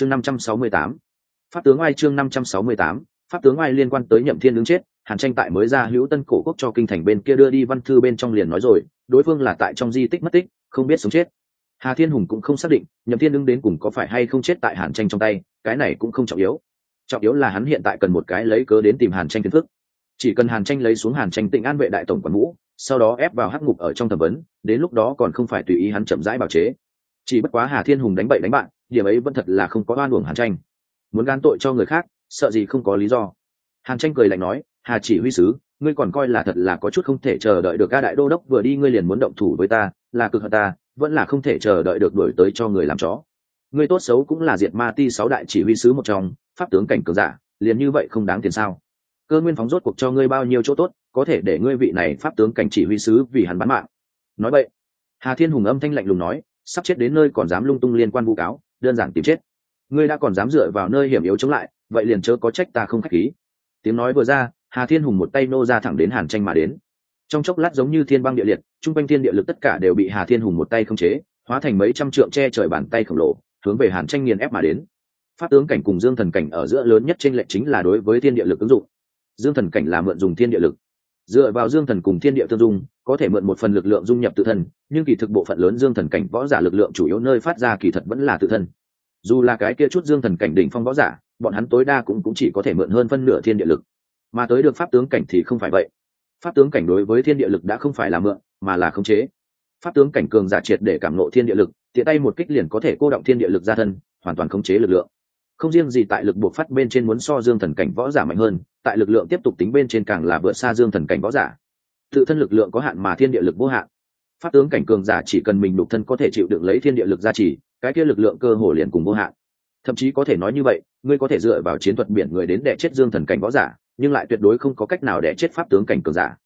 chương năm trăm sáu mươi tám. Pháp tướng ai chương năm trăm sáu mươi tám. Pháp tướng ai liên quan tới nhậm thiên đứng chết hàn tranh tại mới ra hữu tân cổ quốc cho kinh thành bên kia đưa đi văn thư bên trong liền nói rồi đối phương là tại trong di tích mất tích không biết sống chết. Hà thiên hùng cũng không xác định nhậm thiên đứng đến cùng có phải hay không chết tại hàn tranh trong tay cái này cũng không trọng yếu. Trọng yếu là hắn hiện tại cần một cái lấy cớ đến tìm hàn tranh kiến thức, chỉ cần hàn tranh lấy xuống hàn tranh tịnh an vệ đại tổng quản ngũ sau đó ép vào hắc ngục ở trong thẩm vấn đến lúc đó còn không phải tùy ý hắn chậm rãi bào chế. Chỉ bất quá hà thiên hùng đánh bậy đánh bạn điểm ấy vẫn thật là không có oan uổng hàn tranh. Muốn gan tội cho người khác, sợ gì không có lý do. Hàn tranh cười lạnh nói, hà chỉ huy sứ, ngươi còn coi là thật là có chút không thể chờ đợi được ca đại đô đốc vừa đi ngươi liền muốn động thủ với ta, là cực hận ta, vẫn là không thể chờ đợi được đuổi tới cho người làm chó. Ngươi tốt xấu cũng là diệt ma ti sáu đại chỉ huy sứ một trong, pháp tướng cảnh cường giả, liền như vậy không đáng tiền sao? Cơ nguyên phóng rốt cuộc cho ngươi bao nhiêu chỗ tốt, có thể để ngươi vị này pháp tướng cảnh chỉ huy sứ vì hắn bán mạng. Nói vậy, hà thiên hùng âm thanh lạnh lùng nói, sắp chết đến nơi còn dám lung tung liên quan vu cáo đơn giản tìm chết. Ngươi đã còn dám dựa vào nơi hiểm yếu chống lại, vậy liền chớ có trách ta không khách khí. Tiếng nói vừa ra, hà thiên hùng một tay nô ra thẳng đến hàn tranh mà đến. Trong chốc lát giống như thiên băng địa liệt chung quanh thiên địa lực tất cả đều bị hà thiên hùng một tay không chế, hóa thành mấy trăm trượng che trời bàn tay khổng lồ, hướng về hàn tranh nghiền ép mà đến. Pháp tướng cảnh cùng dương thần cảnh ở giữa lớn nhất trên lệch chính là đối với thiên địa lực ứng dụng. Dương thần cảnh là mượn dùng thiên địa lực. Dựa vào dương thần cùng thiên địa tương dung có thể mượn một phần lực lượng dung nhập tự thân, nhưng kỳ thực bộ phận lớn dương thần cảnh võ giả lực lượng chủ yếu nơi phát ra kỳ thật vẫn là tự thân. Dù là cái kia chút dương thần cảnh đỉnh phong võ giả, bọn hắn tối đa cũng cũng chỉ có thể mượn hơn phân nửa thiên địa lực. Mà tới được pháp tướng cảnh thì không phải vậy. Pháp tướng cảnh đối với thiên địa lực đã không phải là mượn, mà là khống chế. Pháp tướng cảnh cường giả triệt để cảm nộ thiên địa lực, tiện tay một kích liền có thể cô động thiên địa lực ra thân, hoàn toàn khống chế lực lượng. Không riêng gì tại lực buộc phát bên trên muốn so dương thần cảnh võ giả mạnh hơn, tại lực lượng tiếp tục tính bên trên càng là vượt xa dương thần cảnh võ giả tự thân lực lượng có hạn mà thiên địa lực vô hạn. Pháp tướng cảnh cường giả chỉ cần mình đục thân có thể chịu được lấy thiên địa lực gia trì, cái kia lực lượng cơ hồ liền cùng vô hạn. Thậm chí có thể nói như vậy, ngươi có thể dựa vào chiến thuật biển người đến đẻ chết dương thần cảnh võ giả, nhưng lại tuyệt đối không có cách nào đẻ chết pháp tướng cảnh cường giả.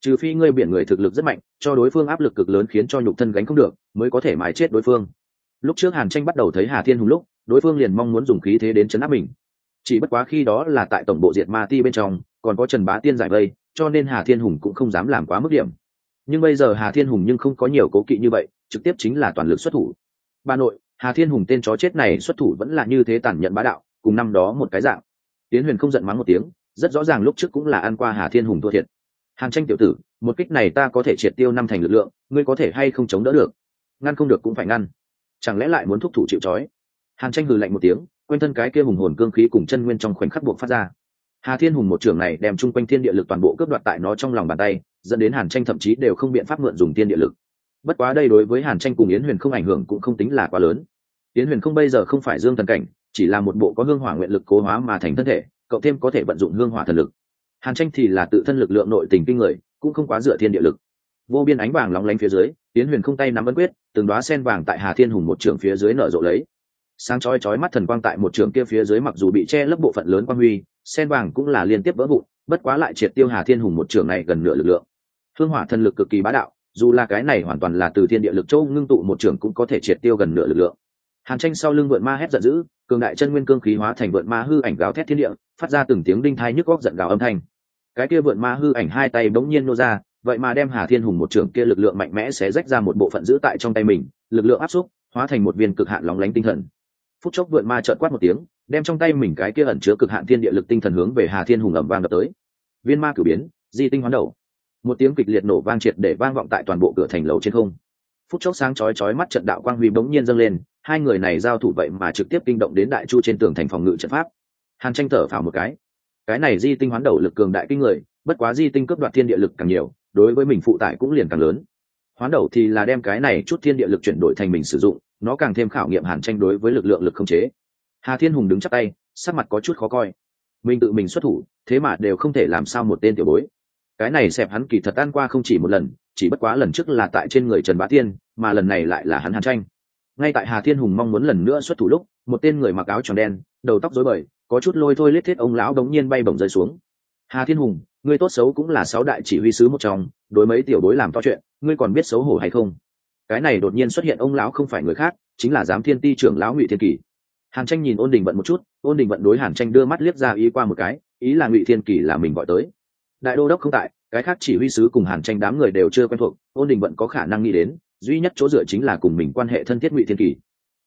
Trừ phi ngươi biển người thực lực rất mạnh, cho đối phương áp lực cực lớn khiến cho nhục thân gánh không được, mới có thể mái chết đối phương. Lúc trước hàn tranh bắt đầu thấy hà thiên hùng lúc, đối phương liền mong muốn dùng khí thế đến chấn áp mình. Chỉ bất quá khi đó là tại tổng bộ diệt ma ti bên trong, còn có trần bá tiên giải vây cho nên hà thiên hùng cũng không dám làm quá mức điểm. Nhưng bây giờ hà thiên hùng nhưng không có nhiều cố kỵ như vậy, trực tiếp chính là toàn lực xuất thủ. Bà nội, hà thiên hùng tên chó chết này xuất thủ vẫn là như thế tàn nhẫn bá đạo, cùng năm đó một cái dạng. Tiến huyền không giận mắng một tiếng, rất rõ ràng lúc trước cũng là ăn qua hà thiên hùng thua thiệt. Hàn tranh tiểu tử, một kích này ta có thể triệt tiêu năm thành lực lượng, ngươi có thể hay không chống đỡ được? Ngăn không được cũng phải ngăn. Chẳng lẽ lại muốn thúc thủ chịu trói? Hàn tranh hừ lạnh một tiếng, quanh thân cái kia hùng hồn cương khí cùng chân nguyên trong khoảnh khắc buộc phát ra hà thiên hùng một trưởng này đem chung quanh thiên địa lực toàn bộ cướp đoạt tại nó trong lòng bàn tay, dẫn đến hàn tranh thậm chí đều không biện pháp mượn dùng thiên địa lực. Bất quá đây đối với hàn tranh cùng yến huyền không ảnh hưởng cũng không tính là quá lớn. Yến huyền không bây giờ không phải dương thần cảnh, chỉ là một bộ có hương hỏa nguyện lực cố hóa mà thành thân thể cậu thêm có thể vận dụng hương hỏa thần lực. Hàn tranh thì là tự thân lực lượng nội tình kinh người, cũng không quá dựa thiên địa lực. Vô biên ánh vàng lóng lánh phía dưới, yến huyền không tay nắm ấn quyết, từng đoá sen vàng tại hà thiên hùng một trường phía dưới nở rộ lấy sáng chói chói mắt thần quang tại một trường kia phía dưới mặc dù bị che lấp bộ phận lớn quang huy, sen vàng cũng là liên tiếp vỡ vụn, bất quá lại triệt tiêu hà thiên hùng một trường này gần nửa lực lượng. Hương hỏa thần lực cực kỳ bá đạo, dù là cái này hoàn toàn là từ thiên địa lực châu ngưng tụ một trường cũng có thể triệt tiêu gần nửa lực lượng. Hàn tranh sau lưng vượn ma hét giận dữ, cường đại chân nguyên cương khí hóa thành vượn ma hư ảnh gáo thét thiên địa, phát ra từng tiếng đinh thai nhức góc giận gào âm thanh. Cái kia vượn ma hư ảnh hai tay bỗng nhiên nô ra, vậy mà đem hà thiên hùng một trường kia lực lượng mạnh mẽ sẽ rách ra một bộ phận giữ tại trong tay mình, lực lượng áp xúc, hóa thành một viên cực hạn lóng lánh tinh thần phút chốc vượn ma trợn quát một tiếng, đem trong tay mình cái kia ẩn chứa cực hạn thiên địa lực tinh thần hướng về hà thiên hùng ẩm vang đập tới. Viên ma cử biến, di tinh hoán đầu. Một tiếng kịch liệt nổ vang triệt để vang vọng tại toàn bộ cửa thành lầu trên không. Phút chốc sáng chói chói mắt trận đạo quang huy bỗng nhiên dâng lên, hai người này giao thủ vậy mà trực tiếp kinh động đến đại chu trên tường thành phòng ngự trận pháp. Hàn tranh thở phào một cái. Cái này di tinh hoán đầu lực cường đại kinh người, bất quá di tinh cướp đoạt thiên địa lực càng nhiều, đối với mình phụ tải cũng liền càng lớn. Hoán đầu thì là đem cái này chút thiên địa lực chuyển đổi thành mình sử dụng nó càng thêm khảo nghiệm hàn tranh đối với lực lượng lực không chế. Hà thiên hùng đứng chắc tay, sắc mặt có chút khó coi. Mình tự mình xuất thủ, thế mà đều không thể làm sao một tên tiểu bối. Cái này xẹp hắn kỳ thật ăn qua không chỉ một lần, chỉ bất quá lần trước là tại trên người trần bá tiên, mà lần này lại là hắn hàn tranh. Ngay tại hà thiên hùng mong muốn lần nữa xuất thủ lúc, một tên người mặc áo tròn đen, đầu tóc rối bời, có chút lôi thôi lết thiết ông lão đống nhiên bay bổng rơi xuống. Hà thiên hùng ngươi tốt xấu cũng là sáu đại chỉ huy sứ một trong, đối mấy tiểu bối làm to chuyện, ngươi còn biết xấu hổ hay không? Cái này đột nhiên xuất hiện ông lão không phải người khác, chính là giám thiên ti trưởng lão ngụy thiên kỳ hàn tranh nhìn ôn đình vận một chút, ôn đình vận đối hàn tranh đưa mắt liếc ra ý qua một cái, ý là ngụy thiên kỳ là mình gọi tới. Đại đô đốc không tại, cái khác chỉ huy sứ cùng hàn tranh đám người đều chưa quen thuộc, ôn đình vận có khả năng nghĩ đến, duy nhất chỗ dựa chính là cùng mình quan hệ thân thiết ngụy thiên kỳ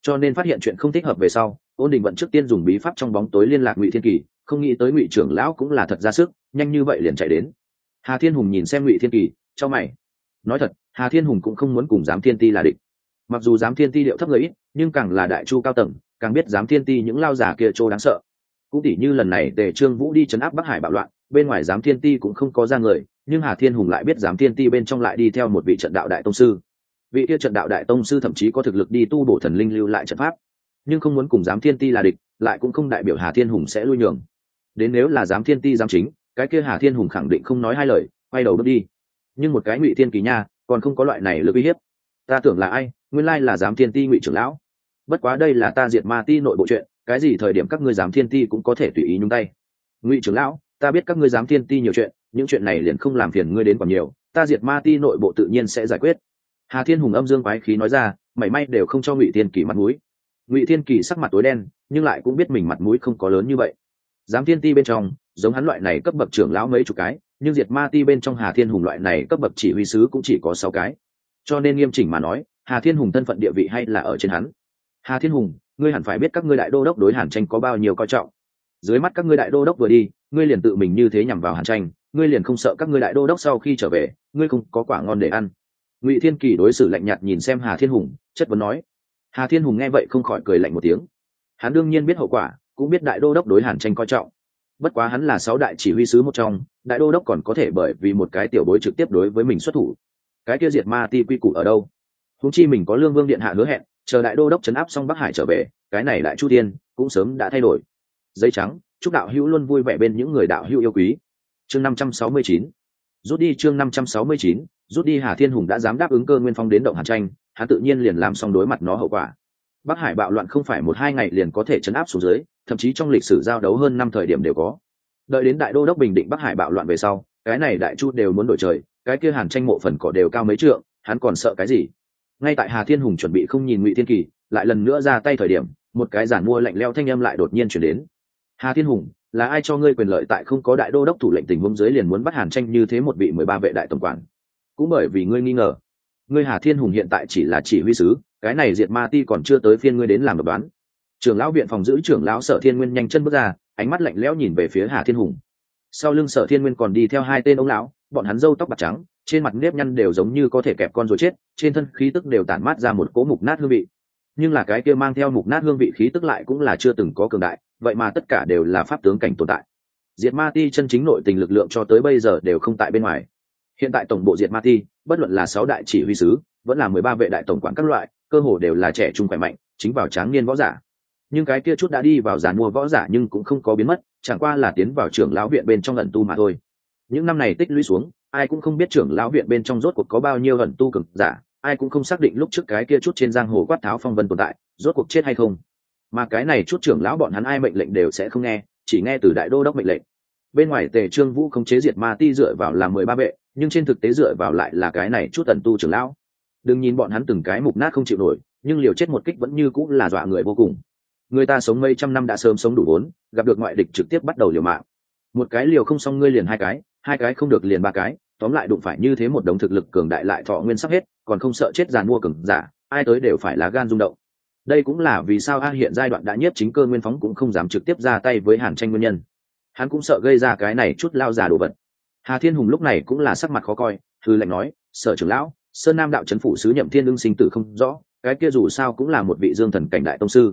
cho nên phát hiện chuyện không thích hợp về sau, ôn đình vận trước tiên dùng bí pháp trong bóng tối liên lạc ngụy thiên kỳ không nghĩ tới ngụy trưởng lão cũng là thật ra sức, nhanh như vậy liền chạy đến. Hà thiên hùng nhìn xem ngụy thiên kỳ cho mày. Nói thật hà thiên hùng cũng không muốn cùng giám thiên ti là địch. Mặc dù giám thiên ti điệu thấp người nhưng càng là đại chu cao tầng, càng biết giám thiên ti những lao giả kia trô đáng sợ. Cũng tỉ như lần này tề trương vũ đi chấn áp bắc hải bạo loạn, bên ngoài giám thiên ti cũng không có ra người, nhưng hà thiên hùng lại biết giám thiên ti bên trong lại đi theo một vị trận đạo đại tông sư. Vị kia trận đạo đại tông sư thậm chí có thực lực đi tu bổ thần linh lưu lại trận pháp, nhưng không muốn cùng giám thiên ti là địch, lại cũng không đại biểu hà thiên hùng sẽ lui nhường. Đến nếu là giám thiên ti giám chính, cái kia hà thiên hùng khẳng định không nói hai lời, quay đầu bước đi. Nhưng một cái ngụy thiên kỳ nha còn không có loại này lực uy hiếp. Ta tưởng là ai, nguyên lai là giám thiên ti ngụy trưởng lão. Bất quá đây là ta diệt ma ti nội bộ chuyện, cái gì thời điểm các ngươi giám thiên ti cũng có thể tùy ý nhung tay. Ngụy trưởng lão, ta biết các ngươi giám thiên ti nhiều chuyện, những chuyện này liền không làm phiền ngươi đến còn nhiều, ta diệt ma ti nội bộ tự nhiên sẽ giải quyết. Hà thiên hùng âm dương quái khí nói ra, mảy may đều không cho ngụy thiên kỳ mặt mũi. Ngụy thiên kỳ sắc mặt tối đen, nhưng lại cũng biết mình mặt mũi không có lớn như vậy. Giám thiên ti bên trong, giống hắn loại này cấp bậc trưởng lão mấy chục cái nhưng diệt ma ti bên trong hà thiên hùng loại này cấp bậc chỉ huy sứ cũng chỉ có sáu cái. Cho nên nghiêm chỉnh mà nói, hà thiên hùng thân phận địa vị hay là ở trên hắn. Hà thiên hùng, ngươi hẳn phải biết các ngươi đại đô đốc đối hàn tranh có bao nhiêu coi trọng. Dưới mắt các ngươi đại đô đốc vừa đi, ngươi liền tự mình như thế nhằm vào hàn tranh, ngươi liền không sợ các ngươi đại đô đốc sau khi trở về, ngươi không có quả ngon để ăn. Ngụy thiên kỳ đối xử lạnh nhạt nhìn xem hà thiên hùng, chất vấn nói. Hà thiên hùng nghe vậy không khỏi cười lạnh một tiếng. Hắn đương nhiên biết hậu quả, cũng biết đại đô đốc đối hàn tranh coi trọng bất quá hắn là sáu đại chỉ huy sứ một trong, đại đô đốc còn có thể bởi vì một cái tiểu bối trực tiếp đối với mình xuất thủ. Cái kia diệt ma ti quy củ ở đâu? Húng chi mình có lương vương điện hạ hứa hẹn, chờ đại đô đốc chấn áp xong bắc hải trở về, cái này đại chu tiên cũng sớm đã thay đổi. Giấy trắng, chúc đạo hữu luôn vui vẻ bên những người đạo hữu yêu quý. Chương năm trăm sáu mươi chín. Rút đi chương năm trăm sáu mươi chín, rút đi hà thiên hùng đã dám đáp ứng cơ nguyên phong đến động hàn tranh, hắn tự nhiên liền làm xong đối mặt nó hậu quả bắc hải bạo loạn không phải một hai ngày liền có thể chấn áp xuống dưới, thậm chí trong lịch sử giao đấu hơn năm thời điểm đều có. Đợi đến đại đô đốc bình định bắc hải bạo loạn về sau, cái này đại chu đều muốn đổi trời, cái kia hàn tranh mộ phần cỏ đều cao mấy trượng, hắn còn sợ cái gì? Ngay tại hà thiên hùng chuẩn bị không nhìn ngụy thiên kỳ, lại lần nữa ra tay thời điểm, một cái giản mua lạnh leo thanh âm lại đột nhiên chuyển đến. Hà thiên hùng, là ai cho ngươi quyền lợi tại không có đại đô đốc thủ lệnh tình huống dưới liền muốn bắt hàn tranh như thế một vị mười ba vệ đại tổng quản? Cũng bởi vì ngươi nghi ngờ. Ngươi hà thiên hùng hiện tại chỉ là chỉ huy sứ cái này diệt ma ti còn chưa tới phiên ngươi đến làm độc đoán. Trưởng lão viện phòng giữ trưởng lão sở thiên nguyên nhanh chân bước ra, ánh mắt lạnh lẽo nhìn về phía hà thiên hùng. Sau lưng sở thiên nguyên còn đi theo hai tên ông lão, bọn hắn râu tóc bạc trắng, trên mặt nếp nhăn đều giống như có thể kẹp con rồi chết, trên thân khí tức đều tản mát ra một cỗ mục nát hương vị. Nhưng là cái kia mang theo mục nát hương vị khí tức lại cũng là chưa từng có cường đại, vậy mà tất cả đều là pháp tướng cảnh tồn tại. Diệt ma ti chân chính nội tình lực lượng cho tới bây giờ đều không tại bên ngoài. Hiện tại tổng bộ diệt ma ti, bất luận là sáu đại chỉ huy sứ, vẫn là mười ba vệ đại tổng quản các loại cơ hồ đều là trẻ trung khỏe mạnh, chính vào tráng niên võ giả. Nhưng cái kia chút đã đi vào giàn mua võ giả nhưng cũng không có biến mất, chẳng qua là tiến vào trưởng lão viện bên trong lần tu mà thôi. Những năm này tích lũy xuống, ai cũng không biết trưởng lão viện bên trong rốt cuộc có bao nhiêu lần tu cực giả, ai cũng không xác định lúc trước cái kia chút trên giang hồ quát tháo phong vân tồn tại, rốt cuộc chết hay không. Mà cái này chút trưởng lão bọn hắn ai mệnh lệnh đều sẽ không nghe, chỉ nghe từ đại đô đốc mệnh lệnh. Bên ngoài tề trương vũ không chế diệt ma ti dựa vào là mười ba vệ nhưng trên thực tế dựa vào lại là cái này chút tần tu trưởng lão đừng nhìn bọn hắn từng cái mục nát không chịu nổi, nhưng liều chết một kích vẫn như cũng là dọa người vô cùng. Người ta sống mấy trăm năm đã sớm sống đủ vốn, gặp được ngoại địch trực tiếp bắt đầu liều mạng. Một cái liều không xong ngươi liền hai cái hai cái không được liền ba cái, tóm lại đụng phải như thế một đống thực lực cường đại lại thọ nguyên sắp hết, còn không sợ chết giàn mua cường giả, ai tới đều phải lá gan rung động. Đây cũng là vì sao a hiện giai đoạn đã nhất chính cơ nguyên phóng cũng không dám trực tiếp ra tay với hàn tranh nguyên nhân. Hắn cũng sợ gây ra cái này chút lao giả đồ vật. Hà thiên hùng lúc này cũng là sắc mặt khó coi thư lệnh nói, sở trưởng lão sơn nam đạo c h ấ n phủ sứ nhậm thiên ưng sinh tử không rõ, cái kia dù sao cũng là một vị dương thần cảnh đại tông sư.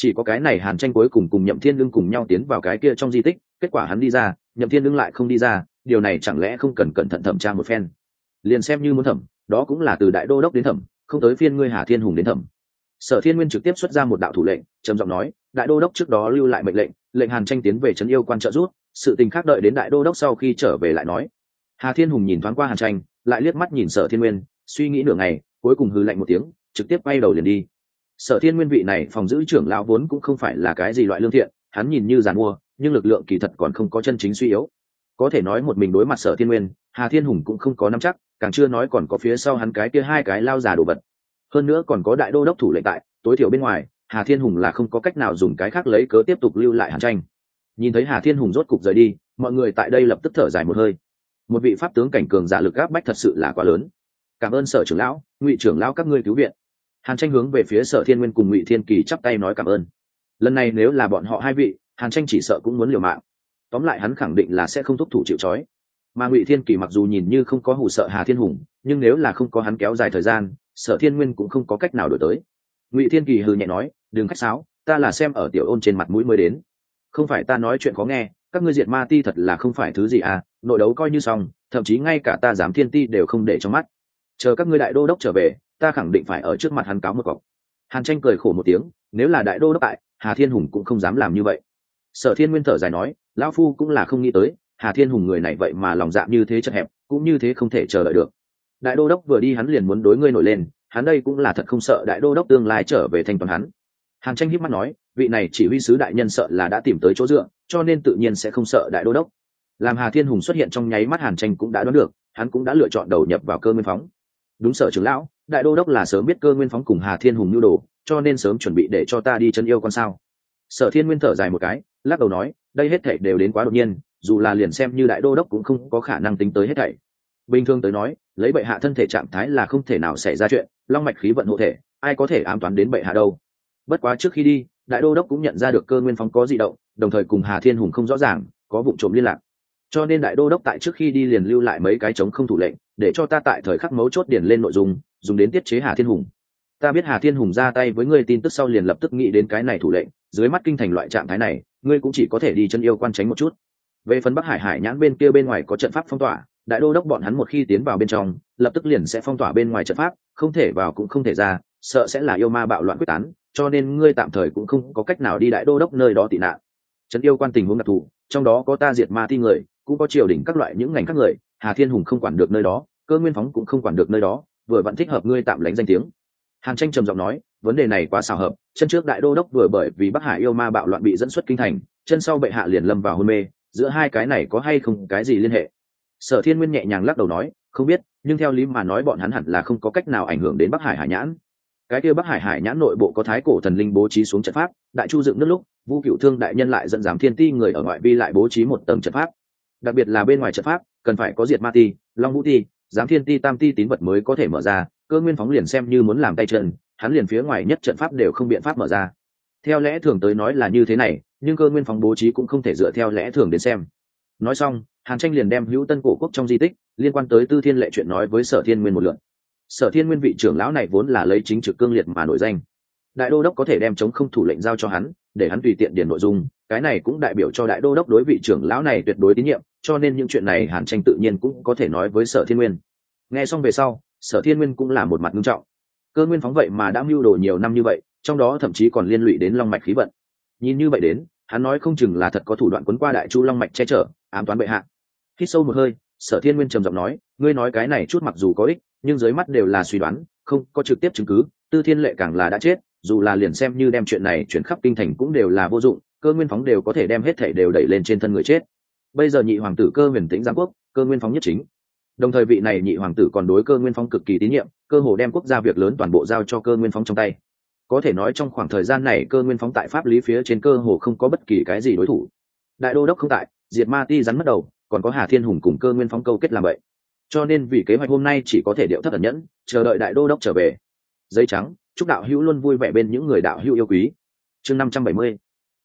Chỉ có cái này hàn tranh cuối cùng cùng nhậm thiên ưng cùng nhau tiến vào cái kia trong di tích, kết quả hắn đi ra, nhậm thiên ưng lại không đi ra, điều này chẳng lẽ không cần cẩn thận thẩm tra một phen. Liền xem như muốn thẩm, đó cũng là từ đại đô đốc đến thẩm, không tới phiên ngươi hà thiên hùng đến thẩm. Sở thiên nguyên trực tiếp xuất ra một đạo thủ lệnh, trầm giọng nói, đại đô đốc trước đó lưu lại mệnh lệnh lệnh hàn tranh tiến về trấn yêu quan trợ rút sự tình khác đợi đến đại đô đốc sau khi trở về lại nói. Hà thiên hùng nhìn thoáng qua hàn tranh, lại liếc mắt nhìn sở thiên nguyên suy nghĩ nửa ngày, cuối cùng hư lạnh một tiếng, trực tiếp bay đầu liền đi. Sở thiên nguyên vị này phòng giữ trưởng lão vốn cũng không phải là cái gì loại lương thiện, hắn nhìn như giàn mua, nhưng lực lượng kỳ thật còn không có chân chính suy yếu. Có thể nói một mình đối mặt sở thiên nguyên, hà thiên hùng cũng không có nắm chắc, càng chưa nói còn có phía sau hắn cái kia hai cái lao già đồ vật. Hơn nữa còn có đại đô đốc thủ lệnh tại, tối thiểu bên ngoài, hà thiên hùng là không có cách nào dùng cái khác lấy cớ tiếp tục lưu lại hàn tranh. Nhìn thấy hà thiên hùng rốt cục rời đi, mọi người tại đây lập tức thở dài một hơi. Một vị pháp tướng cảnh cường giả lực gáp bách thật sự là quá lớn cảm ơn sở trưởng lão, ngụy trưởng lão các ngươi cứu viện. Hàn tranh hướng về phía sở thiên nguyên cùng ngụy thiên kỳ chắp tay nói cảm ơn. Lần này nếu là bọn họ hai vị, hàn tranh chỉ sợ cũng muốn liều mạng. Tóm lại hắn khẳng định là sẽ không thúc thủ chịu c mà ngụy thiên kỳ mặc dù nhìn như không có hủ sợ hà thiên hùng, nhưng nếu là không có hắn kéo dài thời gian, sở thiên nguyên cũng không có cách nào đổi tới. Ngụy thiên kỳ hừ nhẹ nói, đừng khách sáo, ta là xem ở tiểu ôn trên mặt mũi mới đến. Không phải ta nói chuyện khó nghe, các ngươi diệt ma ti thật là không phải thứ gì à nội đấu coi như xong, thậm chí ngay cả ta dám thiên ti đều không để trong mắt chờ các ngươi đại đô đốc trở về, ta khẳng định phải ở trước mặt hắn cáo một cọc. Hàn tranh cười khổ một tiếng, nếu là đại đô đốc tại, hà thiên hùng cũng không dám làm như vậy. Sở thiên nguyên thở dài nói, lão phu cũng là không nghĩ tới, hà thiên hùng người này vậy mà lòng dạ như thế chật hẹp, cũng như thế không thể chờ đợi được. Đại đô đốc vừa đi hắn liền muốn đối ngươi nổi lên, hắn đây cũng là thật không sợ đại đô đốc tương lai trở về thành toàn hắn. Hàn tranh híp mắt nói, vị này chỉ huy sứ đại nhân sợ là đã tìm tới chỗ dựa, cho nên tự nhiên sẽ không sợ đại đô đốc. Làm hà thiên hùng xuất hiện trong nháy mắt hàn tranh cũng đã đoán được, hắn cũng đã lựa chọn đầu nhập vào cơ nguyên phóng đúng sở trưởng lão, đại đô đốc là sớm biết cơ nguyên phóng cùng hà thiên hùng nhu đồ, cho nên sớm chuẩn bị để cho ta đi chân yêu con sao? Sở thiên nguyên thở dài một cái, lắc đầu nói, đây hết thảy đều đến quá đột nhiên, dù là liền xem như đại đô đốc cũng không có khả năng tính tới hết thảy. Bình thường tới nói, lấy bệ hạ thân thể trạng thái là không thể nào xảy ra chuyện, long mạch khí vận hộ thể, ai có thể ám toán đến bệ hạ đâu. Bất quá trước khi đi, đại đô đốc cũng nhận ra được cơ nguyên phóng có di động, đồng thời cùng hà thiên hùng không rõ ràng, có vụ trộm liên lạc. Cho nên đại đô đốc tại trước khi đi liền lưu lại mấy cái chống không thủ lệnh để cho ta tại thời khắc mấu chốt điền lên nội dung, dùng đến tiết chế hà thiên hùng. Ta biết hà thiên hùng ra tay với ngươi tin tức sau liền lập tức nghĩ đến cái này thủ lệnh, dưới mắt kinh thành loại trạng thái này, ngươi cũng chỉ có thể đi chân yêu quan tránh một chút. Về phần bắc hải hải nhãn bên kia bên ngoài có trận pháp phong tỏa, đại đô đốc bọn hắn một khi tiến vào bên trong, lập tức liền sẽ phong tỏa bên ngoài trận pháp, không thể vào cũng không thể ra, sợ sẽ là yêu ma bạo loạn quyết tán, cho nên ngươi tạm thời cũng không có cách nào đi đại đô đốc nơi đó tị nạn. Trấn yêu quan tình huống đặc thù, trong đó có ta diệt ma thi người, cũng có triều đình các loại những ngành các người hà thiên hùng không quản được nơi đó, cơ nguyên phóng cũng không quản được nơi đó, vừa vẫn thích hợp ngươi tạm lánh danh tiếng. Hàn tranh trầm giọng nói, vấn đề này quá xào hợp, chân trước đại đô đốc vừa bởi vì bắc hải yêu ma bạo loạn bị dẫn xuất kinh thành, chân sau bệ hạ liền lâm vào hôn mê, giữa hai cái này có hay không cái gì liên hệ? Sở thiên nguyên nhẹ nhàng lắc đầu nói, không biết, nhưng theo lý mà nói bọn hắn hẳn là không có cách nào ảnh hưởng đến bắc hải hải nhãn. Cái kia bắc hải hải nhãn nội bộ có thái cổ thần linh bố trí xuống trận pháp, đại chu dựng nước lúc, vu cựu thương đại nhân lại dẫn giám thiên ti người ở ngoại vi lại bố trí một tầng trận pháp đặc biệt là bên ngoài trận pháp, cần phải có diệt ma ti, long vũ ti, giám thiên ti, tam ti tín vật mới có thể mở ra. Cơ nguyên phóng liền xem như muốn làm tay chân, hắn liền phía ngoài nhất trận pháp đều không biện pháp mở ra. Theo lẽ thường tới nói là như thế này, nhưng cơ nguyên phóng bố trí cũng không thể dựa theo lẽ thường đến xem. Nói xong, hàn tranh liền đem hữu tân cổ quốc trong di tích, liên quan tới tư thiên lệ chuyện nói với sở thiên nguyên một lượn sở thiên nguyên vị trưởng lão này vốn là lấy chính trực cương liệt mà nổi danh. Đại đô đốc có thể đem chống không thủ lệnh giao cho hắn để hắn tùy tiện điền nội dung, cái này cũng đại biểu cho đại đô đốc đối vị trưởng lão này tuyệt đối tín nhiệm, cho nên những chuyện này hàn tranh tự nhiên cũng có thể nói với sở thiên nguyên. Nghe xong về sau, sở thiên nguyên cũng là một mặt nghiêm trọng. Cơ nguyên phóng vậy mà đã mưu đồ nhiều năm như vậy, trong đó thậm chí còn liên lụy đến long mạch khí vận. Nhìn như vậy đến, hắn nói không chừng là thật có thủ đoạn quấn qua đại chu long mạch che chở, ám toán bệ hạ. Hít sâu một hơi, sở thiên nguyên trầm giọng nói, ngươi nói cái này chút mặc dù có ích, nhưng dưới mắt đều là suy đoán, không có trực tiếp chứng cứ, tư thiên lệ càng là đã chết dù là liền xem như đem chuyện này chuyển khắp kinh thành cũng đều là vô dụng, cơ nguyên phóng đều có thể đem hết thể đều đẩy lên trên thân người chết. Bây giờ nhị hoàng tử cơ huyền tĩnh giám quốc, cơ nguyên phóng nhất chính. Đồng thời vị này nhị hoàng tử còn đối cơ nguyên phóng cực kỳ tín nhiệm, cơ hồ đem quốc gia việc lớn toàn bộ giao cho cơ nguyên phóng trong tay. Có thể nói trong khoảng thời gian này cơ nguyên phóng tại pháp lý phía trên cơ hồ không có bất kỳ cái gì đối thủ. Đại đô đốc không tại, diệt ma ti rắn mất đầu, còn có hà thiên hùng cùng cơ nguyên phóng câu kết làm vậy. Cho nên vì kế hoạch hôm nay chỉ có thể điệu thất ẩn nhẫn, chờ đợi đại đô đốc trở về. Giấy trắng chúc đạo hữu luôn vui vẻ bên những người đạo hữu yêu quý. Chương năm trăm bảy mươi.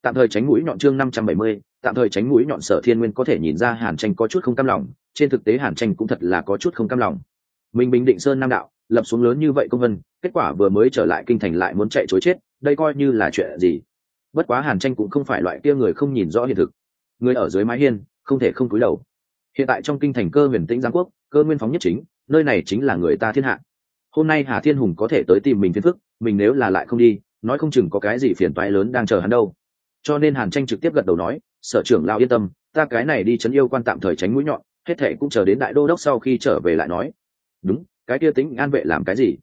Tạm thời tránh mũi nhọn chương năm trăm bảy mươi. Tạm thời tránh mũi nhọn sở thiên nguyên có thể nhìn ra hàn tranh có chút không cam lòng, trên thực tế hàn tranh cũng thật là có chút không cam lòng. Mình bình định sơn nam đạo, lập xuống lớn như vậy công vân, kết quả vừa mới trở lại kinh thành lại muốn chạy chối chết, đây coi như là chuyện gì? Bất quá hàn tranh cũng không phải loại kia người không nhìn rõ hiện thực. Người ở dưới mái hiên, không thể không cúi đầu. Hiện tại trong kinh thành cơ huyền tĩnh giang quốc, cơ nguyên phóng nhất chính, nơi này chính là người ta thiên hạ hôm nay hà thiên hùng có thể tới tìm mình phiền phức, mình nếu là lại không đi, nói không chừng có cái gì phiền toái lớn đang chờ hắn đâu. Cho nên hàn tranh trực tiếp gật đầu nói, sở trưởng lao yên tâm, ta cái này đi chấn yêu quan tạm thời tránh mũi nhọn, hết thệ cũng chờ đến đại đô đốc sau khi trở về lại nói. Đúng, cái kia tính an vệ làm cái gì?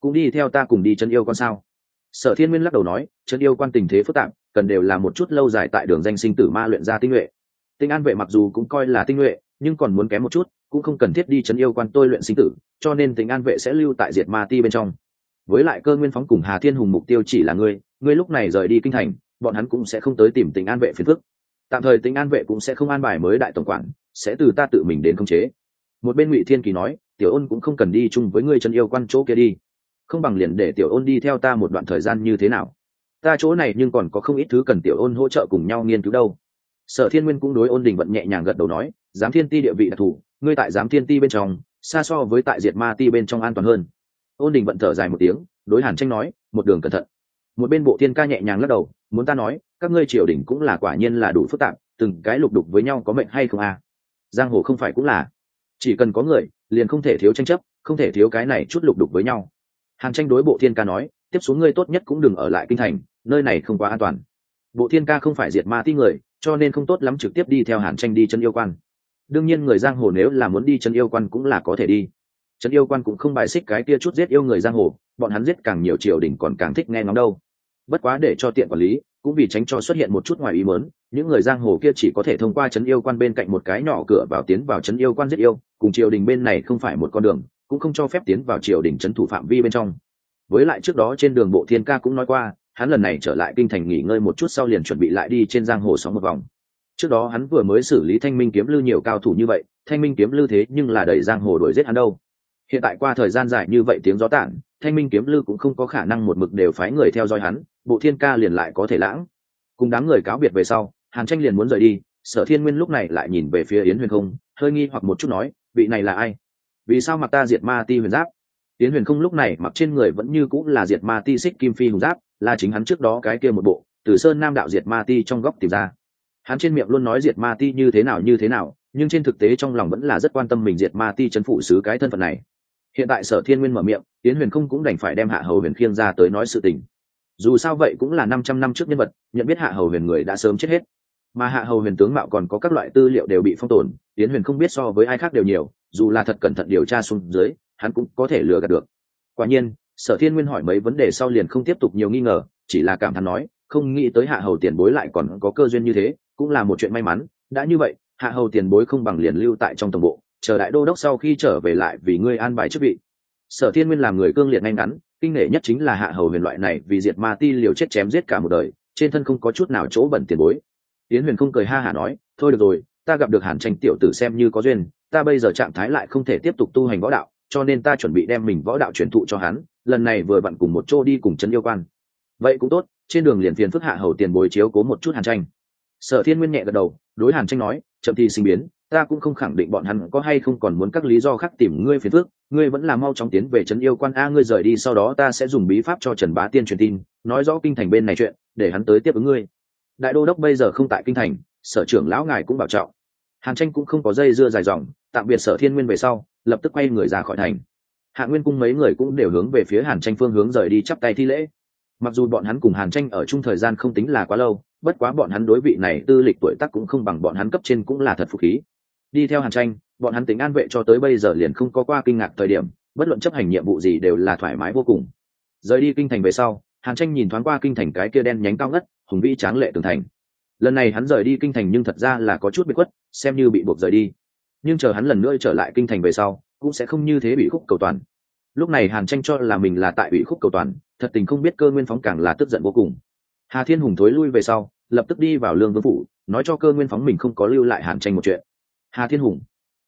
Cũng đi theo ta cùng đi chân yêu con sao? Sở thiên nguyên lắc đầu nói chân yêu quan tình thế phức tạp, cần đều là một chút lâu dài tại đường danh sinh tử ma luyện ra tinh nhuệ. Tinh an vệ mặc dù cũng coi là tinh nhuệ nhưng còn muốn kém một chút, cũng không cần thiết đi chấn yêu quan tôi luyện sinh tử, cho nên tình an vệ sẽ lưu tại diệt ma ti bên trong. Với lại cơ nguyên phóng cùng hà thiên hùng mục tiêu chỉ là ngươi ngươi lúc này rời đi kinh thành, bọn hắn cũng sẽ không tới tìm tình an vệ phiền phức. Tạm thời tình an vệ cũng sẽ không an bài mới đại tổng quản, sẽ từ ta tự mình đến khống chế. Một bên ngụy thiên kỳ nói, tiểu ôn cũng không cần đi chung với ngươi chân yêu quan chỗ kia đi. Không bằng liền để tiểu ôn đi theo ta một đoạn thời gian như thế nào. Ta chỗ này nhưng còn có không ít thứ cần tiểu ôn hỗ trợ cùng nhau nghiên cứu đâu sở thiên nguyên cũng đối ôn đình vận nhẹ nhàng gật đầu nói, giám thiên ti địa vị đặc thù, ngươi tại giám thiên ti bên trong, xa so với tại diệt ma ti bên trong an toàn hơn. Ôn đình vận thở dài một tiếng, đối hàn tranh nói, một đường cẩn thận. Một bên bộ thiên ca nhẹ nhàng lắc đầu, muốn ta nói, các ngươi triều đình cũng là quả nhiên là đủ phức tạp, từng cái lục đục với nhau có mệnh hay không à giang hồ không phải cũng là, chỉ cần có người, liền không thể thiếu tranh chấp, không thể thiếu cái này chút lục đục với nhau. Hàn tranh đối bộ thiên ca nói, tiếp xuống ngươi tốt nhất cũng đừng ở lại kinh thành, nơi này không quá an toàn. Bộ thiên ca không phải diệt ma ti người cho nên không tốt lắm trực tiếp đi theo hàn tranh đi chân yêu quan. Đương nhiên người giang hồ nếu là muốn đi chân yêu quan cũng là có thể đi. Chân yêu quan cũng không bài xích cái kia chút giết yêu người giang hồ, bọn hắn giết càng nhiều triều đình còn càng thích nghe ngóng đâu. Bất quá để cho tiện quản lý, cũng vì tránh cho xuất hiện một chút ngoài ý mớn những người giang hồ kia chỉ có thể thông qua Trấn yêu quan bên cạnh một cái nhỏ cửa vào tiến vào Trấn yêu quan giết yêu, cùng triều đình bên này không phải một con đường, cũng không cho phép tiến vào triều đình trấn thủ phạm vi bên trong. Với lại trước đó trên đường bộ thiên ca cũng nói qua hắn lần này trở lại kinh thành nghỉ ngơi một chút sau liền chuẩn bị lại đi trên giang hồ sóng một vòng. Trước đó hắn vừa mới xử lý thanh minh kiếm lư nhiều cao thủ như vậy, thanh minh kiếm lư thế nhưng là đẩy giang hồ đuổi giết hắn đâu. Hiện tại qua thời gian dài như vậy tiếng gió tản, thanh minh kiếm lư cũng không có khả năng một mực đều phái người theo dõi hắn, bộ thiên ca liền lại có thể lãng. Cùng đám người cáo biệt về sau, hàn tranh liền muốn rời đi, sở thiên nguyên lúc này lại nhìn về phía yến huyền không, hơi nghi hoặc một chút nói, vị này là ai? Vì sao mặc ta diệt ma ti huyền giáp? Yến huyền không lúc này mặc trên người vẫn như cũng là diệt ma ti xích kim phi hùng giáp, là chính hắn trước đó cái kia một bộ, từ sơn nam đạo diệt ma ti trong góc tìm ra. Hắn trên miệng luôn nói diệt ma ti như thế nào như thế nào, nhưng trên thực tế trong lòng vẫn là rất quan tâm mình diệt ma ti c h ấ n phụ sứ cái thân phận này. Hiện tại sở thiên nguyên mở miệng tiến huyền không cũng đành phải đem hạ hầu huyền khiêng ra tới nói sự tình. Dù sao vậy cũng là năm trăm năm trước nhân vật, nhận biết hạ hầu huyền người đã sớm chết hết. Mà hạ hầu huyền tướng mạo còn có các loại tư liệu đều bị phong tồn tiến huyền không biết so với ai khác đều nhiều, dù là thật cẩn thận điều tra xuống dưới hắn cũng có thể lừa gạt được. Quả nhiên, sở thiên nguyên hỏi mấy vấn đề sau liền không tiếp tục nhiều nghi ngờ, chỉ là cảm thán nói, không nghĩ tới hạ hầu tiền bối lại còn có cơ duyên như thế, cũng là một chuyện may mắn. Đã như vậy, hạ hầu tiền bối không bằng liền lưu tại trong tổng bộ, chờ đại đô đốc sau khi trở về lại vì ngươi an bài chức vị. Sở thiên nguyên làm người cương liệt ngay ngắn, kinh nể nhất chính là hạ hầu huyền loại này vì diệt ma ti liều chết chém giết cả một đời, trên thân không có chút nào chỗ bẩn tiền bối. Tiến huyền không cười ha hả nói, thôi được rồi, ta gặp được hàn tranh tiểu tử xem như có duyên, ta bây giờ trạng thái lại không thể tiếp tục tu hành võ đạo cho nên ta chuẩn bị đem mình võ đạo truyền thụ cho hắn, lần này vừa vặn cùng một chỗ đi cùng Trấn yêu quan. Vậy cũng tốt, trên đường liền phiền phức hạ hầu tiền bồi chiếu cố một chút hàn tranh. Sở thiên nguyên nhẹ gật đầu, đối hàn tranh nói, chậm thì sinh biến, ta cũng không khẳng định bọn hắn có hay không còn muốn các lý do khác tìm ngươi phiền phức, ngươi vẫn là mau chóng tiến về trấn yêu quan. A, ngươi rời đi sau đó ta sẽ dùng bí pháp cho trần bá tiên truyền tin, nói rõ kinh thành bên này chuyện, để hắn tới tiếp ứng ngươi. Đại đô đốc bây giờ không tại kinh thành, sở trưởng lão ngài cũng bảo trọng. Hàn tranh cũng không có dây dưa dài dòng, tạm biệt sở thiên nguyên về sau lập tức quay người ra khỏi thành. Hạ nguyên cung mấy người cũng đều hướng về phía hàn tranh phương hướng rời đi chắp tay thi lễ. Mặc dù bọn hắn cùng hàn tranh ở chung thời gian không tính là quá lâu, bất quá bọn hắn đối vị này tư lịch tuổi tác cũng không bằng bọn hắn cấp trên cũng là thật phục khí. Đi theo hàn tranh, bọn hắn tính an vệ cho tới bây giờ liền không có qua kinh ngạc thời điểm, bất luận chấp hành nhiệm vụ gì đều là thoải mái vô cùng. Rời đi kinh thành về sau, hàn tranh nhìn thoáng qua kinh thành cái kia đen nhánh cao ngất, hùng vĩ tráng lệ tường thành. Lần này hắn rời đi kinh thành nhưng thật ra là có chút bị quất xem như bị buộc rời đi nhưng chờ hắn lần nữa trở lại kinh thành về sau, cũng sẽ không như thế bị khúc cầu toàn. Lúc này hàn tranh cho là mình là tại ủy khúc cầu toàn, thật tình không biết cơ nguyên phóng càng là tức giận vô cùng. Hà thiên hùng thối lui về sau, lập tức đi vào lương vương phủ, nói cho cơ nguyên phóng mình không có lưu lại hàn tranh một chuyện. Hà thiên hùng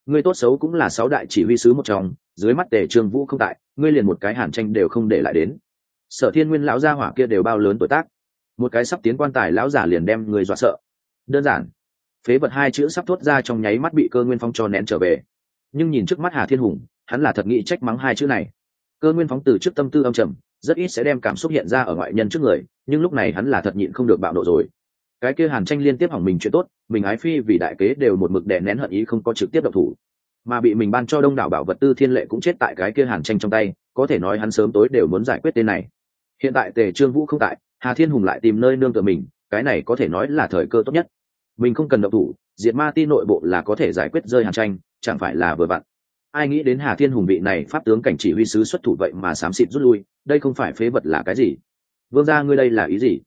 ngươi tốt xấu cũng là sáu đại chỉ huy sứ một trong, dưới mắt tề trương vũ không tại, ngươi liền một cái hàn tranh đều không để lại đến. Sở thiên nguyên lão gia hỏa kia đều bao lớn tuổi tác. Một cái sắp tiến quan tài lão giả liền đem người dọa sợ. Đơn giản phế vật hai chữ sắp thốt ra trong nháy mắt bị cơ nguyên phong cho nén trở về. Nhưng nhìn trước mắt hà thiên hùng, hắn là thật nghĩ trách mắng hai chữ này. Cơ nguyên phóng từ trước tâm tư âm trầm, rất ít sẽ đem cảm xúc hiện ra ở ngoại nhân trước người, nhưng lúc này hắn là thật nhịn không được bạo nộ rồi. Cái kia hàn tranh liên tiếp hỏng mình chuyện tốt, mình ái phi vì đại kế đều một mực đè nén hận ý không có trực tiếp độc thủ. Mà bị mình ban cho đông đảo bảo vật tư thiên lệ cũng chết tại cái kia hàn tranh trong tay, có thể nói hắn sớm tối đều muốn giải quyết tên này. Hiện tại tề trương vũ không tại, hà thiên hùng lại tìm nơi nương tựa mình, cái này có thể nói là thời cơ tốt nhất mình không cần động thủ, diệt ma ti nội bộ là có thể giải quyết rơi hàn tranh, chẳng phải là vừa vặn. Ai nghĩ đến hà thiên hùng vị này pháp tướng cảnh chỉ huy sứ xuất thủ vậy mà xám xịt rút lui, đây không phải phế vật là cái gì? Vương gia ngươi đây là ý gì?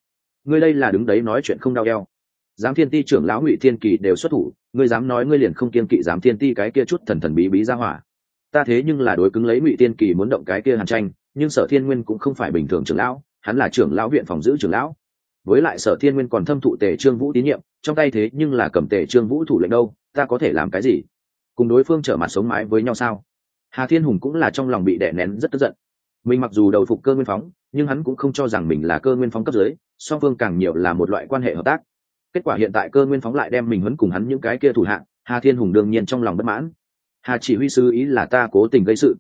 Ngươi đây là đứng đấy nói chuyện không đau eo. Giám thiên ti trưởng lão ngụy thiên kỳ đều xuất thủ, ngươi dám nói ngươi liền không kiên kỵ giám thiên ti cái kia chút thần thần bí bí ra hỏa. Ta thế nhưng là đối cứng lấy ngụy thiên kỳ muốn động cái kia hàn tranh, nhưng sở thiên nguyên cũng không phải bình thường trưởng lão, hắn là trưởng lão viện phòng giữ trưởng lão. Với lại sở thiên nguyên còn thâm thụ tề trương vũ tín nhiệm trong tay thế nhưng là cầm tề trương vũ thủ lệnh đâu, ta có thể làm cái gì? Cùng đối phương trở mặt sống mái với nhau sao? Hà thiên hùng cũng là trong lòng bị đè nén rất tức giận. Mình mặc dù đầu phục cơ nguyên phóng, nhưng hắn cũng không cho rằng mình là cơ nguyên phóng cấp dưới, song phương càng nhiều là một loại quan hệ hợp tác. Kết quả hiện tại cơ nguyên phóng lại đem mình huấn cùng hắn những cái kia thủ hạng hà thiên hùng đương nhiên trong lòng bất mãn. Hà chỉ huy sứ ý là ta cố tình gây sự.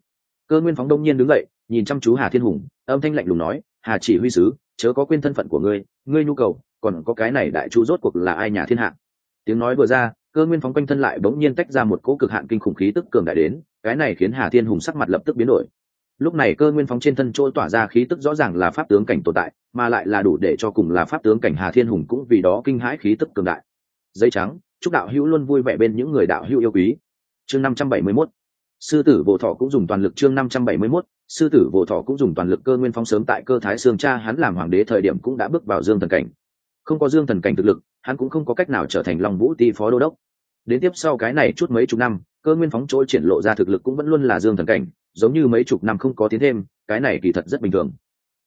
Cơ nguyên phóng đông nhiên đứng dậy, nhìn chăm chú hà thiên hùng, âm thanh lạnh lùng nói, hà chỉ huy sứ, chớ có quên thân phận của ngươi ngươi nhu cầu còn có cái này đại chu rốt cuộc là ai nhà thiên hạ. Tiếng nói vừa ra, cơ nguyên phóng quanh thân lại bỗng nhiên tách ra một cỗ cực hạn kinh khủng khí tức cường đại đến, cái này khiến hà thiên hùng sắc mặt lập tức biến đổi. Lúc này cơ nguyên phóng trên thân chỗ tỏa ra khí tức rõ ràng là pháp tướng cảnh tồn tại, mà lại là đủ để cho cùng là pháp tướng cảnh hà thiên hùng cũng vì đó kinh hãi khí tức cường đại. Giấy trắng, chúc đạo hữu luôn vui vẻ bên những người đạo hữu yêu quý. Chương năm trăm bảy mươi 571 sư tử bộ thọ cũng dùng toàn lực chương năm trăm bảy mươi 571 sư tử bộ thọ cũng dùng toàn lực cơ nguyên phóng sớm tại cơ thái sương cha hắn làm hoàng đế thời điểm cũng đã bước vào dương thần cảnh không có dương thần cảnh thực lực, hắn cũng không có cách nào trở thành long vũ ti phó đô đốc. Đến tiếp sau cái này chút mấy chục năm, cơ nguyên phóng trôi triển lộ ra thực lực cũng vẫn luôn là dương thần cảnh, giống như mấy chục năm không có tiến thêm, cái này kỳ thật rất bình thường.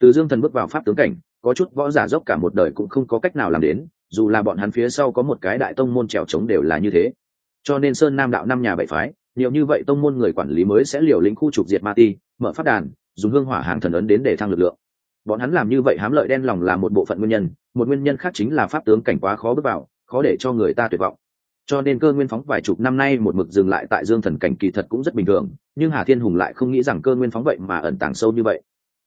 Từ dương thần bước vào pháp tướng cảnh, có chút võ giả dốc cả một đời cũng không có cách nào làm đến, dù là bọn hắn phía sau có một cái đại tông môn trèo trống đều là như thế. Cho nên sơn nam đạo năm nhà bảy phái, nhiều như vậy tông môn người quản lý mới sẽ liều lĩnh khu trục diệt ma ti, mở phát đàn, dùng hương hỏa hàng thần ấn đến để thăng lực lượng bọn hắn làm như vậy hám lợi đen lòng là một bộ phận nguyên nhân, một nguyên nhân khác chính là pháp tướng cảnh quá khó bước vào, khó để cho người ta tuyệt vọng. Cho nên cơ nguyên phóng vài chục năm nay một mực dừng lại tại dương thần cảnh kỳ thật cũng rất bình thường, nhưng hà thiên hùng lại không nghĩ rằng cơ nguyên phóng vậy mà ẩn tàng sâu như vậy.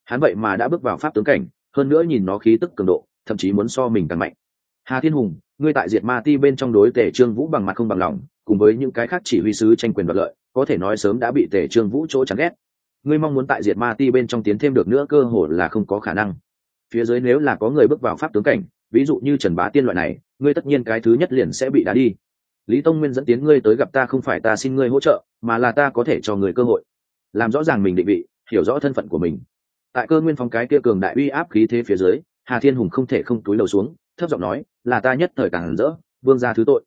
Hắn vậy mà đã bước vào pháp tướng cảnh, hơn nữa nhìn nó khí tức cường độ, thậm chí muốn so mình càng mạnh. Hà thiên hùng, ngươi tại diệt ma ti bên trong đối tể trương vũ bằng mặt không bằng lòng, cùng với những cái khác chỉ huy sứ tranh quyền đoạt lợi, có thể nói sớm đã bị tể trương vũ chỗ chán ghét ngươi mong muốn tại diệt ma ti bên trong tiến thêm được nữa, cơ hội là không có khả năng. Phía dưới nếu là có người bước vào pháp tướng cảnh, ví dụ như trần bá tiên loại này, ngươi tất nhiên cái thứ nhất liền sẽ bị đá đi. Lý tông nguyên dẫn tiến ngươi tới gặp ta không phải ta xin ngươi hỗ trợ, mà là ta có thể cho người cơ hội. Làm rõ ràng mình định vị, hiểu rõ thân phận của mình. Tại cơ nguyên phong cái kia cường đại uy áp khí thế phía dưới, hà thiên hùng không thể không túi đầu xuống, thấp giọng nói, là ta nhất thời càng rỡ, vương ra thứ tội.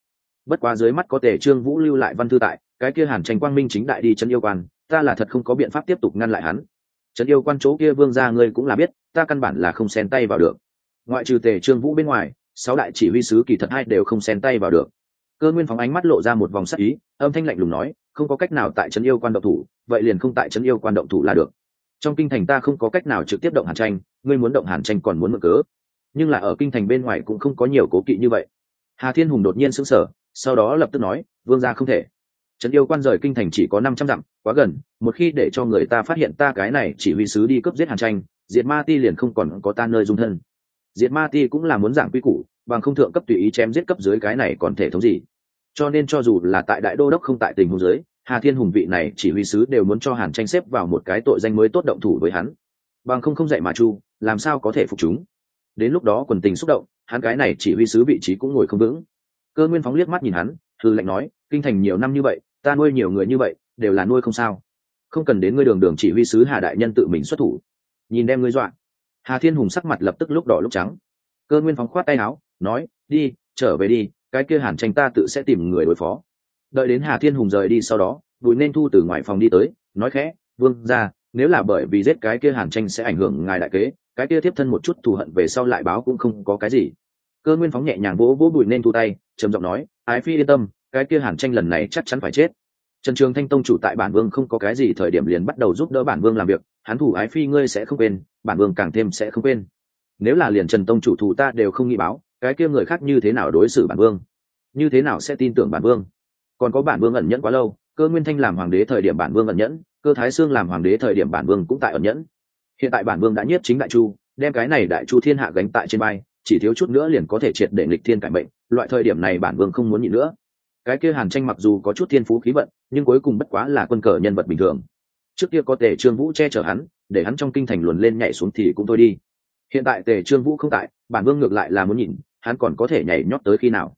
Bất quá dưới mắt có thể trương vũ lưu lại văn thư tại, cái kia hàn tranh quang minh chính đại đi chân yêu quan ta là thật không có biện pháp tiếp tục ngăn lại hắn. Trấn yêu quan chỗ kia vương ra ngươi cũng là biết, ta căn bản là không xen tay vào được. Ngoại trừ tề trương vũ bên ngoài, sáu đại chỉ huy sứ kỳ thật hai đều không xen tay vào được. Cơ nguyên phóng ánh mắt lộ ra một vòng sắc ý, âm thanh lạnh lùng nói, không có cách nào tại trấn yêu quan động thủ, vậy liền không tại trấn yêu quan động thủ là được. Trong kinh thành ta không có cách nào trực tiếp động hàn tranh, ngươi muốn động hàn tranh còn muốn mở cớ. Nhưng là ở kinh thành bên ngoài cũng không có nhiều cố kỵ như vậy. Hà thiên hùng đột nhiên sững sờ, sau đó lập tức nói, vương gia không thể trấn yêu quan rời kinh thành chỉ có năm trăm dặm, quá gần, một khi để cho người ta phát hiện ta cái này chỉ huy sứ đi cướp giết hàn tranh, diệt ma ti liền không còn có ta nơi dung thân. Diệt ma ti cũng là muốn giảng quy củ, bằng không thượng cấp tùy ý chém giết cấp dưới cái này còn thể thống gì. Cho nên cho dù là tại đại đô đốc không tại tình huống dưới, hà thiên hùng vị này chỉ huy sứ đều muốn cho hàn tranh xếp vào một cái tội danh mới tốt động thủ với hắn. Bằng không không dạy mà chu, làm sao có thể phục chúng? Đến lúc đó quần tình xúc động, hắn cái này chỉ huy sứ vị trí cũng ngồi không vững. Cơ nguyên phóng liếc mắt nhìn hắn thư lệnh nói, kinh thành nhiều năm như vậy, ta nuôi nhiều người như vậy, đều là nuôi không sao. Không cần đến ngươi đường đường chỉ huy sứ hà đại nhân tự mình xuất thủ. Nhìn đem ngươi dọa. Hà thiên hùng sắc mặt lập tức lúc đỏ lúc trắng. Cơ nguyên phóng khoát tay áo, nói, đi, trở về đi, cái kia hàn tranh ta tự sẽ tìm người đối phó. Đợi đến hà thiên hùng rời đi sau đó, bùi nên thu từ ngoài phòng đi tới, nói khẽ, vương ra nếu là bởi vì giết cái kia hàn tranh sẽ ảnh hưởng ngài đại kế, cái kia tiếp thân một chút thù hận về sau lại báo cũng không có cái gì. Cơ nguyên phóng nhẹ nhàng vỗ vỗ bùi nên thu tay, trầm giọng nói ái phi yên tâm, cái kia hàn tranh lần này chắc chắn phải chết. Trần trường thanh tông chủ tại bản vương không có cái gì thời điểm liền bắt đầu giúp đỡ bản vương làm việc, hắn thủ ái phi ngươi sẽ không quên, bản vương càng thêm sẽ không quên. Nếu là liền trần tông chủ thủ ta đều không nghĩ báo, cái kia người khác như thế nào đối xử bản vương? Như thế nào sẽ tin tưởng bản vương? Còn có bản vương ẩn nhẫn quá lâu, cơ nguyên thanh làm hoàng đế thời điểm bản vương ẩn nhẫn, cơ thái sương làm hoàng đế thời điểm bản vương cũng tại ẩn nhẫn. Hiện tại bản vương đã nhiếp chính đại chu, đem cái này đại chu thiên hạ gánh tại trên bay chỉ thiếu chút nữa liền có thể triệt để nghịch thiên cải mệnh, loại thời điểm này bản vương không muốn nhịn nữa. Cái kia hàn tranh mặc dù có chút thiên phú khí vận, nhưng cuối cùng bất quá là quân cờ nhân vật bình thường. Trước kia có tề trương vũ che chở hắn, để hắn trong kinh thành luồn lên nhảy xuống thì cũng thôi đi. Hiện tại tề trương vũ không tại, bản vương ngược lại là muốn nhìn hắn còn có thể nhảy nhót tới khi nào?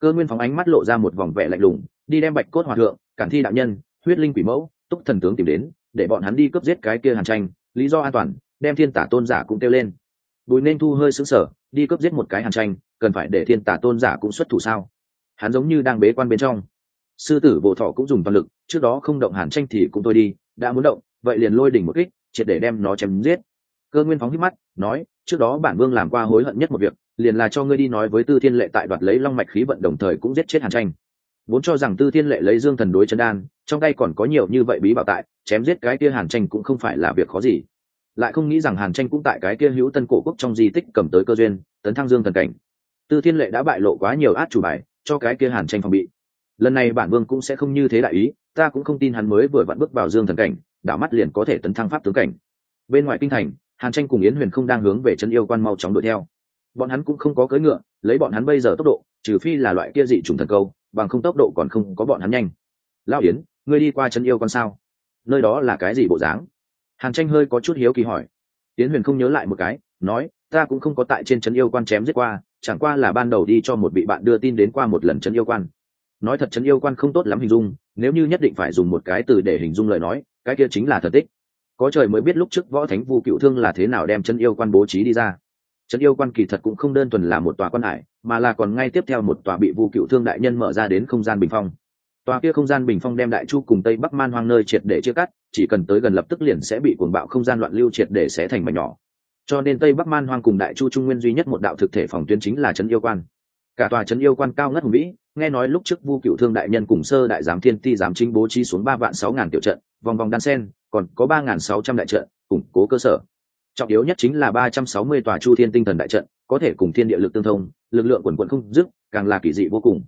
Cơ nguyên phóng ánh mắt lộ ra một vòng vẻ lạnh lùng, đi đem bạch cốt hòa thượng, cản thi đạo nhân, huyết linh quỷ mẫu, túc thần tướng tìm đến, để bọn hắn đi cướp giết cái kia hàn tranh, lý do an toàn, đem thiên tả tôn giả cũng kêu lên. Bùi nên thu hơi xứng sở đi cướp giết một cái hàn tranh, cần phải để thiên tả tôn giả cũng xuất thủ sao? Hắn giống như đang bế quan bên trong. Sư tử bộ thọ cũng dùng toàn lực, trước đó không động hàn tranh thì cũng tôi đi, đã muốn động, vậy liền lôi đỉnh một kích, triệt để đem nó chém giết. Cơ nguyên phóng hít mắt, nói, trước đó bản vương làm qua hối hận nhất một việc, liền là cho ngươi đi nói với tư thiên lệ tại đoạt lấy long mạch khí vận đồng thời cũng giết chết hàn tranh. Vốn cho rằng tư thiên lệ lấy dương thần đối chân đan, trong tay còn có nhiều như vậy bí bảo tại, chém giết cái kia hàn tranh cũng không phải là việc khó gì lại không nghĩ rằng hàn tranh cũng tại cái kia hữu tân cổ quốc trong di tích cầm tới cơ duyên, tấn thăng dương thần cảnh. Tư thiên lệ đã bại lộ quá nhiều át chủ bài, cho cái kia hàn tranh phòng bị. Lần này bản vương cũng sẽ không như thế đại ý, ta cũng không tin hắn mới vừa vặn bước vào dương thần cảnh, đảo mắt liền có thể tấn thăng pháp tướng cảnh. Bên ngoài kinh thành, hàn tranh cùng yến huyền không đang hướng về chân yêu quan mau chóng đuổi theo. Bọn hắn cũng không có cưỡi ngựa, lấy bọn hắn bây giờ tốc độ, trừ phi là loại kia dị trùng thần câu, bằng không tốc độ còn không có bọn hắn nhanh. Lao yến, ngươi đi qua chân yêu quan sao? Nơi đó là cái gì bộ dáng? Hàn tranh hơi có chút hiếu kỳ hỏi. Tiến huyền không nhớ lại một cái, nói, ta cũng không có tại trên trấn yêu quan chém giết qua, chẳng qua là ban đầu đi cho một vị bạn đưa tin đến qua một lần trấn yêu quan. Nói thật trấn yêu quan không tốt lắm hình dung, nếu như nhất định phải dùng một cái từ để hình dung lời nói, cái kia chính là thật tích. Có trời mới biết lúc trước võ thánh vu cựu thương là thế nào đem trấn yêu quan bố trí đi ra. Trấn yêu quan kỳ thật cũng không đơn thuần là một tòa quan hải, mà là còn ngay tiếp theo một tòa bị vu cựu thương đại nhân mở ra đến không gian bình phong tòa kia không gian bình phong đem đại chu cùng tây bắc man hoang nơi triệt để chia cắt, chỉ cần tới gần lập tức liền sẽ bị cuồng bạo không gian loạn lưu triệt để xé thành mảnh nhỏ. Cho nên tây bắc man hoang cùng đại chu trung nguyên duy nhất một đạo thực thể phòng tuyến chính là trấn yêu quan. Cả tòa trấn yêu quan cao ngất hùng vĩ, nghe nói lúc trước vu cựu thương đại nhân cùng sơ đại giám thiên ti giám chính bố trí xuống ba vạn sáu ngàn tiểu trận, vòng vòng đan sen, còn có ba ngàn sáu trăm đại trận, củng cố cơ sở. Trọng yếu nhất chính là ba trăm sáu mươi tòa chu thiên tinh thần đại trận, có thể cùng thiên địa lực tương thông, lực lượng quần quận không dứt, càng là kỳ dị vô cùng.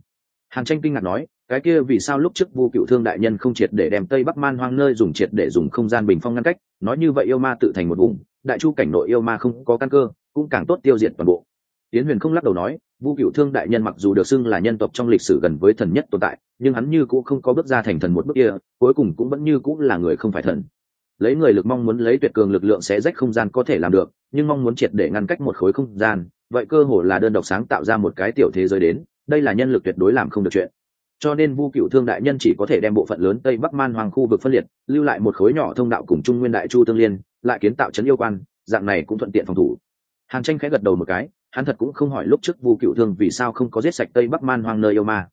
Hàn tranh kinh ngạc nói cái kia vì sao lúc trước vu cựu thương đại nhân không triệt để đem tây bắc man hoang nơi dùng triệt để dùng không gian bình phong ngăn cách, nói như vậy yêu ma tự thành một vùng, đại chu cảnh nội yêu ma không có căn cơ, cũng càng tốt tiêu diệt toàn bộ. Tiến huyền không lắc đầu nói, vu cựu thương đại nhân mặc dù được xưng là nhân tộc trong lịch sử gần với thần nhất tồn tại, nhưng hắn như cũng không có bước ra thành thần một bước kia, cuối cùng cũng vẫn như cũng là người không phải thần. Lấy người lực mong muốn lấy tuyệt cường lực lượng sẽ rách không gian có thể làm được, nhưng mong muốn triệt để ngăn cách một khối không gian, vậy cơ hồ là đơn độc sáng tạo ra một cái tiểu thế giới đến, đây là nhân lực tuyệt đối làm không được chuyện cho nên vu cựu thương đại nhân chỉ có thể đem bộ phận lớn tây bắc man hoàng khu vực phân liệt, lưu lại một khối nhỏ thông đạo cùng trung nguyên đại chu tương liên, lại kiến tạo trấn yêu quan, dạng này cũng thuận tiện phòng thủ. Hàn tranh khẽ gật đầu một cái, hắn thật cũng không hỏi lúc trước vu cựu thương vì sao không có giết sạch tây bắc man hoang nơi yêu ma.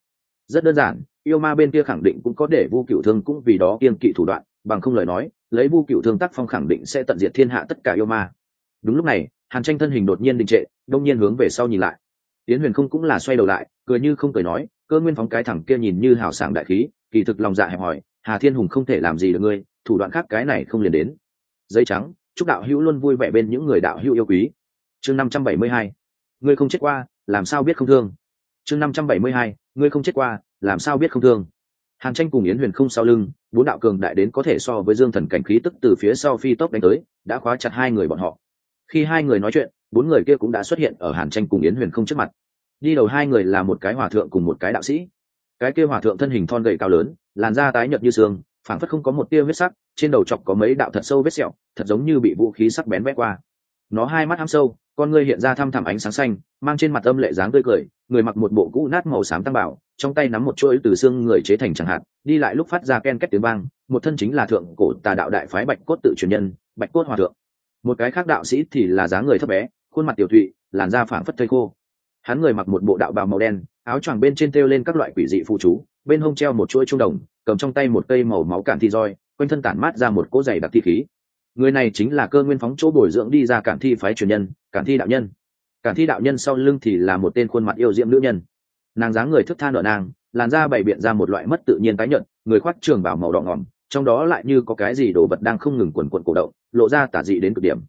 Rất đơn giản, yêu ma bên kia khẳng định cũng có để vu cựu thương cũng vì đó kiên kỵ thủ đoạn, bằng không lời nói, lấy vu cựu thương tác phong khẳng định sẽ tận diệt thiên hạ tất cả yêu ma. Đúng lúc này, hàn tranh thân hình đột nhiên đình trệ, đông nhiên hướng về sau nhìn lại. Tiến huyền không cũng là xoay đầu lại, cười như không cười nói cơ nguyên phóng cái thẳng kia nhìn như hào sảng đại khí, kỳ thực lòng dạ hẹp hỏi hà thiên hùng không thể làm gì được ngươi, thủ đoạn khác cái này không liền đến. Giấy trắng, chúc đạo hữu luôn vui vẻ bên những người đạo hữu yêu quý. Chương năm trăm bảy mươi hai, ngươi không chết qua, làm sao biết không thương? Chương năm trăm bảy mươi hai, ngươi không chết qua, làm sao biết không thương? Hàn tranh cùng yến huyền không sau lưng, bốn đạo cường đại đến có thể so với dương thần cảnh khí tức từ phía sau phi tốc đánh tới, đã khóa chặt hai người bọn họ. Khi hai người nói chuyện, bốn người kia cũng đã xuất hiện ở hàn tranh cùng yến huyền không trước mặt đi đầu hai người là một cái hòa thượng cùng một cái đạo sĩ. Cái kia hòa thượng thân hình thon gầy cao lớn, làn da tái nhợt như xương, phảng phất không có một tia huyết sắc, trên đầu chọc có mấy đạo thật sâu vết sẹo, thật giống như bị vũ khí sắc bén vét qua. Nó hai mắt hăm sâu, con ngươi hiện ra thăm thẳm ánh sáng xanh, mang trên mặt âm lệ dáng tươi cười, người mặc một bộ cũ nát màu xám tăng bảo, trong tay nắm một chuỗi từ xương người chế thành chẳng hạn, đi lại lúc phát ra ken két tiếng vang, một thân chính là thượng cổ tà đạo đại phái bạch cốt tự truyền nhân, bạch cốt hòa thượng. Một cái khác đạo sĩ thì là dáng người thấp bé, khuôn mặt tiểu thụy, làn da phảng phất thây khô hắn người mặc một bộ đạo bào màu đen áo choàng bên trên treo lên các loại quỷ dị phụ chú bên hông treo một chuỗi trung đồng cầm trong tay một cây màu máu cản thi roi quanh thân tản mát ra một cỗ dày đặc thi khí. Người này chính là cơ nguyên phóng chỗ bồi dưỡng đi ra cản thi phái truyền nhân cản thi đạo nhân. Cản thi đạo nhân sau lưng thì là một tên khuôn mặt yêu diễm nữ nhân. Nàng dáng người thức tha nợ nàng làn da bày biện ra một loại mất tự nhiên tái nhuận, người khoác trường bảo màu đỏ ngỏm trong đó lại như có cái gì đồ vật đang không ngừng quần quần cổ động lộ ra tả dị đến cực điểm.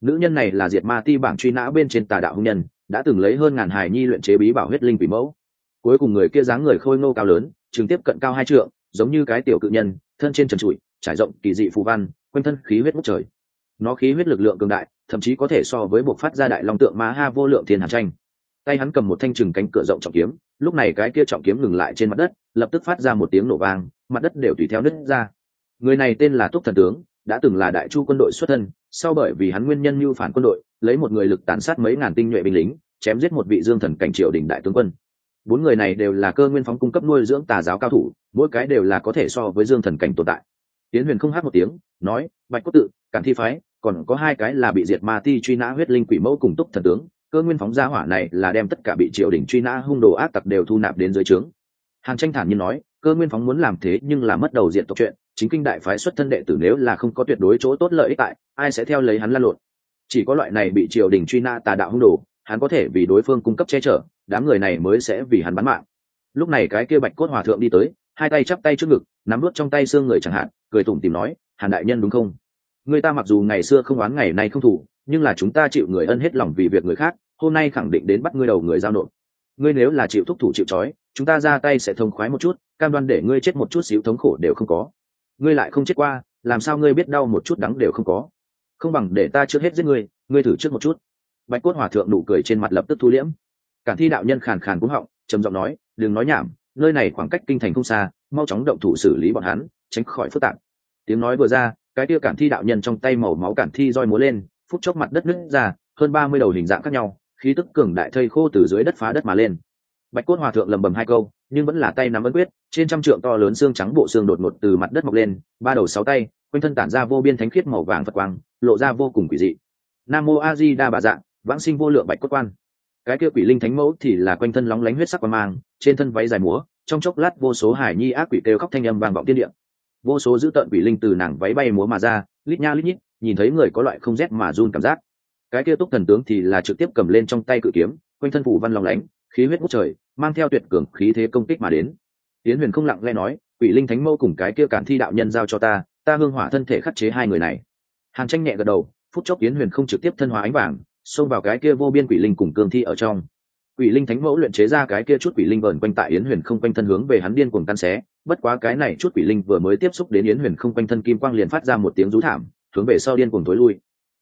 Nữ nhân này là diệt ma ti bảng truy nã bên trên tà đạo hung nhân đã từng lấy hơn ngàn hài nhi luyện chế bí bảo huyết linh quỷ mẫu. Cuối cùng người kia dáng người khôi ngô cao lớn trực tiếp cận cao hai trượng, giống như cái tiểu cự nhân, thân trên trần trụi, trải rộng kỳ dị phù văn, quanh thân khí huyết ngút trời. Nó khí huyết lực lượng cường đại, thậm chí có thể so với buộc phát ra đại long tượng ma ha vô lượng thiên hàn tranh. Tay hắn cầm một thanh trừng cánh cửa rộng trọng kiếm, lúc này cái kia trọng kiếm ngừng lại trên mặt đất, lập tức phát ra một tiếng nổ vang, mặt đất đều tùy theo nứt ra. Người này tên là túc thần tướng, đã từng là đại chu quân đội xuất thân, sau bởi vì hắn nguyên nhân mưu phản quân đội lấy một người lực tàn sát mấy ngàn tinh nhuệ binh lính, chém giết một vị dương thần cảnh triều đình đại tướng quân. Bốn người này đều là cơ nguyên phóng cung cấp nuôi dưỡng tà giáo cao thủ, mỗi cái đều là có thể so với dương thần cảnh tồn tại. Tiến huyền không hát một tiếng, nói, bạch quốc tự, cản thi phái, còn có hai cái là bị diệt ma ti truy nã huyết linh quỷ mẫu cùng túc thần tướng, cơ nguyên phóng gia hỏa này là đem tất cả bị triều đình truy nã hung đồ ác tặc đều thu nạp đến dưới trướng. Hàn tranh thản nhiên nói, cơ nguyên phóng muốn làm thế nhưng là mất đầu diện tộc chuyện, chính kinh đại phái xuất thân đệ tử nếu là không có tuyệt đối chỗ tốt lợi ích tại, ai sẽ theo lấy hắn lan lộn? Chỉ có loại này bị triều đình truy nã tà đạo hung đồ, hắn có thể vì đối phương cung cấp che chở, đám người này mới sẽ vì hắn bắn mạng. Lúc này cái kia bạch cốt hòa thượng đi tới, hai tay chắp tay trước ngực, nắm nuốt trong tay xương người chẳng hạn, cười tủm tìm nói, hàn đại nhân đúng không? Người ta mặc dù ngày xưa không oán ngày nay không thủ nhưng là chúng ta chịu người ân hết lòng vì việc người khác, hôm nay khẳng định đến bắt ngươi đầu người giao nộp. Ngươi nếu là chịu thúc thủ chịu trói, chúng ta ra tay sẽ thông khoái một chút, cam đoan để ngươi chết một chút xíu thống khổ đều không có. Ngươi lại không chết qua, làm sao ngươi biết đau một chút đắng đều không có? Không bằng để ta trước hết giết ngươi ngươi thử trước một chút. Bạch cốt hòa thượng nụ cười trên mặt lập tức thu liễm. Cản thi đạo nhân khàn khàn cúng họng, trầm giọng nói, đừng nói nhảm, nơi này khoảng cách kinh thành không xa, mau chóng động thủ xử lý bọn hắn, tránh khỏi phức tạp. Tiếng nói vừa ra, cái tia cản thi đạo nhân trong tay màu máu cản thi roi múa lên, phút chốc mặt đất nứt ra, hơn ba mươi đầu hình dạng khác nhau, khí tức cường đại thây khô từ dưới đất phá đất mà lên. Bạch cốt hòa thượng lầm bầm hai câu, nhưng vẫn là tay nắm ấn quyết, trên trăm trượng to lớn xương trắng bộ xương đột ngột từ mặt đất mọc lên, ba đầu sáu tay, quanh thân tản ra vô biên thánh khiết màu vàng phật quang lộ ra vô cùng quỷ dị. Nam mô a di đa bà dạ vãng sinh vô lượng bạch cốt quan. Cái kia quỷ linh thánh mẫu thì là quanh thân lóng lánh huyết sắc quang mang, trên thân váy dài múa, trong chốc lát vô số hải nhi ác quỷ kêu khóc thanh âm vang vọng tiên địa. Vô số dữ tợn quỷ linh từ nàng váy bay múa mà ra, lít nha lít nhít, nhìn thấy người có loại không rét mà run cảm giác. Cái kia túc thần tướng thì là trực tiếp cầm lên trong tay cự kiếm, quanh thân phủ văn lòng lánh, khí huyết ngút trời, mang theo tuyệt cường khí thế công kích mà đến. Tiến huyền không lặng lẽ nói, quỷ linh thánh mâu cùng cái kia cản thi đạo nhân giao cho ta ta hương hỏa thân thể khắc chế hai người này hàn tranh nhẹ gật đầu, phút chốc Yến huyền không trực tiếp thân hóa ánh vàng, xông vào cái kia vô biên quỷ linh cùng cương thi ở trong. Quỷ linh thánh mẫu luyện chế ra cái kia chút quỷ linh vờn quanh tại yến huyền không quanh thân hướng về hắn điên cuồng căn xé, bất quá cái này chút quỷ linh vừa mới tiếp xúc đến yến huyền không quanh thân kim quang liền phát ra một tiếng rú thảm, hướng về sau điên cuồng tối lui.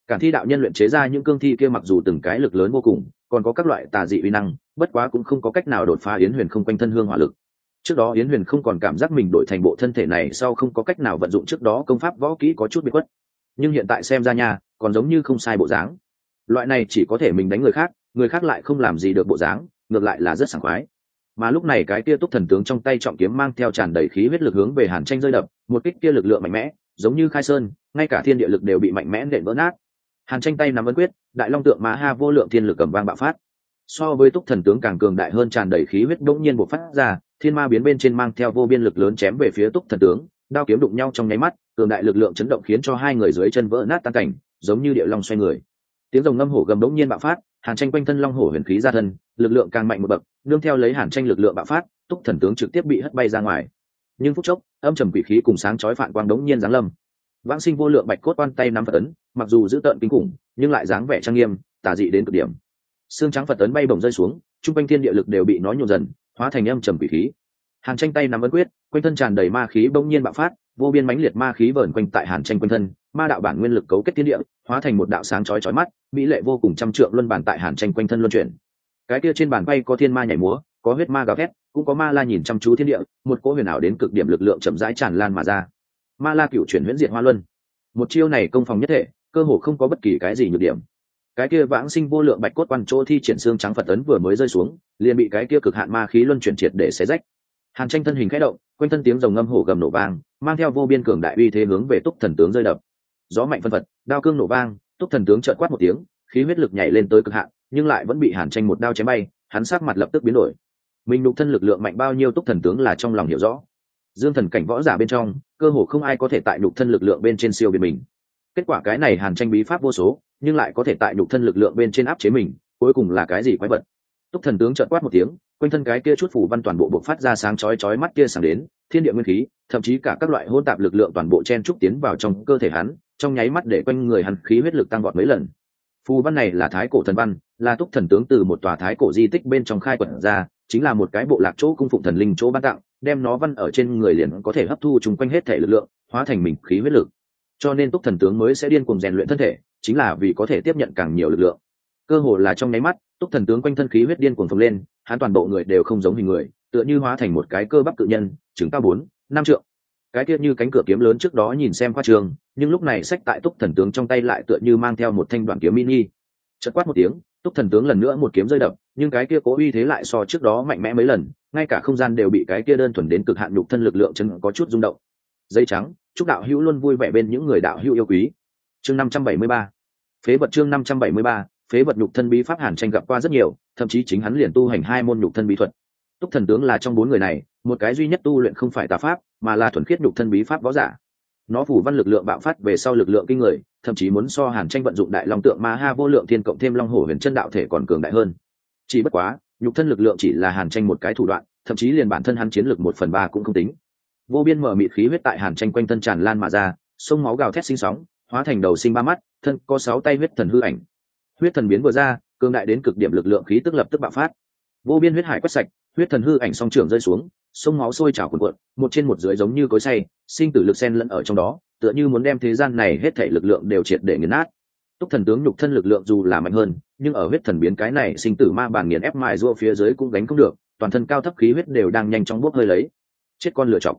Cản thi đạo nhân luyện chế ra những cương thi kia mặc dù từng cái lực lớn vô cùng, còn có các loại tà dị uy năng, bất quá cũng không có cách nào đột phá yến huyền không quanh thân hương hỏa lực. Trước đó yến huyền không còn cảm giác mình đổi thành bộ thân thể này sau không có cách nào vận dụng trước đó công pháp võ kỹ có chút bị khuất nhưng hiện tại xem ra nha, còn giống như không sai bộ dáng. Loại này chỉ có thể mình đánh người khác người khác lại không làm gì được bộ dáng, ngược lại là rất sảng khoái. Mà lúc này cái kia túc thần tướng trong tay trọng kiếm mang theo tràn đầy khí huyết lực hướng về hàn tranh rơi đập, một kích kia lực lượng mạnh mẽ, giống như khai sơn, ngay cả thiên địa lực đều bị mạnh mẽ nện vỡ nát. Hàn tranh tay nắm ấn quyết, đại long tượng mã ha vô lượng thiên lực cầm vang bạo phát. So với túc thần tướng càng cường đại hơn tràn đầy khí huyết bỗng nhiên bộc phát ra, thiên ma biến bên trên mang theo vô biên lực lớn chém về phía túc thần tướng, đao kiếm đụng nhau trong nháy mắt cường đại lực lượng chấn động khiến cho hai người dưới chân vỡ nát tan cảnh, giống như địa long xoay người. Tiếng rồng ngâm hổ gầm đống nhiên bạo phát, hàn tranh quanh thân long hổ huyền khí ra thân, lực lượng càng mạnh một bậc, nương theo lấy hàn tranh lực lượng bạo phát, túc thần tướng trực tiếp bị hất bay ra ngoài. Nhưng phút chốc, âm trầm quỷ khí cùng sáng chói phản quang đống nhiên giáng lâm. Vãng sinh vô lượng bạch cốt quan tay nắm phật ấn, mặc dù giữ tợn kinh khủng, nhưng lại dáng vẻ trang nghiêm tả dị đến cực điểm. Xương trắng phật ấn bay bổng rơi xuống, trung quanh thiên địa lực đều bị nó nhộn dần, hóa thành âm trầm quỷ khí. Hàn tranh tay nắm ấn quyết, quanh thân tràn đầy ma khí bỗng nhiên bạo phát vô biên mãnh liệt ma khí vờn quanh tại hàn tranh quanh thân, ma đạo bản nguyên lực cấu kết thiên địa, hóa thành một đạo sáng chói chói mắt, mỹ lệ vô cùng trăm trượng luân bản tại hàn tranh quanh thân luân chuyển. Cái kia trên bàn bay có thiên ma nhảy múa, có huyết ma gào thét, cũng có ma la nhìn chăm chú thiên địa, một cỗ huyền ảo đến cực điểm lực lượng chậm rãi tràn lan mà ra. Ma la cựu chuyển huyễn diện hoa luân. Một chiêu này công phòng nhất thể, cơ hồ không có bất kỳ cái gì nhược điểm. Cái kia vãng sinh vô lượng bạch cốt quan chỗ thi triển xương trắng phật tấn vừa mới rơi xuống, liền bị cái kia cực hạn ma khí luân chuyển triệt để xé rách. Hàn tranh thân hình khẽ động quanh thân tiếng rồng ngâm hổ gầm nổ vang, mang theo vô biên cường đại uy thế hướng về túc thần tướng rơi đập. Gió mạnh phân phật, đao cương nổ vang, túc thần tướng trợt quát một tiếng, khí huyết lực nhảy lên tới cực hạn, nhưng lại vẫn bị hàn tranh một đao chém bay, hắn sát mặt lập tức biến đổi. Mình đục thân lực lượng mạnh bao nhiêu túc thần tướng là trong lòng hiểu rõ. Dương thần cảnh võ giả bên trong, cơ hồ không ai có thể tại đục thân lực lượng bên trên siêu biệt mình. Kết quả cái này hàn tranh bí pháp vô số, nhưng lại có thể tại đục thân lực lượng bên trên áp chế mình, cuối cùng là cái gì quái vật? Túc thần tướng trợt quát một tiếng quanh thân cái kia chút phủ văn toàn bộ bộc phát ra sáng chói chói mắt kia sáng đến, thiên địa nguyên khí, thậm chí cả các loại hỗn tạp lực lượng toàn bộ chen trúc tiến vào trong cơ thể hắn, trong nháy mắt để quanh người hắn khí huyết lực tăng vọt mấy lần. Phù văn này là thái cổ thần văn, là túc thần tướng từ một tòa thái cổ di tích bên trong khai quật ra, chính là một cái bộ lạc chỗ cung phụng thần linh chỗ ban tặng, đem nó văn ở trên người liền có thể hấp thu chung quanh hết thể lực lượng, hóa thành mình khí huyết lực. Cho nên túc thần tướng mới sẽ điên cùng rèn luyện thân thể, chính là vì có thể tiếp nhận càng nhiều lực lượng. Cơ hồ là trong nháy mắt túc thần tướng quanh thân khí huyết điên cuồng phồng lên, hắn toàn bộ người đều không giống hình người, tựa như hóa thành một cái cơ bắp cự nhân chứng cao bốn, năm trượng. Cái kia như cánh cửa kiếm lớn trước đó nhìn xem khoa trường, nhưng lúc này sách tại túc thần tướng trong tay lại tựa như mang theo một thanh đoạn kiếm mini. Chật quát một tiếng, túc thần tướng lần nữa một kiếm rơi đập, nhưng cái kia cố uy thế lại so trước đó mạnh mẽ mấy lần, ngay cả không gian đều bị cái kia đơn thuần đến cực hạn nhục thân lực lượng chân có chút rung động. Dây trắng, chúc đạo hữu luôn vui vẻ bên những người đạo hữu yêu quý. Chương năm trăm bảy mươi ba. Phế vật chương năm trăm bảy mươi ba phế vật nhục thân bí pháp hàn tranh gặp qua rất nhiều, thậm chí chính hắn liền tu hành hai môn nhục thân bí thuật. Túc thần tướng là trong bốn người này, một cái duy nhất tu luyện không phải tà pháp, mà là thuần khiết nhục thân bí pháp võ giả. Nó phủ văn lực lượng bạo phát về sau lực lượng kinh người, thậm chí muốn so hàn tranh vận dụng đại long tượng ma ha vô lượng thiên cộng thêm long hổ huyền chân đạo thể còn cường đại hơn. Chỉ bất quá, nhục thân lực lượng chỉ là hàn tranh một cái thủ đoạn, thậm chí liền bản thân hắn chiến lực một phần ba cũng không tính. Vô biên mở mịt khí huyết tại hàn tranh quanh thân tràn lan mà ra, sông máu gào thét sinh sóng, hóa thành đầu sinh ba mắt, thân có sáu tay huyết thần hư ảnh huyết thần biến vừa ra cương đại đến cực điểm lực lượng khí tức lập tức bạo phát. Vô biên huyết hải quét sạch, huyết thần hư ảnh song trưởng rơi xuống, sông máu sôi trào cuồn cuộn, một trên một dưới giống như cối say sinh tử lực sen lẫn ở trong đó, tựa như muốn đem thế gian này hết thể lực lượng đều triệt để nghiền nát. Túc thần tướng nhục thân lực lượng dù là mạnh hơn, nhưng ở huyết thần biến cái này sinh tử ma bản nghiền ép mài rua phía dưới cũng gánh không được, toàn thân cao thấp khí huyết đều đang nhanh chóng bốc hơi lấy. Chết con lựa chọc.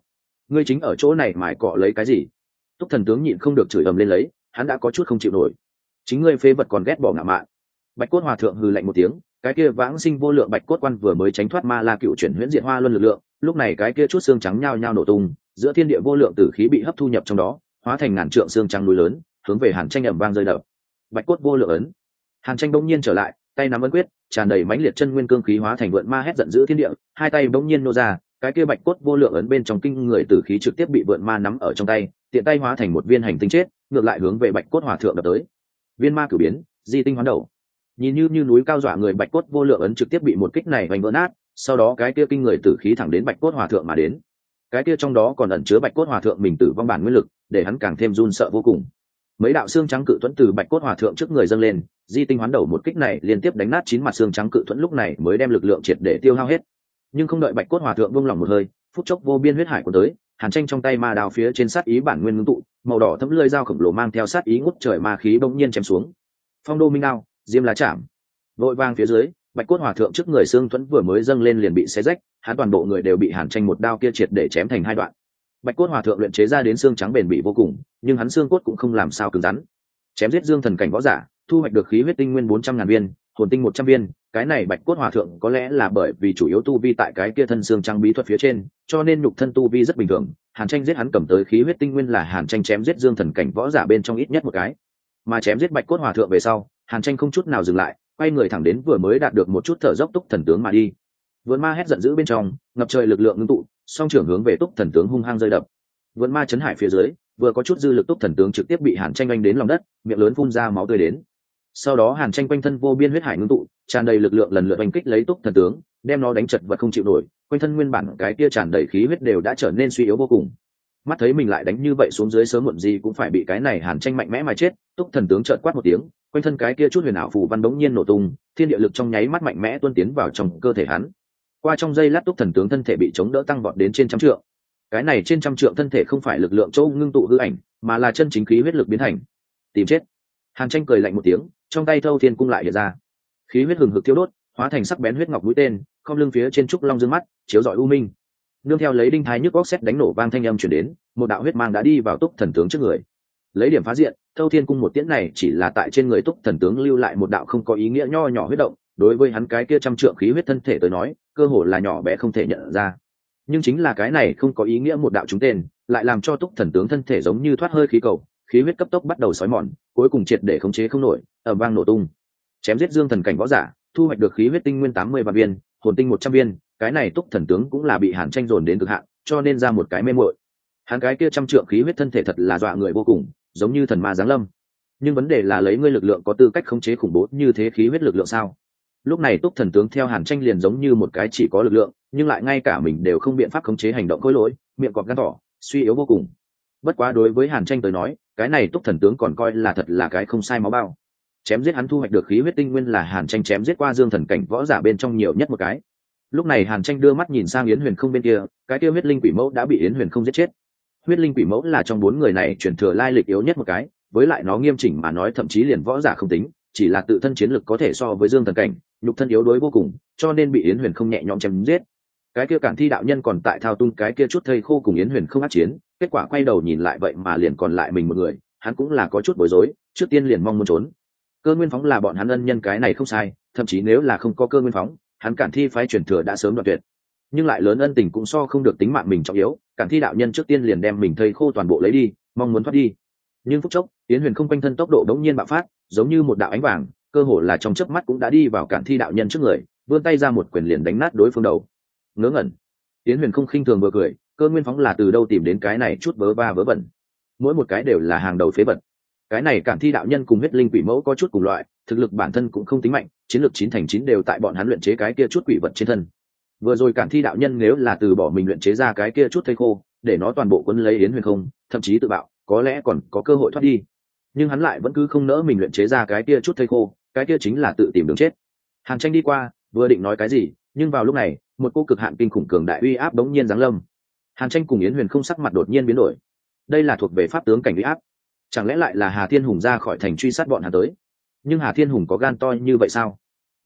Ngươi chính ở chỗ này mài cọ lấy cái gì? Túc thần tướng nhịn không được chửi ầm lên lấy, hắn đã có chút không chịu nổi chính ngươi phế vật còn ghét bỏ ngạo mạn. Bạch cốt hòa thượng hừ lạnh một tiếng, cái kia vãng sinh vô lượng bạch cốt quan vừa mới tránh thoát ma la cựu chuyển huyễn diện hoa luân lực lượng, lúc này cái kia chút xương trắng nhao nhao nổ tung, giữa thiên địa vô lượng tử khí bị hấp thu nhập trong đó, hóa thành ngàn trượng xương trắng núi lớn, hướng về hàn tranh ẩm vang rơi đập. Bạch cốt vô lượng ấn. Hàn tranh bỗng nhiên trở lại, tay nắm ấn quyết, tràn đầy mãnh liệt chân nguyên cương khí hóa thành vượn ma hét giận dữ thiên địa, hai tay bỗng nhiên nô ra, cái kia bạch cốt vô lượng ấn bên trong kinh người tử khí trực tiếp bị vượn ma nắm ở trong tay, tiện tay hóa thành một viên hành tinh chết, ngược lại hướng về bạch cốt hòa thượng đập tới viên ma cử biến, di tinh hoán đầu. Nhìn như như núi cao dọa người bạch cốt vô lượng ấn trực tiếp bị một kích này vành vỡ nát, sau đó cái kia kinh người tử khí thẳng đến bạch cốt hòa thượng mà đến. Cái kia trong đó còn ẩn chứa bạch cốt hòa thượng mình tử vong bản nguyên lực, để hắn càng thêm run sợ vô cùng. Mấy đạo xương trắng cự thuẫn từ bạch cốt hòa thượng trước người dâng lên, di tinh hoán đầu một kích này liên tiếp đánh nát chín mặt xương trắng cự thuẫn lúc này mới đem lực lượng triệt để tiêu hao hết. Nhưng không đợi bạch cốt hòa thượng buông lỏng một hơi, phút chốc vô biên huyết hải của tới, hàn tranh trong tay ma đào phía trên sát ý bản nguyên ngưng tụ màu đỏ thấm lưỡi dao khổng lồ mang theo sát ý ngút trời ma khí bỗng nhiên chém xuống. Phong đô minh ao, diêm lá chạm. Vội vang phía dưới bạch cốt hòa thượng trước người xương thuẫn vừa mới dâng lên liền bị xé rách hắn toàn bộ người đều bị hàn tranh một đao kia triệt để chém thành hai đoạn. Bạch cốt hòa thượng luyện chế ra đến xương trắng bền bỉ vô cùng nhưng hắn xương cốt cũng không làm sao cứng rắn. Chém giết dương thần cảnh võ giả thu hoạch được khí huyết tinh nguyên bốn trăm ngàn viên hồn tinh một trăm viên cái này bạch cốt hòa thượng có lẽ là bởi vì chủ yếu tu vi tại cái kia thân xương trắng bí thuật phía trên cho nên nhục thân tu vi rất bình thường hàn tranh giết hắn cầm tới khí huyết tinh nguyên là hàn tranh chém giết dương thần cảnh võ giả bên trong ít nhất một cái. Mà chém giết bạch cốt hòa thượng về sau, hàn tranh không chút nào dừng lại, quay người thẳng đến vừa mới đạt được một chút thở dốc túc thần tướng mà đi. Vượn ma hét giận dữ bên trong, ngập trời lực lượng ngưng tụ, song trưởng hướng về túc thần tướng hung hăng rơi đập. Vượn ma chấn hải phía dưới, vừa có chút dư lực túc thần tướng trực tiếp bị hàn tranh oanh đến lòng đất, miệng lớn phun ra máu tươi đến. Sau đó hàn tranh quanh thân vô biên huyết hải ngưng tụ, tràn đầy lực lượng lần lượt oanh kích lấy túc thần tướng, đem nó đánh chật vật không chịu nổi quanh thân nguyên bản cái kia tràn đầy khí huyết đều đã trở nên suy yếu vô cùng. Mắt thấy mình lại đánh như vậy xuống dưới sớm muộn gì cũng phải bị cái này hàn tranh mạnh mẽ mà chết, túc thần tướng trợn quát một tiếng, quanh thân cái kia chút huyền ảo phù văn đống nhiên nổ tung, thiên địa lực trong nháy mắt mạnh mẽ tuôn tiến vào trong cơ thể hắn. Qua trong giây lát túc thần tướng thân thể bị chống đỡ tăng vọt đến trên trăm trượng. Cái này trên trăm trượng thân thể không phải lực lượng châu ngưng tụ hư ảnh, mà là chân chính khí huyết lực biến thành. Tìm chết. Hàn tranh cười lạnh một tiếng, trong tay thâu thiên cung lại hiện ra. Khí huyết hừng hực thiêu đốt, hóa thành sắc bén huyết ngọc mũi tên không lưng phía trên trúc long dương mắt, chiếu rọi u minh. Nương theo lấy đinh thái nhức góc xét đánh nổ vang thanh âm chuyển đến, một đạo huyết mang đã đi vào túc thần tướng trước người. Lấy điểm phá diện, thâu thiên cung một tiễn này chỉ là tại trên người túc thần tướng lưu lại một đạo không có ý nghĩa nho nhỏ huyết động, đối với hắn cái kia trăm trượng khí huyết thân thể tới nói, cơ hồ là nhỏ bé không thể nhận ra. Nhưng chính là cái này không có ý nghĩa một đạo chúng tên, lại làm cho túc thần tướng thân thể giống như thoát hơi khí cầu, khí huyết cấp tốc bắt đầu xói mòn, cuối cùng triệt để khống chế không nổi ẩm vang nổ tung. Chém giết dương thần cảnh võ giả thu hoạch được khí huyết tinh nguyên tám mươi vạn viên, hồn tinh một trăm viên, cái này túc thần tướng cũng là bị hàn tranh dồn đến cực hạn, cho nên ra một cái mê mội hắn cái kia trăm trượng khí huyết thân thể thật là dọa người vô cùng, giống như thần ma giáng lâm. Nhưng vấn đề là lấy ngươi lực lượng có tư cách khống chế khủng bố như thế khí huyết lực lượng sao? Lúc này túc thần tướng theo hàn tranh liền giống như một cái chỉ có lực lượng, nhưng lại ngay cả mình đều không biện pháp khống chế hành động khối lỗi, miệng cọp gan tỏ suy yếu vô cùng. Bất quá đối với hàn tranh tới nói, cái này túc thần tướng còn coi là thật là cái không sai máu bao chém giết hắn thu hoạch được khí huyết tinh nguyên là hàn tranh chém giết qua dương thần cảnh võ giả bên trong nhiều nhất một cái. Lúc này hàn tranh đưa mắt nhìn sang yến huyền không bên kia, cái kia huyết linh quỷ mẫu đã bị yến huyền không giết chết. Huyết linh quỷ mẫu là trong bốn người này chuyển thừa lai lịch yếu nhất một cái, với lại nó nghiêm chỉnh mà nói thậm chí liền võ giả không tính, chỉ là tự thân chiến lực có thể so với dương thần cảnh, nhục thân yếu đuối vô cùng, cho nên bị yến huyền không nhẹ nhõm chém giết. Cái kia cản thi đạo nhân còn tại thao tung cái kia chút thây khô cùng yến huyền không át chiến, kết quả quay đầu nhìn lại vậy mà liền còn lại mình một người, hắn cũng là có chút bối rối, trước tiên liền mong muốn trốn cơ nguyên phóng là bọn hắn ân nhân cái này không sai, thậm chí nếu là không có cơ nguyên phóng, hắn cản thi phái truyền thừa đã sớm đoạt tuyệt. Nhưng lại lớn ân tình cũng so không được tính mạng mình trọng yếu, cản thi đạo nhân trước tiên liền đem mình thây khô toàn bộ lấy đi, mong muốn thoát đi. Nhưng phút chốc tiến huyền không quanh thân tốc độ đống nhiên bạo phát, giống như một đạo ánh vàng, cơ hồ là trong chớp mắt cũng đã đi vào cản thi đạo nhân trước người, vươn tay ra một quyền liền đánh nát đối phương đầu. Ngớ ngẩn. Tiến huyền không khinh thường vừa cười, cơ nguyên phóng là từ đâu tìm đến cái này chút vớ va vớ vẩn. Mỗi một cái đều là hàng đầu phế vật cái này cản thi đạo nhân cùng huyết linh quỷ mẫu có chút cùng loại, thực lực bản thân cũng không tính mạnh, chiến lược chín thành chín đều tại bọn hắn luyện chế cái kia chút quỷ vật trên thân. Vừa rồi cản thi đạo nhân nếu là từ bỏ mình luyện chế ra cái kia chút thây khô, để nó toàn bộ quân lấy yến huyền không, thậm chí tự bạo, có lẽ còn có cơ hội thoát đi. Nhưng hắn lại vẫn cứ không nỡ mình luyện chế ra cái kia chút thây khô, cái kia chính là tự tìm đường chết. Hàn tranh đi qua, vừa định nói cái gì, nhưng vào lúc này, một cô cực hạn kinh khủng cường đại uy áp đống nhiên giáng lâm. Hàn tranh cùng yến huyền không sắc mặt đột nhiên biến đổi. Đây là thuộc về pháp tướng cảnh uy áp chẳng lẽ lại là hà thiên hùng ra khỏi thành truy sát bọn hà tới? Nhưng hà thiên hùng có gan to như vậy sao?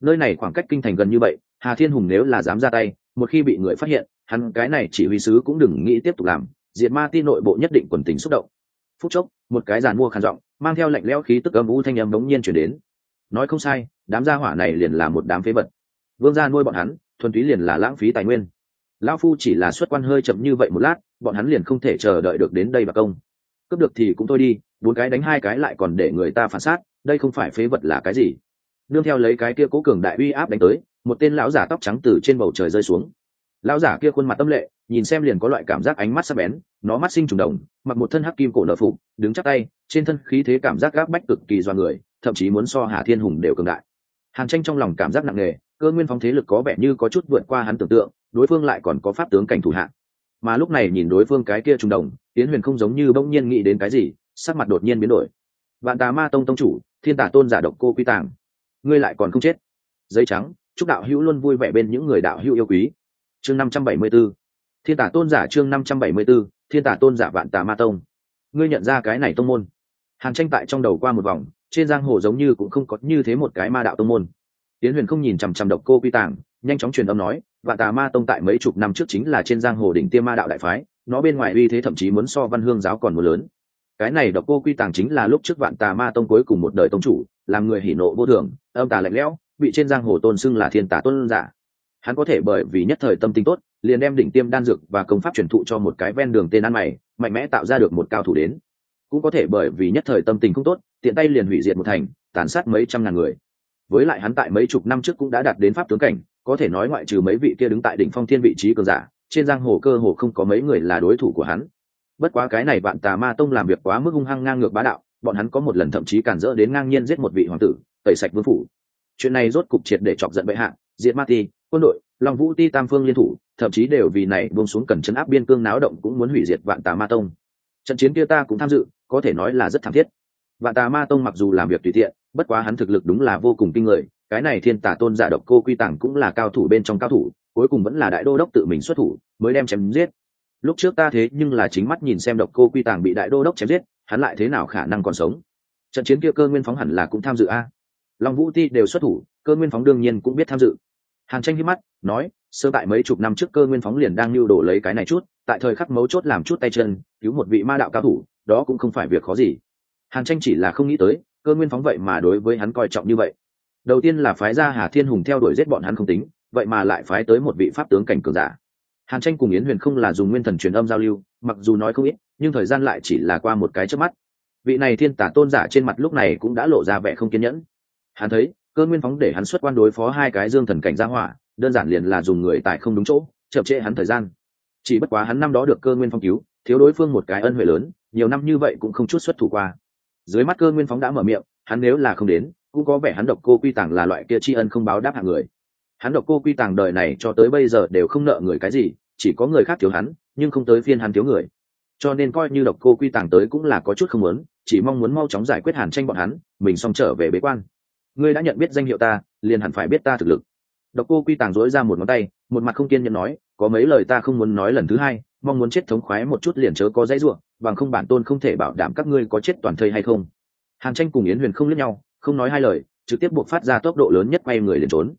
Nơi này khoảng cách kinh thành gần như vậy, hà thiên hùng nếu là dám ra tay, một khi bị người phát hiện, hắn cái này chỉ huy sứ cũng đừng nghĩ tiếp tục làm. Diệt ma ti nội bộ nhất định quần tình xúc động. Phút chốc, một cái giàn mua khàn giọng, mang theo lạnh lẽo khí tức âm u thanh âm đống nhiên chuyển đến. Nói không sai, đám gia hỏa này liền là một đám phế vật. Vương gia nuôi bọn hắn, thuần túy liền là lãng phí tài nguyên. Lão phu chỉ là xuất quan hơi chậm như vậy một lát, bọn hắn liền không thể chờ đợi được đến đây và công. Cướp được thì cũng thôi đi bốn cái đánh hai cái lại còn để người ta phản sát đây không phải phế vật là cái gì. Nương theo lấy cái kia cố cường đại uy áp đánh tới, một tên lão giả tóc trắng từ trên bầu trời rơi xuống. Lão giả kia khuôn mặt tâm lệ, nhìn xem liền có loại cảm giác ánh mắt sắc bén, nó mắt sinh trùng đồng mặc một thân hắc kim cổ nợ phục, đứng chắc tay, trên thân khí thế cảm giác gác bách cực kỳ do người, thậm chí muốn so hà thiên hùng đều cường đại. Hàn tranh trong lòng cảm giác nặng nề, cơ nguyên phóng thế lực có vẻ như có chút vượt qua hắn tưởng tượng, đối phương lại còn có pháp tướng cảnh thủ hạng mà lúc này nhìn đối phương cái kia trùng đồng tiến huyền không giống như bỗng nhiên nghĩ đến cái gì sắc mặt đột nhiên biến đổi. Vạn tà ma tông tông chủ, thiên tả tôn giả độc cô quy tàng, ngươi lại còn không chết. Giấy trắng, chúc đạo hữu luôn vui vẻ bên những người đạo hữu yêu quý. Chương năm trăm bảy mươi 574 thiên tả tôn giả chương năm trăm bảy mươi 574 thiên tả tôn giả vạn tà ma tông. Ngươi nhận ra cái này tông môn. Hàn tranh tại trong đầu qua một vòng, trên giang hồ giống như cũng không có như thế một cái ma đạo tông môn. Tiến huyền không nhìn chằm chằm độc cô quy tàng, nhanh chóng truyền âm nói, vạn tà ma tông tại mấy chục năm trước chính là trên giang hồ đỉnh tiêm ma đạo đại phái, nó bên ngoài uy thế thậm chí muốn so văn hương giáo còn một lớn cái này độc cô quy tàng chính là lúc trước vạn tà ma tông cuối cùng một đời tông chủ, làm người hỉ nộ vô thường, âm tà lạnh lẽo, bị trên giang hồ tôn xưng là thiên tà tôn giả. Hắn có thể bởi vì nhất thời tâm tính tốt, liền đem đỉnh tiêm đan dược và công pháp truyền thụ cho một cái ven đường tên ăn mày, mạnh mẽ tạo ra được một cao thủ đến. Cũng có thể bởi vì nhất thời tâm tình không tốt, tiện tay liền hủy diệt một thành, tàn sát mấy trăm ngàn người. Với lại hắn tại mấy chục năm trước cũng đã đạt đến pháp tướng cảnh, có thể nói ngoại trừ mấy vị kia đứng tại đỉnh phong thiên vị trí cường giả, trên giang hồ cơ hồ không có mấy người là đối thủ của hắn bất quá cái này bạn tà ma tông làm việc quá mức hung hăng ngang ngược bá đạo, bọn hắn có một lần thậm chí cản rỡ đến ngang nhiên giết một vị hoàng tử, tẩy sạch vương phủ. Chuyện này rốt cục triệt để chọc giận bệ hạ, diệt ma ti, quân đội, long vũ ti tam phương liên thủ, thậm chí đều vì này buông xuống cần chấn áp biên cương náo động cũng muốn hủy diệt vạn tà ma tông. Trận chiến kia ta cũng tham dự, có thể nói là rất thảm thiết. Vạn tà ma tông mặc dù làm việc tùy tiện, bất quá hắn thực lực đúng là vô cùng kinh người, cái này thiên tả tôn giả độc cô quy tàng cũng là cao thủ bên trong cao thủ, cuối cùng vẫn là đại đô đốc tự mình xuất thủ, mới đem chém giết lúc trước ta thế nhưng là chính mắt nhìn xem độc cô quy tàng bị đại đô đốc chém giết, hắn lại thế nào khả năng còn sống? Trận chiến kia cơ nguyên phóng hẳn là cũng tham dự a. Long vũ ti đều xuất thủ, cơ nguyên phóng đương nhiên cũng biết tham dự. Hàn tranh hít mắt, nói, sơ tại mấy chục năm trước cơ nguyên phóng liền đang lưu đổ lấy cái này chút, tại thời khắc mấu chốt làm chút tay chân, cứu một vị ma đạo cao thủ, đó cũng không phải việc khó gì. Hàn tranh chỉ là không nghĩ tới, cơ nguyên phóng vậy mà đối với hắn coi trọng như vậy. Đầu tiên là phái ra hà thiên hùng theo đuổi giết bọn hắn không tính, vậy mà lại phái tới một vị pháp tướng cảnh cường giả hàn tranh cùng yến huyền không là dùng nguyên thần truyền âm giao lưu, mặc dù nói không ít, nhưng thời gian lại chỉ là qua một cái trước mắt. Vị này thiên tả tôn giả trên mặt lúc này cũng đã lộ ra vẻ không kiên nhẫn. Hắn thấy, cơ nguyên phóng để hắn xuất quan đối phó hai cái dương thần cảnh gia hỏa, đơn giản liền là dùng người tại không đúng chỗ, chậm trễ hắn thời gian. Chỉ bất quá hắn năm đó được cơ nguyên phong cứu, thiếu đối phương một cái ân huệ lớn, nhiều năm như vậy cũng không chút xuất thủ qua. Dưới mắt cơ nguyên phóng đã mở miệng, hắn nếu là không đến, cũng có vẻ hắn độc cô quy tàng là loại kia tri ân không báo đáp hạng người hắn độc cô quy tàng đời này cho tới bây giờ đều không nợ người cái gì, chỉ có người khác thiếu hắn, nhưng không tới phiên hắn thiếu người. Cho nên coi như độc cô quy tàng tới cũng là có chút không muốn, chỉ mong muốn mau chóng giải quyết hàn tranh bọn hắn, mình xong trở về bế quan. Ngươi đã nhận biết danh hiệu ta, liền hẳn phải biết ta thực lực. Độc cô quy tàng dối ra một ngón tay, một mặt không kiên nhẫn nói, có mấy lời ta không muốn nói lần thứ hai, mong muốn chết thống khoái một chút liền chớ có dãy ruộng bằng không bản tôn không thể bảo đảm các ngươi có chết toàn thây hay không. Hàn tranh cùng yến huyền không lướt nhau, không nói hai lời, trực tiếp buộc phát ra tốc độ lớn nhất quay người liền trốn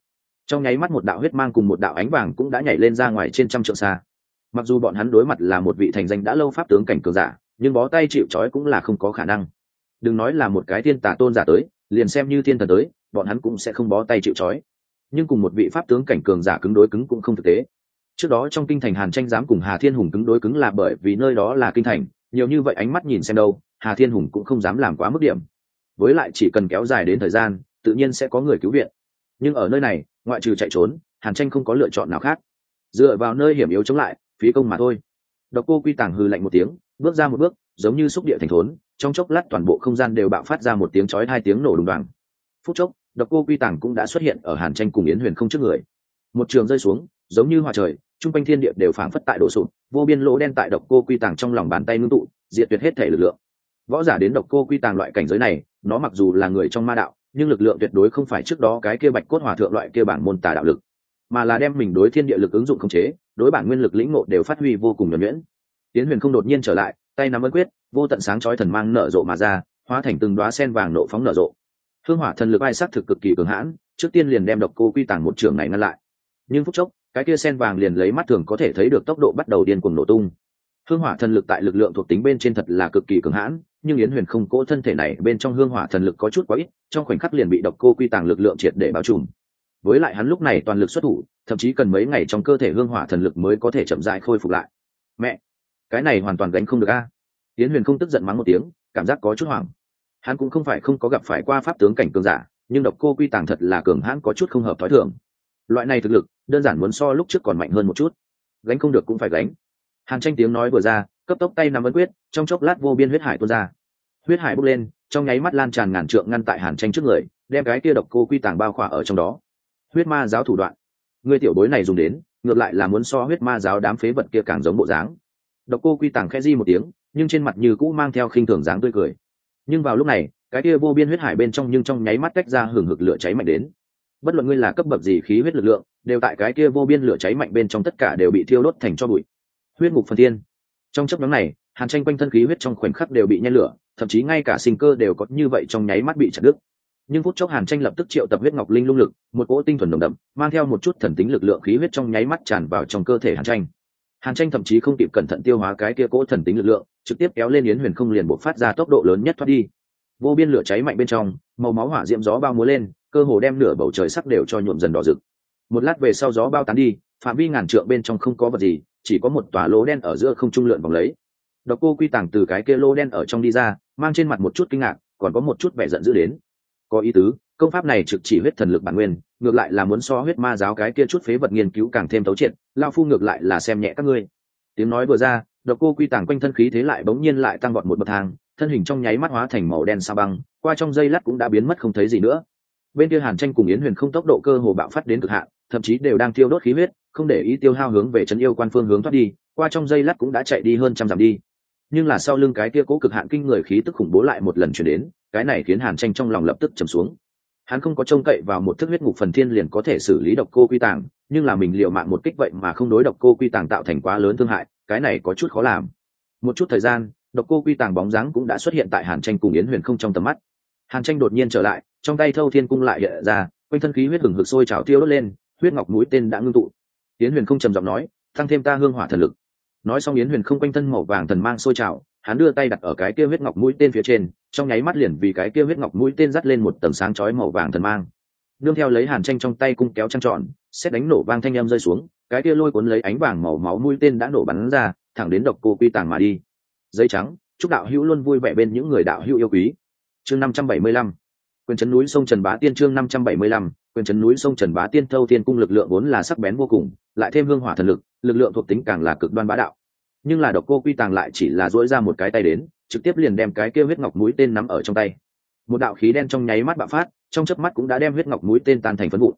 trong nháy mắt một đạo huyết mang cùng một đạo ánh vàng cũng đã nhảy lên ra ngoài trên trăm trượng xa. Mặc dù bọn hắn đối mặt là một vị thành danh đã lâu pháp tướng cảnh cường giả, nhưng bó tay chịu trói cũng là không có khả năng. Đừng nói là một cái thiên tả tôn giả tới, liền xem như thiên thần tới, bọn hắn cũng sẽ không bó tay chịu trói. Nhưng cùng một vị pháp tướng cảnh cường giả cứng đối cứng cũng không thực tế. Trước đó trong kinh thành hàn tranh dám cùng hà thiên hùng cứng đối cứng là bởi vì nơi đó là kinh thành, nhiều như vậy ánh mắt nhìn xem đâu, hà thiên hùng cũng không dám làm quá mức điểm. Với lại chỉ cần kéo dài đến thời gian, tự nhiên sẽ có người cứu viện nhưng ở nơi này, ngoại trừ chạy trốn, hàn tranh không có lựa chọn nào khác. Dựa vào nơi hiểm yếu chống lại, phí công mà thôi. Độc cô quy tàng hư lạnh một tiếng, bước ra một bước, giống như xúc địa thành thốn, trong chốc lát toàn bộ không gian đều bạo phát ra một tiếng chói hai tiếng nổ đùng đoàng. Phút chốc, độc cô quy tàng cũng đã xuất hiện ở hàn tranh cùng yến huyền không trước người. Một trường rơi xuống, giống như hòa trời, trung quanh thiên địa đều phảng phất tại đổ sụp, vô biên lỗ đen tại độc cô quy tàng trong lòng bàn tay ngưng tụ, diệt tuyệt hết thể lực lượng. Võ giả đến độc cô quy tàng loại cảnh giới này, nó mặc dù là người trong ma đạo nhưng lực lượng tuyệt đối không phải trước đó cái kia bạch cốt hòa thượng loại kia bản môn tà đạo lực, mà là đem mình đối thiên địa lực ứng dụng khống chế, đối bản nguyên lực lĩnh ngộ đều phát huy vô cùng nhuẩn nhuyễn. Tiến huyền không đột nhiên trở lại, tay nắm ấn quyết, vô tận sáng chói thần mang nở rộ mà ra, hóa thành từng đoá sen vàng nộ phóng nở rộ. Hương hỏa thần lực ai sắc thực cực kỳ cường hãn, trước tiên liền đem độc cô quy tàng một trường này ngăn lại. Nhưng phút chốc, cái kia sen vàng liền lấy mắt thường có thể thấy được tốc độ bắt đầu điên cuồng nổ tung. Hương hỏa thần lực tại lực lượng thuộc tính bên trên thật là cực kỳ cường hãn nhưng yến huyền không cỗ thân thể này, bên trong hương hỏa thần lực có chút quá ít, trong khoảnh khắc liền bị độc cô quy tàng lực lượng triệt để bao trùm. Với lại hắn lúc này toàn lực xuất thủ, thậm chí cần mấy ngày trong cơ thể hương hỏa thần lực mới có thể chậm dại khôi phục lại. Mẹ, cái này hoàn toàn gánh không được a. Yến huyền không tức giận mắng một tiếng, cảm giác có chút hoảng. Hắn cũng không phải không có gặp phải qua pháp tướng cảnh cường giả, nhưng độc cô quy tàng thật là cường hãn có chút không hợp t h ó i thường. Loại này thực lực, đơn giản muốn so lúc trước còn mạnh hơn một chút. Gánh không được cũng phải gánh. Hàn tranh tiếng nói vừa ra cấp tốc tay nắm ấn quyết, trong chốc lát vô biên huyết hải tuôn ra. Huyết hải bốc lên, trong nháy mắt lan tràn ngàn trượng ngăn tại hàn tranh trước người, đem cái kia độc cô quy tàng bao khỏa ở trong đó. Huyết ma giáo thủ đoạn. Người tiểu bối này dùng đến, ngược lại là muốn so huyết ma giáo đám phế vật kia càng giống bộ dáng. Độc cô quy tàng khẽ di một tiếng, nhưng trên mặt như cũ mang theo khinh thường dáng tươi cười. Nhưng vào lúc này, cái kia vô biên huyết hải bên trong nhưng trong nháy mắt tách ra hừng hực lửa cháy mạnh đến. Bất luận ngươi là cấp bậc gì khí huyết lực lượng, đều tại cái kia vô biên lửa cháy mạnh bên trong tất cả đều bị thiêu đốt thành cho bụi. Huyết ngục phần thiên trong chấp nhóm này, hàn tranh quanh thân khí huyết trong khoảnh khắc đều bị nhen lửa, thậm chí ngay cả sinh cơ đều có như vậy trong nháy mắt bị chặt đứt. Nhưng phút chốc hàn tranh lập tức triệu tập huyết ngọc linh lung lực, một cỗ tinh thuần đồng đậm, mang theo một chút thần tính lực lượng khí huyết trong nháy mắt tràn vào trong cơ thể hàn tranh. Hàn tranh thậm chí không kịp cẩn thận tiêu hóa cái kia cỗ thần tính lực lượng, trực tiếp kéo lên yến huyền không liền buộc phát ra tốc độ lớn nhất thoát đi. Vô biên lửa cháy mạnh bên trong, màu máu hỏa diễm gió bao múa lên, cơ hồ đem nửa bầu trời sắc đều cho nhuộm dần đỏ rực. Một lát về sau gió bao tán đi, phạm vi ngàn trượng bên trong không có vật gì chỉ có một tòa lỗ đen ở giữa không trung lượn vòng lấy. Độc cô quy tàng từ cái kia lỗ đen ở trong đi ra, mang trên mặt một chút kinh ngạc, còn có một chút vẻ giận dữ đến. Có ý tứ, công pháp này trực chỉ huyết thần lực bản nguyên, ngược lại là muốn so huyết ma giáo cái kia chút phế vật nghiên cứu càng thêm tấu triệt lao phu ngược lại là xem nhẹ các ngươi. Tiếng nói vừa ra, độc cô quy tàng quanh thân khí thế lại bỗng nhiên lại tăng vọt một bậc thang, thân hình trong nháy mắt hóa thành màu đen sa băng, qua trong dây lát cũng đã biến mất không thấy gì nữa. Bên kia hàn tranh cùng yến huyền không tốc độ cơ hồ bạo phát đến cực hạn, thậm chí đều đang tiêu đốt khí huyết không để ý tiêu hao hướng về trấn yêu quan phương hướng thoát đi, qua trong giây lát cũng đã chạy đi hơn trăm dặm đi. Nhưng là sau lưng cái kia cố cực hạn kinh người khí tức khủng bố lại một lần chuyển đến, cái này khiến hàn tranh trong lòng lập tức trầm xuống. Hắn không có trông cậy vào một thức huyết ngục phần thiên liền có thể xử lý độc cô quy tàng, nhưng là mình liệu mạng một kích vậy mà không đối độc cô quy tàng tạo thành quá lớn thương hại, cái này có chút khó làm. Một chút thời gian, độc cô quy tàng bóng dáng cũng đã xuất hiện tại hàn tranh cùng yến huyền không trong tầm mắt. Hàn tranh đột nhiên trở lại, trong tay thâu thiên cung lại hiện ra, quanh thân khí huyết hừng hực sôi trào tiêu đốt lên, huyết ngọc mũi tên đã ngưng tụ yến huyền không trầm giọng nói, tăng thêm ta hương hỏa thần lực. Nói xong yến huyền không quanh thân màu vàng thần mang sôi trào, hắn đưa tay đặt ở cái kia huyết ngọc mũi tên phía trên, trong nháy mắt liền vì cái kia huyết ngọc mũi tên dắt lên một tầng sáng chói màu vàng thần mang. Nương theo lấy hàn tranh trong tay cung kéo trăng tròn, xét đánh nổ vang thanh â m rơi xuống, cái kia lôi cuốn lấy ánh vàng màu máu mũi tên đã nổ bắn ra, thẳng đến độc cô quy tàng mà đi. Dây trắng, chúc đạo hữu luôn vui vẻ bên những người đạo hữu yêu quý. Chương năm trăm bảy mươi lăm, quyền trấn núi sông trần bá tiên chương năm trăm bảy mươi lăm quyền trấn núi sông trần bá tiên thâu tiên cung lực lượng vốn là sắc bén vô cùng, lại thêm hương hỏa thần lực lực lượng thuộc tính càng là cực đoan bá đạo. Nhưng là độc cô quy tàng lại chỉ là dỗi ra một cái tay đến, trực tiếp liền đem cái kêu huyết ngọc mũi tên nắm ở trong tay. Một đạo khí đen trong nháy mắt bạo phát, trong chớp mắt cũng đã đem huyết ngọc mũi tên tan thành phấn vụn.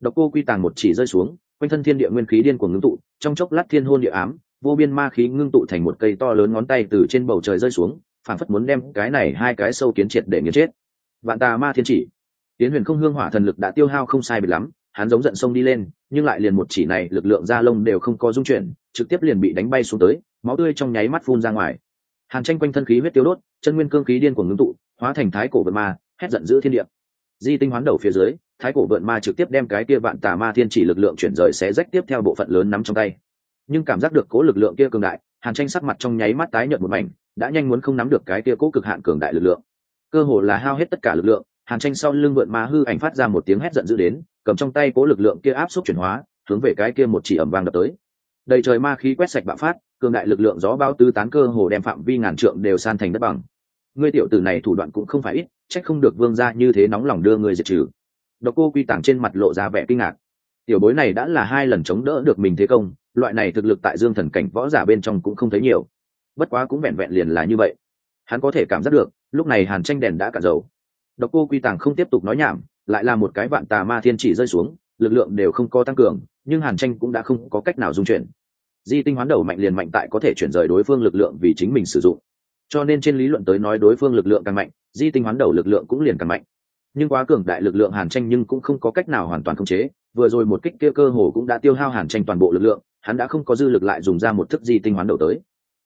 Độc cô quy tàng một chỉ rơi xuống, quanh thân thiên địa nguyên khí điên cuồng ngưng tụ, trong chốc lát thiên hôn địa ám, vô biên ma khí ngưng tụ thành một cây to lớn ngón tay từ trên bầu trời rơi xuống phản phất muốn đem cái này hai cái sâu kiến triệt để nghiền chết. Vạn tà ma thiên chỉ tiến huyền không hương hỏa thần lực đã tiêu hao không sai biệt lắm, hắn giống giận sông đi lên, nhưng lại liền một chỉ này lực lượng da lông đều không có dung chuyển, trực tiếp liền bị đánh bay xuống tới, máu tươi trong nháy mắt phun ra ngoài. Hàn tranh quanh thân khí huyết tiêu đốt, chân nguyên cương khí điên của ngưng tụ, hóa thành thái cổ vận ma, hét giận giữ thiên địa. Di tinh hoán đầu phía dưới, thái cổ vận ma trực tiếp đem cái kia vạn tà ma thiên chỉ lực lượng chuyển rời xé rách tiếp theo bộ phận lớn nắm trong tay. Nhưng cảm giác được cố lực lượng kia cường đại, hàn tranh sắc mặt trong nháy mắt tái nhợt một mảnh, đã nhanh muốn không nắm được cái kia cố cực hạn cường đại lực lượng. Cơ hồ là hao hết tất cả lực lượng hàn tranh sau lưng vượn ma hư ảnh phát ra một tiếng hét giận dữ đến, cầm trong tay cố lực lượng kia áp suất chuyển hóa, hướng về cái kia một chỉ ẩm vang đập tới. Đầy trời ma khí quét sạch bạo phát, cường đại lực lượng gió bao tứ tán cơ hồ đem phạm vi ngàn trượng đều san thành đất bằng. Ngươi tiểu tử này thủ đoạn cũng không phải ít trách không được vương ra như thế nóng lòng đưa người diệt trừ. Độc cô quy tàng trên mặt lộ ra vẻ kinh ngạc. Tiểu bối này đã là hai lần chống đỡ được mình thế công, loại này thực lực tại dương thần cảnh võ giả bên trong cũng không thấy nhiều. Bất quá cũng vẹn vẹn liền là như vậy. Hắn có thể cảm giác được, lúc này hàn tranh đèn đã cả dầu độc cô quy tàng không tiếp tục nói nhảm, lại là một cái vạn tà ma thiên chỉ rơi xuống, lực lượng đều không có tăng cường, nhưng hàn tranh cũng đã không có cách nào dung chuyển. Di tinh hoán đầu mạnh liền mạnh tại có thể chuyển rời đối phương lực lượng vì chính mình sử dụng. Cho nên trên lý luận tới nói đối phương lực lượng càng mạnh, di tinh hoán đầu lực lượng cũng liền càng mạnh. Nhưng quá cường đại lực lượng hàn tranh nhưng cũng không có cách nào hoàn toàn khống chế, vừa rồi một kích kia cơ hồ cũng đã tiêu hao hàn tranh toàn bộ lực lượng, hắn đã không có dư lực lại dùng ra một thức di tinh hoán đầu tới.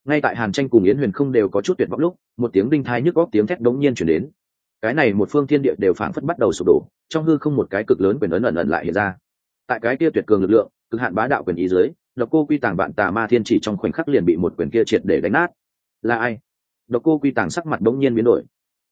Ngay tại hàn tranh cùng yến huyền không đều có chút tuyệt vọng lúc, một tiếng đinh thai nhức góc tiếng thét đống nhiên chuyển đến cái này một phương thiên địa đều phảng phất bắt đầu sụp đổ, trong hư không một cái cực lớn quyền ấn ẩn ẩn lại hiện ra. Tại cái kia tuyệt cường lực lượng, cực hạn bá đạo quyền ý dưới, độc cô quy tàng bạn tà ma thiên chỉ trong khoảnh khắc liền bị một quyền kia triệt để đánh nát. Là ai? Độc cô quy tàng sắc mặt đống nhiên biến đổi.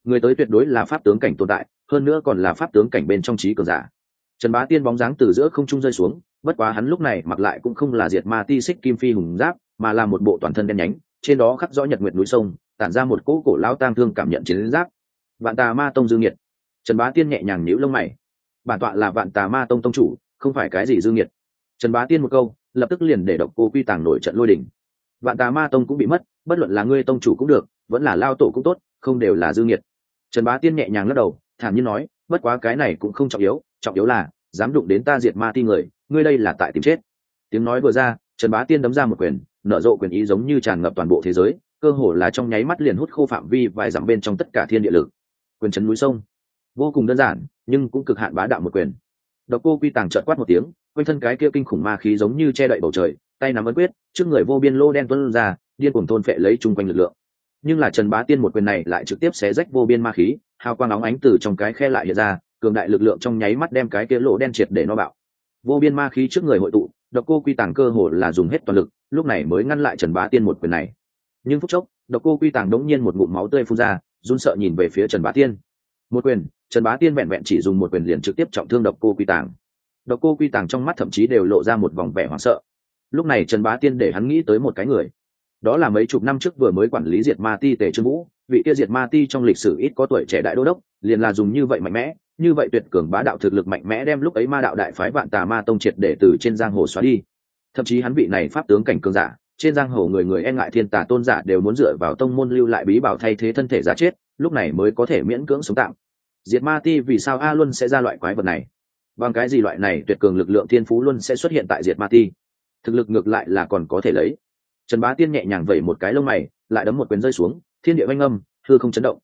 Người tới tuyệt đối là pháp tướng cảnh tồn tại, hơn nữa còn là pháp tướng cảnh bên trong trí cường giả. Trần bá tiên bóng dáng từ giữa không trung rơi xuống, bất quá hắn lúc này mặc lại cũng không là diệt ma ti xích kim phi hùng giáp, mà là một bộ toàn thân đen nhánh, trên đó khắc rõ nhật nguyệt núi sông, tản ra một cỗ cổ lao tang thương cảm nhận chiến giáp vạn tà ma tông dương nhiệt. Trần bá tiên nhẹ nhàng nhíu lông mày. Bản tọa là vạn tà ma tông tông chủ, không phải cái gì dương nhiệt. Trần bá tiên một câu, lập tức liền để độc cô quy tàng nổi trận lôi đỉnh vạn tà ma tông cũng bị mất, bất luận là ngươi tông chủ cũng được, vẫn là lao tổ cũng tốt, không đều là dương nhiệt. Trần bá tiên nhẹ nhàng lắc đầu, thản nhiên nói, bất quá cái này cũng không trọng yếu trọng yếu là, dám đụng đến ta diệt ma ti người, ngươi đây là tại tìm chết. Tiếng nói vừa ra, trần bá tiên đấm ra một quyền, nở rộ quyền ý giống như tràn ngập toàn bộ thế giới, cơ hồ là trong nháy mắt liền hút khô phạm vi vài dặm bên trong tất cả thiên địa lực quyền chấn núi sông. Vô cùng đơn giản, nhưng cũng cực hạn bá đạo một quyền. Độc cô quy tàng trợt quát một tiếng, quanh thân cái kia kinh khủng ma khí giống như che đậy bầu trời, tay nắm ấn quyết, trước người vô biên lô đen tuân ra, điên cuồng thôn phệ lấy chung quanh lực lượng. Nhưng là trần bá tiên một quyền này lại trực tiếp xé rách vô biên ma khí, hào quang óng ánh từ trong cái khe lại hiện ra, cường đại lực lượng trong nháy mắt đem cái kia lỗ đen triệt để nó bạo. Vô biên ma khí trước người hội tụ, độc cô quy tàng cơ hồ là dùng hết toàn lực, lúc này mới ngăn lại trần bá tiên một quyền này. Nhưng phút chốc, độc cô quy tàng đống nhiên một ngụm máu tươi phun ra run sợ nhìn về phía trần bá tiên. Một quyền, trần bá tiên vẹn vẹn chỉ dùng một quyền liền trực tiếp trọng thương độc cô quy tàng. Độc cô quy tàng trong mắt thậm chí đều lộ ra một vòng vẻ hoảng sợ. Lúc này trần bá tiên để hắn nghĩ tới một cái người. Đó là mấy chục năm trước vừa mới quản lý diệt ma ti tề trương vũ, vị kia diệt ma ti trong lịch sử ít có tuổi trẻ đại đô đốc, liền là dùng như vậy mạnh mẽ, như vậy tuyệt cường bá đạo thực lực mạnh mẽ đem lúc ấy ma đạo đại phái vạn tà ma tông triệt để từ trên giang hồ xóa đi. Thậm chí hắn vị này pháp tướng cảnh cường giả trên giang hồ người người e ngại thiên tà tôn giả đều muốn dựa vào tông môn lưu lại bí bảo thay thế thân thể giả chết, lúc này mới có thể miễn cưỡng sống tạm. Diệt ma ti vì sao a luân sẽ ra loại quái vật này? Bằng cái gì loại này tuyệt cường lực lượng thiên phú luôn sẽ xuất hiện tại diệt ma ti? Thực lực ngược lại là còn có thể lấy. Trần bá tiên nhẹ nhàng vẩy một cái lông mày, lại đấm một quyền rơi xuống, thiên địa oanh âm thư không chấn động.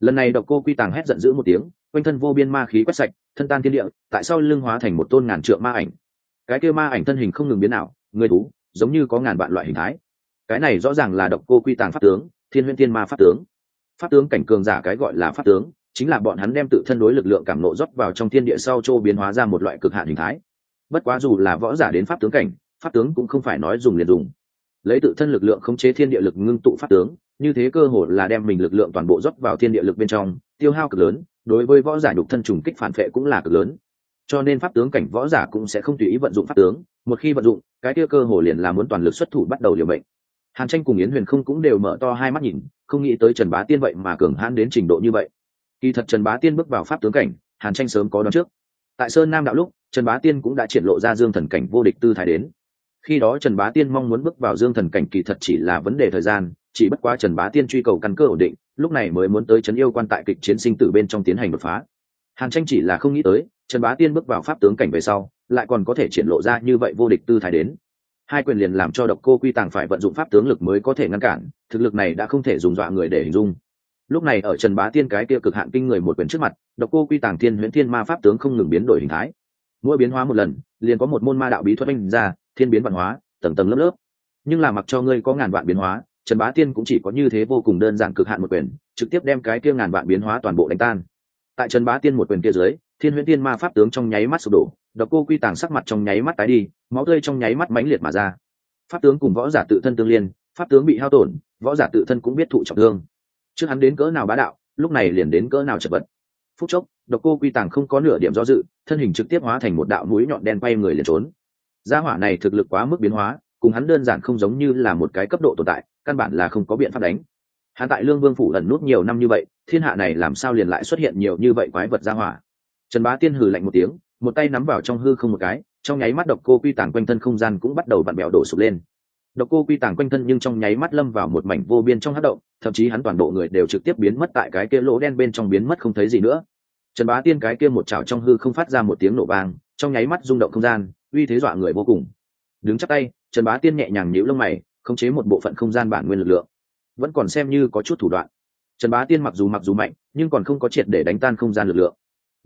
Lần này độc cô quy tàng hét giận dữ một tiếng, quanh thân vô biên ma khí quét sạch, thân tan thiên địa, tại sao lưng hóa thành một tôn ngàn trượng ma ảnh? Cái kêu ma ảnh thân hình không ngừng biến nào người thú giống như có ngàn vạn loại hình thái. Cái này rõ ràng là độc cô quy tàng pháp tướng, thiên huyễn thiên ma pháp tướng. Pháp tướng cảnh cường giả cái gọi là pháp tướng, chính là bọn hắn đem tự thân đối lực lượng cảm nộ rót vào trong thiên địa sau châu biến hóa ra một loại cực hạn hình thái. Bất quá dù là võ giả đến pháp tướng cảnh, pháp tướng cũng không phải nói dùng liền dùng. Lấy tự thân lực lượng khống chế thiên địa lực ngưng tụ pháp tướng, như thế cơ hội là đem mình lực lượng toàn bộ rót vào thiên địa lực bên trong, tiêu hao cực lớn, đối với võ giả nhục thân trùng kích phản vệ cũng là cực lớn. Cho nên pháp tướng cảnh võ giả cũng sẽ không tùy ý vận dụng pháp tướng một khi vận dụng, cái kia cơ hồ liền là muốn toàn lực xuất thủ bắt đầu liều mệnh. Hàn tranh cùng yến huyền không cũng đều mở to hai mắt nhìn, không nghĩ tới trần bá tiên vậy mà cường hãn đến trình độ như vậy. Kỳ thật trần bá tiên bước vào pháp tướng cảnh, hàn tranh sớm có đón trước. Tại sơn nam đạo lúc, trần bá tiên cũng đã triển lộ ra dương thần cảnh vô địch tư thái đến. Khi đó trần bá tiên mong muốn bước vào dương thần cảnh kỳ thật chỉ là vấn đề thời gian, chỉ bất quá trần bá tiên truy cầu căn cơ ổn định, lúc này mới muốn tới trấn yêu quan tại kịch chiến sinh tử bên trong tiến hành đột phá. Hàn tranh chỉ là không nghĩ tới, trần bá tiên bước vào pháp tướng cảnh về sau lại còn có thể triển lộ ra như vậy vô địch tư thái đến. Hai quyền liền làm cho độc cô quy tàng phải vận dụng pháp tướng lực mới có thể ngăn cản, thực lực này đã không thể dùng dọa người để hình dung. Lúc này ở trần bá tiên cái kia cực hạn kinh người một quyền trước mặt, độc cô quy tàng thiên huyễn thiên ma pháp tướng không ngừng biến đổi hình thái. Mỗi biến hóa một lần, liền có một môn ma đạo bí thuật anh ra, thiên biến văn hóa, tầng tầng lớp lớp. Nhưng là mặc cho ngươi có ngàn vạn biến hóa, trần bá tiên cũng chỉ có như thế vô cùng đơn giản cực hạn một quyền, trực tiếp đem cái kia ngàn vạn biến hóa toàn bộ đánh tan. Tại trần bá tiên một quyền kia dưới, thiên huyễn thiên ma pháp tướng trong nháy mắt sụp đổ độc cô quy tàng sắc mặt trong nháy mắt tái đi, máu tươi trong nháy mắt mãnh liệt mà ra. Pháp tướng cùng võ giả tự thân tương liên, pháp tướng bị hao tổn, võ giả tự thân cũng biết thụ trọng thương. Trước hắn đến cỡ nào bá đạo, lúc này liền đến cỡ nào chật vật. Phút chốc, độc cô quy tàng không có nửa điểm do dự, thân hình trực tiếp hóa thành một đạo mũi nhọn đen quay người liền trốn. Gia hỏa này thực lực quá mức biến hóa, cùng hắn đơn giản không giống như là một cái cấp độ tồn tại, căn bản là không có biện pháp đánh. Hắn tại lương vương phủ lần nút nhiều năm như vậy, thiên hạ này làm sao liền lại xuất hiện nhiều như vậy quái vật gia hỏa? Trần bá tiên hừ lạnh một tiếng một tay nắm vào trong hư không một cái, trong nháy mắt độc cô quy tàng quanh thân không gian cũng bắt đầu vặn bẹo đổ sụp lên. Độc cô quy tàng quanh thân nhưng trong nháy mắt lâm vào một mảnh vô biên trong hát động, thậm chí hắn toàn bộ người đều trực tiếp biến mất tại cái kia lỗ đen bên trong biến mất không thấy gì nữa. Trần bá tiên cái kia một chảo trong hư không phát ra một tiếng nổ vang, trong nháy mắt rung động không gian, uy thế dọa người vô cùng. Đứng chắc tay, trần bá tiên nhẹ nhàng nhíu lông mày, khống chế một bộ phận không gian bản nguyên lực lượng. Vẫn còn xem như có chút thủ đoạn. Trần bá tiên mặc dù mặc dù mạnh, nhưng còn không có triệt để đánh tan không gian lực lượng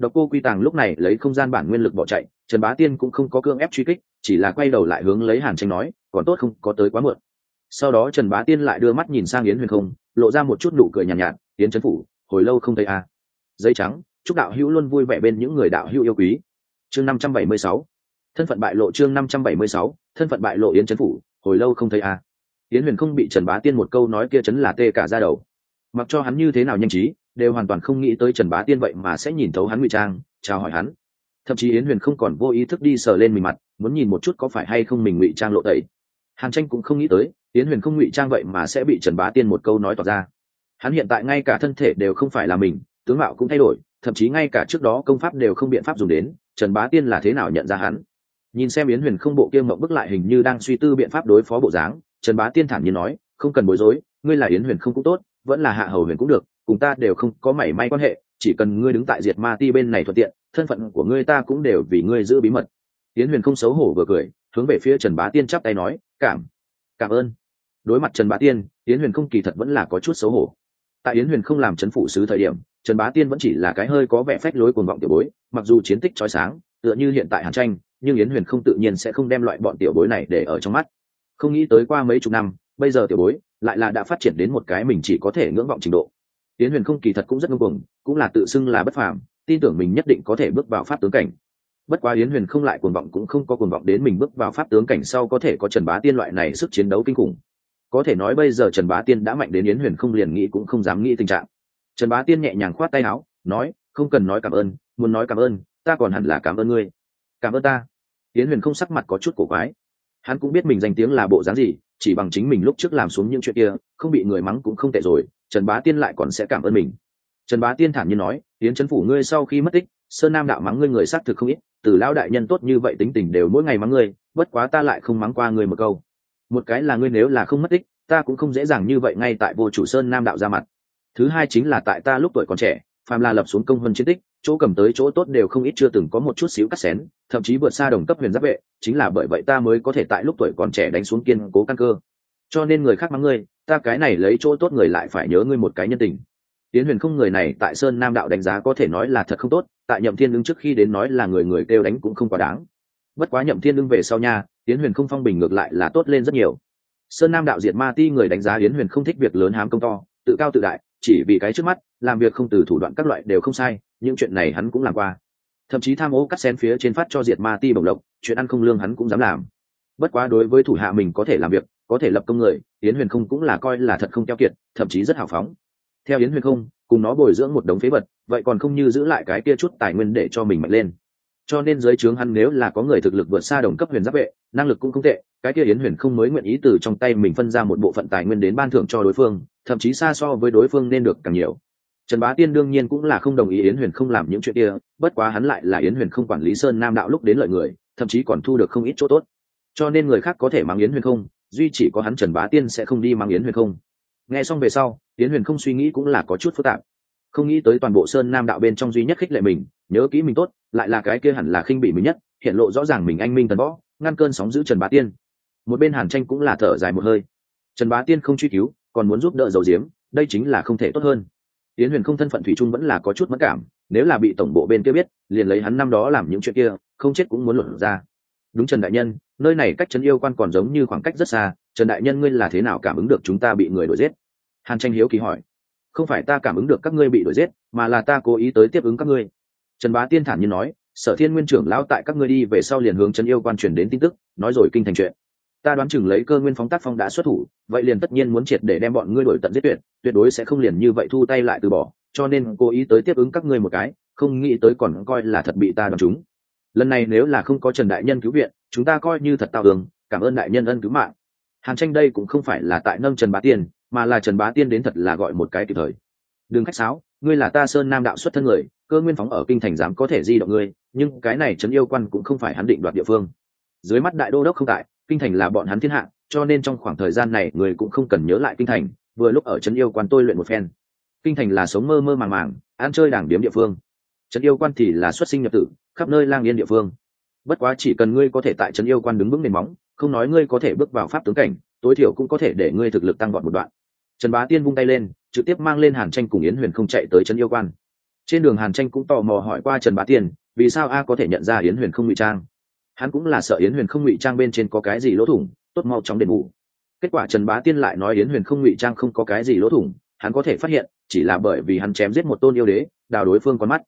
độc cô quy tàng lúc này lấy không gian bản nguyên lực bỏ chạy trần bá tiên cũng không có cương ép truy kích chỉ là quay đầu lại hướng lấy hàn tranh nói còn tốt không có tới quá muộn sau đó trần bá tiên lại đưa mắt nhìn sang yến huyền không lộ ra một chút nụ cười nhàn nhạt, nhạt yến trấn phủ hồi lâu không thấy a à. dây trắng chúc đạo hữu luôn vui vẻ bên những người đạo hữu yêu quý chương năm trăm bảy mươi sáu thân phận bại lộ chương năm trăm bảy mươi sáu thân phận bại lộ yến trấn phủ hồi lâu không thấy a à. yến huyền không bị trần bá tiên một câu nói kia chấn là tê cả da đầu mặc cho hắn như thế nào nhanh trí đều hoàn toàn không nghĩ tới trần bá tiên vậy mà sẽ nhìn thấu hắn ngụy trang, chào hỏi hắn. Thậm chí yến huyền không còn vô ý thức đi sờ lên mình mặt, muốn nhìn một chút có phải hay không mình ngụy trang lộ tẩy. Hàn tranh cũng không nghĩ tới, yến huyền không ngụy trang vậy mà sẽ bị trần bá tiên một câu nói tỏ ra. Hắn hiện tại ngay cả thân thể đều không phải là mình, tướng mạo cũng thay đổi, thậm chí ngay cả trước đó công pháp đều không biện pháp dùng đến, trần bá tiên là thế nào nhận ra hắn? Nhìn xem yến huyền không bộ kia mộng bức lại hình như đang suy tư biện pháp đối phó bộ dáng, trần bá tiên thản nhiên nói, không cần bối rối, ngươi là yến huyền không cũng tốt, vẫn là hạ hầu huyền cũng được cùng ta đều không có mảy may quan hệ, chỉ cần ngươi đứng tại diệt ma ti bên này thuận tiện, thân phận của ngươi ta cũng đều vì ngươi giữ bí mật. Yến huyền không xấu hổ vừa cười, hướng về phía trần bá tiên chắp tay nói, cảm cảm ơn. Đối mặt trần bá tiên, yến huyền không kỳ thật vẫn là có chút xấu hổ. Tại yến huyền không làm trấn phụ sứ thời điểm, trần bá tiên vẫn chỉ là cái hơi có vẻ phách lối cuồng vọng tiểu bối, mặc dù chiến tích trói sáng, tựa như hiện tại hàn tranh, nhưng yến huyền không tự nhiên sẽ không đem loại bọn tiểu bối này để ở trong mắt. Không nghĩ tới qua mấy chục năm, bây giờ tiểu bối lại là đã phát triển đến một cái mình chỉ có thể ngưỡng vọng trình độ yến huyền không kỳ thật cũng rất ngưng cuồng, cũng là tự xưng là bất phàm, tin tưởng mình nhất định có thể bước vào pháp tướng cảnh. Bất quá yến huyền không lại cuồng vọng cũng không có cuồng vọng đến mình bước vào pháp tướng cảnh sau có thể có trần bá tiên loại này sức chiến đấu kinh khủng. Có thể nói bây giờ trần bá tiên đã mạnh đến yến huyền không liền nghĩ cũng không dám nghĩ tình trạng. Trần bá tiên nhẹ nhàng khoát tay áo, nói, không cần nói cảm ơn, muốn nói cảm ơn, ta còn hẳn là cảm ơn ngươi. Cảm ơn ta? Yến huyền không sắc mặt có chút cổ quái. Hắn cũng biết mình danh tiếng là bộ dáng gì, chỉ bằng chính mình lúc trước làm xuống những chuyện kia, không bị người mắng cũng không tệ rồi trần bá tiên lại còn sẽ cảm ơn mình. Trần bá tiên thản nhiên nói, yến trấn phủ, ngươi sau khi mất tích, sơn nam đạo mắng ngươi người xác thực không ít, từ lão đại nhân tốt như vậy tính tình đều mỗi ngày mắng ngươi, bất quá ta lại không mắng qua ngươi một câu. Một cái là ngươi nếu là không mất tích, ta cũng không dễ dàng như vậy ngay tại vô chủ sơn nam đạo ra mặt. Thứ hai chính là tại ta lúc tuổi còn trẻ, phàm là lập xuống công hơn chiến tích, chỗ cầm tới chỗ tốt đều không ít chưa từng có một chút xíu cắt xén, thậm chí vượt xa đồng cấp huyền giáp vệ, chính là bởi vậy ta mới có thể tại lúc tuổi còn trẻ đánh xuống kiên cố căn cơ. Cho nên người khác mắng ngươi ta cái này lấy chỗ tốt người lại phải nhớ ngươi một cái nhân tình. Tiến huyền không người này tại sơn nam đạo đánh giá có thể nói là thật không tốt, tại nhậm thiên ứng trước khi đến nói là người người kêu đánh cũng không quá đáng. Bất quá nhậm thiên ứng về sau nha tiến huyền không phong bình ngược lại là tốt lên rất nhiều. Sơn nam đạo diệt ma ti người đánh giá yến huyền không thích việc lớn hám công to, tự cao tự đại, chỉ vì cái trước mắt, làm việc không từ thủ đoạn các loại đều không sai, những chuyện này hắn cũng làm qua. Thậm chí tham ô cắt xén phía trên phát cho diệt ma ti bồng lộc, chuyện ăn không lương hắn cũng dám làm. Bất quá đối với thủ hạ mình có thể làm việc có thể lập công người, yến huyền không cũng là coi là thật không keo kiệt, thậm chí rất hào phóng. Theo yến huyền không, cùng nó bồi dưỡng một đống phế vật, vậy còn không như giữ lại cái kia chút tài nguyên để cho mình mạnh lên. Cho nên dưới trướng hắn nếu là có người thực lực vượt xa đồng cấp huyền giáp vệ, năng lực cũng không tệ, cái kia yến huyền không mới nguyện ý từ trong tay mình phân ra một bộ phận tài nguyên đến ban thưởng cho đối phương, thậm chí xa so với đối phương nên được càng nhiều. Trần bá tiên đương nhiên cũng là không đồng ý yến huyền không làm những chuyện kia, bất quá hắn lại là yến huyền không quản lý sơn nam đạo lúc đến lợi người, thậm chí còn thu được không ít chỗ tốt. Cho nên người khác có thể mang yến huyền không duy chỉ có hắn trần bá tiên sẽ không đi mang yến huyền không. Nghe xong về sau, yến huyền không suy nghĩ cũng là có chút phức tạp. Không nghĩ tới toàn bộ sơn nam đạo bên trong duy nhất khích lệ mình, nhớ kỹ mình tốt, lại là cái kia hẳn là khinh bị mình nhất, hiện lộ rõ ràng mình anh minh tần võ, ngăn cơn sóng giữ trần bá tiên. Một bên hàn tranh cũng là thở dài một hơi. Trần bá tiên không truy cứu, còn muốn giúp đỡ dầu diếm, đây chính là không thể tốt hơn. Tiến huyền không thân phận thủy trung vẫn là có chút mất cảm, nếu là bị tổng bộ bên kia biết, liền lấy hắn năm đó làm những chuyện kia, không chết cũng muốn luận ra. Đúng trần đại nhân nơi này cách trấn yêu quan còn giống như khoảng cách rất xa, trần đại nhân ngươi là thế nào cảm ứng được chúng ta bị người đuổi giết? Hàn tranh hiếu kỳ hỏi. Không phải ta cảm ứng được các ngươi bị đuổi giết, mà là ta cố ý tới tiếp ứng các ngươi. Trần bá tiên thản nhiên nói, sở thiên nguyên trưởng lão tại các ngươi đi về sau liền hướng trấn yêu quan truyền đến tin tức, nói rồi kinh thành chuyện. Ta đoán chừng lấy cơ nguyên phóng tác phong đã xuất thủ, vậy liền tất nhiên muốn triệt để đem bọn ngươi đổi tận giết tuyệt tuyệt đối sẽ không liền như vậy thu tay lại từ bỏ, cho nên cố ý tới tiếp ứng các ngươi một cái, không nghĩ tới còn coi là thật bị ta đoán chúng lần này nếu là không có trần đại nhân cứu viện, chúng ta coi như thật tạo đường cảm ơn đại nhân ân cứu mạng. Hàn tranh đây cũng không phải là tại nâng trần bá tiên, mà là trần bá tiên đến thật là gọi một cái kịp thời. Đừng khách sáo, ngươi là ta sơn nam đạo xuất thân người, cơ nguyên phóng ở kinh thành dám có thể di động ngươi, nhưng cái này trấn yêu quan cũng không phải hắn định đoạt địa phương. Dưới mắt đại đô đốc không tại, kinh thành là bọn hắn thiên hạ, cho nên trong khoảng thời gian này người cũng không cần nhớ lại kinh thành, vừa lúc ở trấn yêu quan tôi luyện một phen. Kinh thành là sống mơ mơ màng màng, ăn chơi đảng điếm địa phương. Trấn yêu quan thì là xuất sinh nhập tử khắp nơi lang yên địa phương. Bất quá chỉ cần ngươi có thể tại trấn yêu quan đứng vững nền móng, không nói ngươi có thể bước vào pháp tướng cảnh, tối thiểu cũng có thể để ngươi thực lực tăng vọt một đoạn. Trần bá tiên vung tay lên, trực tiếp mang lên hàn tranh cùng yến huyền không chạy tới trấn yêu quan. Trên đường hàn tranh cũng tò mò hỏi qua trần bá tiên, vì sao a có thể nhận ra yến huyền không ngụy trang? Hắn cũng là sợ yến huyền không ngụy trang bên trên có cái gì lỗ thủng, tốt mau chóng đền bù. Kết quả trần bá tiên lại nói yến huyền không ngụy trang không có cái gì lỗ thủng, hắn có thể phát hiện, chỉ là bởi vì hắn chém giết một tôn yêu đế, đào đối phương con mắt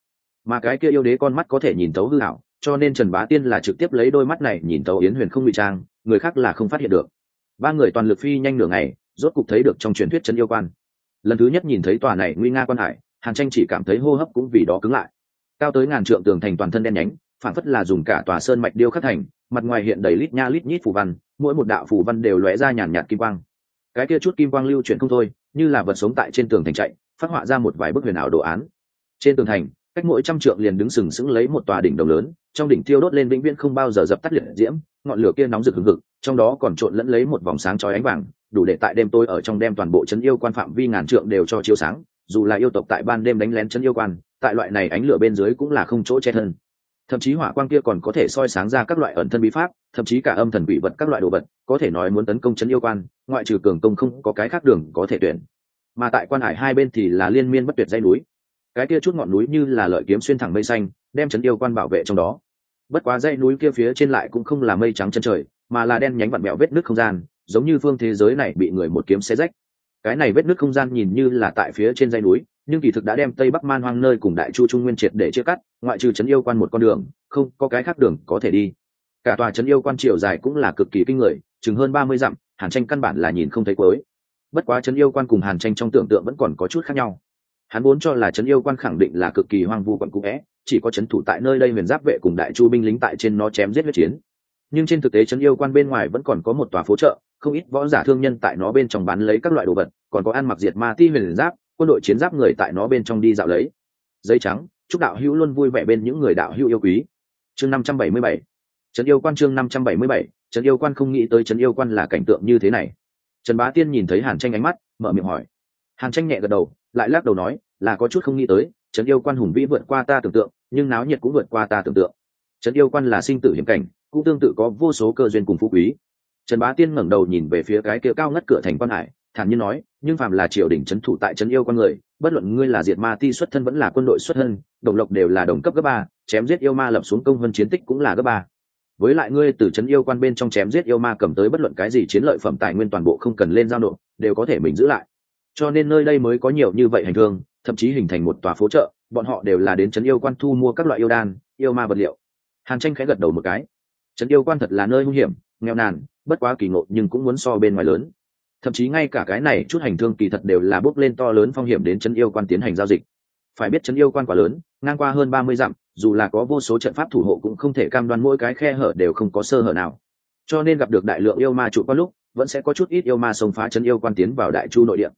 mà cái kia yêu đế con mắt có thể nhìn tấu hư hảo cho nên trần bá tiên là trực tiếp lấy đôi mắt này nhìn tấu yến huyền không ngụy trang, người khác là không phát hiện được. Ba người toàn lực phi nhanh nửa ngày, rốt cục thấy được trong truyền thuyết chân yêu quan. Lần thứ nhất nhìn thấy tòa này nguy nga quan hải, hàn tranh chỉ cảm thấy hô hấp cũng vì đó cứng lại. Cao tới ngàn trượng tường thành toàn thân đen nhánh, phản phất là dùng cả tòa sơn mạch điêu khắc thành, mặt ngoài hiện đầy lít nha lít nhít phù văn, mỗi một đạo phù văn đều lóe ra nhàn nhạt kim quang. Cái kia chút kim quang lưu chuyển không thôi, như là vật sống tại trên tường thành chạy, phát họa ra một vài bức huyền ảo đồ án. Trên tường thành cách mỗi trăm trượng liền đứng sừng sững lấy một tòa đỉnh đồng lớn, trong đỉnh thiêu đốt lên vĩnh viễn không bao giờ dập tắt liệt diễm, ngọn lửa kia nóng rực hừng hực, trong đó còn trộn lẫn lấy một vòng sáng chói ánh vàng, đủ để tại đêm tôi ở trong đêm toàn bộ chấn yêu quan phạm vi ngàn trượng đều cho chiếu sáng, dù là yêu tộc tại ban đêm đánh lén chấn yêu quan, tại loại này ánh lửa bên dưới cũng là không chỗ che thân. Thậm chí hỏa quang kia còn có thể soi sáng ra các loại ẩn thân bí pháp, thậm chí cả âm thần quỷ vật các loại đồ vật, có thể nói muốn tấn công chấn yêu quan, ngoại trừ cường công không có cái khác đường có thể tuyển. Mà tại quan hải hai bên thì là liên miên bất tuyệt dây núi cái kia chút ngọn núi như là lợi kiếm xuyên thẳng mây xanh, đem trấn yêu quan bảo vệ trong đó. Bất quá dãy núi kia phía trên lại cũng không là mây trắng chân trời, mà là đen nhánh vặn mẹo vết nước không gian, giống như phương thế giới này bị người một kiếm xé rách. Cái này vết nước không gian nhìn như là tại phía trên dãy núi, nhưng kỳ thực đã đem tây bắc man hoang nơi cùng đại chu trung nguyên triệt để chia cắt, ngoại trừ trấn yêu quan một con đường, không có cái khác đường có thể đi. Cả tòa trấn yêu quan triều dài cũng là cực kỳ kinh người, chừng hơn ba mươi dặm, hàn tranh căn bản là nhìn không thấy cuối. Bất quá trấn yêu quan cùng hàn tranh trong tưởng tượng vẫn còn có chút khác nhau hắn vốn cho là trấn yêu quan khẳng định là cực kỳ hoang vu quận cũ vẽ, chỉ có trấn thủ tại nơi đây huyền giáp vệ cùng đại chu binh lính tại trên nó chém giết huyết chiến. Nhưng trên thực tế trấn yêu quan bên ngoài vẫn còn có một tòa phố chợ, không ít võ giả thương nhân tại nó bên trong bán lấy các loại đồ vật, còn có ăn mặc diệt ma ti huyền giáp, quân đội chiến giáp người tại nó bên trong đi dạo lấy. Giấy trắng, chúc đạo hữu luôn vui vẻ bên những người đạo hữu yêu quý. Chương năm trăm bảy mươi bảy. Trấn yêu quan chương năm trăm bảy mươi bảy. Trấn yêu quan không nghĩ tới trấn yêu quan là cảnh tượng như thế này. Trần bá tiên nhìn thấy hàn tranh ánh mắt, mở miệng hỏi hàn tranh nhẹ gật đầu, lại lắc đầu nói, là có chút không nghĩ tới, trấn yêu quan hùng vĩ vượt qua ta tưởng tượng, nhưng náo nhiệt cũng vượt qua ta tưởng tượng. Trấn yêu quan là sinh tử hiểm cảnh, cũng tương tự có vô số cơ duyên cùng phú quý. Trần bá tiên ngẩng đầu nhìn về phía cái kia cao ngất cửa thành quan hải, thản nhiên nói, nhưng phàm là triều đình trấn thủ tại trấn yêu con người, bất luận ngươi là diệt ma ti xuất thân vẫn là quân đội xuất thân, đồng lộc đều là đồng cấp cấp ba, chém giết yêu ma lập xuống công vân chiến tích cũng là cấp ba. Với lại ngươi từ trấn yêu quan bên trong chém giết yêu ma cầm tới bất luận cái gì chiến lợi phẩm tài nguyên toàn bộ không cần lên giao nộp, đều có thể mình giữ lại cho nên nơi đây mới có nhiều như vậy hành thương thậm chí hình thành một tòa phố chợ, bọn họ đều là đến trấn yêu quan thu mua các loại yêu đan, yêu ma vật liệu. Hàn tranh khẽ gật đầu một cái. Trấn yêu quan thật là nơi nguy hiểm, nghèo nàn, bất quá kỳ ngộ nhưng cũng muốn so bên ngoài lớn. Thậm chí ngay cả cái này chút hành thương kỳ thật đều là bước lên to lớn phong hiểm đến trấn yêu quan tiến hành giao dịch. Phải biết trấn yêu quan quá lớn, ngang qua hơn ba mươi dặm, dù là có vô số trận pháp thủ hộ cũng không thể cam đoan mỗi cái khe hở đều không có sơ hở nào. Cho nên gặp được đại lượng yêu ma trụ quan lúc, vẫn sẽ có chút ít yêu ma xông phá trấn yêu quan tiến vào đại chu nội địa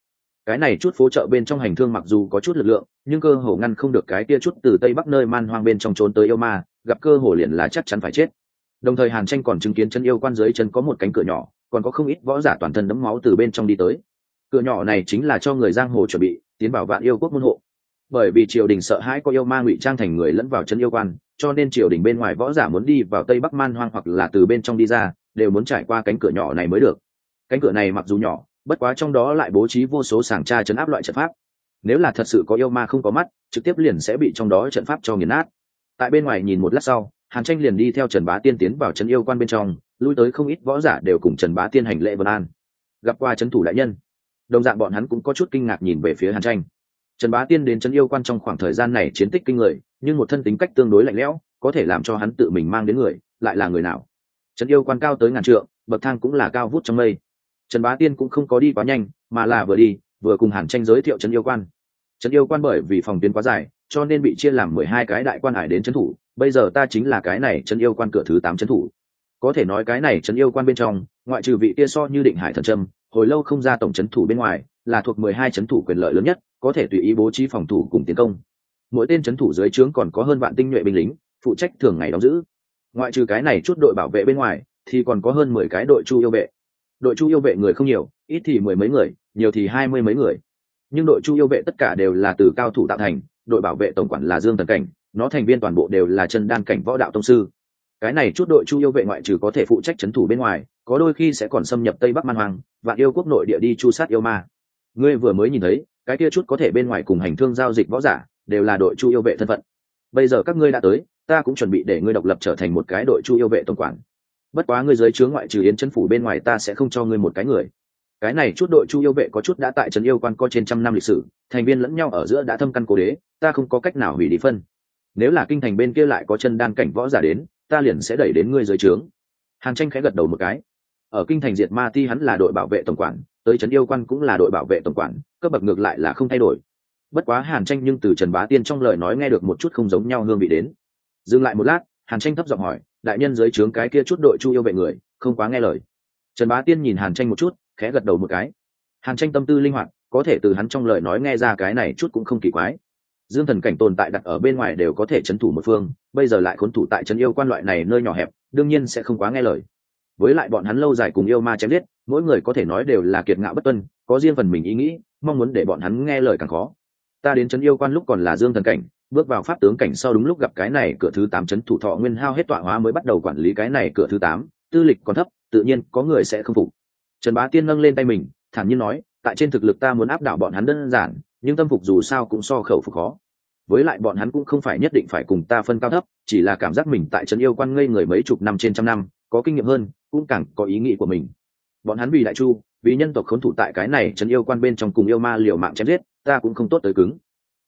cái này chút phố chợ bên trong hành thương mặc dù có chút lực lượng, nhưng cơ hồ ngăn không được cái kia chút từ tây bắc nơi man hoang bên trong trốn tới yêu ma, gặp cơ hồ liền là chắc chắn phải chết. Đồng thời hàn tranh còn chứng kiến chân yêu quan dưới chân có một cánh cửa nhỏ, còn có không ít võ giả toàn thân đấm máu từ bên trong đi tới. Cửa nhỏ này chính là cho người giang hồ chuẩn bị, tiến vào vạn yêu quốc môn hộ. Bởi vì triều đình sợ hãi có yêu ma ngụy trang thành người lẫn vào chân yêu quan, cho nên triều đình bên ngoài võ giả muốn đi vào tây bắc man hoang hoặc là từ bên trong đi ra, đều muốn trải qua cánh cửa nhỏ này mới được. Cánh cửa này mặc dù nhỏ bất quá trong đó lại bố trí vô số sàng tra chấn áp loại trận pháp. Nếu là thật sự có yêu ma không có mắt, trực tiếp liền sẽ bị trong đó trận pháp cho nghiền nát. Tại bên ngoài nhìn một lát sau, hàn tranh liền đi theo trần bá tiên tiến vào trấn yêu quan bên trong, lui tới không ít võ giả đều cùng trần bá tiên hành lễ vân an. Gặp qua trấn thủ đại nhân, đồng dạng bọn hắn cũng có chút kinh ngạc nhìn về phía hàn tranh. Trần bá tiên đến trấn yêu quan trong khoảng thời gian này chiến tích kinh người, nhưng một thân tính cách tương đối lạnh lẽo, có thể làm cho hắn tự mình mang đến người, lại là người nào? Trấn yêu quan cao tới ngàn trượng, bậc thang cũng là cao vút trong mây trần bá tiên cũng không có đi quá nhanh, mà là vừa đi, vừa cùng hàn tranh giới thiệu trấn yêu quan. Trấn yêu quan bởi vì phòng tuyến quá dài, cho nên bị chia làm mười hai cái đại quan hải đến trấn thủ. Bây giờ ta chính là cái này trấn yêu quan cửa thứ tám trấn thủ. Có thể nói cái này trấn yêu quan bên trong, ngoại trừ vị kia so như định hải thần trâm, hồi lâu không ra tổng trấn thủ bên ngoài, là thuộc mười hai trấn thủ quyền lợi lớn nhất, có thể tùy ý bố trí phòng thủ cùng tiến công. Mỗi tên trấn thủ dưới trướng còn có hơn vạn tinh nhuệ binh lính, phụ trách thường ngày đóng giữ. Ngoại trừ cái này chút đội bảo vệ bên ngoài, thì còn có hơn mười cái đội chu yêu vệ đội chu yêu vệ người không nhiều, ít thì mười mấy người, nhiều thì hai mươi mấy người. Nhưng đội chu yêu vệ tất cả đều là từ cao thủ tạo thành, đội bảo vệ tổng quản là dương Tần cảnh, nó thành viên toàn bộ đều là chân đan cảnh võ đạo tông sư. Cái này chút đội chu yêu vệ ngoại trừ có thể phụ trách c h ấ n thủ bên ngoài, có đôi khi sẽ còn xâm nhập tây bắc man hoàng vạn yêu quốc nội địa đi chu sát yêu ma. Ngươi vừa mới nhìn thấy, cái kia chút có thể bên ngoài cùng hành thương giao dịch võ giả, đều là đội chu yêu vệ thân phận. Bây giờ các ngươi đã tới, ta cũng chuẩn bị để ngươi độc lập trở thành một cái đội chu yêu vệ tổng quản bất quá ngươi dưới chướng ngoại trừ yến chân phủ bên ngoài ta sẽ không cho ngươi một cái người. Cái này chút đội chu yêu vệ có chút đã tại trấn yêu quan có trên trăm năm lịch sử, thành viên lẫn nhau ở giữa đã thâm căn cố đế, ta không có cách nào hủy đi phân. Nếu là kinh thành bên kia lại có chân đan cảnh võ giả đến, ta liền sẽ đẩy đến ngươi dưới trướng hàn tranh khẽ gật đầu một cái. Ở kinh thành diệt ma ti hắn là đội bảo vệ tổng quản, tới trấn yêu quan cũng là đội bảo vệ tổng quản, cấp bậc ngược lại là không thay đổi. Bất quá hàn tranh nhưng từ trần bá tiên trong lời nói nghe được một chút không giống nhau hương vị đến. Dừng lại một lát, hàn tranh thấp giọng hỏi đại nhân dưới trướng cái kia chút đội chu yêu vệ người, không quá nghe lời. Trần bá tiên nhìn hàn tranh một chút, khẽ gật đầu một cái. Hàn tranh tâm tư linh hoạt, có thể từ hắn trong lời nói nghe ra cái này chút cũng không kỳ quái. Dương thần cảnh tồn tại đặt ở bên ngoài đều có thể c thủ một phương, bây giờ lại khốn thủ tại trấn yêu quan loại này nơi nhỏ hẹp, đương nhiên sẽ không quá nghe lời. Với lại bọn hắn lâu dài cùng yêu ma chém giết, mỗi người có thể nói đều là kiệt ngạo bất tuân, có riêng phần mình ý nghĩ, mong muốn để bọn hắn nghe lời càng khó. Ta đến trấn yêu quan lúc còn là dương thần cảnh bước vào pháp tướng cảnh sau đúng lúc gặp cái này cửa thứ tám chấn thủ thọ nguyên hao hết tọa hóa mới bắt đầu quản lý cái này cửa thứ tám, tư lịch còn thấp, tự nhiên có người sẽ không phục. Trần bá tiên nâng lên tay mình, thản nhiên nói, tại trên thực lực ta muốn áp đảo bọn hắn đơn giản, nhưng tâm phục dù sao cũng so khẩu phục khó. Với lại bọn hắn cũng không phải nhất định phải cùng ta phân cao thấp, chỉ là cảm giác mình tại trấn yêu quan ngây người mấy chục năm trên trăm năm, có kinh nghiệm hơn, cũng càng có ý nghĩ của mình. Bọn hắn vì đại chu, vì nhân tộc khốn thủ tại cái này trấn yêu quan bên trong cùng yêu ma liều mạng chém giết, ta cũng không tốt tới cứng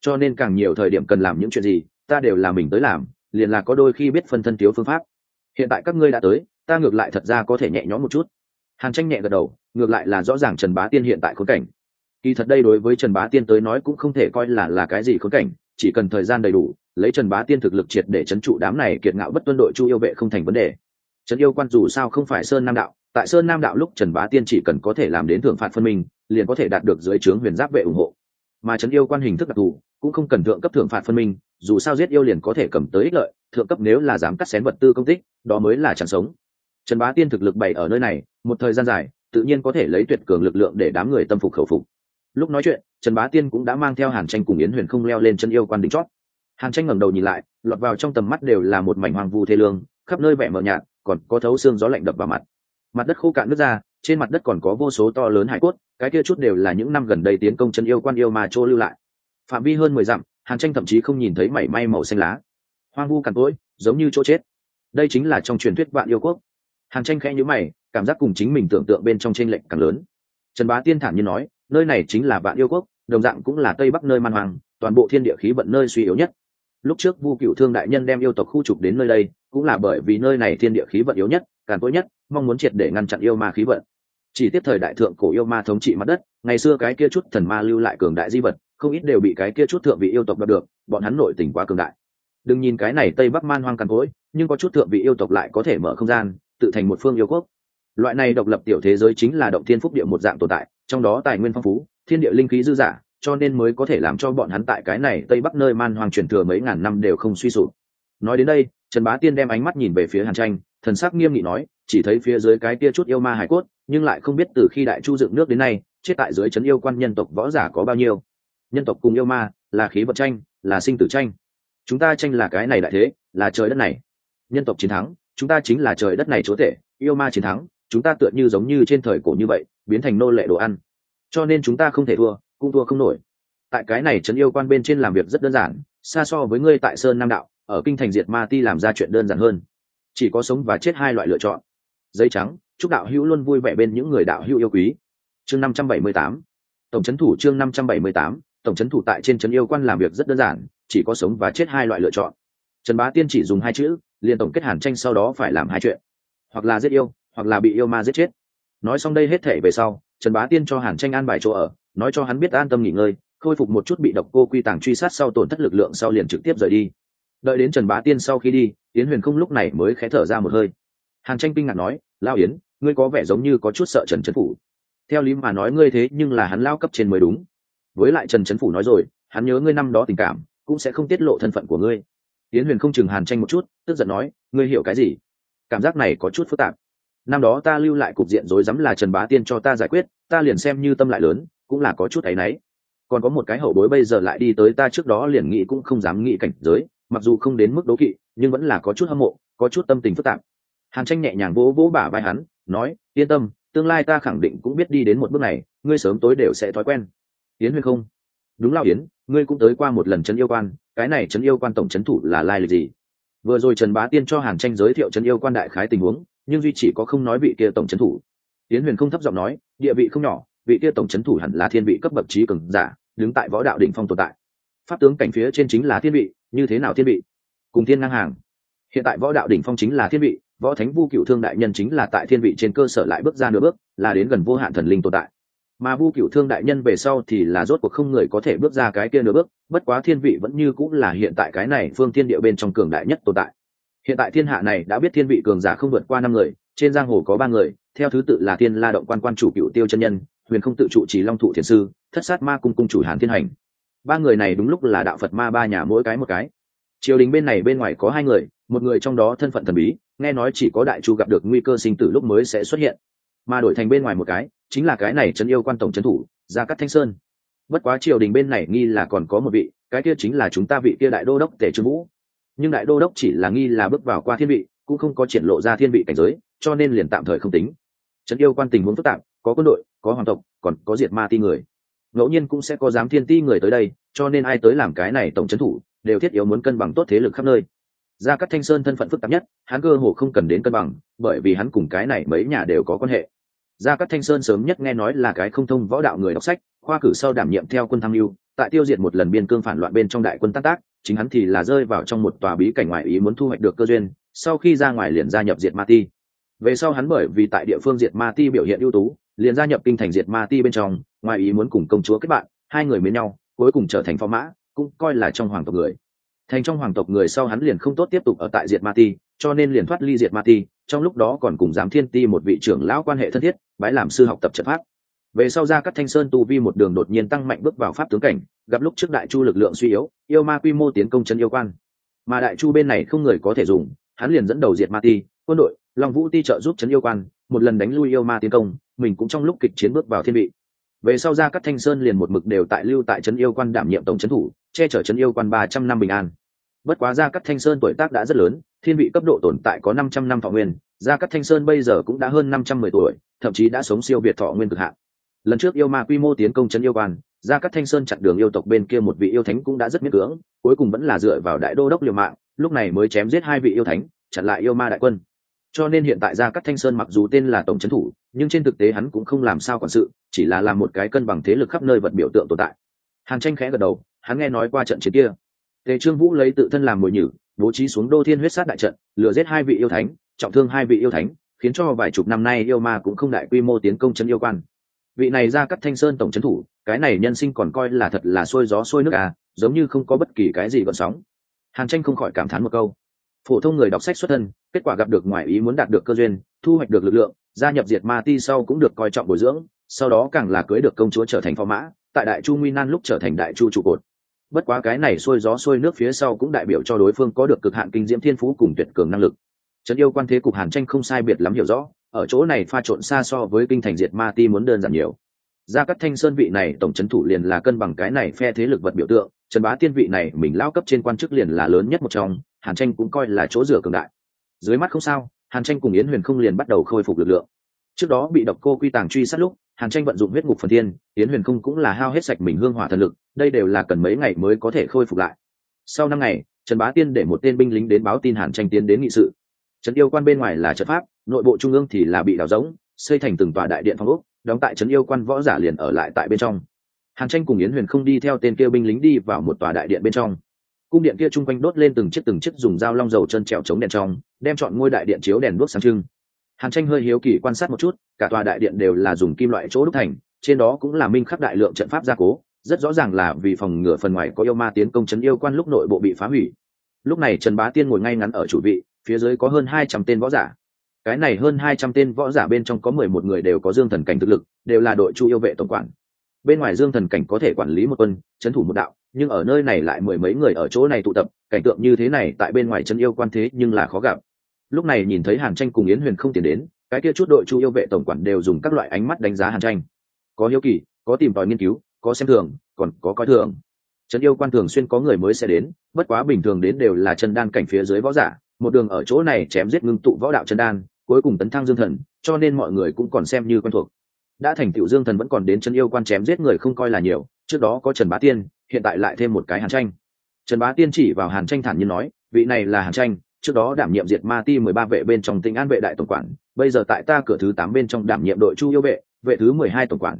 cho nên càng nhiều thời điểm cần làm những chuyện gì, ta đều là mình tới làm, liền là có đôi khi biết phân thân thiếu phương pháp. Hiện tại các ngươi đã tới, ta ngược lại thật ra có thể nhẹ nhõm một chút. Hàn tranh nhẹ gật đầu, ngược lại là rõ ràng trần bá tiên hiện tại khốn cảnh. Kỳ thật đây đối với trần bá tiên tới nói cũng không thể coi là là cái gì khốn cảnh, chỉ cần thời gian đầy đủ, lấy trần bá tiên thực lực triệt để trấn trụ đám này kiệt ngạo bất tuân đội chu yêu vệ không thành vấn đề. Trấn yêu quan dù sao không phải sơn nam đạo, tại sơn nam đạo lúc trần bá tiên chỉ cần có thể làm đến thượng phạt phân minh, liền có thể đạt được dưới trướng huyền giáp vệ ủng hộ. Mà trấn yêu quan hình thức đặc thù cũng không cần thượng cấp thượng phạt phân minh, dù sao giết yêu liền có thể cầm tới ích lợi, thượng cấp nếu là dám cắt xén vật tư công tích, đó mới là chẳng sống. Trần bá tiên thực lực bày ở nơi này, một thời gian dài, tự nhiên có thể lấy tuyệt cường lực lượng để đám người tâm phục khẩu phục. Lúc nói chuyện, trần bá tiên cũng đã mang theo hàn tranh cùng yến huyền không leo lên chân yêu quan đỉnh chót. Hàn tranh ngẩng đầu nhìn lại, lọt vào trong tầm mắt đều là một mảnh hoàng vu thê lương, khắp nơi vẻ mờ nhạt, còn có thấu xương gió lạnh đập vào mặt. Mặt đất khô cạn nước ra, trên mặt đất còn có vô số to lớn hải cốt, cái kia chút đều là những năm gần đây tiến công chân yêu quan yêu mà trô lưu lại phạm vi hơn mười dặm, hàn tranh thậm chí không nhìn thấy mảy may màu xanh lá. Hoang vu cằn cỗi, giống như chỗ chết. Đây chính là trong truyền thuyết vạn yêu quốc. Hàn tranh khẽ nhữ mày, cảm giác cùng chính mình tưởng tượng bên trong t r ê n lệch càng lớn. Trần bá tiên thản như nói, nơi này chính là vạn yêu quốc, đồng dạng cũng là tây bắc nơi man hoàng toàn bộ thiên địa khí vận nơi suy yếu nhất. Lúc trước vu cựu thương đại nhân đem yêu tộc khu trục đến nơi đây, cũng là bởi vì nơi này thiên địa khí vận yếu nhất càn cỗi nhất, mong muốn triệt để ngăn chặn yêu ma khí vận. Chỉ tiếp thời đại thượng cổ yêu ma thống trị mặt đất, ngày xưa cái kia chút thần ma lưu lại cường đại di vật không ít đều bị cái kia chút thượng vị yêu tộc đoạt được, bọn hắn nội tình quá cường đại. Đừng nhìn cái này tây bắc man hoang cằn cỗi nhưng có chút thượng vị yêu tộc lại có thể mở không gian, tự thành một phương yêu quốc. Loại này độc lập tiểu thế giới chính là động thiên phúc địa một dạng tồn tại, trong đó tài nguyên phong phú, thiên địa linh khí dư dả cho nên mới có thể làm cho bọn hắn tại cái này tây bắc nơi man hoang truyền thừa mấy ngàn năm đều không suy sụp. Nói đến đây, trần bá tiên đem ánh mắt nhìn về phía hàn tranh, thần sắc nghiêm nghị nói, chỉ thấy phía dưới cái kia chút yêu ma hải cốt, nhưng lại không biết từ khi đại chu dựng nước đến nay, chết tại dưới trấn yêu quan nhân tộc võ giả có bao nhiêu nhân tộc cùng yêu ma là khí vật tranh, là sinh tử tranh. Chúng ta tranh là cái này đại thế, là trời đất này. Nhân tộc chiến thắng, chúng ta chính là trời đất này chúa tể, yêu ma chiến thắng, chúng ta tựa như giống như trên thời cổ như vậy, biến thành nô lệ đồ ăn. Cho nên chúng ta không thể thua, cũng thua không nổi. Tại cái này trấn yêu quan bên trên làm việc rất đơn giản, xa so với ngươi tại sơn nam đạo, ở kinh thành diệt ma ti làm ra chuyện đơn giản hơn. Chỉ có sống và chết hai loại lựa chọn. Dây trắng, chúc đạo hữu luôn vui vẻ bên những người đạo hữu yêu quý. Chương năm trăm bảy mươi tám. Tổng trấn thủ chương năm trăm bảy mươi tám tổng trấn thủ tại trên trấn yêu quan làm việc rất đơn giản, chỉ có sống và chết hai loại lựa chọn. Trần bá tiên chỉ dùng hai chữ, liền tổng kết hàn tranh sau đó phải làm hai chuyện. Hoặc là giết yêu, hoặc là bị yêu ma giết chết. Nói xong đây hết thể về sau, trần bá tiên cho hàn tranh an bài chỗ ở, nói cho hắn biết an tâm nghỉ ngơi, khôi phục một chút bị độc cô quy tàng truy sát sau tổn thất lực lượng sau liền trực tiếp rời đi. Đợi đến trần bá tiên sau khi đi, yến huyền không lúc này mới khé thở ra một hơi. Hàn tranh kinh ngạc nói lao yến, ngươi có vẻ giống như có chút sợ trần trấn phủ. Theo lý mà nói ngươi thế nhưng là hắn lao cấp trên mới đúng với lại trần trấn phủ nói rồi, hắn nhớ ngươi năm đó tình cảm, cũng sẽ không tiết lộ thân phận của ngươi. Tiến huyền không chừng hàn tranh một chút, tức giận nói, ngươi hiểu cái gì? Cảm giác này có chút phức tạp. Năm đó ta lưu lại cục diện rối rắm là trần bá tiên cho ta giải quyết, ta liền xem như tâm lại lớn, cũng là có chút áy náy. Còn có một cái hậu bối bây giờ lại đi tới ta trước đó liền nghĩ cũng không dám nghĩ cảnh giới, mặc dù không đến mức đố kỵ, nhưng vẫn là có chút hâm mộ, có chút tâm tình phức tạp. Hàn tranh nhẹ nhàng vỗ vỗ bả vai hắn, nói, yên tâm, tương lai ta khẳng định cũng biết đi đến một bước này, ngươi sớm tối đều sẽ thói quen yến huyền không? Đúng lao yến, ngươi cũng tới qua một lần trấn yêu quan, cái này trấn yêu quan tổng trấn thủ là lai lịch gì? Vừa rồi trần bá tiên cho hàn tranh giới thiệu trấn yêu quan đại khái tình huống, nhưng duy chỉ có không nói vị kia tổng trấn thủ. Yến huyền không thấp giọng nói, địa vị không nhỏ, vị kia tổng trấn thủ hẳn là thiên vị cấp bậc trí cường giả, đứng tại võ đạo đỉnh phong tồn tại. Pháp tướng cảnh phía trên chính là thiên vị, như thế nào thiên vị? Cùng thiên ngang hàng. Hiện tại võ đạo đỉnh phong chính là thiên vị, võ thánh vu cựu thương đại nhân chính là tại thiên vị trên cơ sở lại bước ra nửa bước, là đến gần vô hạn thần linh tồn tại mà vu cựu thương đại nhân về sau thì là rốt cuộc không người có thể bước ra cái kia nửa bước, bất quá thiên vị vẫn như cũng là hiện tại cái này phương thiên địa bên trong cường đại nhất tồn tại. Hiện tại thiên hạ này đã biết thiên vị cường giả không vượt qua năm người, trên giang hồ có ba người, theo thứ tự là thiên la động quan quan chủ cựu tiêu chân nhân, huyền không tự trụ trì long thụ thiền sư, thất sát ma cung cung chủ hàn thiên hành. Ba người này đúng lúc là đạo phật ma ba nhà mỗi cái một cái. Triều đình bên này bên ngoài có hai người, một người trong đó thân phận thần bí, nghe nói chỉ có đại chu gặp được nguy cơ sinh tử lúc mới sẽ xuất hiện. Mà đổi thành bên ngoài một cái chính là cái này trấn yêu quan tổng trấn thủ, gia cắt thanh sơn. Bất quá triều đình bên này nghi là còn có một vị, cái kia chính là chúng ta vị kia đại đô đốc tể trương vũ. Nhưng đại đô đốc chỉ là nghi là bước vào qua thiên vị, cũng không có triển lộ ra thiên vị cảnh giới, cho nên liền tạm thời không tính. Trấn yêu quan tình huống phức tạp, có quân đội, có hoàng tộc, còn có diệt ma ti người. Ngẫu nhiên cũng sẽ có giám thiên ti người tới đây, cho nên ai tới làm cái này tổng trấn thủ, đều thiết yếu muốn cân bằng tốt thế lực khắp nơi. Gia cát thanh sơn thân phận phức tạp nhất, hắn cơ hồ không cần đến cân bằng, bởi vì hắn cùng cái này mấy nhà đều có quan hệ gia cát thanh sơn sớm nhất nghe nói là cái không thông võ đạo người đọc sách, khoa cử sau đảm nhiệm theo quân tham mưu, tại tiêu diệt một lần biên cương phản loạn bên trong đại quân tác tác, chính hắn thì là rơi vào trong một tòa bí cảnh ngoại ý muốn thu hoạch được cơ duyên, sau khi ra ngoài liền gia nhập diệt ma ti. Về sau hắn bởi vì tại địa phương diệt ma ti biểu hiện ưu tú, liền gia nhập kinh thành diệt ma ti bên trong, ngoài ý muốn cùng công chúa kết bạn, hai người mến nhau, cuối cùng trở thành phó mã, cũng coi là trong hoàng tộc người. Thành trong hoàng tộc người sau hắn liền không tốt tiếp tục ở tại diệt ma ti cho nên liền thoát ly diệt ma ti, trong lúc đó còn cùng giám thiên ti một vị trưởng lão quan hệ thân thiết, bái làm sư học tập trận pháp. Về sau ra các thanh sơn tu vi một đường đột nhiên tăng mạnh bước vào pháp tướng cảnh, gặp lúc trước đại chu lực lượng suy yếu, yêu ma quy mô tiến công chân yêu quan. Mà đại chu bên này không người có thể dùng, hắn liền dẫn đầu diệt ma ti, quân đội, long vũ ti trợ giúp Trấn yêu quan, một lần đánh lui yêu ma tiến công, mình cũng trong lúc kịch chiến bước vào thiên vị. Về sau ra các thanh sơn liền một mực đều tại lưu tại trấn yêu quan đảm nhiệm tổng trấn thủ, che chở trấn yêu quan ba trăm năm bình an. Bất quá ra các thanh sơn tuổi tác đã rất lớn thiên vị cấp độ tồn tại có năm trăm năm thọ nguyên, gia cát thanh sơn bây giờ cũng đã hơn năm trăm mười tuổi, thậm chí đã sống siêu việt thọ nguyên cực hạn. Lần trước yêu ma quy mô tiến công trấn yêu quan, gia cát thanh sơn chặn đường yêu tộc bên kia một vị yêu thánh cũng đã rất miễn cưỡng, cuối cùng vẫn là dựa vào đại đô đốc liều mạng, lúc này mới chém giết hai vị yêu thánh, chặn lại yêu ma đại quân. Cho nên hiện tại gia cát thanh sơn mặc dù tên là tổng trấn thủ, nhưng trên thực tế hắn cũng không làm sao quản sự, chỉ là làm một cái cân bằng thế lực khắp nơi vật biểu tượng tồn tại. Hàn tranh khẽ gật đầu, hắn nghe nói qua trận chiến kia tề trương vũ lấy tự thân làm mồi nhử, bố trí xuống đô thiên huyết sát đại trận, lừa giết hai vị yêu thánh, trọng thương hai vị yêu thánh, khiến cho vài chục năm nay yêu ma cũng không đại quy mô tiến công chấn yêu quan. Vị này ra cắt thanh sơn tổng trấn thủ, cái này nhân sinh còn coi là thật là sôi gió sôi nước à giống như không có bất kỳ cái gì gọn sóng. Hàn tranh không khỏi cảm thán một câu. Phổ thông người đọc sách xuất thân, kết quả gặp được ngoài ý muốn đạt được cơ duyên, thu hoạch được lực lượng, gia nhập diệt ma ti sau cũng được coi trọng bồi dưỡng, sau đó càng là cưới được công chúa trở thành phò mã, tại đại chu nguy nan lúc trở thành đại chu trụ cột bất quá cái này xuôi gió xuôi nước phía sau cũng đại biểu cho đối phương có được cực hạn kinh diễm thiên phú cùng tuyệt cường năng lực. Trấn yêu quan thế cục hàn tranh không sai biệt lắm hiểu rõ, ở chỗ này pha trộn xa so với kinh thành diệt ma ti muốn đơn giản nhiều. Gia các thanh sơn vị này tổng trấn thủ liền là cân bằng cái này phe thế lực vật biểu tượng, trần bá tiên vị này mình lao cấp trên quan chức liền là lớn nhất một trong, hàn tranh cũng coi là chỗ rửa cường đại. Dưới mắt không sao, hàn tranh cùng yến huyền không liền bắt đầu khôi phục lực lượng trước đó bị độc cô quy tàng truy sát lúc, hàn tranh vận dụng huyết ngục phần thiên, yến huyền không cũng là hao hết sạch mình hương hỏa thần lực, đây đều là cần mấy ngày mới có thể khôi phục lại. Sau năm ngày, trần bá tiên để một tên binh lính đến báo tin hàn tranh tiến đến nghị sự. Trấn yêu quan bên ngoài là trận pháp, nội bộ trung ương thì là bị đào rỗng, xây thành từng tòa đại điện phong ốc, đóng tại trấn yêu quan võ giả liền ở lại tại bên trong. Hàn tranh cùng yến huyền không đi theo tên kia binh lính đi vào một tòa đại điện bên trong. Cung điện kia chung quanh đốt lên từng chiếc từng chiếc dùng dao long dầu chân trèo chống đèn trong, đem chọn ngôi đại điện chiếu đèn đuốc sáng trưng hàn tranh hơi hiếu kỳ quan sát một chút, cả tòa đại điện đều là dùng kim loại chỗ đúc thành, trên đó cũng là minh khắc đại lượng trận pháp gia cố, rất rõ ràng là vì phòng ngừa phần ngoài có yêu ma tiến công chấn yêu quan lúc nội bộ bị phá hủy. Lúc này trần bá tiên ngồi ngay ngắn ở chủ vị, phía dưới có hơn hai trăm tên võ giả. Cái này hơn hai trăm tên võ giả bên trong có mười một người đều có dương thần cảnh thực lực, đều là đội chu yêu vệ tổng quản. Bên ngoài dương thần cảnh có thể quản lý một quân trấn thủ một đạo, nhưng ở nơi này lại mười mấy người ở chỗ này tụ tập, cảnh tượng như thế này tại bên ngoài chân yêu quan thế nhưng là khó gặp lúc này nhìn thấy hàn tranh cùng yến huyền không tiến đến, cái kia chút đội chu yêu vệ tổng quản đều dùng các loại ánh mắt đánh giá hàn tranh. Có hiếu kỳ, có tìm tòi nghiên cứu, có xem thường, còn có coi thường. Trấn yêu quan thường xuyên có người mới sẽ đến, bất quá bình thường đến đều là chân đan cảnh phía dưới võ giả, một đường ở chỗ này chém giết ngưng tụ võ đạo chân đan, cuối cùng tấn thăng dương thần, cho nên mọi người cũng còn xem như quen thuộc. Đã thành tựu dương thần vẫn còn đến chân yêu quan chém giết người không coi là nhiều, trước đó có trần bá tiên, hiện tại lại thêm một cái hàn tranh. Trần bá tiên chỉ vào hàn tranh thản nhiên nói, vị này là hàn tranh trước đó đảm nhiệm diệt ma ti mười ba vệ bên trong tỉnh an vệ đại tổng quản, bây giờ tại ta cửa thứ tám bên trong đảm nhiệm đội chu yêu vệ vệ thứ mười hai tổng quản.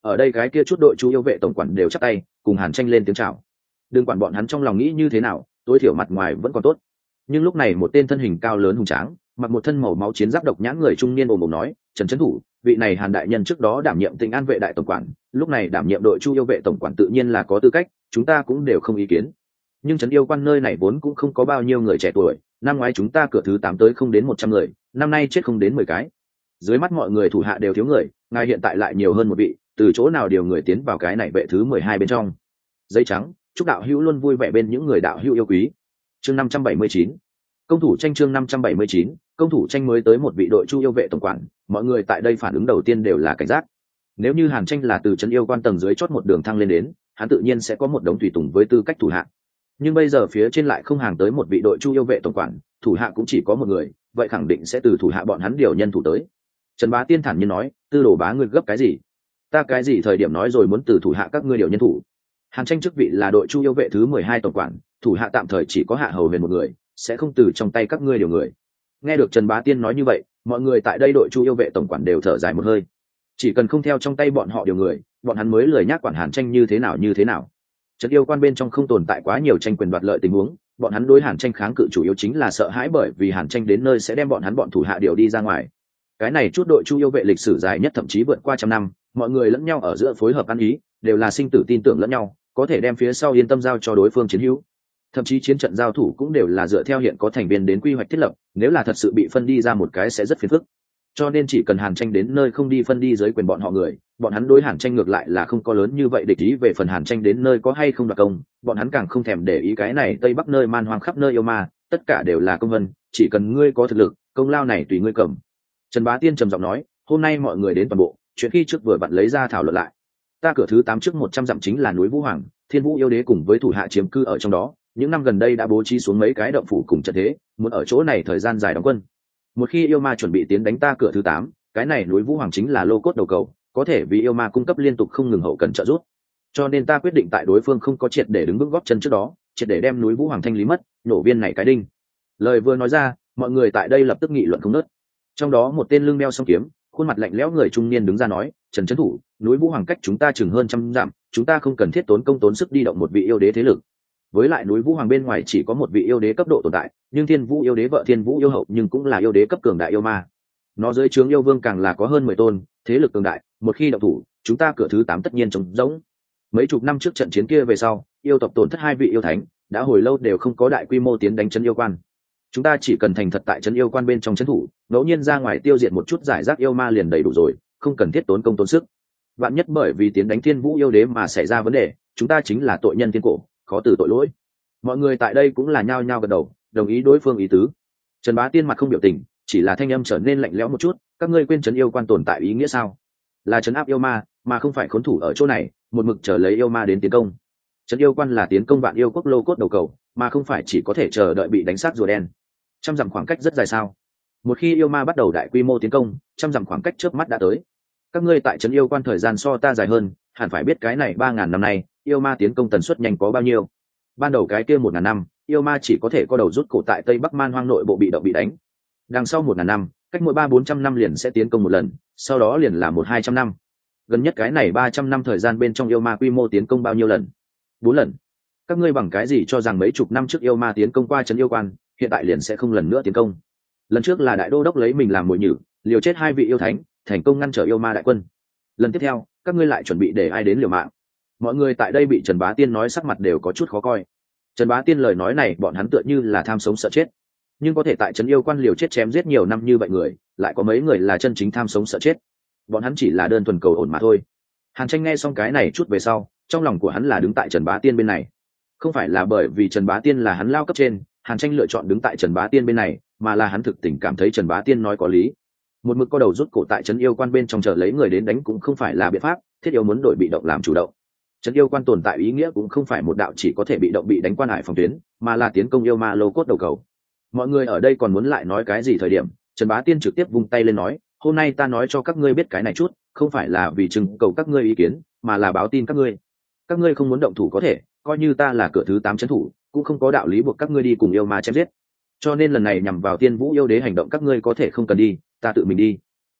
Ở đây cái kia chút đội chu yêu vệ tổng quản đều chắc tay, cùng hàn tranh lên tiếng chào. Đừng quản bọn hắn trong lòng nghĩ như thế nào, tối thiểu mặt ngoài vẫn còn tốt. Nhưng lúc này một tên thân hình cao lớn hùng tráng, mặc một thân màu máu chiến giáp độc nhãn người trung niên ồm ồm nói, trần trấn thủ, vị này hàn đại nhân trước đó đảm nhiệm tỉnh an vệ đại tổng quản, lúc này đảm nhiệm đội chu yêu vệ tổng quản tự nhiên là có tư cách, chúng ta cũng đều không ý kiến nhưng trấn yêu quan nơi này vốn cũng không có bao nhiêu người trẻ tuổi, năm ngoái chúng ta cửa thứ tám tới không đến một trăm người, năm nay chết không đến mười cái. Dưới mắt mọi người thủ hạ đều thiếu người, ngài hiện tại lại nhiều hơn một vị, từ chỗ nào điều người tiến vào cái này vệ thứ mười hai bên trong? Dây trắng, chúc đạo hữu luôn vui vẻ bên những người đạo hữu yêu quý. Chương năm trăm bảy mươi chín. Công thủ tranh chương năm trăm bảy mươi chín, công thủ tranh mới tới một vị đội chu yêu vệ tổng quản, mọi người tại đây phản ứng đầu tiên đều là cảnh giác. Nếu như hàn tranh là từ trấn yêu quan tầng dưới chót một đường thăng lên đến, hắn tự nhiên sẽ có một đống tùy tùng với tư cách thủ hạ nhưng bây giờ phía trên lại không hàng tới một vị đội chu yêu vệ tổng quản, thủ hạ cũng chỉ có một người, vậy khẳng định sẽ từ thủ hạ bọn hắn điều nhân thủ tới. Trần bá tiên thản nhiên nói, tư đồ bá ngươi gấp cái gì? Ta cái gì thời điểm nói rồi muốn từ thủ hạ các ngươi điều nhân thủ? Hàn tranh chức vị là đội chu yêu vệ thứ mười hai tổng quản, thủ hạ tạm thời chỉ có hạ hầu huyền một người, sẽ không từ trong tay các ngươi điều người. Nghe được trần bá tiên nói như vậy, mọi người tại đây đội chu yêu vệ tổng quản đều thở dài một hơi. Chỉ cần không theo trong tay bọn họ điều người, bọn hắn mới lời nhắc quản hàn tranh như thế nào như thế nào trận yêu quan bên trong không tồn tại quá nhiều tranh quyền đoạt lợi tình huống, bọn hắn đối hàn tranh kháng cự chủ yếu chính là sợ hãi bởi vì hàn tranh đến nơi sẽ đem bọn hắn bọn thủ hạ điều đi ra ngoài. Cái này chút đội chu yêu vệ lịch sử dài nhất thậm chí vượt qua trăm năm, mọi người lẫn nhau ở giữa phối hợp ăn ý, đều là sinh tử tin tưởng lẫn nhau, có thể đem phía sau yên tâm giao cho đối phương chiến hữu. Thậm chí chiến trận giao thủ cũng đều là dựa theo hiện có thành viên đến quy hoạch thiết lập, nếu là thật sự bị phân đi ra một cái sẽ rất phiền phức cho nên chỉ cần hàn tranh đến nơi không đi phân đi dưới quyền bọn họ người, bọn hắn đối hàn tranh ngược lại là không có lớn như vậy để ý về phần hàn tranh đến nơi có hay không đặc công, bọn hắn càng không thèm để ý cái này tây bắc nơi man hoang khắp nơi yêu ma, tất cả đều là công vân, chỉ cần ngươi có thực lực, công lao này tùy ngươi cầm. Trần bá tiên trầm giọng nói, hôm nay mọi người đến toàn bộ, chuyện khi trước vừa bạn lấy ra thảo luận lại. Ta cửa thứ tám trước một trăm dặm chính là núi vũ hoàng, thiên vũ yêu đế cùng với thủ hạ chiếm cư ở trong đó, những năm gần đây đã bố trí xuống mấy cái động phủ cùng trận thế, muốn ở chỗ này thời gian dài đóng quân một khi yêu ma chuẩn bị tiến đánh ta cửa thứ tám, cái này núi vũ hoàng chính là lô cốt đầu cầu, có thể vì yêu ma cung cấp liên tục không ngừng hậu cần trợ giúp. Cho nên ta quyết định tại đối phương không có triệt để đứng vững góp chân trước đó, triệt để đem núi vũ hoàng thanh lý mất, nổ viên này cái đinh. Lời vừa nói ra, mọi người tại đây lập tức nghị luận không nớt trong đó một tên lưng đeo song kiếm, khuôn mặt lạnh lẽo người trung niên đứng ra nói, trần trấn thủ, núi vũ hoàng cách chúng ta chừng hơn trăm dặm, chúng ta không cần thiết tốn công tốn sức đi động một vị yêu đế thế lực với lại núi vũ hoàng bên ngoài chỉ có một vị yêu đế cấp độ tồn tại, nhưng thiên vũ yêu đế vợ thiên vũ yêu hậu nhưng cũng là yêu đế cấp cường đại yêu ma. Nó dưới trướng yêu vương càng là có hơn mười tôn, thế lực cường đại, một khi động thủ, chúng ta cửa thứ tám tất nhiên trống rỗng. Mấy chục năm trước trận chiến kia về sau, yêu tộc tổn thất hai vị yêu thánh, đã hồi lâu đều không có đại quy mô tiến đánh chân yêu quan. Chúng ta chỉ cần thành thật tại chân yêu quan bên trong trấn thủ, ngẫu nhiên ra ngoài tiêu diệt một chút giải rác yêu ma liền đầy đủ rồi, không cần thiết tốn công tốn sức. Vạn nhất bởi vì tiến đánh thiên vũ yêu đế mà xảy ra vấn đề, chúng ta chính là tội nhân thiên cổ khó từ tội lỗi. Mọi người tại đây cũng là nhao nhao gật đầu, đồng ý đối phương ý tứ. Trần bá tiên mặt không biểu tình, chỉ là thanh âm trở nên lạnh lẽo một chút, các ngươi quên trấn yêu quan tồn tại ý nghĩa sao? Là trấn áp yêu ma, mà không phải khốn thủ ở chỗ này, một mực chờ lấy yêu ma đến tiến công. Trấn yêu quan là tiến công bạn yêu quốc lô cốt đầu cầu, mà không phải chỉ có thể chờ đợi bị đánh sát rùa đen. Trăm dặm khoảng cách rất dài sao? Một khi yêu ma bắt đầu đại quy mô tiến công, trăm dặm khoảng cách trước mắt đã tới. Các ngươi tại trấn yêu quan thời gian so ta dài hơn hẳn phải biết cái này ba ngàn năm nay, yêu ma tiến công tần suất nhanh có bao nhiêu. Ban đầu cái kia một ngàn năm, yêu ma chỉ có thể có đầu rút cổ tại tây bắc man hoang nội bộ bị động bị đánh. Đằng sau một ngàn năm, cách mỗi ba bốn trăm năm liền sẽ tiến công một lần, sau đó liền là một hai trăm năm. Gần nhất cái này ba trăm năm thời gian bên trong yêu ma quy mô tiến công bao nhiêu lần? Bốn lần. Các ngươi bằng cái gì cho rằng mấy chục năm trước yêu ma tiến công qua trấn yêu quan, hiện tại liền sẽ không lần nữa tiến công? Lần trước là đại đô đốc lấy mình làm mồi nhử, liều chết hai vị yêu thánh, thành công ngăn trở yêu ma đại quân lần tiếp theo, các ngươi lại chuẩn bị để ai đến liều mạng. Mọi người tại đây bị trần bá tiên nói sắc mặt đều có chút khó coi. Trần bá tiên lời nói này, bọn hắn tựa như là tham sống sợ chết. Nhưng có thể tại trấn yêu quan liều chết chém giết nhiều năm như vậy người, lại có mấy người là chân chính tham sống sợ chết. Bọn hắn chỉ là đơn thuần cầu ổn mà thôi. Hàn tranh nghe xong cái này chút về sau, trong lòng của hắn là đứng tại trần bá tiên bên này. Không phải là bởi vì trần bá tiên là hắn lao cấp trên, hàn tranh lựa chọn đứng tại trần bá tiên bên này, mà là hắn thực tình cảm thấy trần bá tiên nói có lý một mực có đầu rút cổ tại trấn yêu quan bên trong chờ lấy người đến đánh cũng không phải là biện pháp, thiết yếu muốn đổi bị động làm chủ động. Trấn yêu quan tồn tại ý nghĩa cũng không phải một đạo chỉ có thể bị động bị đánh quan hải phòng tuyến, mà là tiến công yêu ma lô cốt đầu cầu. Mọi người ở đây còn muốn lại nói cái gì thời điểm, trần bá tiên trực tiếp vung tay lên nói, hôm nay ta nói cho các ngươi biết cái này chút, không phải là vì chừng cầu các ngươi ý kiến, mà là báo tin các ngươi. Các ngươi không muốn động thủ có thể, coi như ta là cửa thứ tám trấn thủ, cũng không có đạo lý buộc các ngươi đi cùng yêu ma chém giết cho nên lần này nhằm vào tiên vũ yêu đế hành động các ngươi có thể không cần đi, ta tự mình đi.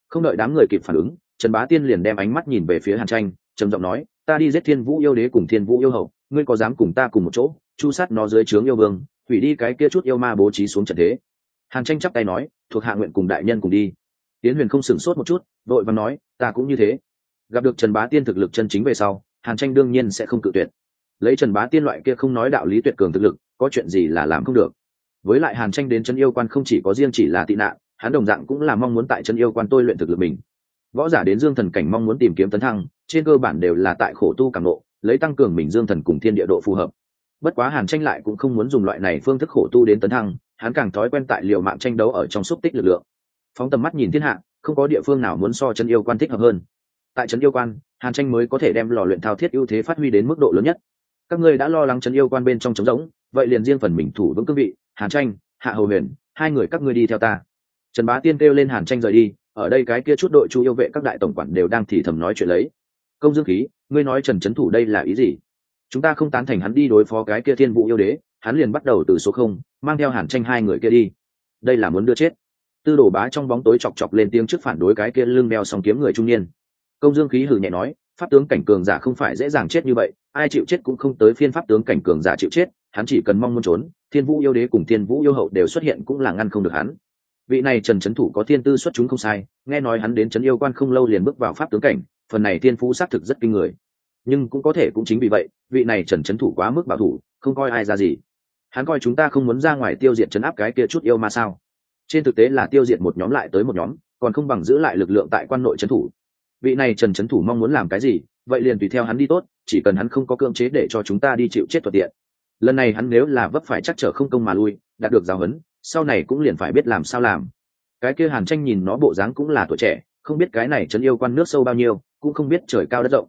Không đợi đám người kịp phản ứng, trần bá tiên liền đem ánh mắt nhìn về phía hàn tranh, trầm giọng nói, ta đi giết thiên vũ yêu đế cùng thiên vũ yêu hậu ngươi có dám cùng ta cùng một chỗ, chu sát nó dưới trướng yêu vương, hủy đi cái kia chút yêu ma bố trí xuống trận thế? Hàn tranh chắp tay nói, thuộc hạ nguyện cùng đại nhân cùng đi. Tiến huyền không sửng sốt một chút, vội và nói, ta cũng như thế. Gặp được trần bá tiên thực lực chân chính về sau, hàn tranh đương nhiên sẽ không cự tuyệt. Lấy trần bá tiên loại kia không nói đạo lý tuyệt cường thực lực, có chuyện gì là làm không được với lại hàn tranh đến chân yêu quan không chỉ có riêng chỉ là tị nạn, hắn đồng dạng cũng là mong muốn tại chân yêu quan tôi luyện thực lực mình. Võ giả đến dương thần cảnh mong muốn tìm kiếm tấn thăng, trên cơ bản đều là tại khổ tu càng lộ lấy tăng cường mình dương thần cùng thiên địa độ phù hợp. Bất quá hàn tranh lại cũng không muốn dùng loại này phương thức khổ tu đến tấn thăng, hắn càng thói quen tại liệu mạng tranh đấu ở trong xúc tích lực lượng. Phóng tầm mắt nhìn thiên hạ, không có địa phương nào muốn so chân yêu quan thích hợp hơn. Tại trấn yêu quan, hàn tranh mới có thể đem lò luyện thao thiết ưu thế phát huy đến mức độ lớn nhất. Các ngươi đã lo lắng trấn yêu quan bên trong trống rỗng, vậy liền riêng phần mình thủ vững cương vị hàn tranh, hạ hầu huyền, hai người các ngươi đi theo ta. Trần bá tiên kêu lên hàn tranh rời đi, ở đây cái kia chút đội chu yêu vệ các đại tổng quản đều đang thì thầm nói chuyện lấy. Công dương khí, ngươi nói trần trấn thủ đây là ý gì? Chúng ta không tán thành hắn đi đối phó cái kia thiên Vụ yêu đế, hắn liền bắt đầu từ số không, mang theo hàn tranh hai người kia đi. Đây là muốn đưa chết. Tư đồ bá trong bóng tối chọc chọc lên tiếng trước phản đối cái kia lưng đeo song kiếm người trung niên. Công dương khí hử nhẹ nói, pháp tướng cảnh cường giả không phải dễ dàng chết như vậy, ai chịu chết cũng không tới phiên pháp tướng cảnh cường giả chịu chết hắn chỉ cần mong muốn trốn, thiên vũ yêu đế cùng thiên vũ yêu hậu đều xuất hiện cũng là ngăn không được hắn. Vị này trần trấn thủ có thiên tư xuất chúng không sai, nghe nói hắn đến trấn yêu quan không lâu liền bước vào pháp tướng cảnh, phần này thiên phú xác thực rất kinh người. Nhưng cũng có thể cũng chính vì vậy, vị này trần trấn thủ quá mức bảo thủ, không coi ai ra gì. Hắn coi chúng ta không muốn ra ngoài tiêu diệt chấn áp cái kia chút yêu ma sao? Trên thực tế là tiêu diệt một nhóm lại tới một nhóm, còn không bằng giữ lại lực lượng tại quan nội trấn thủ. Vị này trần trấn thủ mong muốn làm cái gì, vậy liền tùy theo hắn đi tốt, chỉ cần hắn không có cưỡng chế để cho chúng ta đi chịu chết thuận tiện lần này hắn nếu là vấp phải chắc trở không công mà lui, đạt được giáo huấn, sau này cũng liền phải biết làm sao làm. Cái kia hàn tranh nhìn nó bộ dáng cũng là tuổi trẻ, không biết cái này trấn yêu quan nước sâu bao nhiêu, cũng không biết trời cao đất rộng.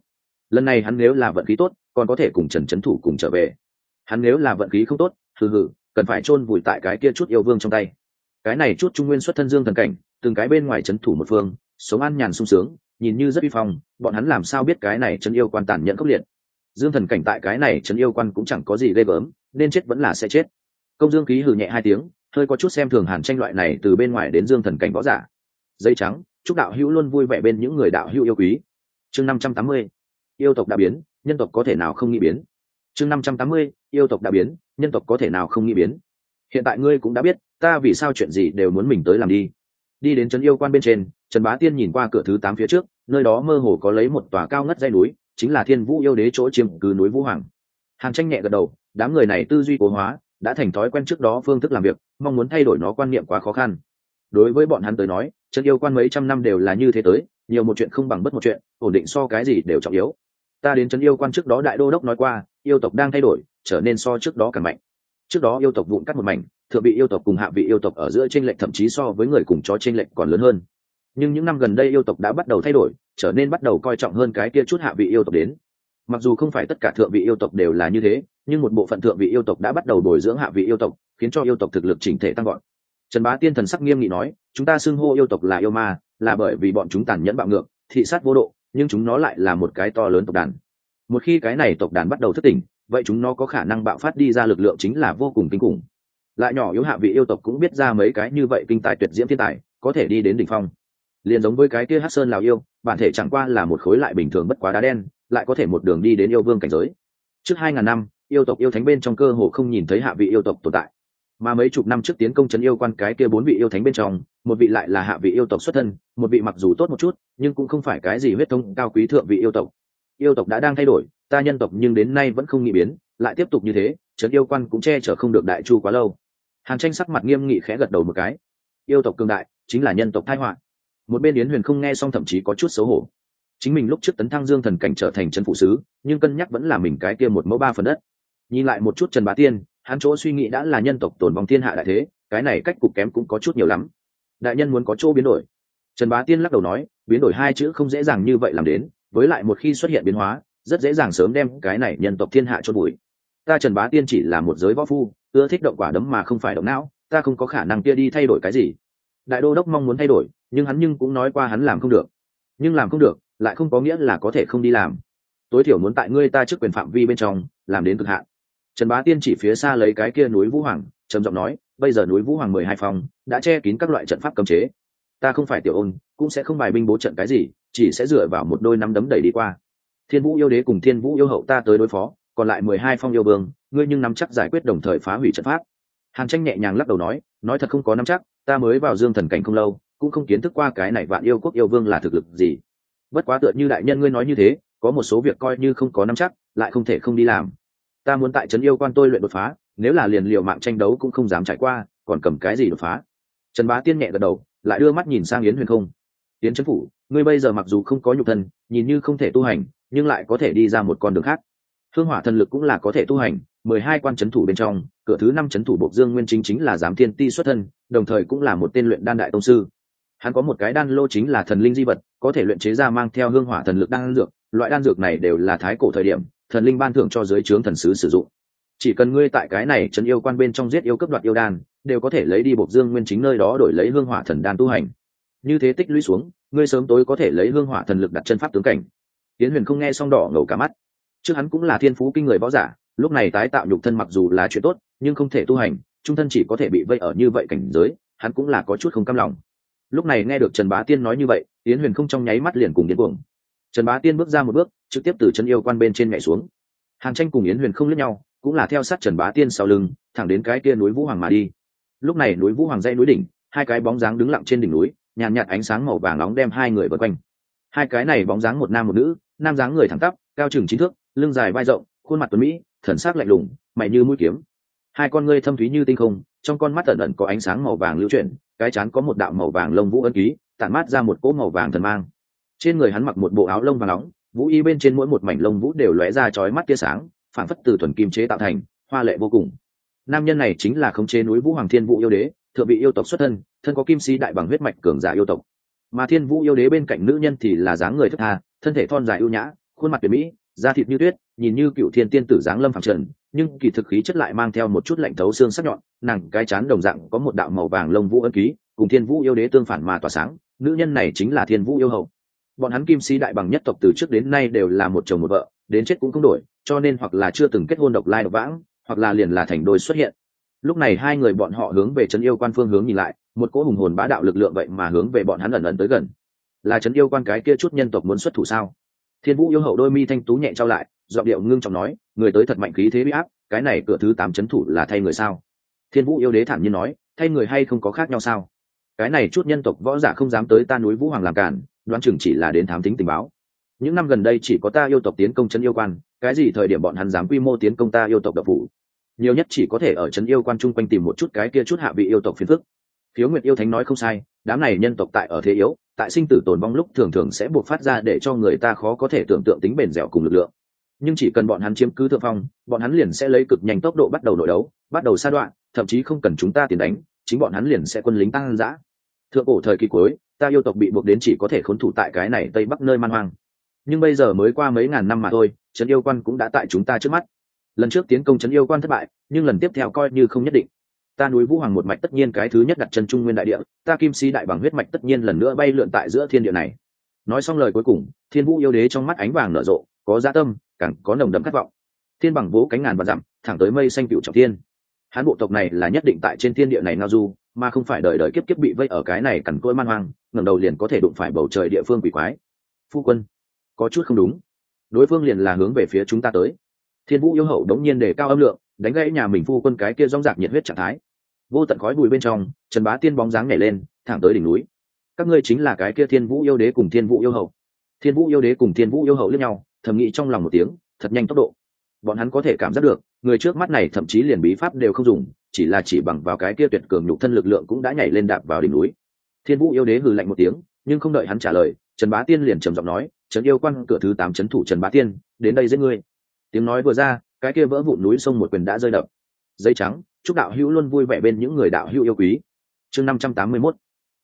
Lần này hắn nếu là vận khí tốt, còn có thể cùng trần trấn thủ cùng trở về. Hắn nếu là vận khí không tốt, hừ hừ, cần phải chôn vùi tại cái kia chút yêu vương trong tay. Cái này chút trung nguyên xuất thân dương thần cảnh, từng cái bên ngoài trấn thủ một phương, sống ăn nhàn sung sướng, nhìn như rất uy phong, bọn hắn làm sao biết cái này trấn yêu quan tàn nhẫn khốc liệt dương thần cảnh tại cái này trấn yêu quan cũng chẳng có gì ghê gớm, nên chết vẫn là sẽ chết. Công dương ký hừ nhẹ hai tiếng, hơi có chút xem thường hàn tranh loại này từ bên ngoài đến dương thần cảnh võ giả. Dây trắng, chúc đạo hữu luôn vui vẻ bên những người đạo hữu yêu quý. Chương năm trăm tám mươi, yêu tộc đã biến, nhân tộc có thể nào không nghĩ biến? Chương năm trăm tám mươi, yêu tộc đã biến, nhân tộc có thể nào không nghĩ biến? Hiện tại ngươi cũng đã biết, ta vì sao chuyện gì đều muốn mình tới làm đi. Đi đến trấn yêu quan bên trên, trần bá tiên nhìn qua cửa thứ tám phía trước, nơi đó mơ hồ có lấy một tòa cao ngất dây núi chính là thiên vũ yêu đế chỗ chiếm cứ núi vũ hoàng. Hàn tranh nhẹ gật đầu, đám người này tư duy cố hóa, đã thành thói quen trước đó phương thức làm việc, mong muốn thay đổi nó quan niệm quá khó khăn. Đối với bọn hắn tới nói, chân yêu quan mấy trăm năm đều là như thế tới, nhiều một chuyện không bằng bất một chuyện, ổn định so cái gì đều trọng yếu. Ta đến chân yêu quan trước đó đại đô đốc nói qua, yêu tộc đang thay đổi, trở nên so trước đó càng mạnh. Trước đó yêu tộc vụn cắt một mảnh, thượng vị yêu tộc cùng hạ vị yêu tộc ở giữa t r ê n lệch thậm chí so với người cùng chó t r ê n lệch còn lớn hơn. Nhưng những năm gần đây yêu tộc đã bắt đầu thay đổi trở nên bắt đầu coi trọng hơn cái kia chút hạ vị yêu tộc đến. Mặc dù không phải tất cả thượng vị yêu tộc đều là như thế, nhưng một bộ phận thượng vị yêu tộc đã bắt đầu bồi dưỡng hạ vị yêu tộc, khiến cho yêu tộc thực lực chỉnh thể tăng gọn trần bá tiên thần sắc nghiêm nghị nói, chúng ta xưng hô yêu tộc là yêu ma, là bởi vì bọn chúng tàn nhẫn bạo ngược, thị sát vô độ, nhưng chúng nó lại là một cái to lớn tộc đàn. Một khi cái này tộc đàn bắt đầu thất tỉnh, vậy chúng nó có khả năng bạo phát đi ra lực lượng chính là vô cùng kinh khủng. Lại nhỏ yếu hạ vị yêu tộc cũng biết ra mấy cái như vậy kinh tài tuyệt diễm thiên tài, có thể đi đến đỉnh phong liền giống với cái kia hát sơn lào yêu, bản thể chẳng qua là một khối lại bình thường bất quá đá đen, lại có thể một đường đi đến yêu vương cảnh giới. Trước hai ngàn năm, yêu tộc yêu thánh bên trong cơ hồ không nhìn thấy hạ vị yêu tộc tồn tại. Mà mấy chục năm trước tiến công trấn yêu quan cái kia bốn vị yêu thánh bên trong, một vị lại là hạ vị yêu tộc xuất thân, một vị mặc dù tốt một chút, nhưng cũng không phải cái gì huyết thông cao quý thượng vị yêu tộc. Yêu tộc đã đang thay đổi, ta nhân tộc nhưng đến nay vẫn không nghĩ biến, lại tiếp tục như thế trấn yêu quan cũng che chở không được đại chu quá lâu. Hàn tranh sắc mặt nghiêm nghị khẽ gật đầu một cái. Yêu tộc cường đại, chính là nhân tộc thái họa một bên yến huyền không nghe xong thậm chí có chút xấu hổ chính mình lúc trước tấn thăng dương thần cảnh trở thành trấn phụ sứ nhưng cân nhắc vẫn là mình cái kia một mẫu ba phần đất nhìn lại một chút trần bá tiên hắn chỗ suy nghĩ đã là nhân tộc tồn vong thiên hạ đại thế cái này cách cục kém cũng có chút nhiều lắm đại nhân muốn có chỗ biến đổi trần bá tiên lắc đầu nói biến đổi hai chữ không dễ dàng như vậy làm đến với lại một khi xuất hiện biến hóa rất dễ dàng sớm đem cái này nhân tộc thiên hạ cho bụi ta trần bá tiên chỉ là một giới võ phu ưa thích động quả đấm mà không phải động não ta không có khả năng kia đi thay đổi cái gì đại đô đốc mong muốn thay đổi, nhưng hắn nhưng cũng nói qua hắn làm không được. Nhưng làm không được, lại không có nghĩa là có thể không đi làm. Tối thiểu muốn tại ngươi ta trước quyền phạm vi bên trong, làm đến cực hạn. Trần bá tiên chỉ phía xa lấy cái kia núi vũ hoàng, trầm giọng nói, bây giờ núi vũ hoàng mười hai phòng, đã che kín các loại trận pháp cấm chế. Ta không phải tiểu ôn, cũng sẽ không bài binh bố trận cái gì, chỉ sẽ dựa vào một đôi nắm đấm đẩy đi qua. Thiên vũ yêu đế cùng thiên vũ yêu hậu ta tới đối phó, còn lại mười hai phong yêu vương, ngươi nhưng nắm chắc giải quyết đồng thời phá hủy trận pháp. Hàn tranh nhẹ nhàng lắc đầu nói nói thật không có nắm chắc ta mới vào dương thần cảnh không lâu, cũng không kiến thức qua cái này vạn yêu quốc yêu vương là thực lực gì. Bất quá tựa như đại nhân ngươi nói như thế, có một số việc coi như không có nắm chắc, lại không thể không đi làm. Ta muốn tại trấn yêu quan tôi luyện đột phá, nếu là liền liều mạng tranh đấu cũng không dám trải qua, còn cầm cái gì đột phá? Trần bá tiên nhẹ gật đầu, lại đưa mắt nhìn sang yến huyền không. Yến trấn phủ, ngươi bây giờ mặc dù không có nhục thân, nhìn như không thể tu hành, nhưng lại có thể đi ra một con đường khác. Hương hỏa thần lực cũng là có thể tu hành, mười hai quan c h ấ n thủ bên trong, cửa thứ năm c h ấ n thủ bộ dương nguyên chính chính là giám thiên ti xuất thân đồng thời cũng là một tên luyện đan đại tông sư. Hắn có một cái đan lô chính là thần linh di vật, có thể luyện chế ra mang theo hương hỏa thần lực đan dược, loại đan dược này đều là thái cổ thời điểm, thần linh ban thưởng cho giới trướng thần sứ sử dụng. Chỉ cần ngươi tại cái này trấn yêu quan bên trong giết yêu cấp đoạt yêu đan, đều có thể lấy đi bộc dương nguyên chính nơi đó đổi lấy hương hỏa thần đan tu hành. Như thế tích lũy xuống, ngươi sớm tối có thể lấy hương hỏa thần lực đặt chân pháp tướng cảnh. Tiến huyền không nghe xong đỏ ngầu cả mắt. Trước hắn cũng là thiên phú kinh người võ giả, lúc này tái tạo nhục thân mặc dù là chuyện tốt, nhưng không thể tu hành trung thân chỉ có thể bị vây ở như vậy cảnh giới, hắn cũng là có chút không cam lòng. Lúc này nghe được trần bá tiên nói như vậy, yến huyền không trong nháy mắt liền cùng điên cuồng. Trần bá tiên bước ra một bước, trực tiếp từ chân yêu quan bên trên nhảy xuống. Hàn tranh cùng yến huyền không lướt nhau, cũng là theo sát trần bá tiên sau lưng, thẳng đến cái kia núi vũ hoàng mà đi. Lúc này núi vũ hoàng dãy núi đỉnh, hai cái bóng dáng đứng lặng trên đỉnh núi, nhàn nhạt ánh sáng màu vàng nóng đem hai người vượt quanh. Hai cái này bóng dáng một nam một nữ, nam dáng người thẳng tắp, cao chừng chín thước, lưng dài vai rộng, khuôn mặt tuấn mỹ, thần sắc lạnh lùng, mày như mũi kiếm hai con ngươi thâm thúy như tinh không, trong con mắt ẩn ẩn có ánh sáng màu vàng lưu chuyển, cái chán có một đạo màu vàng lông vũ ân ký, tản mát ra một cỗ màu vàng thần mang. Trên người hắn mặc một bộ áo lông vàng nóng, vũ y bên trên mỗi một mảnh lông vũ đều lóe ra chói mắt tia sáng phản phất từ thuần kim chế tạo thành, hoa lệ vô cùng. Nam nhân này chính là khống chế núi vũ hoàng thiên vũ yêu đế, thượng vị yêu tộc xuất thân thân có kim si đại bằng huyết mạch cường giả yêu tộc. Mà thiên vũ yêu đế bên cạnh nữ nhân thì là dáng người thất tha, thân thể thon dài ưu nhã, khuôn mặt tuyệt mỹ, da thịt như tuyết, nhìn như cựu thiên tiên tử dáng lâm phẳng trần nhưng kỳ thực khí chất lại mang theo một chút lạnh thấu xương sắc nhọn, nàng cái chán đồng dạng có một đạo màu vàng lông vũ ân ký, cùng thiên vũ yêu đế tương phản mà tỏa sáng, nữ nhân này chính là thiên vũ yêu hậu. Bọn hắn kim si đại bằng nhất tộc từ trước đến nay đều là một chồng một vợ, đến chết cũng không đổi, cho nên hoặc là chưa từng kết hôn độc lai độc vãng, hoặc là liền là thành đôi xuất hiện. Lúc này hai người bọn họ hướng về trấn yêu quan phương hướng nhìn lại, một cỗ hùng hồn bá đạo lực lượng vậy mà hướng về bọn hắn ẩn ẩn tới gần. Là trấn yêu quan cái kia chút nhân tộc muốn xuất thủ sao? Thiên vũ yêu hậu đôi mi thanh tú nhẹ trao lại giọng điệu ngưng trọng nói, người tới thật mạnh khí thế bị áp, cái này cửa thứ tám chấn thủ là thay người sao? Thiên vũ yêu đế thản nhiên nói, thay người hay không có khác nhau sao? Cái này chút nhân tộc võ giả không dám tới ta núi vũ hoàng làm cản, đoán chừng chỉ là đến thám tính tình báo. Những năm gần đây chỉ có ta yêu tộc tiến công chấn yêu quan, cái gì thời điểm bọn hắn dám quy mô tiến công ta yêu tộc độc phủ nhiều nhất chỉ có thể ở chấn yêu quan chung quanh tìm một chút cái kia chút hạ vị yêu tộc phiền phức. Phiếu nguyệt yêu thánh nói không sai, đám này nhân tộc tại ở thế yếu, tại sinh tử tồn vong lúc thường thường sẽ buộc phát ra để cho người ta khó có thể tưởng tượng tính bền dẻo cùng lực lượng nhưng chỉ cần bọn hắn chiếm cứ thượng phong, bọn hắn liền sẽ lấy cực nhanh tốc độ bắt đầu nội đấu, bắt đầu sa đoạn, thậm chí không cần chúng ta tiền đánh, chính bọn hắn liền sẽ quân lính tăng dã thượng cổ thời kỳ cuối, ta yêu tộc bị buộc đến chỉ có thể khốn thủ tại cái này tây bắc nơi man hoang. Nhưng bây giờ mới qua mấy ngàn năm mà thôi, trấn yêu quan cũng đã tại chúng ta trước mắt. Lần trước tiến công trấn yêu quan thất bại, nhưng lần tiếp theo coi như không nhất định. Ta núi vũ hoàng một mạch tất nhiên cái thứ nhất đặt chân trung nguyên đại địa, ta kim si đại bằng huyết mạch tất nhiên lần nữa bay lượn tại giữa thiên địa này. Nói xong lời cuối cùng, thiên vũ yêu đế trong mắt ánh vàng nở rộ, có gia tâm càng có nồng đậm khát vọng. Thiên bằng vỗ cánh ngàn và dặm, thẳng tới mây xanh cựu trọng thiên. Hán bộ tộc này là nhất định tại trên thiên địa này ngao du, mà không phải đợi đợi kiếp kiếp bị vây ở cái này cằn cỗi man hoang, ngẩng đầu liền có thể đụng phải bầu trời địa phương quỷ quái. Phu quân, có chút không đúng. Đối phương liền là hướng về phía chúng ta tới. Thiên vũ yêu hậu đống nhiên để cao âm lượng, đánh gãy nhà mình phu quân cái kia rong rạc nhiệt huyết trạng thái. Vô tận khói bụi bên trong, trần bá tiên bóng dáng nhảy lên, thẳng tới đỉnh núi. Các ngươi chính là cái kia thiên vũ yêu đế cùng thiên vũ yêu hậu. Thiên vũ yêu đế cùng thiên vũ yêu hậu lẫn nhau thầm nghĩ trong lòng một tiếng, thật nhanh tốc độ. Bọn hắn có thể cảm giác được, người trước mắt này thậm chí liền bí pháp đều không dùng, chỉ là chỉ bằng vào cái kia tuyệt cường nhục thân lực lượng cũng đã nhảy lên đạp vào đỉnh núi. Thiên vũ yêu đế hừ lạnh một tiếng, nhưng không đợi hắn trả lời, trần bá tiên liền trầm giọng nói trấn yêu quan, cửa thứ tám trấn thủ trần bá tiên, đến đây giết ngươi. Tiếng nói vừa ra, cái kia vỡ vụn núi sông một quyền đã rơi đập. Dây trắng, chúc đạo hữu luôn vui vẻ bên những người đạo hữu yêu quý. Chương năm trăm tám mươi mốt,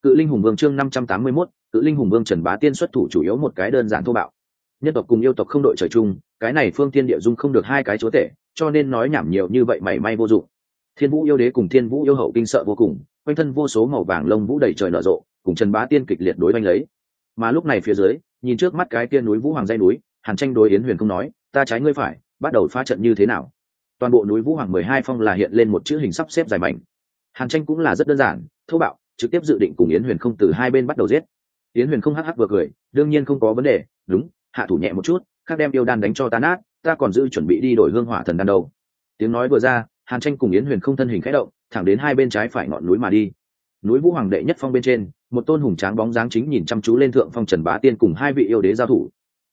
cự linh hùng vương chương năm trăm tám mươi mốt, cự linh hùng vương trần bá tiên xuất thủ chủ yếu một cái đơn giản thô bạo nhân tộc cùng yêu tộc không đội trời chung, cái này phương thiên địa dung không được hai cái chúa tể, cho nên nói nhảm nhiều như vậy mảy may vô dụng. Thiên vũ yêu đế cùng thiên vũ yêu hậu kinh sợ vô cùng, quanh thân vô số màu vàng lông vũ đầy trời nở rộ, cùng trần bá tiên kịch liệt đối oanh lấy. Mà lúc này phía dưới, nhìn trước mắt cái tiên núi vũ hoàng dây núi, hàn tranh đối yến huyền không nói, ta trái ngươi phải, bắt đầu phá trận như thế nào? Toàn bộ núi vũ hoàng mười hai phong là hiện lên một chữ hình sắp xếp dài mảnh. Hàn tranh cũng là rất đơn giản, thô bạo, trực tiếp dự định cùng yến huyền không từ hai bên bắt đầu giết. Yến huyền không hắc hắc vừa cười, đương nhiên không có vấn đề, đúng hạ thủ nhẹ một chút, khác đem yêu đan đánh cho ta nát, ta còn giữ chuẩn bị đi đổi hương hỏa thần đan đâu. Tiếng nói vừa ra, hàn tranh cùng yến huyền không thân hình khẽ động, thẳng đến hai bên trái phải ngọn núi mà đi. Núi vũ hoàng đệ nhất phong bên trên, một tôn hùng tráng bóng dáng chính nhìn chăm chú lên thượng phong trần bá tiên cùng hai vị yêu đế giao thủ.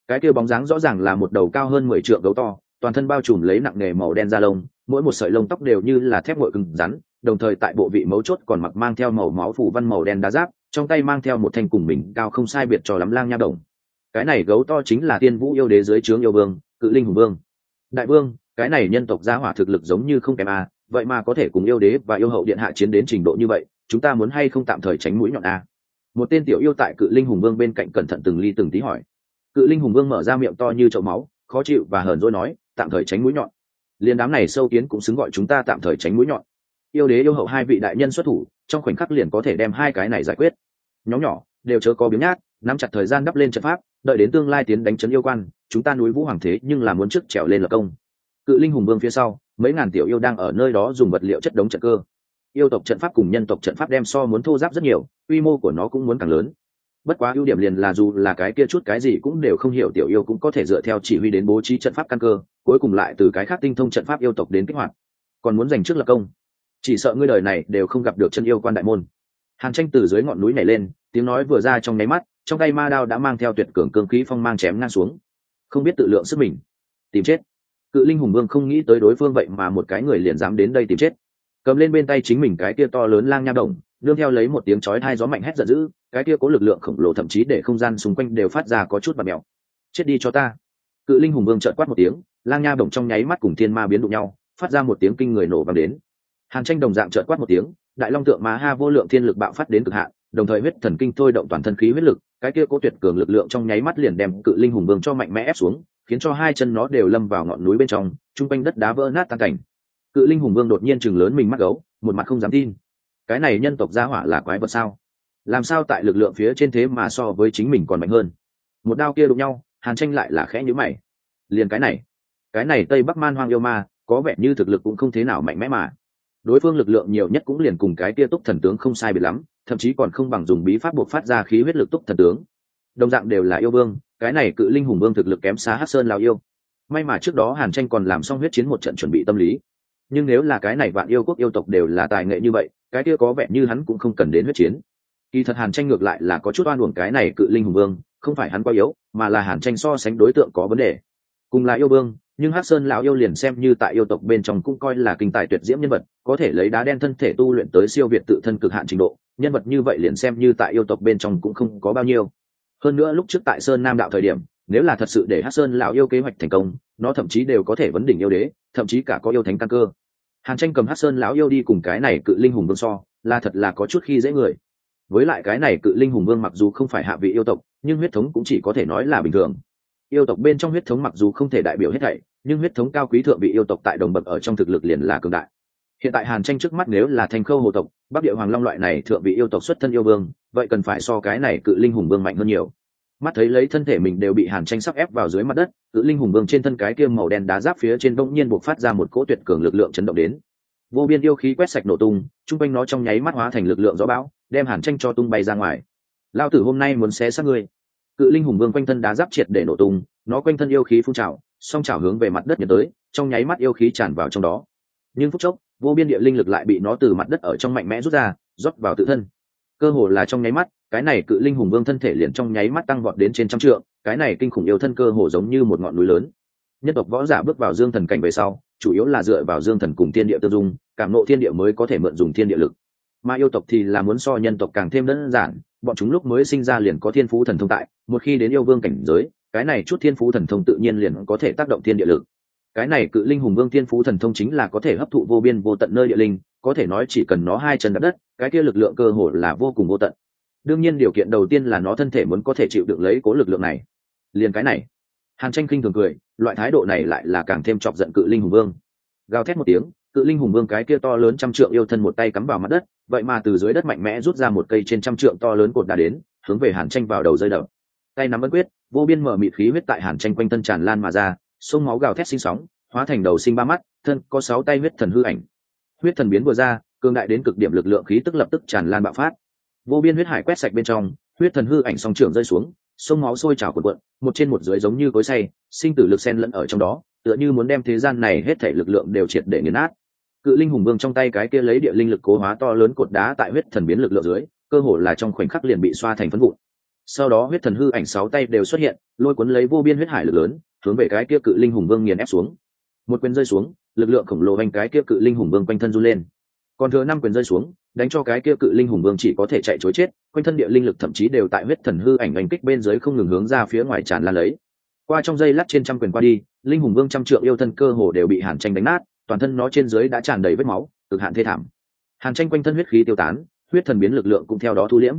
Cái kia bóng dáng rõ ràng là một đầu cao hơn mười trượng gấu to, toàn thân bao trùm lấy nặng nghề màu đen da lông, mỗi một sợi lông tóc đều như là thép ngội cứng rắn, đồng thời tại bộ vị mấu chốt còn mặc mang theo màu máu phủ văn màu đen đá giáp, trong tay mang theo một thanh cùng mình cao không sai biệt cho lắm lang nha đồng cái này gấu to chính là tiên vũ yêu đế dưới trướng yêu vương, cự linh hùng vương. Đại vương, cái này nhân tộc gia hỏa thực lực giống như không kém a vậy mà có thể cùng yêu đế và yêu hậu điện hạ chiến đến trình độ như vậy, chúng ta muốn hay không tạm thời tránh mũi nhọn a một tên tiểu yêu tại cự linh hùng vương bên cạnh cẩn thận từng ly từng tí hỏi. Cự linh hùng vương mở ra miệng to như chậu máu, khó chịu và hờn dỗi nói, tạm thời tránh mũi nhọn. Liền đám này sâu kiến cũng xứng gọi chúng ta tạm thời tránh mũi nhọn. Yêu đế yêu hậu hai vị đại nhân xuất thủ, trong khoảnh khắc liền có thể đem hai cái này giải quyết. Nhóm nhỏ, đều chớ có biếng nhát nắm chặt thời gian đắp lên trận pháp đợi đến tương lai tiến đánh trấn yêu quan, chúng ta núi vũ hoàng thế nhưng là muốn trước trèo lên lập công. Cự linh hùng vương phía sau, mấy ngàn tiểu yêu đang ở nơi đó dùng vật liệu chất đống trận cơ. Yêu tộc trận pháp cùng nhân tộc trận pháp đem so muốn thô giáp rất nhiều, quy mô của nó cũng muốn càng lớn. Bất quá ưu điểm liền là dù là cái kia chút cái gì cũng đều không hiểu tiểu yêu cũng có thể dựa theo chỉ huy đến bố trí trận pháp căn cơ, cuối cùng lại từ cái khác tinh thông trận pháp yêu tộc đến kích hoạt. Còn muốn giành trước lập công. Chỉ sợ ngươi đời này đều không gặp được chân yêu quan đại môn. Hàn tranh từ dưới ngọn núi này lên, tiếng nói vừa ra trong nháy mắt trong tay ma đao đã mang theo tuyệt cường cương khí phong mang chém ngang xuống. Không biết tự lượng sức mình. Tìm chết. Cự linh hùng vương không nghĩ tới đối phương vậy mà một cái người liền dám đến đây tìm chết. Cầm lên bên tay chính mình cái kia to lớn lang nha đồng đương theo lấy một tiếng chói hai gió mạnh hét giận dữ, cái kia có lực lượng khổng lồ thậm chí để không gian xung quanh đều phát ra có chút bạt mèo. Chết đi cho ta. Cự linh hùng vương trợn quát một tiếng, lang nha đồng trong nháy mắt cùng thiên ma biến đụng nhau, phát ra một tiếng kinh người nổ vang đến. Hàn tranh đồng dạng trợn quát một tiếng, đại long tượng má ha vô lượng thiên lực bạo phát đến cực hạn, đồng thời huyết thần kinh thôi động toàn thân khí huyết lực cái kia cố tuyệt cường lực lượng trong nháy mắt liền đem cự linh hùng vương cho mạnh mẽ ép xuống, khiến cho hai chân nó đều lâm vào ngọn núi bên trong, chung quanh đất đá vỡ nát tan cảnh. Cự linh hùng vương đột nhiên chừng lớn mình mắt gấu, một mặt không dám tin. Cái này nhân tộc gia hỏa là quái vật sao? Làm sao tại lực lượng phía trên thế mà so với chính mình còn mạnh hơn? Một đao kia đụng nhau, hàn tranh lại là khẽ nhữ mày. Liền cái này cái này tây bắc man hoang yêu ma, có vẻ như thực lực cũng không thế nào mạnh mẽ mà. Đối phương lực lượng nhiều nhất cũng liền cùng cái kia túc thần tướng không sai biệt lắm thậm chí còn không bằng dùng bí pháp buộc phát ra khí huyết lực túc thần tướng. Đồng dạng đều là yêu vương, cái này cự linh hùng vương thực lực kém xa hát sơn lao yêu. May mà trước đó hàn tranh còn làm xong huyết chiến một trận chuẩn bị tâm lý. Nhưng nếu là cái này vạn yêu quốc yêu tộc đều là tài nghệ như vậy, cái kia có vẻ như hắn cũng không cần đến huyết chiến. Kỳ thật hàn tranh ngược lại là có chút oan uổng cái này cự linh hùng vương, không phải hắn quá yếu, mà là hàn tranh so sánh đối tượng có vấn đề. Cùng là yêu vương nhưng hắc sơn lão yêu liền xem như tại yêu tộc bên trong cũng coi là kinh tài tuyệt diễm nhân vật, có thể lấy đá đen thân thể tu luyện tới siêu việt tự thân cực hạn trình độ, nhân vật như vậy liền xem như tại yêu tộc bên trong cũng không có bao nhiêu. Hơn nữa lúc trước tại sơn nam đạo thời điểm, nếu là thật sự để hắc sơn lão yêu kế hoạch thành công, nó thậm chí đều có thể vấn đỉnh yêu đế, thậm chí cả có yêu thánh căn cơ. Hàn tranh cầm hắc sơn lão yêu đi cùng cái này cự linh hùng vương so, là thật là có chút khi dễ người. Với lại cái này cự linh hùng vương mặc dù không phải hạ vị yêu tộc, nhưng huyết thống cũng chỉ có thể nói là bình thường. Yêu tộc bên trong huyết thống mặc dù không thể đại biểu hết thảy nhưng huyết thống cao quý thượng vị yêu tộc tại đồng bậc ở trong thực lực liền là cường đại. Hiện tại hàn tranh trước mắt nếu là thành khâu hồ tộc, bắc địa hoàng long loại này thượng vị yêu tộc xuất thân yêu vương, vậy cần phải so cái này cự linh hùng vương mạnh hơn nhiều. Mắt thấy lấy thân thể mình đều bị hàn tranh sắp ép vào dưới mặt đất, cự linh hùng vương trên thân cái kia màu đen đá giáp phía trên bỗng nhiên buộc phát ra một cỗ tuyệt cường lực lượng chấn động đến. Vô biên yêu khí quét sạch nổ tung, chung quanh nó trong nháy mắt hóa thành lực lượng gió bão, đem hàn tranh cho tung bay ra ngoài. Lao tử hôm nay muốn xé xác ngươi. Cự linh hùng vương quanh thân đá giáp triệt để nổ tung, nó quanh thân yêu khí phun trào song chảo hướng về mặt đất nhật tới, trong nháy mắt yêu khí tràn vào trong đó. Nhưng phút chốc, vô biên địa linh lực lại bị nó từ mặt đất ở trong mạnh mẽ rút ra, rót vào tự thân. Cơ hồ là trong nháy mắt, cái này cự linh hùng vương thân thể liền trong nháy mắt tăng vọt đến trên trăm trượng, cái này kinh khủng yêu thân cơ hồ giống như một ngọn núi lớn. Nhân tộc võ giả bước vào dương thần cảnh về sau, chủ yếu là dựa vào dương thần cùng thiên địa tương dung, cảm nộ thiên địa mới có thể mượn dùng thiên địa lực. Mà yêu tộc thì là muốn so nhân tộc càng thêm đơn giản, bọn chúng lúc mới sinh ra liền có thiên phú thần thông tại, một khi đến yêu vương cảnh giới cái này chút thiên phú thần thông tự nhiên liền có thể tác động thiên địa lực. Cái này cự linh hùng vương thiên phú thần thông chính là có thể hấp thụ vô biên vô tận nơi địa linh, có thể nói chỉ cần nó hai chân đất đất, cái kia lực lượng cơ hồ là vô cùng vô tận. Đương nhiên điều kiện đầu tiên là nó thân thể muốn có thể chịu đựng lấy cố lực lượng này. Liền cái này. Hàn tranh khinh thường cười, loại thái độ này lại là càng thêm chọc giận cự linh hùng vương. Gào thét một tiếng, cự linh hùng vương cái kia to lớn trăm trượng yêu thân một tay cắm vào mặt đất, vậy mà từ dưới đất mạnh mẽ rút ra một cây trên trăm trượng to lớn cột đá đến, hướng về hàn tranh vào đầu rơi đập. Tay nắm ấn quyết vô biên mở mịt khí huyết tại hàn tranh quanh thân tràn lan mà ra, sông máu gào thét sinh sóng, hóa thành đầu sinh ba mắt, thân có sáu tay huyết thần hư ảnh. Huyết thần biến vừa ra, cường đại đến cực điểm lực lượng khí tức lập tức tràn lan bạo phát. Vô biên huyết hải quét sạch bên trong, huyết thần hư ảnh song trưởng rơi xuống, sông máu sôi trào cuộn cuộn, một trên một dưới giống như cối say, sinh tử lực sen lẫn ở trong đó, tựa như muốn đem thế gian này hết thể lực lượng đều triệt để nghiền nát. Cự linh hùng vương trong tay cái kia lấy địa linh lực cố hóa to lớn cột đá tại huyết thần biến lực lượng dưới, cơ hồ là trong khoảnh khắc liền bị xoa thành phân vụn sau đó huyết thần hư ảnh sáu tay đều xuất hiện, lôi cuốn lấy vô biên huyết hải lực lớn, hướng về cái kia cự linh hùng vương nghiền ép xuống. Một quyền rơi xuống, lực lượng khổng lồ hành cái kia cự linh hùng vương quanh thân run lên. Còn thừa năm quyền rơi xuống, đánh cho cái kia cự linh hùng vương chỉ có thể chạy chối chết, quanh thân địa linh lực thậm chí đều tại huyết thần hư ảnh đánh kích bên dưới không ngừng hướng ra phía ngoài tràn lan lấy. Qua trong dây lát trên trăm quyền qua đi, linh hùng vương trăm trượng yêu thân cơ hồ đều bị hàn tranh đánh nát, toàn thân nó trên dưới đã tràn đầy vết máu, cực hạn thê thảm. Hàn tranh quanh thân huyết khí tiêu tán, huyết thần biến lực lượng cũng theo đó thu liễm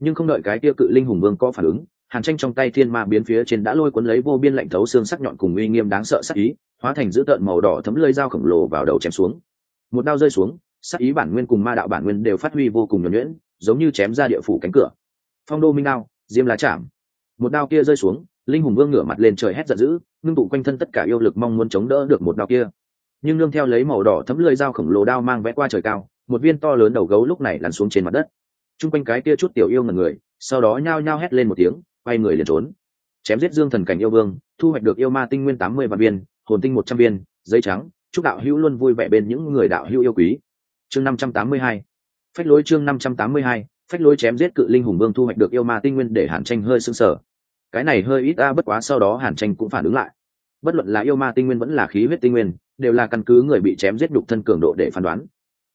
nhưng không đợi cái kia cự linh hùng vương có phản ứng, hàn tranh trong tay thiên ma biến phía trên đã lôi cuốn lấy vô biên lạnh thấu xương sắc nhọn cùng uy nghiêm đáng sợ sắc ý, hóa thành dữ tợn màu đỏ thấm lơi dao khổng lồ vào đầu chém xuống. Một đao rơi xuống, sắc ý bản nguyên cùng ma đạo bản nguyên đều phát huy vô cùng nhuẩn nhuyễn, giống như chém ra địa phủ cánh cửa. Phong đô minh đao, diêm lá chạm. Một đao kia rơi xuống, linh hùng vương ngửa mặt lên trời hét giận dữ, ngưng tụ quanh thân tất cả yêu lực mong muốn chống đỡ được một đao kia. Nhưng nương theo lấy màu đỏ thấm lưỡi dao khổng lồ đao mang vẽ qua trời cao, một viên to lớn đầu gấu lúc này lăn xuống trên mặt đất chung quanh cái kia chút tiểu yêu ngần người, sau đó nhao nhao hét lên một tiếng, quay người liền trốn. Chém giết dương thần cảnh yêu vương, thu hoạch được yêu ma tinh nguyên tám mươi vạn viên, hồn tinh một trăm viên, giấy trắng, chúc đạo hữu luôn vui vẻ bên những người đạo hữu yêu quý. Chương năm trăm tám mươi hai. Phách lối chương năm trăm tám mươi hai, phách lối chém giết cự linh hùng vương thu hoạch được yêu ma tinh nguyên để hàn tranh hơi sưng sở cái này hơi ít ta bất quá sau đó hàn tranh cũng phản ứng lại. Bất luận là yêu ma tinh nguyên vẫn là khí huyết tinh nguyên, đều là căn cứ người bị chém giết đục thân cường độ để phán đoán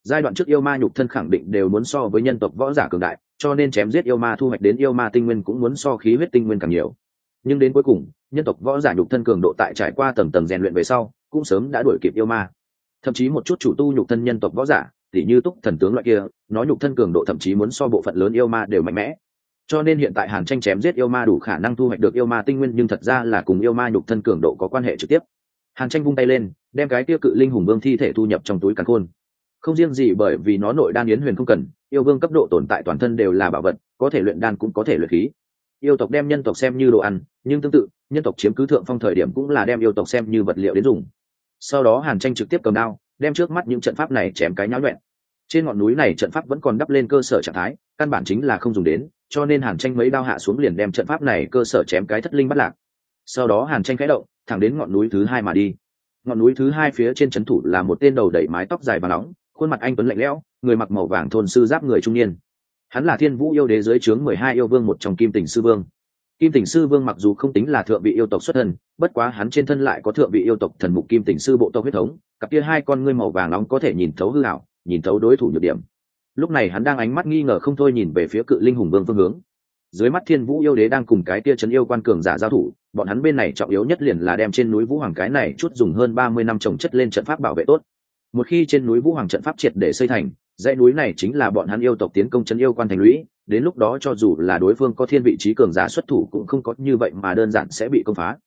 giai đoạn trước yêu ma nhục thân khẳng định đều muốn so với nhân tộc võ giả cường đại, cho nên chém giết yêu ma thu hoạch đến yêu ma tinh nguyên cũng muốn so khí huyết tinh nguyên càng nhiều. Nhưng đến cuối cùng, nhân tộc võ giả nhục thân cường độ tại trải qua tầng tầng rèn luyện về sau, cũng sớm đã đuổi kịp yêu ma. Thậm chí một chút chủ tu nhục thân nhân tộc võ giả, tỉ như túc thần tướng loại kia, nó nhục thân cường độ thậm chí muốn so bộ phận lớn yêu ma đều mạnh mẽ. Cho nên hiện tại hàn tranh chém giết yêu ma đủ khả năng thu hoạch được yêu ma tinh nguyên, nhưng thật ra là cùng yêu ma nhục thân cường độ có quan hệ trực tiếp. Hàn tranh vung tay lên, đem cái tiêu cự linh hùng vương thi thể thu nhập trong túi càn khôn không riêng gì bởi vì nó nội đan yến huyền không cần, yêu vương cấp độ tồn tại toàn thân đều là bảo vật, có thể luyện đan cũng có thể luyện khí. Yêu tộc đem nhân tộc xem như đồ ăn, nhưng tương tự, nhân tộc chiếm cứ thượng phong thời điểm cũng là đem yêu tộc xem như vật liệu đến dùng. Sau đó hàn tranh trực tiếp cầm đao, đem trước mắt những trận pháp này chém cái nháo nhuẹn. Trên ngọn núi này trận pháp vẫn còn đắp lên cơ sở trạng thái, căn bản chính là không dùng đến, cho nên hàn tranh mấy đao hạ xuống liền đem trận pháp này cơ sở chém cái thất linh bắt lạc. Sau đó hàn tranh khẽ động, thẳng đến ngọn núi thứ hai mà đi. Ngọn núi thứ hai phía trên trấn thủ là một tên đầu đẩy mái tóc dài và nóng khuôn mặt anh tuấn lạnh lẽo, người mặc màu vàng thôn sư giáp người trung niên. Hắn là thiên vũ yêu đế dưới trướng mười hai yêu vương một trong kim tỉnh sư vương. Kim tỉnh sư vương mặc dù không tính là thượng vị yêu tộc xuất thân, bất quá hắn trên thân lại có thượng vị yêu tộc thần mục kim tỉnh sư bộ tộc huyết thống, cặp kia hai con ngươi màu vàng nóng có thể nhìn thấu hư hảo nhìn thấu đối thủ nhược điểm. Lúc này hắn đang ánh mắt nghi ngờ không thôi nhìn về phía cự linh hùng vương phương hướng. Dưới mắt thiên vũ yêu đế đang cùng cái tia trấn yêu quan cường giả giao thủ, bọn hắn bên này trọng yếu nhất liền là đem trên núi vũ hoàng cái này chút dùng hơn ba mươi năm trồng chất lên trận pháp bảo vệ tốt một khi trên núi vũ hoàng trận pháp triệt để xây thành, dãy núi này chính là bọn hắn yêu tộc tiến công trấn yêu quan thành lũy, đến lúc đó cho dù là đối phương có thiên vị trí cường giả xuất thủ cũng không có như vậy mà đơn giản sẽ bị công phá.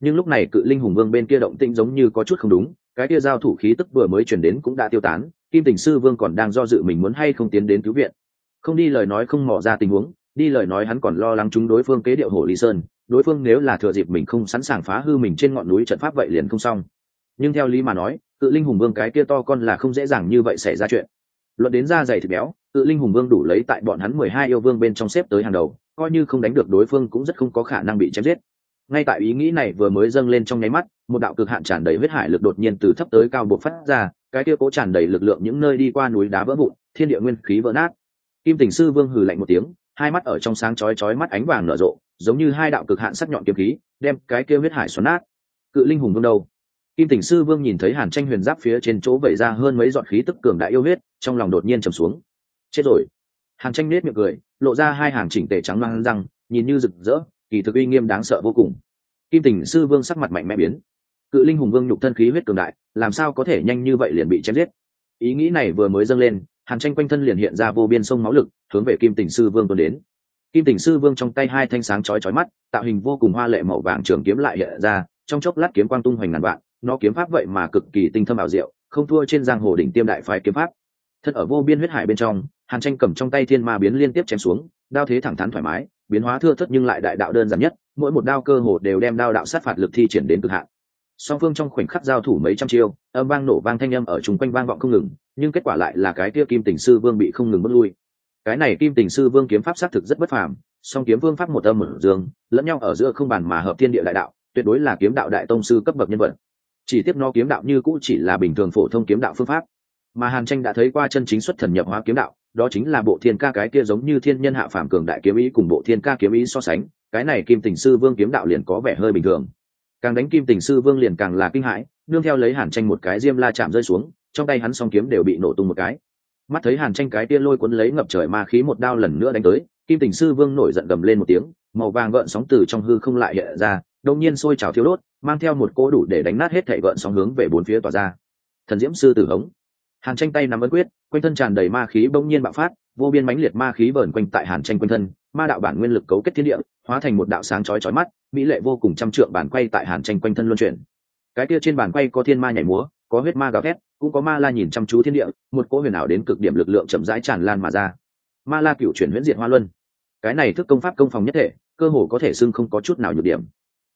Nhưng lúc này cự linh hùng vương bên kia động tĩnh giống như có chút không đúng, cái kia giao thủ khí tức vừa mới chuyển đến cũng đã tiêu tán, kim tình sư vương còn đang do dự mình muốn hay không tiến đến cứu viện. Không đi lời nói không mò ra tình huống, đi lời nói hắn còn lo lắng chúng đối phương kế điệu hồ ly sơn, đối phương nếu là thừa dịp mình không sẵn sàng phá hư mình trên ngọn núi trận pháp vậy liền không xong. Nhưng theo lý mà nói cự linh hùng vương cái kia to con là không dễ dàng như vậy xảy ra chuyện. Luận đến da dày thịt béo cự linh hùng vương đủ lấy tại bọn hắn mười hai yêu vương bên trong xếp tới hàng đầu, coi như không đánh được đối phương cũng rất không có khả năng bị chém giết. Ngay tại ý nghĩ này vừa mới dâng lên trong nháy mắt, một đạo cực hạn tràn đầy huyết hải lực đột nhiên từ thấp tới cao buộc phát ra, cái kia cố tràn đầy lực lượng những nơi đi qua núi đá vỡ vụn, thiên địa nguyên khí vỡ nát. Kim tình sư vương hừ lạnh một tiếng, hai mắt ở trong sáng chói chói mắt ánh vàng nở rộ, giống như hai đạo cực hạn sắc nhọn kiếm khí, đem cái kia huyết hải xoắn nát. Cự linh hùng vương đâu? Kim Tỉnh sư vương nhìn thấy hàn tranh huyền giáp phía trên chỗ vẩy ra hơn mấy giọt khí tức cường đại yêu huyết, trong lòng đột nhiên trầm xuống. Chết rồi. Hàn tranh nết miệng cười, lộ ra hai hàng chỉnh tề trắng loang răng, nhìn như rực rỡ, kỳ thực uy nghiêm đáng sợ vô cùng. Kim Tỉnh sư vương sắc mặt mạnh mẽ biến. Cự linh hùng vương nhục thân khí huyết cường đại, làm sao có thể nhanh như vậy liền bị chém giết? Ý nghĩ này vừa mới dâng lên, hàn tranh quanh thân liền hiện ra vô biên sông máu lực, hướng về kim Tỉnh sư vương tuôn đến. Kim Tỉnh sư vương trong tay hai thanh sáng chói chói mắt, tạo hình vô cùng hoa lệ màu vàng trường kiếm lại hiện ra, trong chốc lát kiếm quang tung hoành ngàn vạn nó kiếm pháp vậy mà cực kỳ tinh thâm ảo diệu, không thua trên giang hồ đỉnh tiêm đại phái kiếm pháp. Thật ở vô biên huyết hải bên trong, hàn tranh cầm trong tay thiên ma biến liên tiếp chém xuống, đao thế thẳng thắn thoải mái, biến hóa thưa thất nhưng lại đại đạo đơn giản nhất, mỗi một đao cơ hồ đều đem đao đạo sát phạt lực thi triển đến cực hạn. Song phương trong khoảnh khắc giao thủ mấy trăm chiêu, âm vang nổ vang thanh âm ở chung quanh vang vọng không ngừng, nhưng kết quả lại là cái kia kim tình sư vương bị không ngừng mất lui. Cái này kim tình sư vương kiếm pháp xác thực rất bất phàm, song kiếm vương pháp một âm một dương, lẫn nhau ở giữa không bàn mà hợp thiên địa đại đạo, tuyệt đối là kiếm đạo đại tông sư cấp bậc nhân vật chỉ tiếp nó kiếm đạo như cũ chỉ là bình thường phổ thông kiếm đạo phương pháp. Mà hàn tranh đã thấy qua chân chính xuất thần nhập hóa kiếm đạo, đó chính là bộ thiên ca cái kia giống như thiên nhân hạ phàm cường đại kiếm ý cùng bộ thiên ca kiếm ý so sánh, cái này kim tình sư vương kiếm đạo liền có vẻ hơi bình thường. Càng đánh kim tình sư vương liền càng là kinh hãi, nương theo lấy hàn tranh một cái diêm la chạm rơi xuống, trong tay hắn song kiếm đều bị nổ tung một cái. Mắt thấy hàn tranh cái kia lôi cuốn lấy ngập trời ma khí một đao lần nữa đánh tới, kim tình sư vương nổi giận gầm lên một tiếng, màu vàng gợn sóng từ trong hư không lại hiện ra đông nhiên sôi trào thiếu đốt, mang theo một cỗ đủ để đánh nát hết thảy gợn sóng hướng về bốn phía tỏa ra. Thần diễm sư tử hống. Hàn tranh tay nắm ấn quyết, quanh thân tràn đầy ma khí bỗng nhiên bạo phát, vô biên mãnh liệt ma khí vờn quanh tại hàn tranh quanh thân, ma đạo bản nguyên lực cấu kết thiên địa, hóa thành một đạo sáng chói chói mắt, mỹ lệ vô cùng trăm trượng bản quay tại hàn tranh quanh thân luân chuyển. Cái kia trên bản quay có thiên ma nhảy múa, có huyết ma gào thét, cũng có ma la nhìn chăm chú thiên địa, một cỗ huyền ảo đến cực điểm lực lượng chậm rãi tràn lan mà ra. Ma la cựu chuyển huyễn diệt hoa luân. Cái này thức công pháp công phòng nhất thể, cơ hồ có thể xưng không có chút nào nhược điểm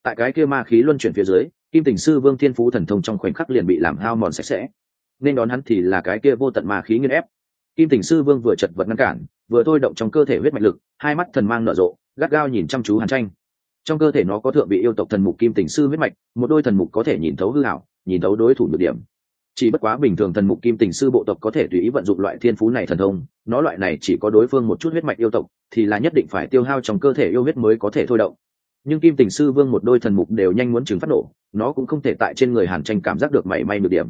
tại cái kia ma khí luân chuyển phía dưới, kim tình sư vương thiên phú thần thông trong khoảnh khắc liền bị làm hao mòn sạch sẽ. Nên đón hắn thì là cái kia vô tận ma khí nghiên ép. Kim tình sư vương vừa chật vật ngăn cản, vừa thôi động trong cơ thể huyết mạch lực, hai mắt thần mang nở rộ, gắt gao nhìn chăm chú hàn tranh. Trong cơ thể nó có thượng vị yêu tộc thần mục kim tình sư huyết mạch, một đôi thần mục có thể nhìn thấu hư hảo nhìn thấu đối thủ nhược điểm. Chỉ bất quá bình thường thần mục kim tình sư bộ tộc có thể tùy ý vận dụng loại thiên phú này thần thông, nó loại này chỉ có đối phương một chút huyết mạch yêu tộc, thì là nhất định phải tiêu hao trong cơ thể yêu huyết mới có thể thôi động nhưng kim tình sư vương một đôi thần mục đều nhanh muốn chứng phát nổ, nó cũng không thể tại trên người hàn tranh cảm giác được mảy may được điểm.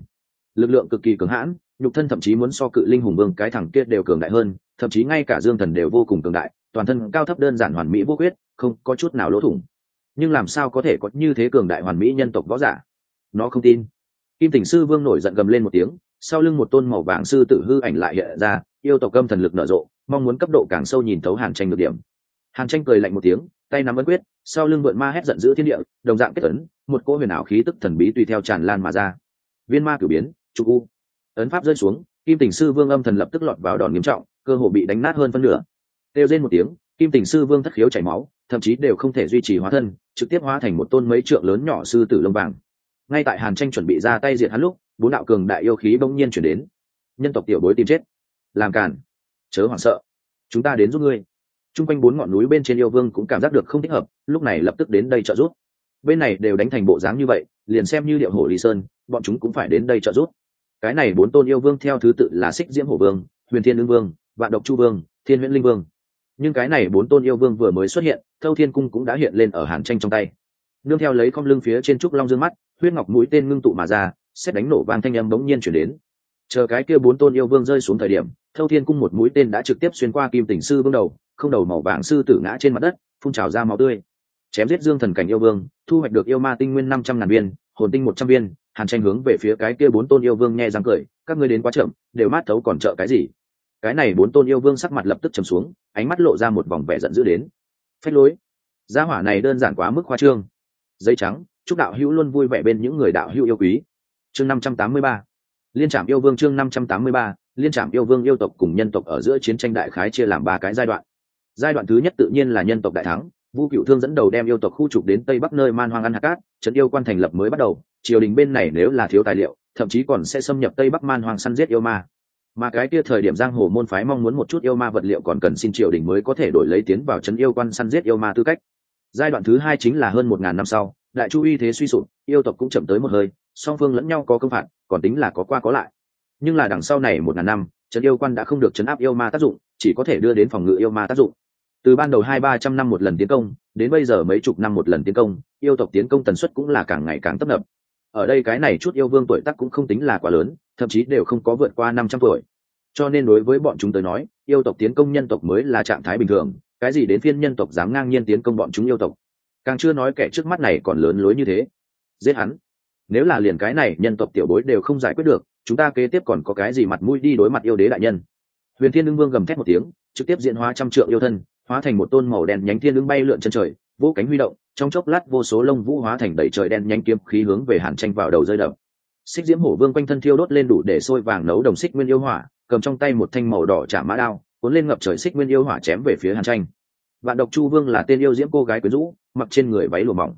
Lực lượng cực kỳ cường hãn, nhục thân thậm chí muốn so cự linh hùng vương cái thẳng kia đều cường đại hơn, thậm chí ngay cả dương thần đều vô cùng cường đại, toàn thân cao thấp đơn giản hoàn mỹ vô quyết không có chút nào lỗ thủng. Nhưng làm sao có thể có như thế cường đại hoàn mỹ nhân tộc võ giả? Nó không tin. Kim tình sư vương nổi giận gầm lên một tiếng, sau lưng một tôn màu vàng sư tử hư ảnh lại hiện ra, yêu tộc âm thần lực nở rộ, mong muốn cấp độ càng sâu nhìn thấu hàn tranh được điểm. Hàn tranh cười lạnh một tiếng tay nắm ấn quyết, sau lưng vượn ma hét giận dữ thiên địa, đồng dạng kết ấn, một cỗ huyền ảo khí tức thần bí tùy theo tràn lan mà ra. Viên ma cử biến, trục u. Ấn pháp rơi xuống, kim tình sư vương âm thần lập tức lọt vào đòn nghiêm trọng, cơ hồ bị đánh nát hơn phân nửa. Kêu lên một tiếng, kim tình sư vương thất khiếu chảy máu, thậm chí đều không thể duy trì hóa thân, trực tiếp hóa thành một tôn mấy trượng lớn nhỏ sư tử lông vàng ngay tại hàn tranh chuẩn bị ra tay diệt hắn lúc, bốn đạo cường đại yêu khí bỗng nhiên chuyển đến. Nhân tộc tiểu bối tìm chết. Làm cản chớ hoảng sợ. Chúng ta đến giúp ngươi t r u n g quanh bốn ngọn núi bên trên yêu vương cũng cảm giác được không thích hợp, lúc này lập tức đến đây trợ giúp. Bên này đều đánh thành bộ dáng như vậy, liền xem như điệu hổ lý sơn, bọn chúng cũng phải đến đây trợ giúp. Cái này bốn tôn yêu vương theo thứ tự là xích diễm hổ vương, huyền thiên lương vương, vạn độc chu vương, thiên huyễn linh vương. Nhưng cái này bốn tôn yêu vương vừa mới xuất hiện, thâu thiên cung cũng đã hiện lên ở hàn tranh trong tay. Nương theo lấy con lưng phía trên trúc long dương mắt, huyết ngọc mũi tên ngưng tụ mà ra, xét đánh nổ vang thanh âm bỗng nhiên chuyển đến. Chờ cái kia bốn tôn yêu vương rơi xuống thời điểm thâu thiên cung một mũi tên đã trực tiếp xuyên qua kim tỉnh sư vương đầu, không đầu màu vàng sư tử ngã trên mặt đất, phun trào ra máu tươi. Chém giết dương thần cảnh yêu vương, thu hoạch được yêu ma tinh nguyên năm trăm ngàn viên, hồn tinh một trăm viên, hàn tranh hướng về phía cái kia bốn tôn yêu vương nghe răng cười, các ngươi đến quá chậm, đều mát thấu còn trợ cái gì? Cái này bốn tôn yêu vương sắc mặt lập tức trầm xuống, ánh mắt lộ ra một vòng vẻ giận dữ đến. Phách lối. Gia hỏa này đơn giản quá mức khoa trương. Giấy trắng, chúc đạo hữu luôn vui vẻ bên những người đạo hữu yêu quý. Chương năm trăm tám mươi ba. Liên trạm yêu vương chương năm trăm tám mươi ba liên trạm yêu vương yêu tộc cùng nhân tộc ở giữa chiến tranh đại khái chia làm ba cái giai đoạn. Giai đoạn thứ nhất tự nhiên là nhân tộc đại thắng, vu cựu thương dẫn đầu đem yêu tộc khu trục đến tây bắc nơi man hoang ăn hạt cát, trận yêu quan thành lập mới bắt đầu, triều đình bên này nếu là thiếu tài liệu, thậm chí còn sẽ xâm nhập tây bắc man hoang săn giết yêu ma. Mà cái kia thời điểm giang hồ môn phái mong muốn một chút yêu ma vật liệu còn cần xin triều đình mới có thể đổi lấy tiến vào trấn yêu quan săn giết yêu ma tư cách. Giai đoạn thứ hai chính là hơn một ngàn năm sau, đại chu uy thế suy sụp, yêu tộc cũng chậm tới một hơi, song phương lẫn nhau có công phạt, còn tính là có qua có lại nhưng là đằng sau này một ngàn năm trấn yêu quan đã không được chấn áp yêu ma tác dụng, chỉ có thể đưa đến phòng ngự yêu ma tác dụng. Từ ban đầu hai ba trăm năm một lần tiến công, đến bây giờ mấy chục năm một lần tiến công, yêu tộc tiến công tần suất cũng là càng ngày càng tấp nập. Ở đây cái này chút yêu vương tuổi tác cũng không tính là quá lớn, thậm chí đều không có vượt qua năm trăm tuổi. Cho nên đối với bọn chúng tới nói, yêu tộc tiến công nhân tộc mới là trạng thái bình thường, cái gì đến phiên nhân tộc dám ngang nhiên tiến công bọn chúng yêu tộc. Càng chưa nói kẻ trước mắt này còn lớn lối như thế. Giết hắn. Nếu là liền cái này, nhân tộc tiểu bối đều không giải quyết được chúng ta kế tiếp còn có cái gì mặt mũi đi đối mặt yêu đế đại nhân? Huyền thiên lương vương gầm thét một tiếng, trực tiếp diễn hóa trăm trượng yêu thân, hóa thành một tôn màu đen nhánh thiên lương bay lượn chân trời vỗ cánh huy động, trong chốc lát vô số lông vũ hóa thành đầy trời đen nhanh kiếm khí hướng về hàn tranh vào đầu rơi đập. Xích diễm hổ vương quanh thân thiêu đốt lên đủ để sôi vàng nấu đồng xích nguyên yêu hỏa, cầm trong tay một thanh màu đỏ trả mã đao, cuốn lên ngập trời xích nguyên yêu hỏa chém về phía hàn tranh. Vạn độc chu vương là tên yêu diễm cô gái quyến rũ, mặc trên người váy lùa mỏng.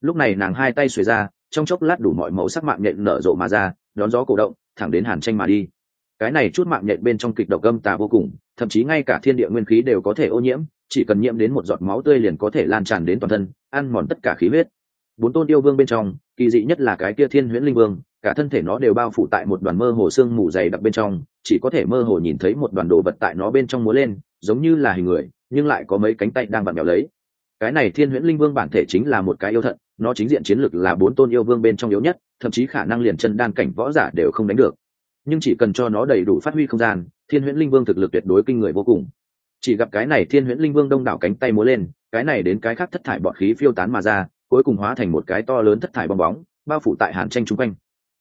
Lúc này nàng hai tay xuề ra, trong chốc lát đủ mọi màu sắc mạng nhện nở rộ mà ra, đón gió cổ động thẳng đến hàn tranh mà đi. Cái này chút mạng nhện bên trong kịch độc gâm tà vô cùng, thậm chí ngay cả thiên địa nguyên khí đều có thể ô nhiễm, chỉ cần nhiễm đến một giọt máu tươi liền có thể lan tràn đến toàn thân, ăn mòn tất cả khí huyết. Bốn tôn yêu vương bên trong, kỳ dị nhất là cái kia thiên huyễn linh vương, cả thân thể nó đều bao phủ tại một đoàn mơ hồ xương mù dày đặc bên trong, chỉ có thể mơ hồ nhìn thấy một đoàn đồ vật tại nó bên trong múa lên, giống như là hình người, nhưng lại có mấy cánh tay đang vặn mèo lấy. Cái này thiên huyễn linh vương bản thể chính là một cái yêu thận, nó chính diện chiến lực là bốn tôn yêu vương bên trong yếu nhất thậm chí khả năng liền chân đan cảnh võ giả đều không đánh được. Nhưng chỉ cần cho nó đầy đủ phát huy không gian, thiên huyễn linh vương thực lực tuyệt đối kinh người vô cùng. Chỉ gặp cái này thiên huyễn linh vương đông đảo cánh tay múa lên, cái này đến cái khác thất thải bọt khí phiêu tán mà ra, cuối cùng hóa thành một cái to lớn thất thải bong bóng, bao phủ tại hàn tranh chung quanh.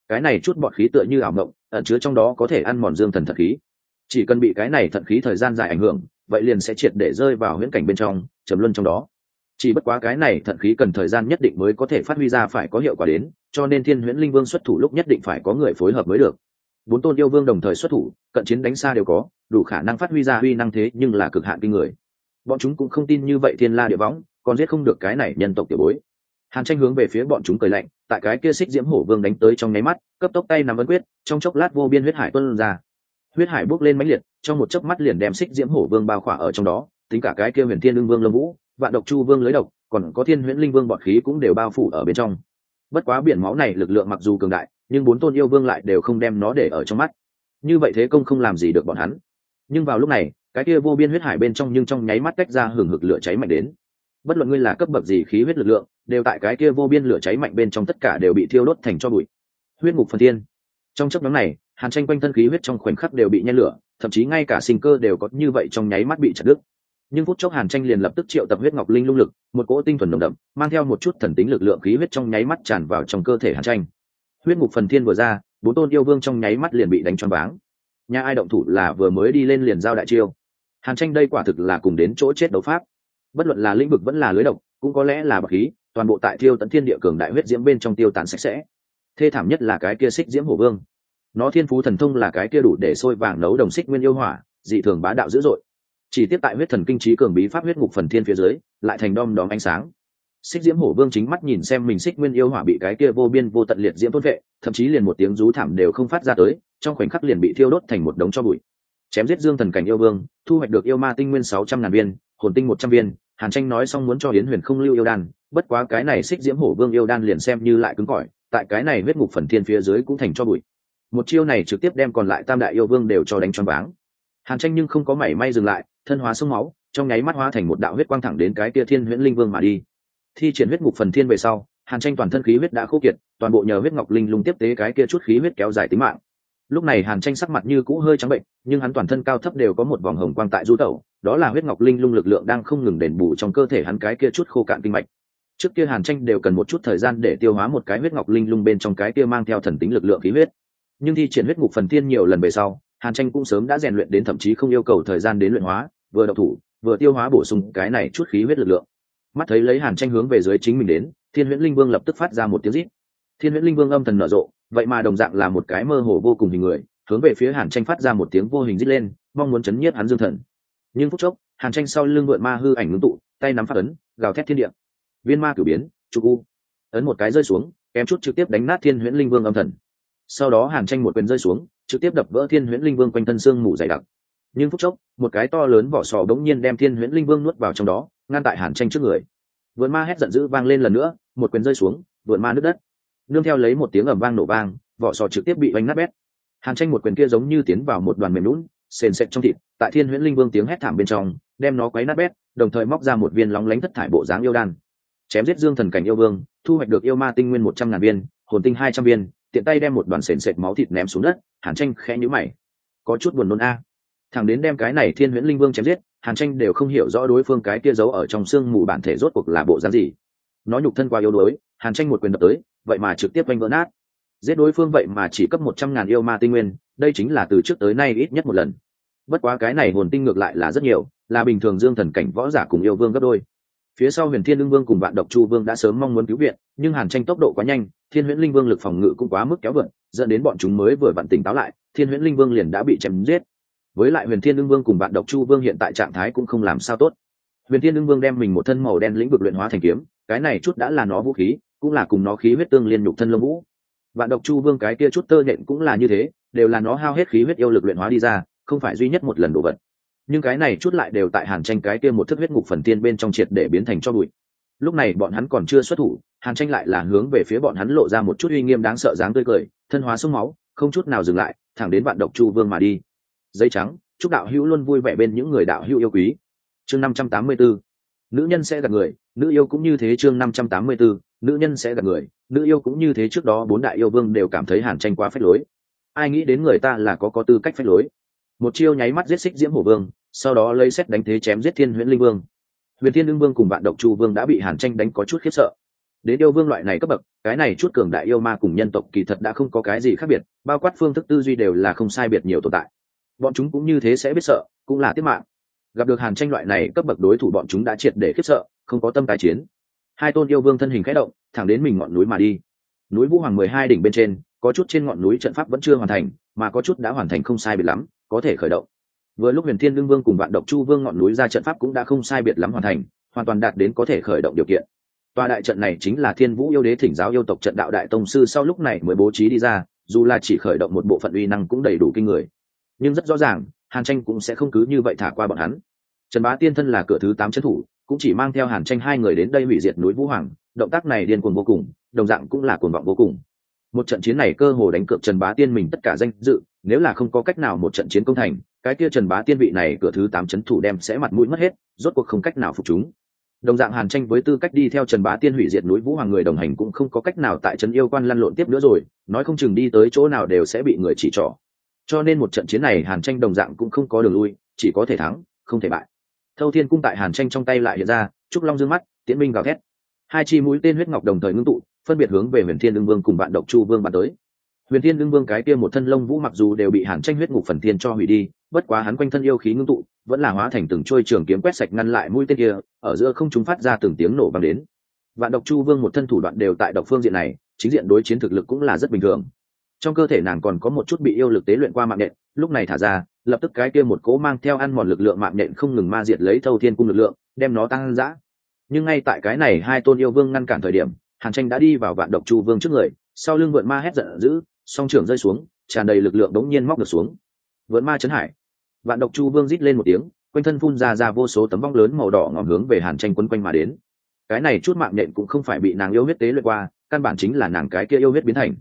Cái này chút bọt khí tựa như ảo mộng, ẩn chứa trong đó có thể ăn mòn dương thần thật khí. Chỉ cần bị cái này thận khí thời gian dài ảnh hưởng, vậy liền sẽ triệt để rơi vào huyễn cảnh bên trong, trầm luân trong đó. Chỉ bất quá cái này thận khí cần thời gian nhất định mới có thể phát huy ra phải có hiệu quả đến cho nên thiên huyễn linh vương xuất thủ lúc nhất định phải có người phối hợp mới được. Bốn tôn yêu vương đồng thời xuất thủ, cận chiến đánh xa đều có, đủ khả năng phát huy ra huy năng thế, nhưng là cực hạn kinh người. Bọn chúng cũng không tin như vậy thiên la địa võng, còn giết không được cái này nhân tộc tiểu bối. Hàn tranh hướng về phía bọn chúng cười lạnh, tại cái kia xích diễm hổ vương đánh tới trong nháy mắt, cấp tốc tay nắm ấn quyết, trong chốc lát vô biên huyết hải tuân ra. Huyết hải bốc lên mãnh liệt, trong một chớp mắt liền đem xích diễm hổ vương bao khỏa ở trong đó, tính cả cái kia huyền thiên lương vương lâm vũ, vạn độc chu vương lưới độc, còn có thiên huyễn linh vương bọt khí cũng đều bao phủ ở bên trong bất quá biển máu này lực lượng mặc dù cường đại, nhưng bốn tôn yêu vương lại đều không đem nó để ở trong mắt. Như vậy thế công không làm gì được bọn hắn. Nhưng vào lúc này, cái kia vô biên huyết hải bên trong nhưng trong nháy mắt tách ra hừng hực lửa cháy mạnh đến. Bất luận ngươi là cấp bậc gì khí huyết lực lượng, đều tại cái kia vô biên lửa cháy mạnh bên trong tất cả đều bị thiêu đốt thành cho bụi. Huyết ngục phần thiên. Trong chấp nhóm này, hàn tranh quanh thân khí huyết trong khoảnh khắc đều bị nhen lửa, thậm chí ngay cả sinh cơ đều có như vậy trong nháy mắt bị chặt đứt nhưng phút chốc hàn tranh liền lập tức triệu tập huyết ngọc linh lung lực, một cỗ tinh thuần nồng đậm, mang theo một chút thần tính lực lượng khí huyết trong nháy mắt tràn vào trong cơ thể hàn tranh. Huyết ngục phần thiên vừa ra, bốn tôn yêu vương trong nháy mắt liền bị đánh choáng váng. Nhà ai động thủ là vừa mới đi lên liền giao đại chiêu. Hàn tranh đây quả thực là cùng đến chỗ chết đấu pháp. Bất luận là lĩnh vực vẫn là lưới độc, cũng có lẽ là bậc khí, toàn bộ tại thiêu tận thiên địa cường đại huyết diễm bên trong tiêu tán sạch sẽ. Thê thảm nhất là cái kia xích diễm hổ vương. Nó thiên phú thần thông là cái kia đủ để sôi vàng nấu đồng xích nguyên yêu hỏa, dị thường bá đạo dữ dội chỉ tiếp tại huyết thần kinh trí cường bí pháp huyết ngục phần thiên phía dưới, lại thành đom đóm ánh sáng. Xích diễm hổ vương chính mắt nhìn xem mình xích nguyên yêu hỏa bị cái kia vô biên vô tận liệt diễm thôn vệ, thậm chí liền một tiếng rú thảm đều không phát ra tới, trong khoảnh khắc liền bị thiêu đốt thành một đống cho bụi. Chém giết dương thần cảnh yêu vương, thu hoạch được yêu ma tinh nguyên sáu trăm ngàn viên, hồn tinh một trăm viên, hàn tranh nói xong muốn cho hiến huyền không lưu yêu đan, bất quá cái này xích diễm hổ vương yêu đan liền xem như lại cứng cỏi, tại cái này huyết ngục phần thiên phía dưới cũng thành cho bụi. Một chiêu này trực tiếp đem còn lại tam đại yêu vương đều cho đánh choáng váng. Hàn tranh nhưng không có mảy may dừng lại thân hóa sông máu, trong nháy mắt hóa thành một đạo huyết quang thẳng đến cái kia thiên huyễn linh vương mà đi. Thi triển huyết ngục phần thiên về sau, hàn tranh toàn thân khí huyết đã khô kiệt, toàn bộ nhờ huyết ngọc linh lung tiếp tế cái kia chút khí huyết kéo dài tính mạng. Lúc này hàn tranh sắc mặt như cũ hơi trắng bệnh, nhưng hắn toàn thân cao thấp đều có một vòng hồng quang tại du tẩu, đó là huyết ngọc linh lung lực lượng đang không ngừng đền bù trong cơ thể hắn cái kia chút khô cạn kinh mạch. Trước kia hàn tranh đều cần một chút thời gian để tiêu hóa một cái huyết ngọc linh lung bên trong cái kia mang theo thần tính lực lượng khí huyết. Nhưng thi triển huyết ngục phần thiên nhiều lần về sau, hàn tranh cũng sớm đã rèn luyện đến thậm chí không yêu cầu thời gian đến luyện hóa vừa độc thủ, vừa tiêu hóa bổ sung cái này chút khí huyết lực lượng. Mắt thấy lấy hàn tranh hướng về dưới chính mình đến, thiên huyễn linh vương lập tức phát ra một tiếng rít. Thiên huyễn linh vương âm thần nở rộ, vậy mà đồng dạng là một cái mơ hồ vô cùng hình người, hướng về phía hàn tranh phát ra một tiếng vô hình rít lên, mong muốn chấn nhiếp hắn dương thần. Nhưng phút chốc, hàn tranh sau lưng vượn ma hư ảnh ngưng tụ, tay nắm phát ấn, gào thét thiên địa. Viên ma cử biến trục u. Ấn một cái rơi xuống, kém chút trực tiếp đánh nát thiên huyễn linh vương âm thần. Sau đó hàn tranh một quyền rơi xuống, trực tiếp đập vỡ thiên huyễn linh vương quanh thân xương mù dày đặc nhưng phút chốc, một cái to lớn vỏ sò đống nhiên đem thiên huyễn linh vương nuốt vào trong đó, ngăn tại hàn tranh trước người. Vượn ma hét giận dữ vang lên lần nữa, một quyền rơi xuống vượn ma nước đất. Nương theo lấy một tiếng ầm vang nổ vang, vỏ sò trực tiếp bị bánh nát bét. Hàn tranh một quyền kia giống như tiến vào một đoàn mềm lún sền sệt trong thịt, tại thiên huyễn linh vương tiếng hét thảm bên trong, đem nó quấy nát bét, đồng thời móc ra một viên lóng lánh thất thải bộ dáng yêu đan. Chém giết dương thần cảnh yêu vương, thu hoạch được yêu ma tinh nguyên một trăm ngàn viên, hồn tinh hai trăm viên, tiện tay đem một đoàn sền sệt máu thịt ném xuống đất, hàn tranh khẽ nhũ mày. Có chút buồn nôn a thằng đến đem cái này thiên huyễn linh vương chém giết, hàn tranh đều không hiểu rõ đối phương cái kia giấu ở trong xương mù bản thể rốt cuộc là bộ dáng gì. Nó nhục thân qua yếu đuối, hàn tranh một quyền đập tới, vậy mà trực tiếp oanh vỡ nát. Giết đối phương vậy mà chỉ cấp một trăm ngàn yêu ma tinh nguyên, đây chính là từ trước tới nay ít nhất một lần. Bất quá cái này hồn tinh ngược lại là rất nhiều, là bình thường dương thần cảnh võ giả cùng yêu vương gấp đôi. Phía sau huyền thiên lương vương cùng vạn độc chu vương đã sớm mong muốn cứu viện, nhưng hàn tranh tốc độ quá nhanh, thiên huyễn linh vương lực phòng ngự cũng quá mức kéo vượn dẫn đến bọn chúng mới vừa vặn tỉnh táo lại, thiên huyễn linh vương liền đã bị chém giết với lại huyền thiên ưng vương cùng bạn độc chu vương hiện tại trạng thái cũng không làm sao tốt. Huyền thiên ưng vương đem mình một thân màu đen lĩnh vực luyện hóa thành kiếm, cái này chút đã là nó vũ khí, cũng là cùng nó khí huyết tương liên nhục thân lông vũ. Bạn độc chu vương cái kia chút tơ nhện cũng là như thế, đều là nó hao hết khí huyết yêu lực luyện hóa đi ra, không phải duy nhất một lần đồ vật. Nhưng cái này chút lại đều tại hàn tranh cái kia một thức huyết ngục phần tiên bên trong triệt để biến thành cho bụi. Lúc này bọn hắn còn chưa xuất thủ, hàn tranh lại là hướng về phía bọn hắn lộ ra một chút uy nghiêm đáng sợ dáng tươi cười, thân hóa sông máu, không chút nào dừng lại, thẳng đến bạn độc chu vương mà đi dây trắng, chúc đạo hữu luôn vui vẻ bên những người đạo hữu yêu quý. Chương năm trăm tám mươi 584 nữ nhân sẽ gặp người, nữ yêu cũng như thế chương năm trăm tám mươi 584 nữ nhân sẽ gặp người, nữ yêu cũng như thế trước đó bốn đại yêu vương đều cảm thấy hàn tranh quá phách lối. Ai nghĩ đến người ta là có có tư cách phách lối. Một chiêu nháy mắt giết xích diễm hổ vương, sau đó lấy xét đánh thế chém giết thiên huyễn linh vương. Huyền thiên lương vương cùng bạn độc chu vương đã bị hàn tranh đánh có chút khiếp sợ. Đến yêu vương loại này cấp bậc, cái này chút cường đại yêu ma cùng nhân tộc kỳ thật đã không có cái gì khác biệt, bao quát phương thức tư duy đều là không sai biệt nhiều tồn tại bọn chúng cũng như thế sẽ biết sợ, cũng là tiết mạng. Gặp được hàn tranh loại này, cấp bậc đối thủ bọn chúng đã triệt để khiếp sợ, không có tâm tài chiến. Hai tôn yêu vương thân hình khẽ động, thẳng đến mình ngọn núi mà đi. Núi vũ hoàng mười hai đỉnh bên trên, có chút trên ngọn núi trận pháp vẫn chưa hoàn thành, mà có chút đã hoàn thành không sai biệt lắm, có thể khởi động. Vừa lúc huyền thiên lương vương cùng vạn độc chu vương ngọn núi ra trận pháp cũng đã không sai biệt lắm hoàn thành, hoàn toàn đạt đến có thể khởi động điều kiện. Tòa đại trận này chính là thiên vũ yêu đế thỉnh giáo yêu tộc trận đạo đại tông sư sau lúc này mới bố trí đi ra, dù là chỉ khởi động một bộ phận uy năng cũng đầy đủ kinh người nhưng rất rõ ràng, hàn tranh cũng sẽ không cứ như vậy thả qua bọn hắn. Trần bá tiên thân là cửa thứ tám trấn thủ, cũng chỉ mang theo hàn tranh hai người đến đây hủy diệt núi vũ hoàng, động tác này điên cuồng vô cùng, đồng dạng cũng là cuồng vọng vô cùng. Một trận chiến này cơ hồ đánh cược trần bá tiên mình tất cả danh dự, nếu là không có cách nào một trận chiến công thành, cái kia trần bá tiên vị này cửa thứ tám trấn thủ đem sẽ mặt mũi mất hết, rốt cuộc không cách nào phục chúng. Đồng dạng hàn tranh với tư cách đi theo trần bá tiên hủy diệt núi vũ hoàng người đồng hành cũng không có cách nào tại trấn yêu quan lăn lộn tiếp nữa rồi, nói không chừng đi tới chỗ nào đều sẽ bị người chỉ trỏ cho nên một trận chiến này hàn tranh đồng dạng cũng không có đường lui, chỉ có thể thắng, không thể bại. Thâu thiên cung tại hàn tranh trong tay lại hiện ra, trúc long dương mắt, tiễn minh gào thét. Hai chi mũi tên huyết ngọc đồng thời ngưng tụ, phân biệt hướng về huyền thiên đương vương cùng bạn độc chu vương bắn tới. Huyền thiên đương vương cái kia một thân lông vũ mặc dù đều bị hàn tranh huyết ngục phần thiên cho hủy đi, bất quá hắn quanh thân yêu khí ngưng tụ, vẫn là hóa thành từng trôi trường kiếm quét sạch ngăn lại mũi tên kia, ở giữa không chúng phát ra từng tiếng nổ vang đến. Vạn độc chu vương một thân thủ đoạn đều tại độc phương diện này, chính diện đối chiến thực lực cũng là rất bình thường trong cơ thể nàng còn có một chút bị yêu lực tế luyện qua mạng nện lúc này thả ra, lập tức cái kia một cố mang theo ăn mòn lực lượng mạng nện không ngừng ma diệt lấy thâu thiên cung lực lượng, đem nó tăng dã. Nhưng ngay tại cái này hai tôn yêu vương ngăn cản thời điểm, hàn tranh đã đi vào vạn độc chu vương trước người, sau lưng vượn ma hét giận dữ, song trưởng rơi xuống, tràn đầy lực lượng đống nhiên móc được xuống. Vượn ma chấn hải. Vạn độc chu vương rít lên một tiếng, quanh thân phun ra ra vô số tấm vong lớn màu đỏ ngòm hướng về hàn tranh quấn quanh mà đến. Cái này chút mạng nhện cũng không phải bị nàng yêu huyết tế luyện qua, căn bản chính là nàng cái kia yêu huyết biến thành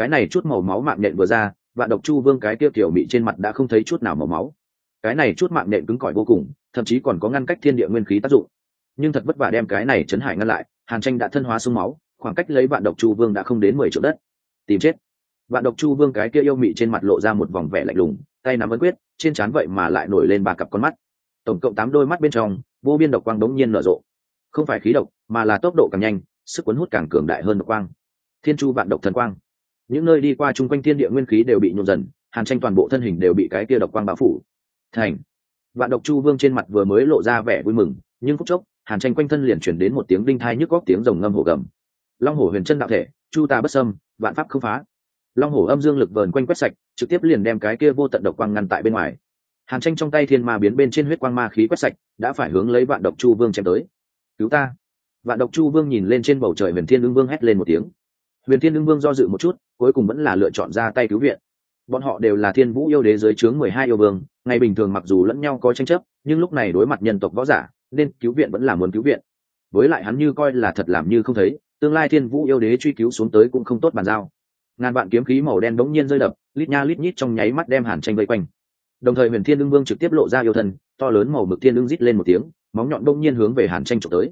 cái này chút màu máu mạng nhện vừa ra, vạn độc chu vương cái kia kiểu bị trên mặt đã không thấy chút nào màu máu. Cái này chút mạng nhện cứng cỏi vô cùng, thậm chí còn có ngăn cách thiên địa nguyên khí tác dụng. Nhưng thật vất vả đem cái này chấn hải ngăn lại, hàn tranh đã thân hóa sông máu, khoảng cách lấy vạn độc chu vương đã không đến mười triệu đất. Tìm chết. Vạn độc chu vương cái kia yêu mị trên mặt lộ ra một vòng vẻ lạnh lùng, tay nắm ấn quyết, trên trán vậy mà lại nổi lên ba cặp con mắt. Tổng cộng tám đôi mắt bên trong, vô biên độc quang đống nhiên nở rộ. Không phải khí độc, mà là tốc độ càng nhanh, sức cuốn hút càng cường đại hơn độc quang. Thiên chu vạn độc thần quang những nơi đi qua chung quanh thiên địa nguyên khí đều bị nhộn dần, hàn tranh toàn bộ thân hình đều bị cái kia độc quang bao phủ. Thành. Vạn độc chu vương trên mặt vừa mới lộ ra vẻ vui mừng, nhưng phút chốc, hàn tranh quanh thân liền chuyển đến một tiếng đinh thai nhức góc tiếng rồng ngâm hổ gầm. Long hổ huyền chân đạo thể, chu ta bất sâm vạn pháp không phá. Long hổ âm dương lực vờn quanh quét sạch, trực tiếp liền đem cái kia vô tận độc quang ngăn tại bên ngoài. Hàn tranh trong tay thiên ma biến bên trên huyết quang ma khí quét sạch, đã phải hướng lấy vạn độc chu vương chém tới. Cứu ta. Vạn độc chu vương nhìn lên trên bầu trời huyền thiên ưng vương hét lên một tiếng. Huyền thiên ưng vương do dự một chút cuối cùng vẫn là lựa chọn ra tay cứu viện. Bọn họ đều là thiên vũ yêu đế dưới trướng mười hai yêu vương ngày bình thường mặc dù lẫn nhau có tranh chấp nhưng lúc này đối mặt nhân tộc võ giả nên cứu viện vẫn là muốn cứu viện. Với lại hắn như coi là thật làm như không thấy tương lai thiên vũ yêu đế truy cứu xuống tới cũng không tốt bàn giao. Ngàn vạn kiếm khí màu đen bỗng nhiên rơi đập lít nha lít nhít trong nháy mắt đem hàn tranh vây quanh. Đồng thời huyền thiên ưng vương trực tiếp lộ ra yêu thần, to lớn màu mực thiên ưng rít lên một tiếng móng nhọn bỗng nhiên hướng về hàn tranh trộm tới.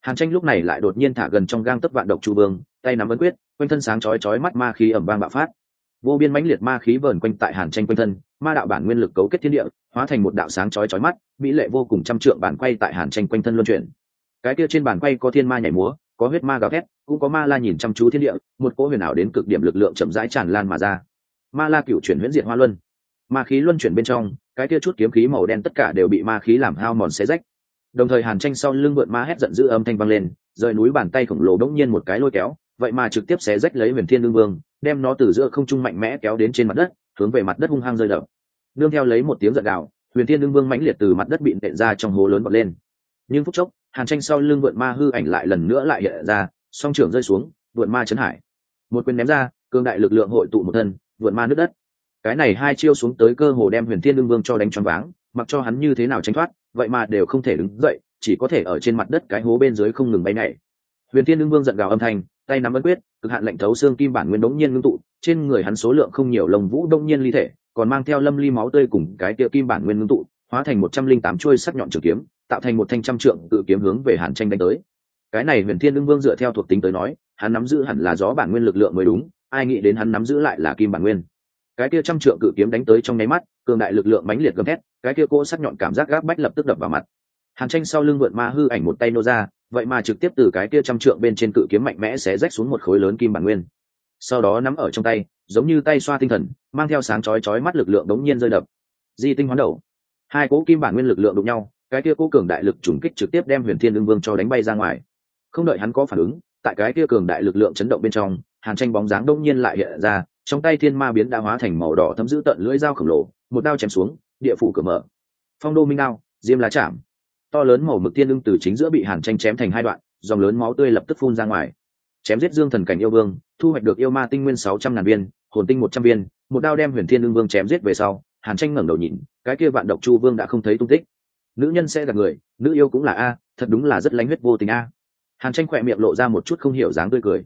Hàn tranh lúc này lại đột nhiên thả gần trong gang tấc vạn độc chu vương tay nắm ấn quyết, quanh thân sáng chói chói mắt ma khí ẩm vang bạo phát. Vô biên mãnh liệt ma khí vờn quanh tại hàn tranh quanh thân, ma đạo bản nguyên lực cấu kết thiên địa, hóa thành một đạo sáng chói chói mắt, mỹ lệ vô cùng trăm trượng bản quay tại hàn tranh quanh thân luân chuyển. Cái kia trên bản quay có thiên ma nhảy múa, có huyết ma gào thét, cũng có ma la nhìn chăm chú thiên địa, một cỗ huyền ảo đến cực điểm lực lượng chậm rãi tràn lan mà ra. Ma la cựu chuyển huyễn diệt hoa luân. Ma khí luân chuyển bên trong, cái kia chút kiếm khí màu đen tất cả đều bị ma khí làm hao mòn xé rách. Đồng thời hàn tranh sau lưng vượn ma hét giận dữ âm thanh vang lên, rời núi bàn tay khổng lồ đống nhiên một cái lôi kéo vậy mà trực tiếp xé rách lấy huyền thiên đương vương, đem nó từ giữa không trung mạnh mẽ kéo đến trên mặt đất, hướng về mặt đất hung hăng rơi đập. Nương theo lấy một tiếng giận đạo huyền thiên đương vương mãnh liệt từ mặt đất bị nện ra trong hố lớn bật lên. Nhưng phút chốc, hàn tranh sau lưng vượn ma hư ảnh lại lần nữa lại hiện ra, song trưởng rơi xuống, vượn ma chấn hải. Một quyền ném ra cương đại lực lượng hội tụ một thân, vượn ma nước đất. Cái này hai chiêu xuống tới cơ hồ đem huyền thiên đương vương cho đánh choáng váng, mặc cho hắn như thế nào tránh thoát, vậy mà đều không thể đứng dậy, chỉ có thể ở trên mặt đất cái hố bên dưới không ngừng bay nhảy. Huyền thiên đương vương giận gào âm thanh tay nắm ấn quyết, cực hạn lệnh thấu xương kim bản nguyên đống nhiên ngưng tụ, trên người hắn số lượng không nhiều lồng vũ đông nhiên ly thể, còn mang theo lâm ly máu tươi cùng cái tiệ kim bản nguyên ngưng tụ, hóa thành một trăm linh tám chuôi sắc nhọn trường kiếm, tạo thành một thanh trăm trượng tự kiếm hướng về hàn tranh đánh tới. Cái này huyền thiên lương vương dựa theo thuộc tính tới nói, hắn nắm giữ hẳn là gió bản nguyên lực lượng mới đúng, ai nghĩ đến hắn nắm giữ lại là kim bản nguyên. Cái kia trăm trượng cự kiếm đánh tới trong nháy mắt, cường đại lực lượng mãnh liệt gầm thét, cái kia cỗ sắc nhọn cảm giác gác bách lập tức đập vào mặt hàn tranh sau lưng vượn ma hư ảnh một tay nô ra, vậy mà trực tiếp từ cái kia trăm trượng bên trên cự kiếm mạnh mẽ sẽ rách xuống một khối lớn kim bản nguyên. Sau đó nắm ở trong tay, giống như tay xoa tinh thần, mang theo sáng chói chói mắt lực lượng đống nhiên rơi đập. Di tinh hoán đầu. Hai cỗ kim bản nguyên lực lượng đụng nhau, cái kia cố cường đại lực trùng kích trực tiếp đem huyền thiên ưng vương cho đánh bay ra ngoài. Không đợi hắn có phản ứng, tại cái kia cường đại lực lượng chấn động bên trong, hàn tranh bóng dáng đông nhiên lại hiện ra, trong tay thiên ma biến đã hóa thành màu đỏ thấm giữ tận lưỡi dao khổng lồ, một đao chém xuống, địa phủ cửa mở. Phong đô minh đao, diêm lá chạm to lớn màu mực tiên ưng từ chính giữa bị hàn tranh chém thành hai đoạn, dòng lớn máu tươi lập tức phun ra ngoài. Chém giết dương thần cảnh yêu vương, thu hoạch được yêu ma tinh nguyên sáu trăm ngàn viên, hồn tinh một trăm viên, một đao đem huyền thiên ưng vương chém giết về sau, hàn tranh ngẩng đầu nhìn, cái kia vạn độc chu vương đã không thấy tung tích. Nữ nhân sẽ gặp người, nữ yêu cũng là a, thật đúng là rất lánh huyết vô tình a. Hàn tranh khỏe miệng lộ ra một chút không hiểu dáng tươi cười.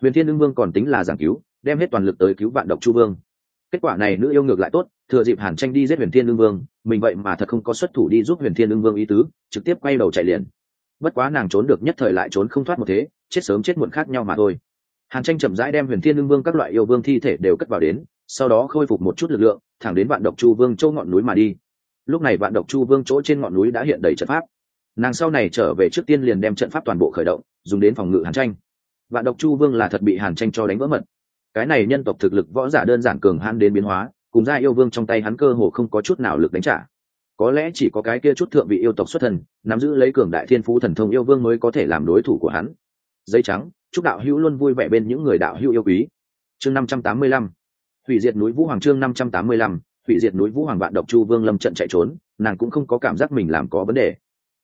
Huyền thiên ưng vương còn tính là giảng cứu, đem hết toàn lực tới cứu vạn độc chu vương. Kết quả này nữ yêu ngược lại tốt thừa dịp hàn tranh đi giết huyền thiên lương vương, mình vậy mà thật không có xuất thủ đi giúp huyền thiên lương vương ý tứ, trực tiếp quay đầu chạy liền. Bất quá nàng trốn được nhất thời lại trốn không thoát một thế, chết sớm chết muộn khác nhau mà thôi. Hàn tranh chậm rãi đem huyền thiên lương vương các loại yêu vương thi thể đều cất vào đến, sau đó khôi phục một chút lực lượng, thẳng đến vạn độc chu vương châu ngọn núi mà đi. Lúc này vạn độc chu vương chỗ trên ngọn núi đã hiện đầy trận pháp. Nàng sau này trở về trước tiên liền đem trận pháp toàn bộ khởi động, dùng đến phòng ngự hàn tranh. Vạn độc chu vương là thật bị hàn tranh cho đánh vỡ mật. Cái này nhân tộc thực lực võ giả đơn giản cường hãn đến biến hóa cùng gia yêu vương trong tay hắn cơ hồ không có chút nào lực đánh trả. Có lẽ chỉ có cái kia chút thượng vị yêu tộc xuất thần, nắm giữ lấy cường đại thiên phú thần thông yêu vương mới có thể làm đối thủ của hắn. Dây trắng, chúc đạo hữu luôn vui vẻ bên những người đạo hữu yêu quý. Chương năm trăm tám mươi lăm. Hủy diệt núi vũ hoàng chương năm trăm tám mươi lăm. Hủy diệt núi vũ hoàng vạn độc chu vương lâm trận chạy trốn, nàng cũng không có cảm giác mình làm có vấn đề.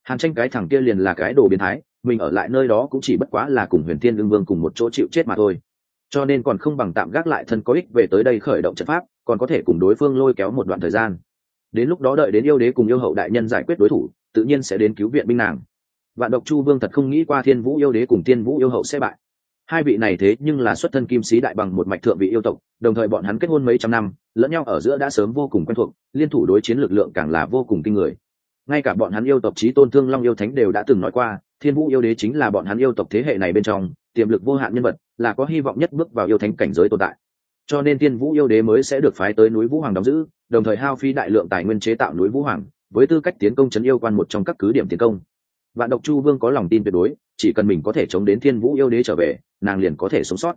Hàn tranh cái thằng kia liền là cái đồ biến thái, mình ở lại nơi đó cũng chỉ bất quá là cùng huyền thiên lương vương cùng một chỗ chịu chết mà thôi. Cho nên còn không bằng tạm gác lại thân có ích về tới đây khởi động trận pháp còn có thể cùng đối phương lôi kéo một đoạn thời gian. Đến lúc đó đợi đến yêu đế cùng yêu hậu đại nhân giải quyết đối thủ, tự nhiên sẽ đến cứu viện binh nàng. Vạn độc chu vương thật không nghĩ qua thiên vũ yêu đế cùng tiên vũ yêu hậu sẽ bại. Hai vị này thế nhưng là xuất thân kim sĩ đại bằng một mạch thượng vị yêu tộc, đồng thời bọn hắn kết hôn mấy trăm năm, lẫn nhau ở giữa đã sớm vô cùng quen thuộc, liên thủ đối chiến lực lượng càng là vô cùng kinh người. Ngay cả bọn hắn yêu tộc trí tôn thương long yêu thánh đều đã từng nói qua, thiên vũ yêu đế chính là bọn hắn yêu tộc thế hệ này bên trong, tiềm lực vô hạn nhân vật, là có hy vọng nhất bước vào yêu thánh cảnh giới tồn tại cho nên thiên vũ yêu đế mới sẽ được phái tới núi vũ hoàng đóng giữ, đồng thời hao Phi đại lượng tài nguyên chế tạo núi vũ hoàng, với tư cách tiến công trấn yêu quan một trong các cứ điểm tiến công. Vạn độc chu vương có lòng tin tuyệt đối, chỉ cần mình có thể chống đến thiên vũ yêu đế trở về, nàng liền có thể sống sót.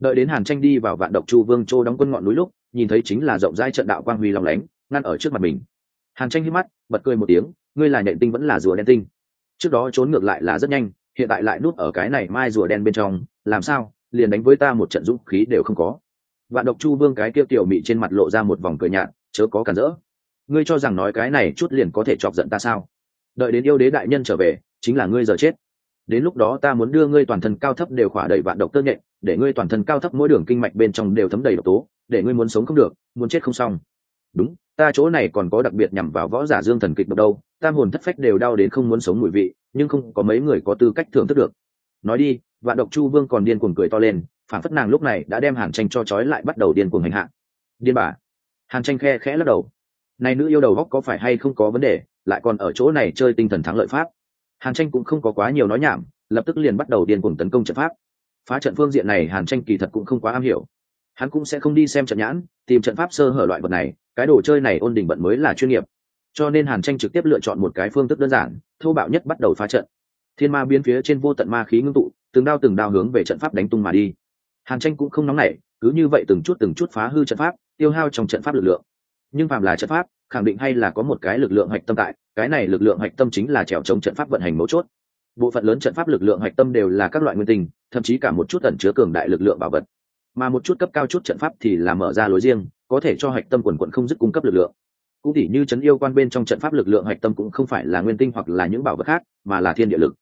Đợi đến hàn tranh đi vào vạn độc chu vương châu đóng quân ngọn núi lúc, nhìn thấy chính là rộng rãi trận đạo quang huy lòng lánh, ngăn ở trước mặt mình. Hàn tranh hít mắt, bật cười một tiếng, ngươi là nhện tinh vẫn là rùa đen tinh? Trước đó trốn ngược lại là rất nhanh, hiện tại lại núp ở cái này mai rùa đen bên trong, làm sao? Liền đánh với ta một trận dũng khí đều không có vạn độc chu vương cái kia tiểu mị trên mặt lộ ra một vòng cười nhạt, chớ có cản rỡ. Ngươi cho rằng nói cái này chút liền có thể chọc giận ta sao? Đợi đến yêu đế đại nhân trở về, chính là ngươi giờ chết. Đến lúc đó ta muốn đưa ngươi toàn thân cao thấp đều khỏa đầy vạn độc tơ nhện, để ngươi toàn thân cao thấp mỗi đường kinh mạch bên trong đều thấm đầy độc tố, để ngươi muốn sống không được, muốn chết không xong. Đúng, ta chỗ này còn có đặc biệt nhằm vào võ giả dương thần kịch độc đâu, tam hồn thất phách đều đau đến không muốn sống mùi vị, nhưng không có mấy người có tư cách thưởng thức được. Nói đi, vạn độc chu vương còn điên cuồng cười to lên phản phất nàng lúc này đã đem hàn tranh cho trói lại bắt đầu điên cuồng hành hạ. Điên bà. Hàn tranh khe khẽ lắc đầu. Này nữ yêu đầu góc có phải hay không có vấn đề, lại còn ở chỗ này chơi tinh thần thắng lợi pháp. Hàn tranh cũng không có quá nhiều nói nhảm, lập tức liền bắt đầu điên cuồng tấn công trận pháp. Phá trận phương diện này hàn tranh kỳ thật cũng không quá am hiểu. Hắn cũng sẽ không đi xem trận nhãn, tìm trận pháp sơ hở loại vật này, cái đồ chơi này ôn đỉnh bận mới là chuyên nghiệp. Cho nên hàn tranh trực tiếp lựa chọn một cái phương thức đơn giản, thô bạo nhất bắt đầu phá trận. Thiên ma biến phía trên vô tận ma khí ngưng tụ, từng đao từng đao hướng về trận pháp đánh tung mà đi hàn tranh cũng không nóng nảy, cứ như vậy từng chút từng chút phá hư trận pháp, tiêu hao trong trận pháp lực lượng. Nhưng phàm là trận pháp, khẳng định hay là có một cái lực lượng hạch tâm tại, cái này lực lượng hạch tâm chính là trèo chống trận pháp vận hành mấu chốt. Bộ phận lớn trận pháp lực lượng hạch tâm đều là các loại nguyên tình, thậm chí cả một chút ẩn chứa cường đại lực lượng bảo vật. Mà một chút cấp cao chút trận pháp thì là mở ra lối riêng, có thể cho hạch tâm quần quận không dứt cung cấp lực lượng. Cũng tỉ như chấn yêu quan bên trong trận pháp lực lượng hạch tâm cũng không phải là nguyên tinh hoặc là những bảo vật khác, mà là thiên địa lực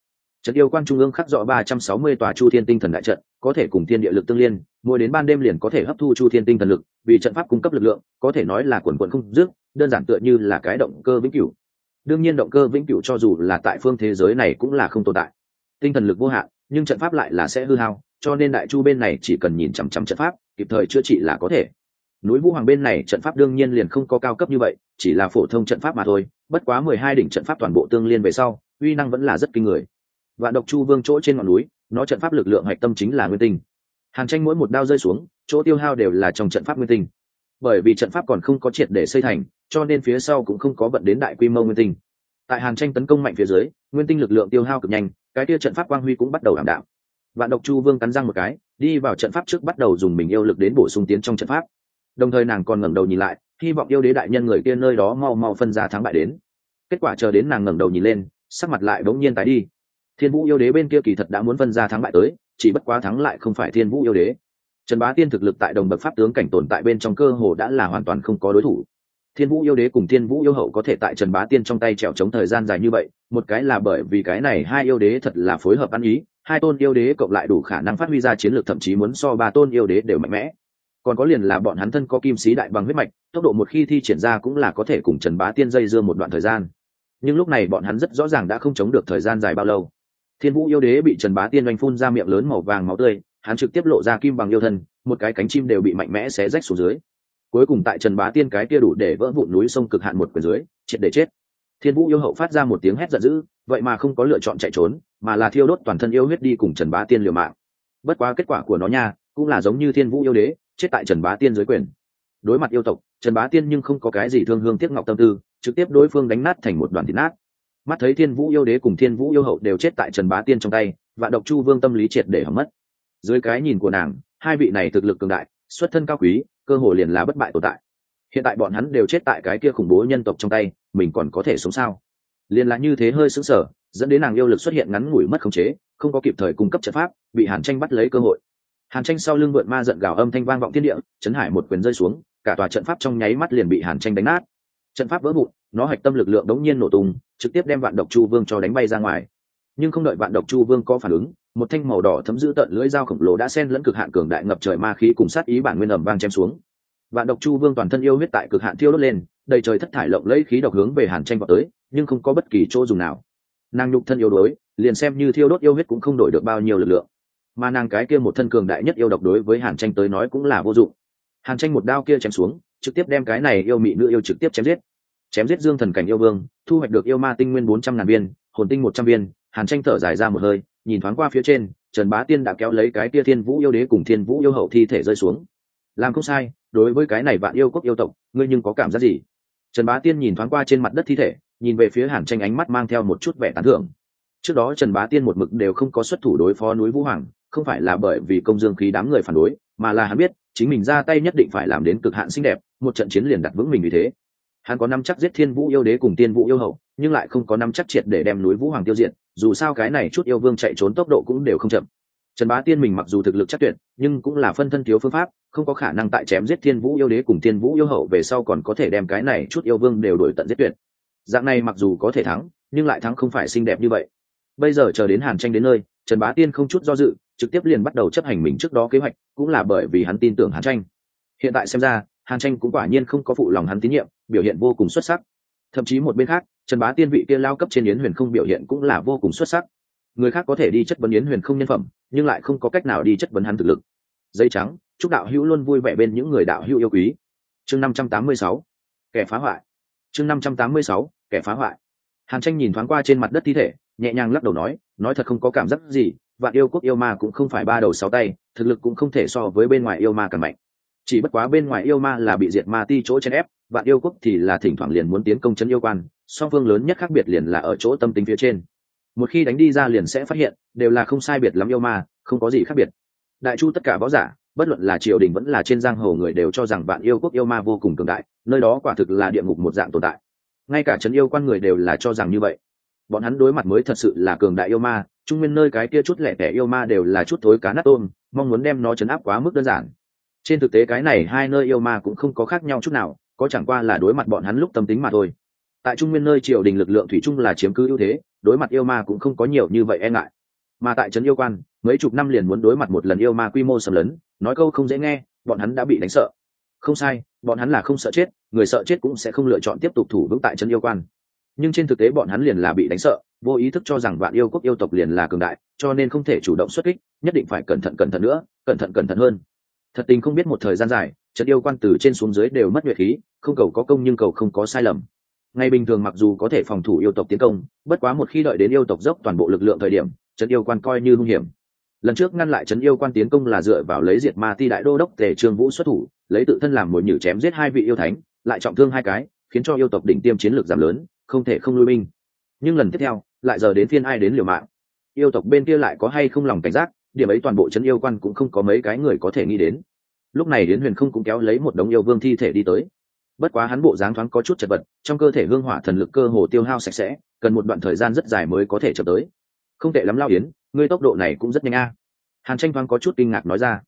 trận yêu quan trung ương khắc rõ ba trăm sáu mươi tòa chu thiên tinh thần đại trận, có thể cùng thiên địa lực tương liên, mỗi đến ban đêm liền có thể hấp thu chu thiên tinh thần lực, vì trận pháp cung cấp lực lượng, có thể nói là quần quận không dứt, đơn giản tựa như là cái động cơ vĩnh cửu. Đương nhiên động cơ vĩnh cửu cho dù là tại phương thế giới này cũng là không tồn tại. Tinh thần lực vô hạn, nhưng trận pháp lại là sẽ hư hao, cho nên đại chu bên này chỉ cần nhìn chằm chằm trận pháp, kịp thời chữa trị là có thể. Núi vũ hoàng bên này trận pháp đương nhiên liền không có cao cấp như vậy, chỉ là phổ thông trận pháp mà thôi, bất quá mười hai đỉnh trận pháp toàn bộ tương liên về sau, uy năng vẫn là rất kinh người và độc chu vương chỗ trên ngọn núi, nó trận pháp lực lượng hạch tâm chính là nguyên tinh. Hàn tranh mỗi một đao rơi xuống, chỗ tiêu hao đều là trong trận pháp nguyên tinh. Bởi vì trận pháp còn không có triệt để xây thành, cho nên phía sau cũng không có vận đến đại quy mô nguyên tinh. Tại hàn tranh tấn công mạnh phía dưới, nguyên tinh lực lượng tiêu hao cực nhanh, cái kia trận pháp quang huy cũng bắt đầu ảm đạm. Vạn độc chu vương cắn răng một cái, đi vào trận pháp trước bắt đầu dùng mình yêu lực đến bổ sung tiến trong trận pháp. Đồng thời nàng còn ngẩng đầu nhìn lại, hy vọng yêu đế đại nhân người kia nơi đó mau mau phân ra thắng bại đến. Kết quả chờ đến nàng ngẩng đầu nhìn lên, sắc mặt lại bỗng nhiên tái đi thiên vũ yêu đế bên kia kỳ thật đã muốn phân ra thắng bại tới, chỉ bất quá thắng lại không phải thiên vũ yêu đế. Trần bá tiên thực lực tại đồng bậc pháp tướng cảnh tồn tại bên trong cơ hồ đã là hoàn toàn không có đối thủ. Thiên vũ yêu đế cùng thiên vũ yêu hậu có thể tại trần bá tiên trong tay trèo chống thời gian dài như vậy, một cái là bởi vì cái này hai yêu đế thật là phối hợp ăn ý, hai tôn yêu đế cộng lại đủ khả năng phát huy ra chiến lược thậm chí muốn so ba tôn yêu đế đều mạnh mẽ. Còn có liền là bọn hắn thân có kim sĩ đại bằng huyết mạch, tốc độ một khi thi triển ra cũng là có thể cùng trần bá tiên dây dưa một đoạn thời gian. Nhưng lúc này bọn hắn rất rõ ràng đã không chống được thời gian dài bao lâu thiên vũ yêu đế bị trần bá tiên oanh phun ra miệng lớn màu vàng máu tươi, hắn trực tiếp lộ ra kim bằng yêu thân, một cái cánh chim đều bị mạnh mẽ xé rách xuống dưới. Cuối cùng tại trần bá tiên cái kia đủ để vỡ vụn núi sông cực hạn một quyền dưới, triệt để chết. Thiên vũ yêu hậu phát ra một tiếng hét giận dữ, vậy mà không có lựa chọn chạy trốn, mà là thiêu đốt toàn thân yêu huyết đi cùng trần bá tiên liều mạng. Bất quá kết quả của nó nha, cũng là giống như thiên vũ yêu đế, chết tại trần bá tiên dưới quyền. Đối mặt yêu tộc, trần bá tiên nhưng không có cái gì thương hương tiếc ngọc tâm tư, trực tiếp đối phương đánh nát thành một đoàn thịt nát mắt thấy thiên vũ yêu đế cùng thiên vũ yêu hậu đều chết tại trần bá tiên trong tay và độc chu vương tâm lý triệt để hầm mất. Dưới cái nhìn của nàng, hai vị này thực lực cường đại, xuất thân cao quý, cơ hồ liền là bất bại tồn tại. Hiện tại bọn hắn đều chết tại cái kia khủng bố nhân tộc trong tay, mình còn có thể sống sao? Liền là như thế hơi sững sờ, dẫn đến nàng yêu lực xuất hiện ngắn ngủi mất khống chế, không có kịp thời cung cấp trận pháp, bị hàn tranh bắt lấy cơ hội. Hàn tranh sau lưng vượn ma giận gào âm thanh vang vọng thiên địa, chấn hải một quyền rơi xuống, cả tòa trận pháp trong nháy mắt liền bị hàn tranh đánh nát. Trận pháp vỡ vụn nó hạch tâm lực lượng đống nhiên nổ tung, trực tiếp đem vạn độc chu vương cho đánh bay ra ngoài. Nhưng không đợi vạn độc chu vương có phản ứng, một thanh màu đỏ thấm giữ tận lưỡi dao khổng lồ đã xen lẫn cực hạn cường đại ngập trời ma khí cùng sát ý bản nguyên ẩm vang chém xuống. Vạn độc chu vương toàn thân yêu huyết tại cực hạn thiêu đốt lên, đầy trời thất thải lộng lấy khí độc hướng về hàn tranh vào tới, nhưng không có bất kỳ chỗ dùng nào. Nàng nhục thân yếu đuối, liền xem như thiêu đốt yêu huyết cũng không đổi được bao nhiêu lực lượng. Mà nàng cái kia một thân cường đại nhất yêu độc đối với hàn tranh tới nói cũng là vô dụng. Hàn tranh một đao kia chém xuống, trực tiếp đem cái này yêu mị nữ yêu trực tiếp chém giết chém giết dương thần cảnh yêu vương, thu hoạch được yêu ma tinh nguyên bốn trăm ngàn viên, hồn tinh một trăm viên, hàn tranh thở dài ra một hơi, nhìn thoáng qua phía trên, trần bá tiên đã kéo lấy cái tia thiên vũ yêu đế cùng thiên vũ yêu hậu thi thể rơi xuống. Làm không sai, đối với cái này bạn yêu quốc yêu tộc, ngươi nhưng có cảm giác gì? Trần bá tiên nhìn thoáng qua trên mặt đất thi thể, nhìn về phía hàn tranh ánh mắt mang theo một chút vẻ tán thưởng. Trước đó trần bá tiên một mực đều không có xuất thủ đối phó núi vũ hoàng, không phải là bởi vì công dương khí đám người phản đối, mà là hắn biết, chính mình ra tay nhất định phải làm đến cực hạn xinh đẹp, một trận chiến liền đặt vững mình vì thế hắn có năm chắc giết thiên vũ yêu đế cùng tiên vũ yêu hậu, nhưng lại không có năm chắc triệt để đem núi vũ hoàng tiêu diệt, dù sao cái này chút yêu vương chạy trốn tốc độ cũng đều không chậm. Trần bá tiên mình mặc dù thực lực chắc tuyệt, nhưng cũng là phân thân thiếu phương pháp, không có khả năng tại chém giết thiên vũ yêu đế cùng thiên vũ yêu hậu về sau còn có thể đem cái này chút yêu vương đều đổi tận giết tuyệt. Dạng này mặc dù có thể thắng, nhưng lại thắng không phải xinh đẹp như vậy. Bây giờ chờ đến hàn tranh đến nơi, trần bá tiên không chút do dự, trực tiếp liền bắt đầu chấp hành mình trước đó kế hoạch, cũng là bởi vì hắn tin tưởng hàn tranh. Hiện tại xem ra, hàn tranh cũng quả nhiên không có phụ lòng hắn tín nhiệm biểu hiện vô cùng xuất sắc. Thậm chí một bên khác, trần bá tiên vị kia lao cấp trên yến huyền không biểu hiện cũng là vô cùng xuất sắc. Người khác có thể đi chất vấn yến huyền không nhân phẩm, nhưng lại không có cách nào đi chất vấn hắn thực lực. Dây trắng, chúc đạo hữu luôn vui vẻ bên những người đạo hữu yêu quý. Chương năm trăm tám mươi sáu, kẻ phá hoại. Chương năm trăm tám mươi sáu, kẻ phá hoại. Hàn tranh nhìn thoáng qua trên mặt đất thi thể, nhẹ nhàng lắc đầu nói nói thật không có cảm giác gì, vạn yêu quốc yêu ma cũng không phải ba đầu sáu tay, thực lực cũng không thể so với bên ngoài yêu ma càng mạnh. Chỉ bất quá bên ngoài yêu ma là bị diệt ma ti chỗ trên ép vạn yêu quốc thì là thỉnh thoảng liền muốn tiến công chân yêu quan, song phương lớn nhất khác biệt liền là ở chỗ tâm tính phía trên. Một khi đánh đi ra liền sẽ phát hiện, đều là không sai biệt lắm yêu ma, không có gì khác biệt. Đại chu tất cả võ giả, bất luận là triều đình vẫn là trên giang hồ người đều cho rằng vạn yêu quốc yêu ma vô cùng cường đại, nơi đó quả thực là địa ngục một dạng tồn tại. Ngay cả trấn yêu quan người đều là cho rằng như vậy. Bọn hắn đối mặt mới thật sự là cường đại yêu ma, trung nguyên nơi cái kia chút lẻ tẻ yêu ma đều là chút thối cá nát tôm, mong muốn đem nó chấn áp quá mức đơn giản. Trên thực tế cái này hai nơi yêu ma cũng không có khác nhau chút nào có chẳng qua là đối mặt bọn hắn lúc tâm tính mà thôi. Tại trung nguyên nơi triều đình lực lượng thủy chung là chiếm cứ ưu thế, đối mặt yêu ma cũng không có nhiều như vậy e ngại. Mà tại trấn yêu quan, mấy chục năm liền muốn đối mặt một lần yêu ma quy mô sầm lớn nói câu không dễ nghe, bọn hắn đã bị đánh sợ. Không sai, bọn hắn là không sợ chết, người sợ chết cũng sẽ không lựa chọn tiếp tục thủ vững tại trấn yêu quan. Nhưng trên thực tế bọn hắn liền là bị đánh sợ, vô ý thức cho rằng vạn yêu quốc yêu tộc liền là cường đại, cho nên không thể chủ động xuất kích, nhất định phải cẩn thận cẩn thận nữa, cẩn thận cẩn thận hơn thật tình không biết một thời gian dài, trận yêu quan từ trên xuống dưới đều mất nhuệ khí, không cầu có công nhưng cầu không có sai lầm. Ngày bình thường mặc dù có thể phòng thủ yêu tộc tiến công, bất quá một khi đợi đến yêu tộc dốc toàn bộ lực lượng thời điểm, trận yêu quan coi như hung hiểm. Lần trước ngăn lại trấn yêu quan tiến công là dựa vào lấy diệt ma ti đại đô đốc tề trương vũ xuất thủ, lấy tự thân làm mồi nhử chém giết hai vị yêu thánh, lại trọng thương hai cái, khiến cho yêu tộc đỉnh tiêm chiến lược giảm lớn, không thể không lui binh. Nhưng lần tiếp theo, lại giờ đến phiên ai đến liều mạng? Yêu tộc bên kia lại có hay không lòng cảnh giác? Điểm ấy toàn bộ trấn yêu quan cũng không có mấy cái người có thể nghĩ đến. Lúc này đến huyền không cũng kéo lấy một đống yêu vương thi thể đi tới. Bất quá hắn bộ dáng thoáng có chút chật vật trong cơ thể hương hỏa thần lực cơ hồ tiêu hao sạch sẽ cần một đoạn thời gian rất dài mới có thể chậm tới. Không tệ lắm lao yến ngươi tốc độ này cũng rất nhanh a. Hàn tranh thoáng có chút kinh ngạc nói ra.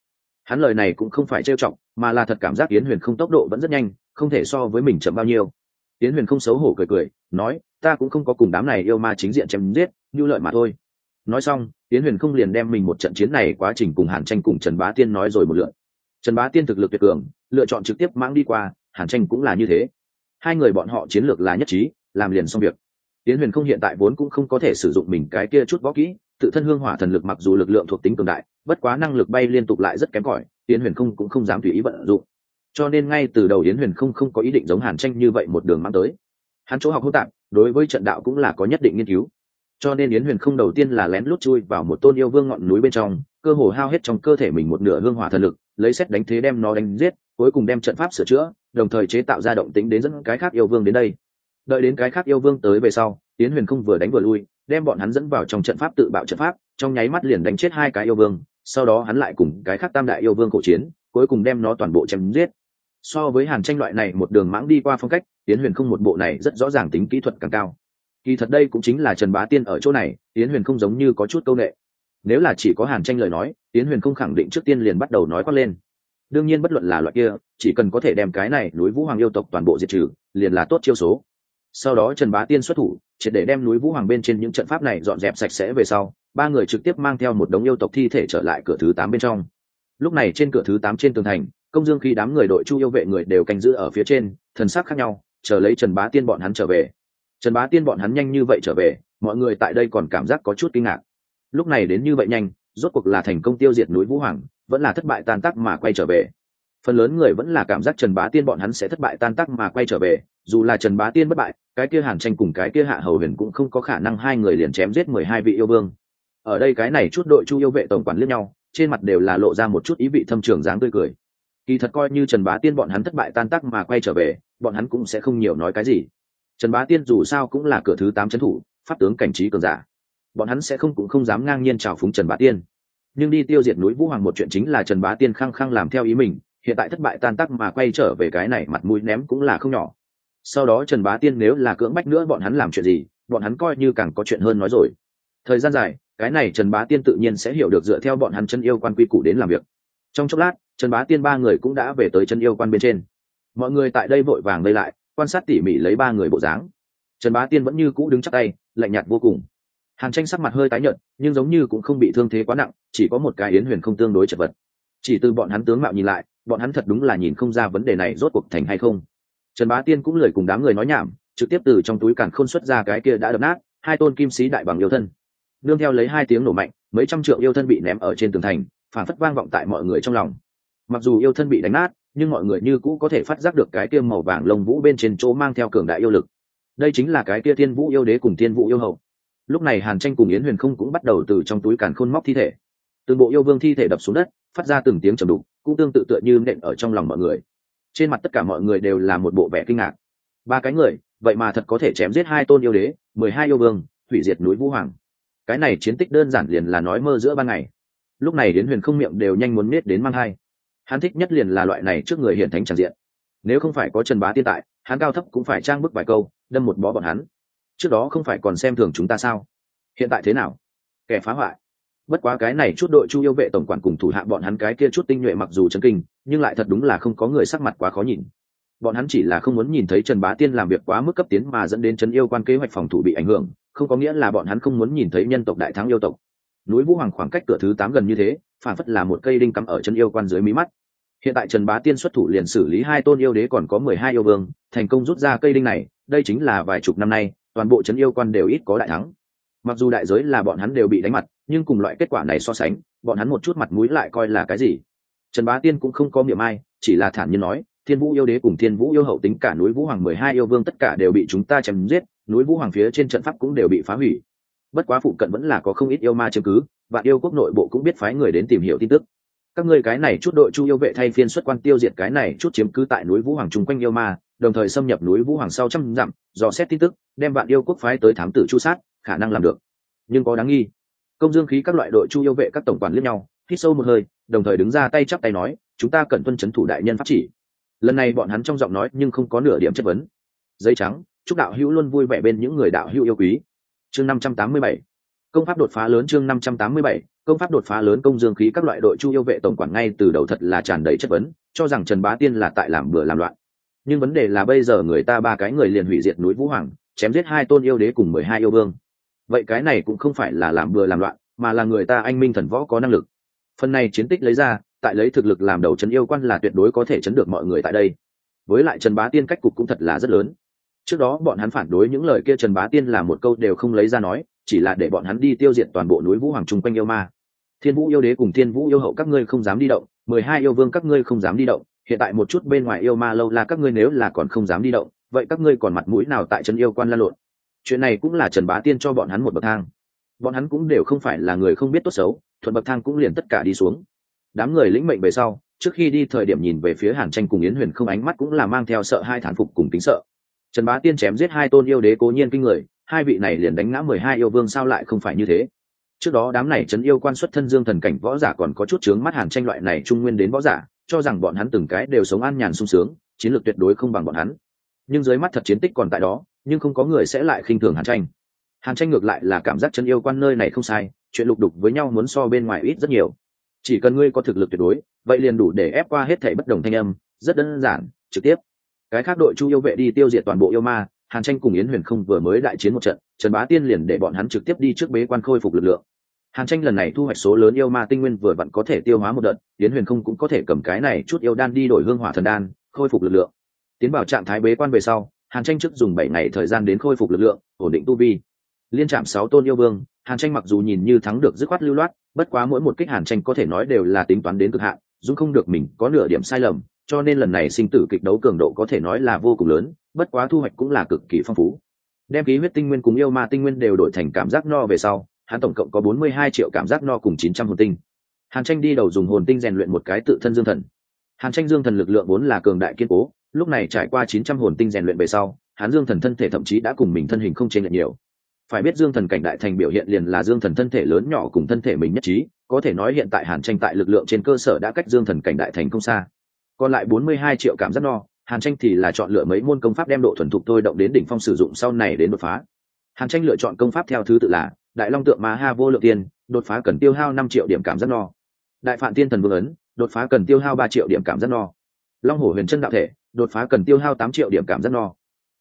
Hắn lời này cũng không phải trêu chọc, mà là thật cảm giác yến huyền không tốc độ vẫn rất nhanh không thể so với mình chậm bao nhiêu. Yến huyền không xấu hổ cười cười nói ta cũng không có cùng đám này yêu ma chính diện chém giết như lợi mà thôi. Nói xong yến huyền không liền đem mình một trận chiến này quá trình cùng hàn tranh cùng trần bá tiên nói rồi một lượt. Trần bá tiên thực lực tuyệt cường, lựa chọn trực tiếp mãng đi qua, hàn tranh cũng là như thế. Hai người bọn họ chiến lược là nhất trí, làm liền xong việc. Tiến huyền không hiện tại vốn cũng không có thể sử dụng mình cái kia chút võ kỹ, tự thân hương hỏa thần lực mặc dù lực lượng thuộc tính cường đại, bất quá năng lực bay liên tục lại rất kém cỏi tiến huyền không cũng không dám tùy ý vận dụng. Cho nên ngay từ đầu yến huyền không không có ý định giống hàn tranh như vậy một đường mang tới. Hắn chỗ học hô tạp, đối với trận đạo cũng là có nhất định nghiên cứu cho nên yến huyền không đầu tiên là lén lút chui vào một tôn yêu vương ngọn núi bên trong, cơ hồ hao hết trong cơ thể mình một nửa hương hỏa thần lực, lấy xét đánh thế đem nó đánh giết, cuối cùng đem trận pháp sửa chữa, đồng thời chế tạo ra động tính đến dẫn cái khác yêu vương đến đây. Đợi đến cái khác yêu vương tới về sau, Yến huyền không vừa đánh vừa lui, đem bọn hắn dẫn vào trong trận pháp tự bạo trận pháp, trong nháy mắt liền đánh chết hai cái yêu vương, sau đó hắn lại cùng cái khác tam đại yêu vương cổ chiến, cuối cùng đem nó toàn bộ chém giết. So với hàn tranh loại này một đường mãng đi qua phong cách tiến huyền không một bộ này rất rõ ràng tính kỹ thuật càng cao kỳ thật đây cũng chính là trần bá tiên ở chỗ này, yến huyền không giống như có chút c â u n ệ nếu là chỉ có hàn tranh lời nói, yến huyền không khẳng định trước tiên liền bắt đầu nói quát lên. Đương nhiên bất luận là loại kia, chỉ cần có thể đem cái này núi vũ hoàng yêu tộc toàn bộ diệt trừ, liền là tốt chiêu số. Sau đó trần bá tiên xuất thủ, triệt để đem núi vũ hoàng bên trên những trận pháp này dọn dẹp sạch sẽ về sau, ba người trực tiếp mang theo một đống yêu tộc thi thể trở lại cửa thứ tám bên trong. Lúc này trên cửa thứ tám trên tường thành, công dương khi đám người đội chu yêu vệ người đều canh giữ ở phía trên, thần sắc khác nhau, chờ lấy trần bá tiên bọn hắn trở về trần bá tiên bọn hắn nhanh như vậy trở về, mọi người tại đây còn cảm giác có chút kinh ngạc. Lúc này đến như vậy nhanh, rốt cuộc là thành công tiêu diệt núi vũ hoàng, vẫn là thất bại tan tác mà quay trở về. Phần lớn người vẫn là cảm giác trần bá tiên bọn hắn sẽ thất bại tan tác mà quay trở về, dù là trần bá tiên bất bại, cái kia hàn tranh cùng cái kia hạ hầu huyền cũng không có khả năng hai người liền chém giết mười hai vị yêu vương. Ở đây cái này chút đội chu yêu vệ tổng quản liếc nhau, trên mặt đều là lộ ra một chút ý vị thâm trường dáng tươi cười. Kỳ thật coi như trần bá tiên bọn hắn thất bại tan tác mà quay trở về, bọn hắn cũng sẽ không nhiều nói cái gì trần bá tiên dù sao cũng là cửa thứ tám trấn thủ, pháp tướng cảnh trí cường giả. Bọn hắn sẽ không cũng không dám ngang nhiên trào phúng trần bá tiên. Nhưng đi tiêu diệt núi vũ hoàng một chuyện chính là trần bá tiên khăng khăng làm theo ý mình, hiện tại thất bại tan tác mà quay trở về cái này mặt mũi ném cũng là không nhỏ. Sau đó trần bá tiên nếu là cưỡng bách nữa bọn hắn làm chuyện gì, bọn hắn coi như càng có chuyện hơn nói rồi. Thời gian dài, cái này trần bá tiên tự nhiên sẽ hiểu được dựa theo bọn hắn chân yêu quan quy củ đến làm việc. Trong chốc lát, trần bá tiên ba người cũng đã về tới chân yêu quan bên trên. Mọi người tại đây vội vàng lây lại quan sát tỉ mỉ lấy ba người bộ dáng. Trần bá tiên vẫn như cũ đứng chắc tay, lạnh nhạt vô cùng. Hàn tranh sắc mặt hơi tái nhợt, nhưng giống như cũng không bị thương thế quá nặng, chỉ có một cái yến huyền không tương đối chật vật. Chỉ từ bọn hắn tướng mạo nhìn lại, bọn hắn thật đúng là nhìn không ra vấn đề này rốt cuộc thành hay không. Trần bá tiên cũng lời cùng đám người nói nhảm, trực tiếp từ trong túi càn khôn xuất ra cái kia đã đập nát, hai tôn kim sĩ đại bằng yêu thân. Nương theo lấy hai tiếng nổ mạnh, mấy trăm triệu yêu thân bị ném ở trên tường thành phản phất vang vọng tại mọi người trong lòng. Mặc dù yêu thân bị đánh nát nhưng mọi người như cũ có thể phát giác được cái kia màu vàng lông vũ bên trên chỗ mang theo cường đại yêu lực. Đây chính là cái kia tiên vũ yêu đế cùng tiên vũ yêu hậu. Lúc này hàn tranh cùng yến huyền không cũng bắt đầu từ trong túi càn khôn móc thi thể. Từng bộ yêu vương thi thể đập xuống đất, phát ra từng tiếng trầm đục, cũng tương tự tựa như nện ở trong lòng mọi người. Trên mặt tất cả mọi người đều là một bộ vẻ kinh ngạc. Ba cái người, vậy mà thật có thể chém giết hai tôn yêu đế, mười hai yêu vương, hủy diệt núi vũ hoàng. Cái này chiến tích đơn giản liền là nói mơ giữa ban ngày. Lúc này đến huyền không miệng đều nhanh muốn nết đến mang hai hắn thích nhất liền là loại này trước người hiển thánh tràn diện. Nếu không phải có trần bá tiên tại, hắn cao thấp cũng phải trang bức vài câu, đâm một bó bọn hắn. Trước đó không phải còn xem thường chúng ta sao? Hiện tại thế nào? Kẻ phá hoại. Bất quá cái này chút đội chu yêu vệ tổng quản cùng thủ hạ bọn hắn cái kia chút tinh nhuệ mặc dù chấn kinh, nhưng lại thật đúng là không có người sắc mặt quá khó nhìn. Bọn hắn chỉ là không muốn nhìn thấy trần bá tiên làm việc quá mức cấp tiến mà dẫn đến trấn yêu quan kế hoạch phòng thủ bị ảnh hưởng, không có nghĩa là bọn hắn không muốn nhìn thấy nhân tộc đại thắng yêu tộc núi vũ hoàng khoảng cách cửa thứ tám gần như thế, phản phất là một cây đinh cắm ở chân yêu quan dưới mí mắt. Hiện tại trần bá tiên xuất thủ liền xử lý hai tôn yêu đế còn có mười hai yêu vương, thành công rút ra cây đinh này, đây chính là vài chục năm nay, toàn bộ trấn yêu quan đều ít có đại thắng. Mặc dù đại giới là bọn hắn đều bị đánh mặt, nhưng cùng loại kết quả này so sánh, bọn hắn một chút mặt mũi lại coi là cái gì? Trần bá tiên cũng không có miệng ai, chỉ là thản nhiên nói, thiên vũ yêu đế cùng thiên vũ yêu hậu tính cả núi vũ hoàng mười hai yêu vương tất cả đều bị chúng ta chém giết, núi vũ hoàng phía trên trận pháp cũng đều bị phá hủy bất quá phụ cận vẫn là có không ít yêu ma chứng cứ, và yêu quốc nội bộ cũng biết phái người đến tìm hiểu tin tức. Các ngươi cái này chút đội chu yêu vệ thay phiên xuất quan tiêu diệt cái này chút chiếm cứ tại núi vũ hoàng chung quanh yêu ma, đồng thời xâm nhập núi vũ hoàng sau trăm dặm, dò xét tin tức, đem vạn yêu quốc phái tới thám tử chu sát, khả năng làm được. Nhưng có đáng nghi. Công dương khí các loại đội chu yêu vệ các tổng quản liếc nhau, hít sâu một hơi, đồng thời đứng ra tay chắp tay nói, chúng ta cần tuân chấn thủ đại nhân pháp chỉ. Lần này bọn hắn trong giọng nói nhưng không có nửa điểm chất vấn. Giấy trắng, chúc đạo hữu luôn vui vẻ bên những người đạo hữu yêu quý chương năm trăm tám mươi bảy. Công pháp đột phá lớn chương năm trăm tám mươi bảy. Công pháp đột phá lớn công dương khí các loại đội chu yêu vệ tổng quản ngay từ đầu thật là tràn đầy chất vấn, cho rằng trần bá tiên là tại làm bừa làm loạn. Nhưng vấn đề là bây giờ người ta ba cái người liền hủy diệt núi vũ hoàng, chém giết hai tôn yêu đế cùng mười hai yêu vương. Vậy cái này cũng không phải là làm bừa làm loạn, mà là người ta anh minh thần võ có năng lực. Phần này chiến tích lấy ra, tại lấy thực lực làm đầu trấn yêu quan là tuyệt đối có thể chấn được mọi người tại đây. Với lại trần bá tiên cách cục cũng thật là rất lớn trước đó bọn hắn phản đối những lời kia trần bá tiên là một câu đều không lấy ra nói, chỉ là để bọn hắn đi tiêu diệt toàn bộ núi vũ hoàng chung quanh yêu ma. Thiên vũ yêu đế cùng thiên vũ yêu hậu các ngươi không dám đi động, mười hai yêu vương các ngươi không dám đi động, hiện tại một chút bên ngoài yêu ma lâu là các ngươi nếu là còn không dám đi động, vậy các ngươi còn mặt mũi nào tại trấn yêu quan la lộn? Chuyện này cũng là trần bá tiên cho bọn hắn một bậc thang. Bọn hắn cũng đều không phải là người không biết tốt xấu, thuận bậc thang cũng liền tất cả đi xuống. Đám người lĩnh mệnh về sau, trước khi đi thời điểm nhìn về phía hàn tranh cùng yến huyền không ánh mắt cũng là mang theo sợ hai thản phục cùng tính sợ trần bá tiên chém giết hai tôn yêu đế cố nhiên kinh người, hai vị này liền đánh ngã mười hai yêu vương sao lại không phải như thế? Trước đó đám này trấn yêu quan xuất thân dương thần cảnh võ giả còn có chút chướng mắt hàn tranh loại này trung nguyên đến võ giả, cho rằng bọn hắn từng cái đều sống an nhàn sung sướng, chiến lược tuyệt đối không bằng bọn hắn. Nhưng dưới mắt thật chiến tích còn tại đó, nhưng không có người sẽ lại khinh thường hàn tranh. Hàn tranh ngược lại là cảm giác trấn yêu quan nơi này không sai, chuyện lục đục với nhau muốn so bên ngoài ít rất nhiều. Chỉ cần ngươi có thực lực tuyệt đối, vậy liền đủ để ép qua hết thể bất đồng thanh âm, rất đơn giản, trực tiếp cái khác đội chu yêu vệ đi tiêu diệt toàn bộ yêu ma, hàn tranh cùng yến huyền không vừa mới đại chiến một trận, trần bá tiên liền để bọn hắn trực tiếp đi trước bế quan khôi phục lực lượng. Hàn tranh lần này thu hoạch số lớn yêu ma tinh nguyên vừa vặn có thể tiêu hóa một đợt, yến huyền không cũng có thể cầm cái này chút yêu đan đi đổi hương hỏa thần đan, khôi phục lực lượng. Tiến vào trạng thái bế quan về sau, hàn tranh trước dùng bảy ngày thời gian đến khôi phục lực lượng, ổn định tu vi. Liên trạm sáu tôn yêu vương, hàn tranh mặc dù nhìn như thắng được dứt khoát lưu loát, bất quá mỗi một kích hàn tranh có thể nói đều là tính toán đến cực hạn, dù không được mình có nửa điểm sai lầm cho nên lần này sinh tử kịch đấu cường độ có thể nói là vô cùng lớn, bất quá thu hoạch cũng là cực kỳ phong phú. Đem khí huyết tinh nguyên cùng yêu ma tinh nguyên đều đổi thành cảm giác no về sau, hắn tổng cộng có bốn mươi hai triệu cảm giác no cùng chín trăm hồn tinh. Hàn tranh đi đầu dùng hồn tinh rèn luyện một cái tự thân dương thần. Hàn tranh dương thần lực lượng vốn là cường đại kiên cố, lúc này trải qua chín trăm hồn tinh rèn luyện về sau, hắn dương thần thân thể thậm chí đã cùng mình thân hình không chênh lệch nhiều. Phải biết dương thần cảnh đại thành biểu hiện liền là dương thần thân thể lớn nhỏ cùng thân thể mình nhất trí, có thể nói hiện tại hàn tranh tại lực lượng trên cơ sở đã cách dương thần cảnh đại thành không xa còn lại bốn mươi hai triệu cảm giác no, hàn tranh thì là chọn lựa mấy môn công pháp đem độ thuần thục tôi động đến đỉnh phong sử dụng sau này đến đột phá. Hàn tranh lựa chọn công pháp theo thứ tự là đại long tượng ma ha vô lượng tiên, đột phá cần tiêu hao năm triệu điểm cảm giác no. Đại phạm tiên thần vương ấn, đột phá cần tiêu hao ba triệu điểm cảm giác no. Long hổ huyền chân đạo thể, đột phá cần tiêu hao tám triệu điểm cảm giác no.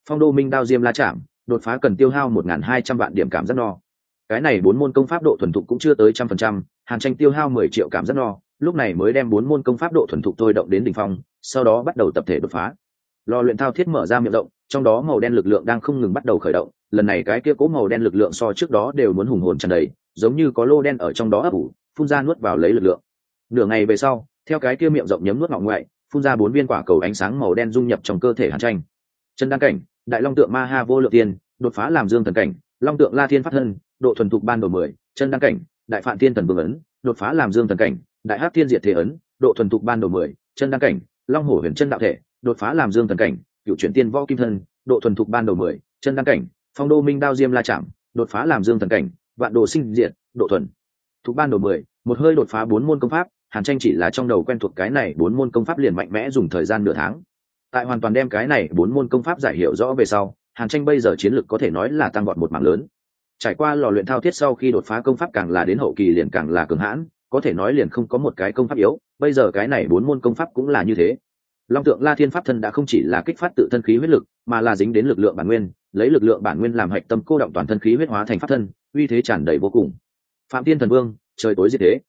Phong đô minh đao diêm la chạm đột phá cần tiêu hao một hai trăm vạn điểm cảm giác no. Cái này bốn môn công pháp độ thuần thục cũng chưa tới trăm phần trăm, hàn tranh tiêu hao mười triệu cảm giác no lúc này mới đem bốn môn công pháp độ thuần thục thôi động đến đ ỉ n h phong, sau đó bắt đầu tập thể đột phá. Lò luyện thao thiết mở ra miệng động trong đó màu đen lực lượng đang không ngừng bắt đầu khởi động, lần này cái kia cố màu đen lực lượng so trước đó đều muốn hùng hồn tràn đầy, giống như có lô đen ở trong đó ấp ủ, phun ra nuốt vào lấy lực lượng. Nửa ngày về sau, theo cái kia miệng rộng nhấm nuốt ngọng ngoại, phun ra bốn viên quả cầu ánh sáng màu đen dung nhập trong cơ thể hàn tranh. Chân đăng cảnh, đại long tượng ma ha vô lượng tiên đột phá làm dương thần cảnh, long tượng la thiên phát thân, độ thuần thục ban đầu mười, chân đăng cảnh, đại phạm thiên thần vương ấn, đột phá làm dương thần cảnh đại hát thiên diệt thế ấn, độ thuần thục ban đầu mười, chân đăng cảnh, long hổ huyền chân đạo thể, đột phá làm dương thần cảnh, cựu chuyển tiên võ kim thân, độ thuần thục ban đầu mười, chân đăng cảnh, phong đô minh đao diêm la chạm, đột phá làm dương thần cảnh, vạn đồ sinh diệt, độ thuần thục ban đầu mười, một hơi đột phá bốn môn công pháp, hàn tranh chỉ là trong đầu quen thuộc cái này bốn môn công pháp liền mạnh mẽ dùng thời gian nửa tháng. Tại hoàn toàn đem cái này bốn môn công pháp giải hiểu rõ về sau, hàn tranh bây giờ chiến lược có thể nói là tăng gọn một mảng lớn. Trải qua lò luyện thao thiết sau khi đột phá công pháp càng là đến hậu kỳ liền càng là cường hãn có thể nói liền không có một cái công pháp yếu, bây giờ cái này bốn môn công pháp cũng là như thế. Long tượng la thiên pháp thân đã không chỉ là kích phát tự thân khí huyết lực, mà là dính đến lực lượng bản nguyên, lấy lực lượng bản nguyên làm hạch tâm cô động toàn thân khí huyết hóa thành pháp thân, uy thế tràn đầy vô cùng. Phạm thiên thần vương, trời tối diệt thế.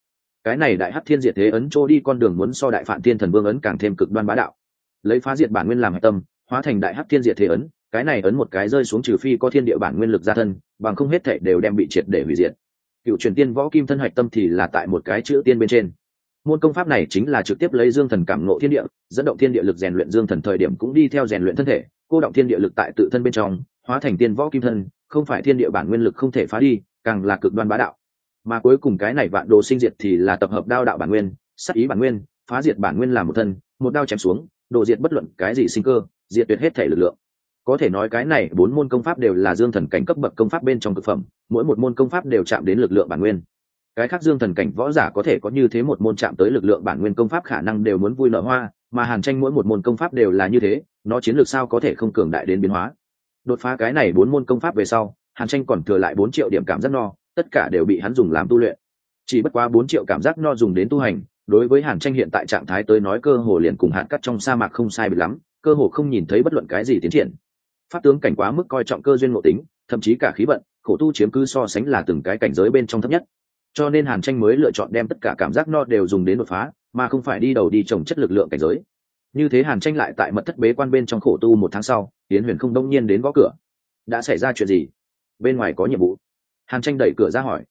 Cái này đại hắc thiên diệt thế ấn trô đi con đường muốn so đại phạm thiên thần vương ấn càng thêm cực đoan bá đạo. Lấy phá diệt bản nguyên làm hạch tâm, hóa thành đại hắc thiên diệt thế ấn, cái này ấn một cái rơi xuống trừ phi có thiên địa bản nguyên lực gia thân, bằng không hết thệ đều đem bị triệt để hủy diệt cựu truyền tiên võ kim thân hạch tâm thì là tại một cái chữ tiên bên trên. Môn công pháp này chính là trực tiếp lấy dương thần cảm nộ thiên địa, dẫn động thiên địa lực rèn luyện dương thần thời điểm cũng đi theo rèn luyện thân thể, cô động thiên địa lực tại tự thân bên trong, hóa thành tiên võ kim thân, không phải thiên địa bản nguyên lực không thể phá đi, càng là cực đoan bá đạo. Mà cuối cùng cái này vạn đồ sinh diệt thì là tập hợp đao đạo bản nguyên sắc ý bản nguyên, phá diệt bản nguyên là một thân, một đao chém xuống, đồ diệt bất luận cái gì sinh cơ, diệt tuyệt hết thể lực lượng có thể nói cái này bốn môn công pháp đều là dương thần cảnh cấp bậc công pháp bên trong thực phẩm, mỗi một môn công pháp đều chạm đến lực lượng bản nguyên. Cái khác dương thần cảnh võ giả có thể có như thế một môn chạm tới lực lượng bản nguyên công pháp khả năng đều muốn vui nở hoa, mà hàn tranh mỗi một môn công pháp đều là như thế, nó chiến lược sao có thể không cường đại đến biến hóa. Đột phá cái này bốn môn công pháp về sau, hàn tranh còn thừa lại bốn triệu điểm cảm giác no, tất cả đều bị hắn dùng làm tu luyện. Chỉ bất quá bốn triệu cảm giác no dùng đến tu hành, đối với hàn tranh hiện tại trạng thái tới nói cơ hồ liền cùng hạn cắt trong sa mạc không sai bị lắm, cơ hồ không nhìn thấy bất luận cái gì tiến triển pháp tướng cảnh quá mức coi trọng cơ duyên ngộ tính, thậm chí cả khí vận, khổ tu chiếm cứ so sánh là từng cái cảnh giới bên trong thấp nhất. Cho nên hàn tranh mới lựa chọn đem tất cả cảm giác no đều dùng đến đột phá, mà không phải đi đầu đi trồng chất lực lượng cảnh giới. Như thế hàn tranh lại tại mật thất bế quan bên trong khổ tu một tháng sau tiến huyền không đông nhiên đến gõ cửa. Đã xảy ra chuyện gì? Bên ngoài có nhiệm vụ. Hàn tranh đẩy cửa ra hỏi.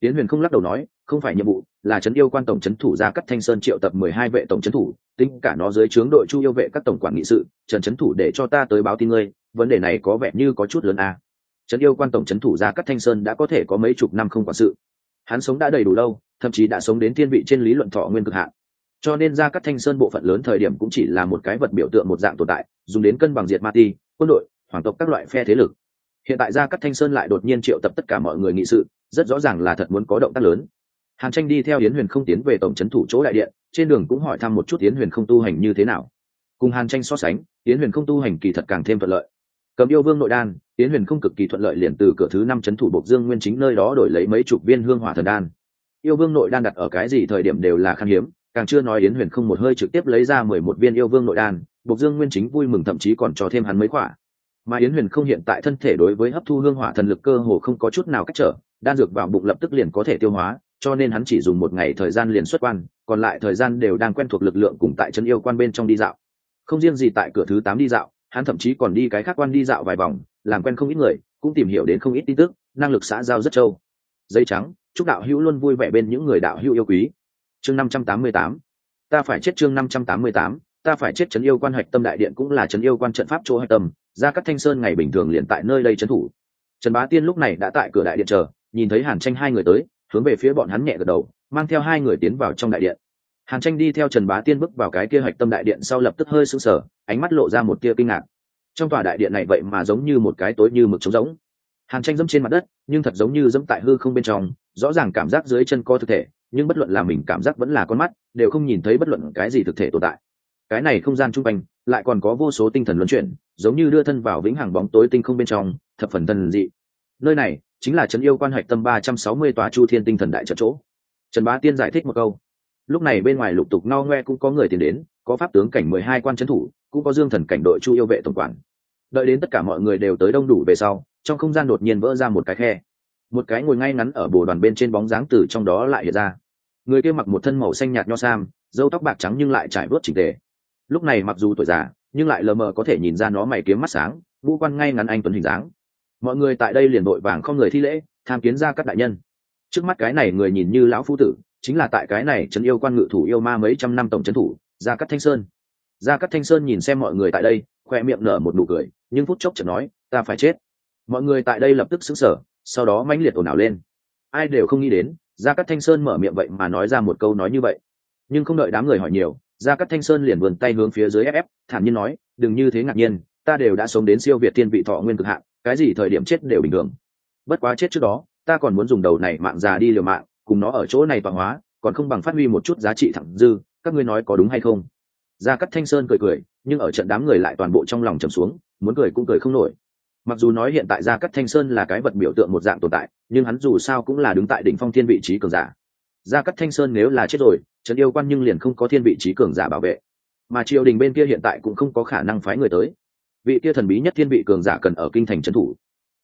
Tiến huyền không lắc đầu nói, không phải nhiệm vụ, là trấn yêu quan tổng trấn thủ ra cắt thanh sơn triệu tập mười hai vệ tổng trấn thủ, tính cả nó dưới trướng đội chu yêu vệ các tổng quản nghị sự, trần trấn thủ để cho ta tới báo tin ngươi vấn đề này có vẻ như có chút lớn a. À. trấn yêu quan tổng trấn thủ ra cát thanh sơn đã có thể có mấy chục năm không quản sự. Hắn sống đã đầy đủ lâu, thậm chí đã sống đến thiên vị trên lý luận thọ nguyên cực hạn. Cho nên ra cát thanh sơn bộ phận lớn thời điểm cũng chỉ là một cái vật biểu tượng một dạng tồn tại, dùng đến cân bằng diệt ma ti, quân đội, hoàng tộc các loại phe thế lực. Hiện tại ra cát thanh sơn lại đột nhiên triệu tập tất cả mọi người nghị sự, rất rõ ràng là thật muốn có động tác lớn. Hàn tranh đi theo yến huyền không tiến về tổng trấn thủ chỗ đại điện, trên đường cũng hỏi thăm một chút yến huyền không tu hành như thế nào. Cùng hàn tranh so sánh, yến huyền không tu hành kỳ thật càng thêm thuận lợi cầm yêu vương nội đan, yến huyền không cực kỳ thuận lợi liền từ cửa thứ năm trấn thủ bộc dương nguyên chính nơi đó đổi lấy mấy chục viên hương hỏa thần đan. Yêu vương nội đan đặt ở cái gì thời điểm đều là khan hiếm, càng chưa nói yến huyền không một hơi trực tiếp lấy ra mười một viên yêu vương nội đan, bộc dương nguyên chính vui mừng thậm chí còn cho thêm hắn mấy quả. Mà yến huyền không hiện tại thân thể đối với hấp thu hương hỏa thần lực cơ hồ không có chút nào cách trở, đan dược vào bụng lập tức liền có thể tiêu hóa, cho nên hắn chỉ dùng một ngày thời gian liền xuất quan, còn lại thời gian đều đang quen thuộc lực lượng cùng tại chân yêu quan bên trong đi dạo. Không riêng gì tại cửa thứ tám đi dạo hắn thậm chí còn đi cái khác quan đi dạo vài vòng, làm quen không ít người, cũng tìm hiểu đến không ít tin tức, năng lực xã giao rất trâu. Dây trắng, chúc đạo hữu luôn vui vẻ bên những người đạo hữu yêu quý. Chương năm trăm tám mươi tám. Ta phải chết chương năm trăm tám mươi tám, ta phải chết trấn yêu quan hạch tâm đại điện cũng là trấn yêu quan trận pháp chỗ hạch tâm ra các thanh sơn ngày bình thường liền tại nơi đây trấn thủ. Trần bá tiên lúc này đã tại cửa đại điện chờ, nhìn thấy hàn tranh hai người tới, hướng về phía bọn hắn nhẹ gật đầu, mang theo hai người tiến vào trong đại điện hàn tranh đi theo trần bá tiên bước vào cái kia hạch tâm đại điện sau lập tức hơi sững sờ, ánh mắt lộ ra một tia kinh ngạc. Trong tòa đại điện này vậy mà giống như một cái tối như mực trống giống hàn tranh dẫm trên mặt đất, nhưng thật giống như dẫm tại hư không bên trong, rõ ràng cảm giác dưới chân co thực thể, nhưng bất luận là mình cảm giác vẫn là con mắt, đều không nhìn thấy bất luận cái gì thực thể tồn tại. Cái này không gian trung quanh, lại còn có vô số tinh thần luân chuyển, giống như đưa thân vào vĩnh hằng bóng tối tinh không bên trong, thập phần thần dị. Nơi này chính là trấn yêu quan hạch tâm ba trăm sáu mươi tòa chu thiên tinh thần đại trận chỗ. Trần bá tiên giải thích một câu lúc này bên ngoài lục tục no ngoe cũng có người tìm đến, có pháp tướng cảnh mười hai quan trấn thủ, cũng có dương thần cảnh đội chu yêu vệ tổng quản. Đợi đến tất cả mọi người đều tới đông đủ về sau, trong không gian đột nhiên vỡ ra một cái khe. Một cái ngồi ngay ngắn ở bồ đoàn bên trên bóng dáng từ trong đó lại hiện ra. Người kia mặc một thân màu xanh nhạt nho sam dâu tóc bạc trắng nhưng lại trải bớt chỉnh tề. Lúc này mặc dù tuổi già, nhưng lại lờ mờ có thể nhìn ra nó mày kiếm mắt sáng vũ quan ngay ngắn anh tuấn hình dáng. Mọi người tại đây liền đội vàng không người thi lễ, tham kiến ra các đại nhân. Trước mắt cái này người nhìn như lão phu tử chính là tại cái này trấn yêu quan ngự thủ yêu ma mấy trăm năm tổng trấn thủ, gia cắt thanh sơn. Gia cắt thanh sơn nhìn xem mọi người tại đây, khoe miệng nở một nụ cười, nhưng phút chốc chợt nói, ta phải chết. Mọi người tại đây lập tức xứng sở sau đó mãnh liệt ồn ào lên. Ai đều không nghĩ đến, gia cắt thanh sơn mở miệng vậy mà nói ra một câu nói như vậy. Nhưng không đợi đám người hỏi nhiều, gia cắt thanh sơn liền vườn tay hướng phía dưới ff ép, thản nhiên nói, đừng như thế ngạc nhiên, ta đều đã sống đến siêu việt tiên vị thọ nguyên cực hạn, cái gì thời điểm chết đều bình thường. Bất quá chết trước đó, ta còn muốn dùng đầu này mạng già đi liều mạng cùng nó ở chỗ này tọa hóa, còn không bằng phát huy một chút giá trị thẳng dư, các ngươi nói có đúng hay không? Gia cắt thanh sơn cười cười, nhưng ở trận đám người lại toàn bộ trong lòng trầm xuống, muốn cười cũng cười không nổi. Mặc dù nói hiện tại gia cắt thanh sơn là cái vật biểu tượng một dạng tồn tại, nhưng hắn dù sao cũng là đứng tại đỉnh phong thiên vị trí cường giả. Gia cắt thanh sơn nếu là chết rồi Trần yêu quan nhưng liền không có thiên vị trí cường giả bảo vệ. Mà triều đình bên kia hiện tại cũng không có khả năng phái người tới. Vị kia thần bí nhất thiên vị cường giả cần ở kinh thành trấn thủ.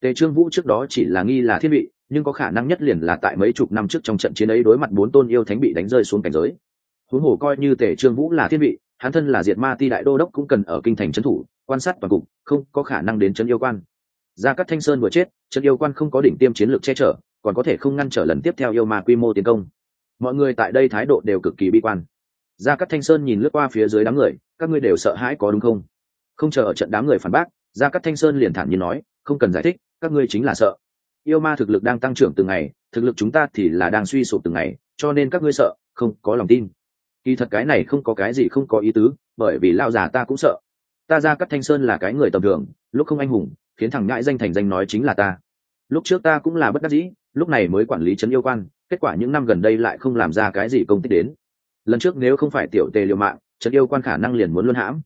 Tề trương vũ trước đó chỉ là nghi là thiên vị nhưng có khả năng nhất liền là tại mấy chục năm trước trong trận chiến ấy đối mặt bốn tôn yêu thánh bị đánh rơi xuống cảnh giới. Huống hồ coi như tề trương vũ là thiên vị, hắn thân là diệt ma ti đại đô đốc cũng cần ở kinh thành trấn thủ, quan sát toàn cục, không có khả năng đến trấn yêu quan. Gia cát thanh sơn vừa chết, trấn yêu quan không có đỉnh tiêm chiến lược che chở, còn có thể không ngăn trở lần tiếp theo yêu ma quy mô tiến công. Mọi người tại đây thái độ đều cực kỳ bi quan. Gia cát thanh sơn nhìn lướt qua phía dưới đám người, các ngươi đều sợ hãi có đúng không? Không chờ ở trận đám người phản bác, gia cát thanh sơn liền thản nhiên nói, không cần giải thích, các ngươi chính là sợ yêu ma thực lực đang tăng trưởng từng ngày, thực lực chúng ta thì là đang suy sụp từng ngày, cho nên các ngươi sợ, không có lòng tin. Kỳ thật cái này không có cái gì không có ý tứ, bởi vì lao già ta cũng sợ. Ta ra cắt thanh sơn là cái người tầm thường, lúc không anh hùng, khiến thằng ngãi danh thành danh nói chính là ta. Lúc trước ta cũng là bất đắc dĩ, lúc này mới quản lý trấn yêu quan, kết quả những năm gần đây lại không làm ra cái gì công tích đến. Lần trước nếu không phải tiểu tề liệu mạng, trấn yêu quan khả năng liền muốn luân hãm.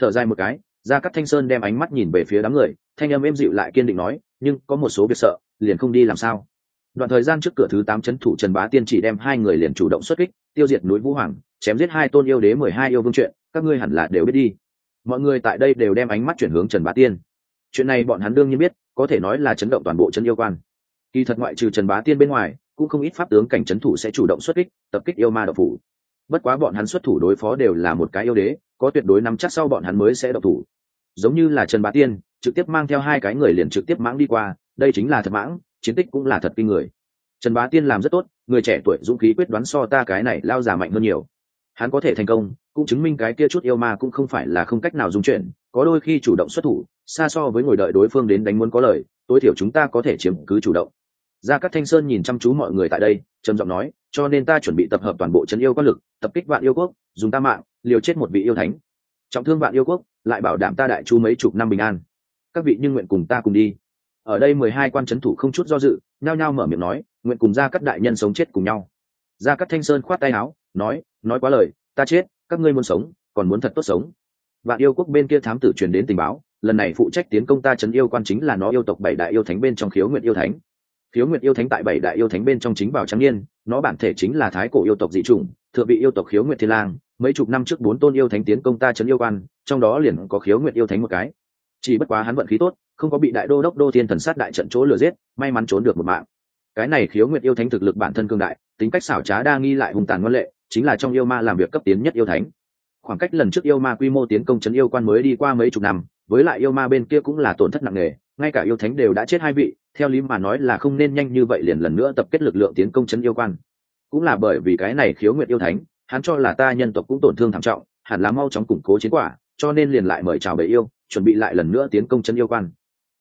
Thở dài một cái, ra cắt thanh sơn đem ánh mắt nhìn về phía đám người, thanh âm êm dịu lại kiên định nói, nhưng có một số việc sợ liền không đi làm sao. Đoạn thời gian trước cửa thứ tám trấn thủ trần bá tiên chỉ đem hai người liền chủ động xuất kích, tiêu diệt núi vũ hoàng, chém giết hai tôn yêu đế mười hai yêu vương chuyện, các ngươi hẳn là đều biết đi. Mọi người tại đây đều đem ánh mắt chuyển hướng trần bá tiên. Chuyện này bọn hắn đương nhiên biết, có thể nói là chấn động toàn bộ chân yêu quan. Kỳ thật ngoại trừ trần bá tiên bên ngoài, cũng không ít pháp tướng cảnh trấn thủ sẽ chủ động xuất kích, tập kích yêu ma độc phủ bất quá bọn hắn xuất thủ đối phó đều là một cái yêu đế, có tuyệt đối nắm chắc sau bọn hắn mới sẽ độc thủ. Giống như là trần bá tiên, trực tiếp mang theo hai cái người liền trực tiếp mãng đi qua đây chính là thật mãng, chiến tích cũng là thật kinh người. Trần bá tiên làm rất tốt, người trẻ tuổi dũng khí quyết đoán so ta cái này lao già mạnh hơn nhiều. Hắn có thể thành công, cũng chứng minh cái kia chút yêu ma cũng không phải là không cách nào dung chuyển, có đôi khi chủ động xuất thủ, xa so với ngồi đợi đối phương đến đánh muốn có lời, tối thiểu chúng ta có thể chiếm cứ chủ động. Gia cát thanh sơn nhìn chăm chú mọi người tại đây, trầm giọng nói, cho nên ta chuẩn bị tập hợp toàn bộ chân yêu quan lực, tập kích vạn yêu quốc, dùng ta mạng, liều chết một vị yêu thánh. Trọng thương vạn yêu quốc, lại bảo đảm ta đại chu mấy chục năm bình an. Các vị nhưng nguyện cùng ta cùng đi ở đây mười hai quan c thủ không chút do dự, nhao nhao mở miệng nói, nguyện cùng gia cát đại nhân sống chết cùng nhau. Gia cát thanh sơn khoát tay áo, nói nói quá lời, ta chết, các ngươi muốn sống, còn muốn thật tốt sống. Vạn yêu quốc bên kia thám tử truyền đến tình báo, lần này phụ trách tiến công ta trấn yêu quan chính là nó yêu tộc bảy đại yêu thánh bên trong khiếu nguyện yêu thánh. Khiếu nguyện yêu thánh tại bảy đại yêu thánh bên trong chính bảo trắng niên, nó bản thể chính là thái cổ yêu tộc dị chủng, thượng vị yêu tộc khiếu nguyện thiên lang, mấy chục năm trước bốn tôn yêu thánh tiến công ta trấn yêu quan, trong đó liền có khiếu nguyện yêu thánh một cái. Chỉ bất quá hắn vận khí tốt không có bị đại đô đốc đô thiên thần sát đại trận chỗ lừa giết, may mắn trốn được một mạng. Cái này khiếu nguyện yêu thánh thực lực bản thân cương đại, tính cách xảo trá đa nghi lại hùng tàn ngoan lệ, chính là trong yêu ma làm việc cấp tiến nhất yêu thánh. Khoảng cách lần trước yêu ma quy mô tiến công trấn yêu quan mới đi qua mấy chục năm, với lại yêu ma bên kia cũng là tổn thất nặng nề, ngay cả yêu thánh đều đã chết hai vị, theo lý mà nói là không nên nhanh như vậy liền lần nữa tập kết lực lượng tiến công trấn yêu quan. Cũng là bởi vì cái này khiếu nguyện yêu thánh, hắn cho là ta nhân tộc cũng tổn thương thảm trọng, hẳn là mau chóng củng cố chiến quả, cho nên liền lại mời chào bệ yêu, chuẩn bị lại lần nữa tiến công trấn yêu quan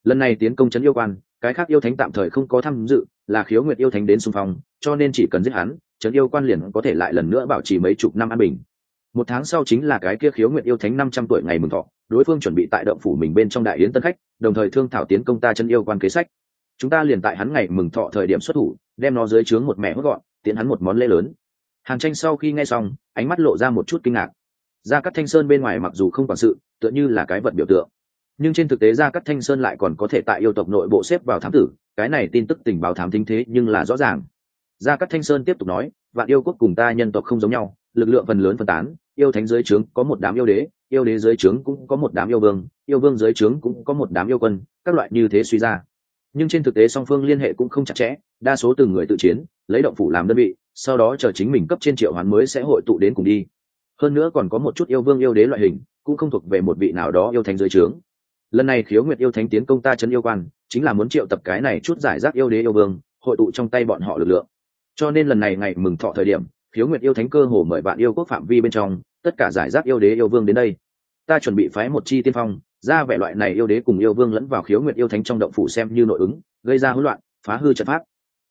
lần này tiến công trấn yêu quan, cái khác yêu thánh tạm thời không có tham dự, là khiếu nguyệt yêu thánh đến xung phong, cho nên chỉ cần giết hắn, trấn yêu quan liền có thể lại lần nữa bảo trì mấy chục năm an bình. Một tháng sau chính là cái kia khiếu nguyệt yêu thánh năm trăm tuổi ngày mừng thọ, đối phương chuẩn bị tại động phủ mình bên trong đại yến tân khách, đồng thời thương thảo tiến công ta chân yêu quan kế sách. Chúng ta liền tại hắn ngày mừng thọ thời điểm xuất thủ, đem nó dưới trướng một mẹ hốt gọn, tiến hắn một món lễ lớn. Hàn tranh sau khi nghe xong, ánh mắt lộ ra một chút kinh ngạc. Ra cắt thanh sơn bên ngoài mặc dù không quản sự, tựa như là cái vật biểu tượng nhưng trên thực tế gia các thanh sơn lại còn có thể tại yêu tộc nội bộ xếp vào thám tử, cái này tin tức tình báo thám thính thế nhưng là rõ ràng. Gia các thanh sơn tiếp tục nói, vạn yêu quốc cùng ta nhân tộc không giống nhau, lực lượng phần lớn phân tán, yêu thánh dưới trướng có một đám yêu đế yêu đế dưới trướng cũng có một đám yêu vương yêu vương dưới trướng cũng có một đám yêu quân, các loại như thế suy ra. Nhưng trên thực tế song phương liên hệ cũng không chặt chẽ, đa số từng người tự chiến, lấy động phủ làm đơn vị, sau đó chờ chính mình cấp trên triệu hoán mới sẽ hội tụ đến cùng đi. Hơn nữa còn có một chút yêu vương yêu đế loại hình, cũng không thuộc về một vị nào đó yêu thánh dưới trướng lần này khiếu nguyệt yêu thánh tiến công ta chân yêu quan, chính là muốn triệu tập cái này chút giải rác yêu đế yêu vương, hội tụ trong tay bọn họ lực lượng. Cho nên lần này ngày mừng thọ thời điểm, khiếu nguyệt yêu thánh cơ hồ mời bạn yêu quốc phạm vi bên trong, tất cả giải rác yêu đế yêu vương đến đây. Ta chuẩn bị phái một chi tiên phong, ra vẻ loại này yêu đế cùng yêu vương lẫn vào khiếu nguyệt yêu thánh trong động phủ xem như nội ứng, gây ra hỗn loạn, phá hư trận pháp.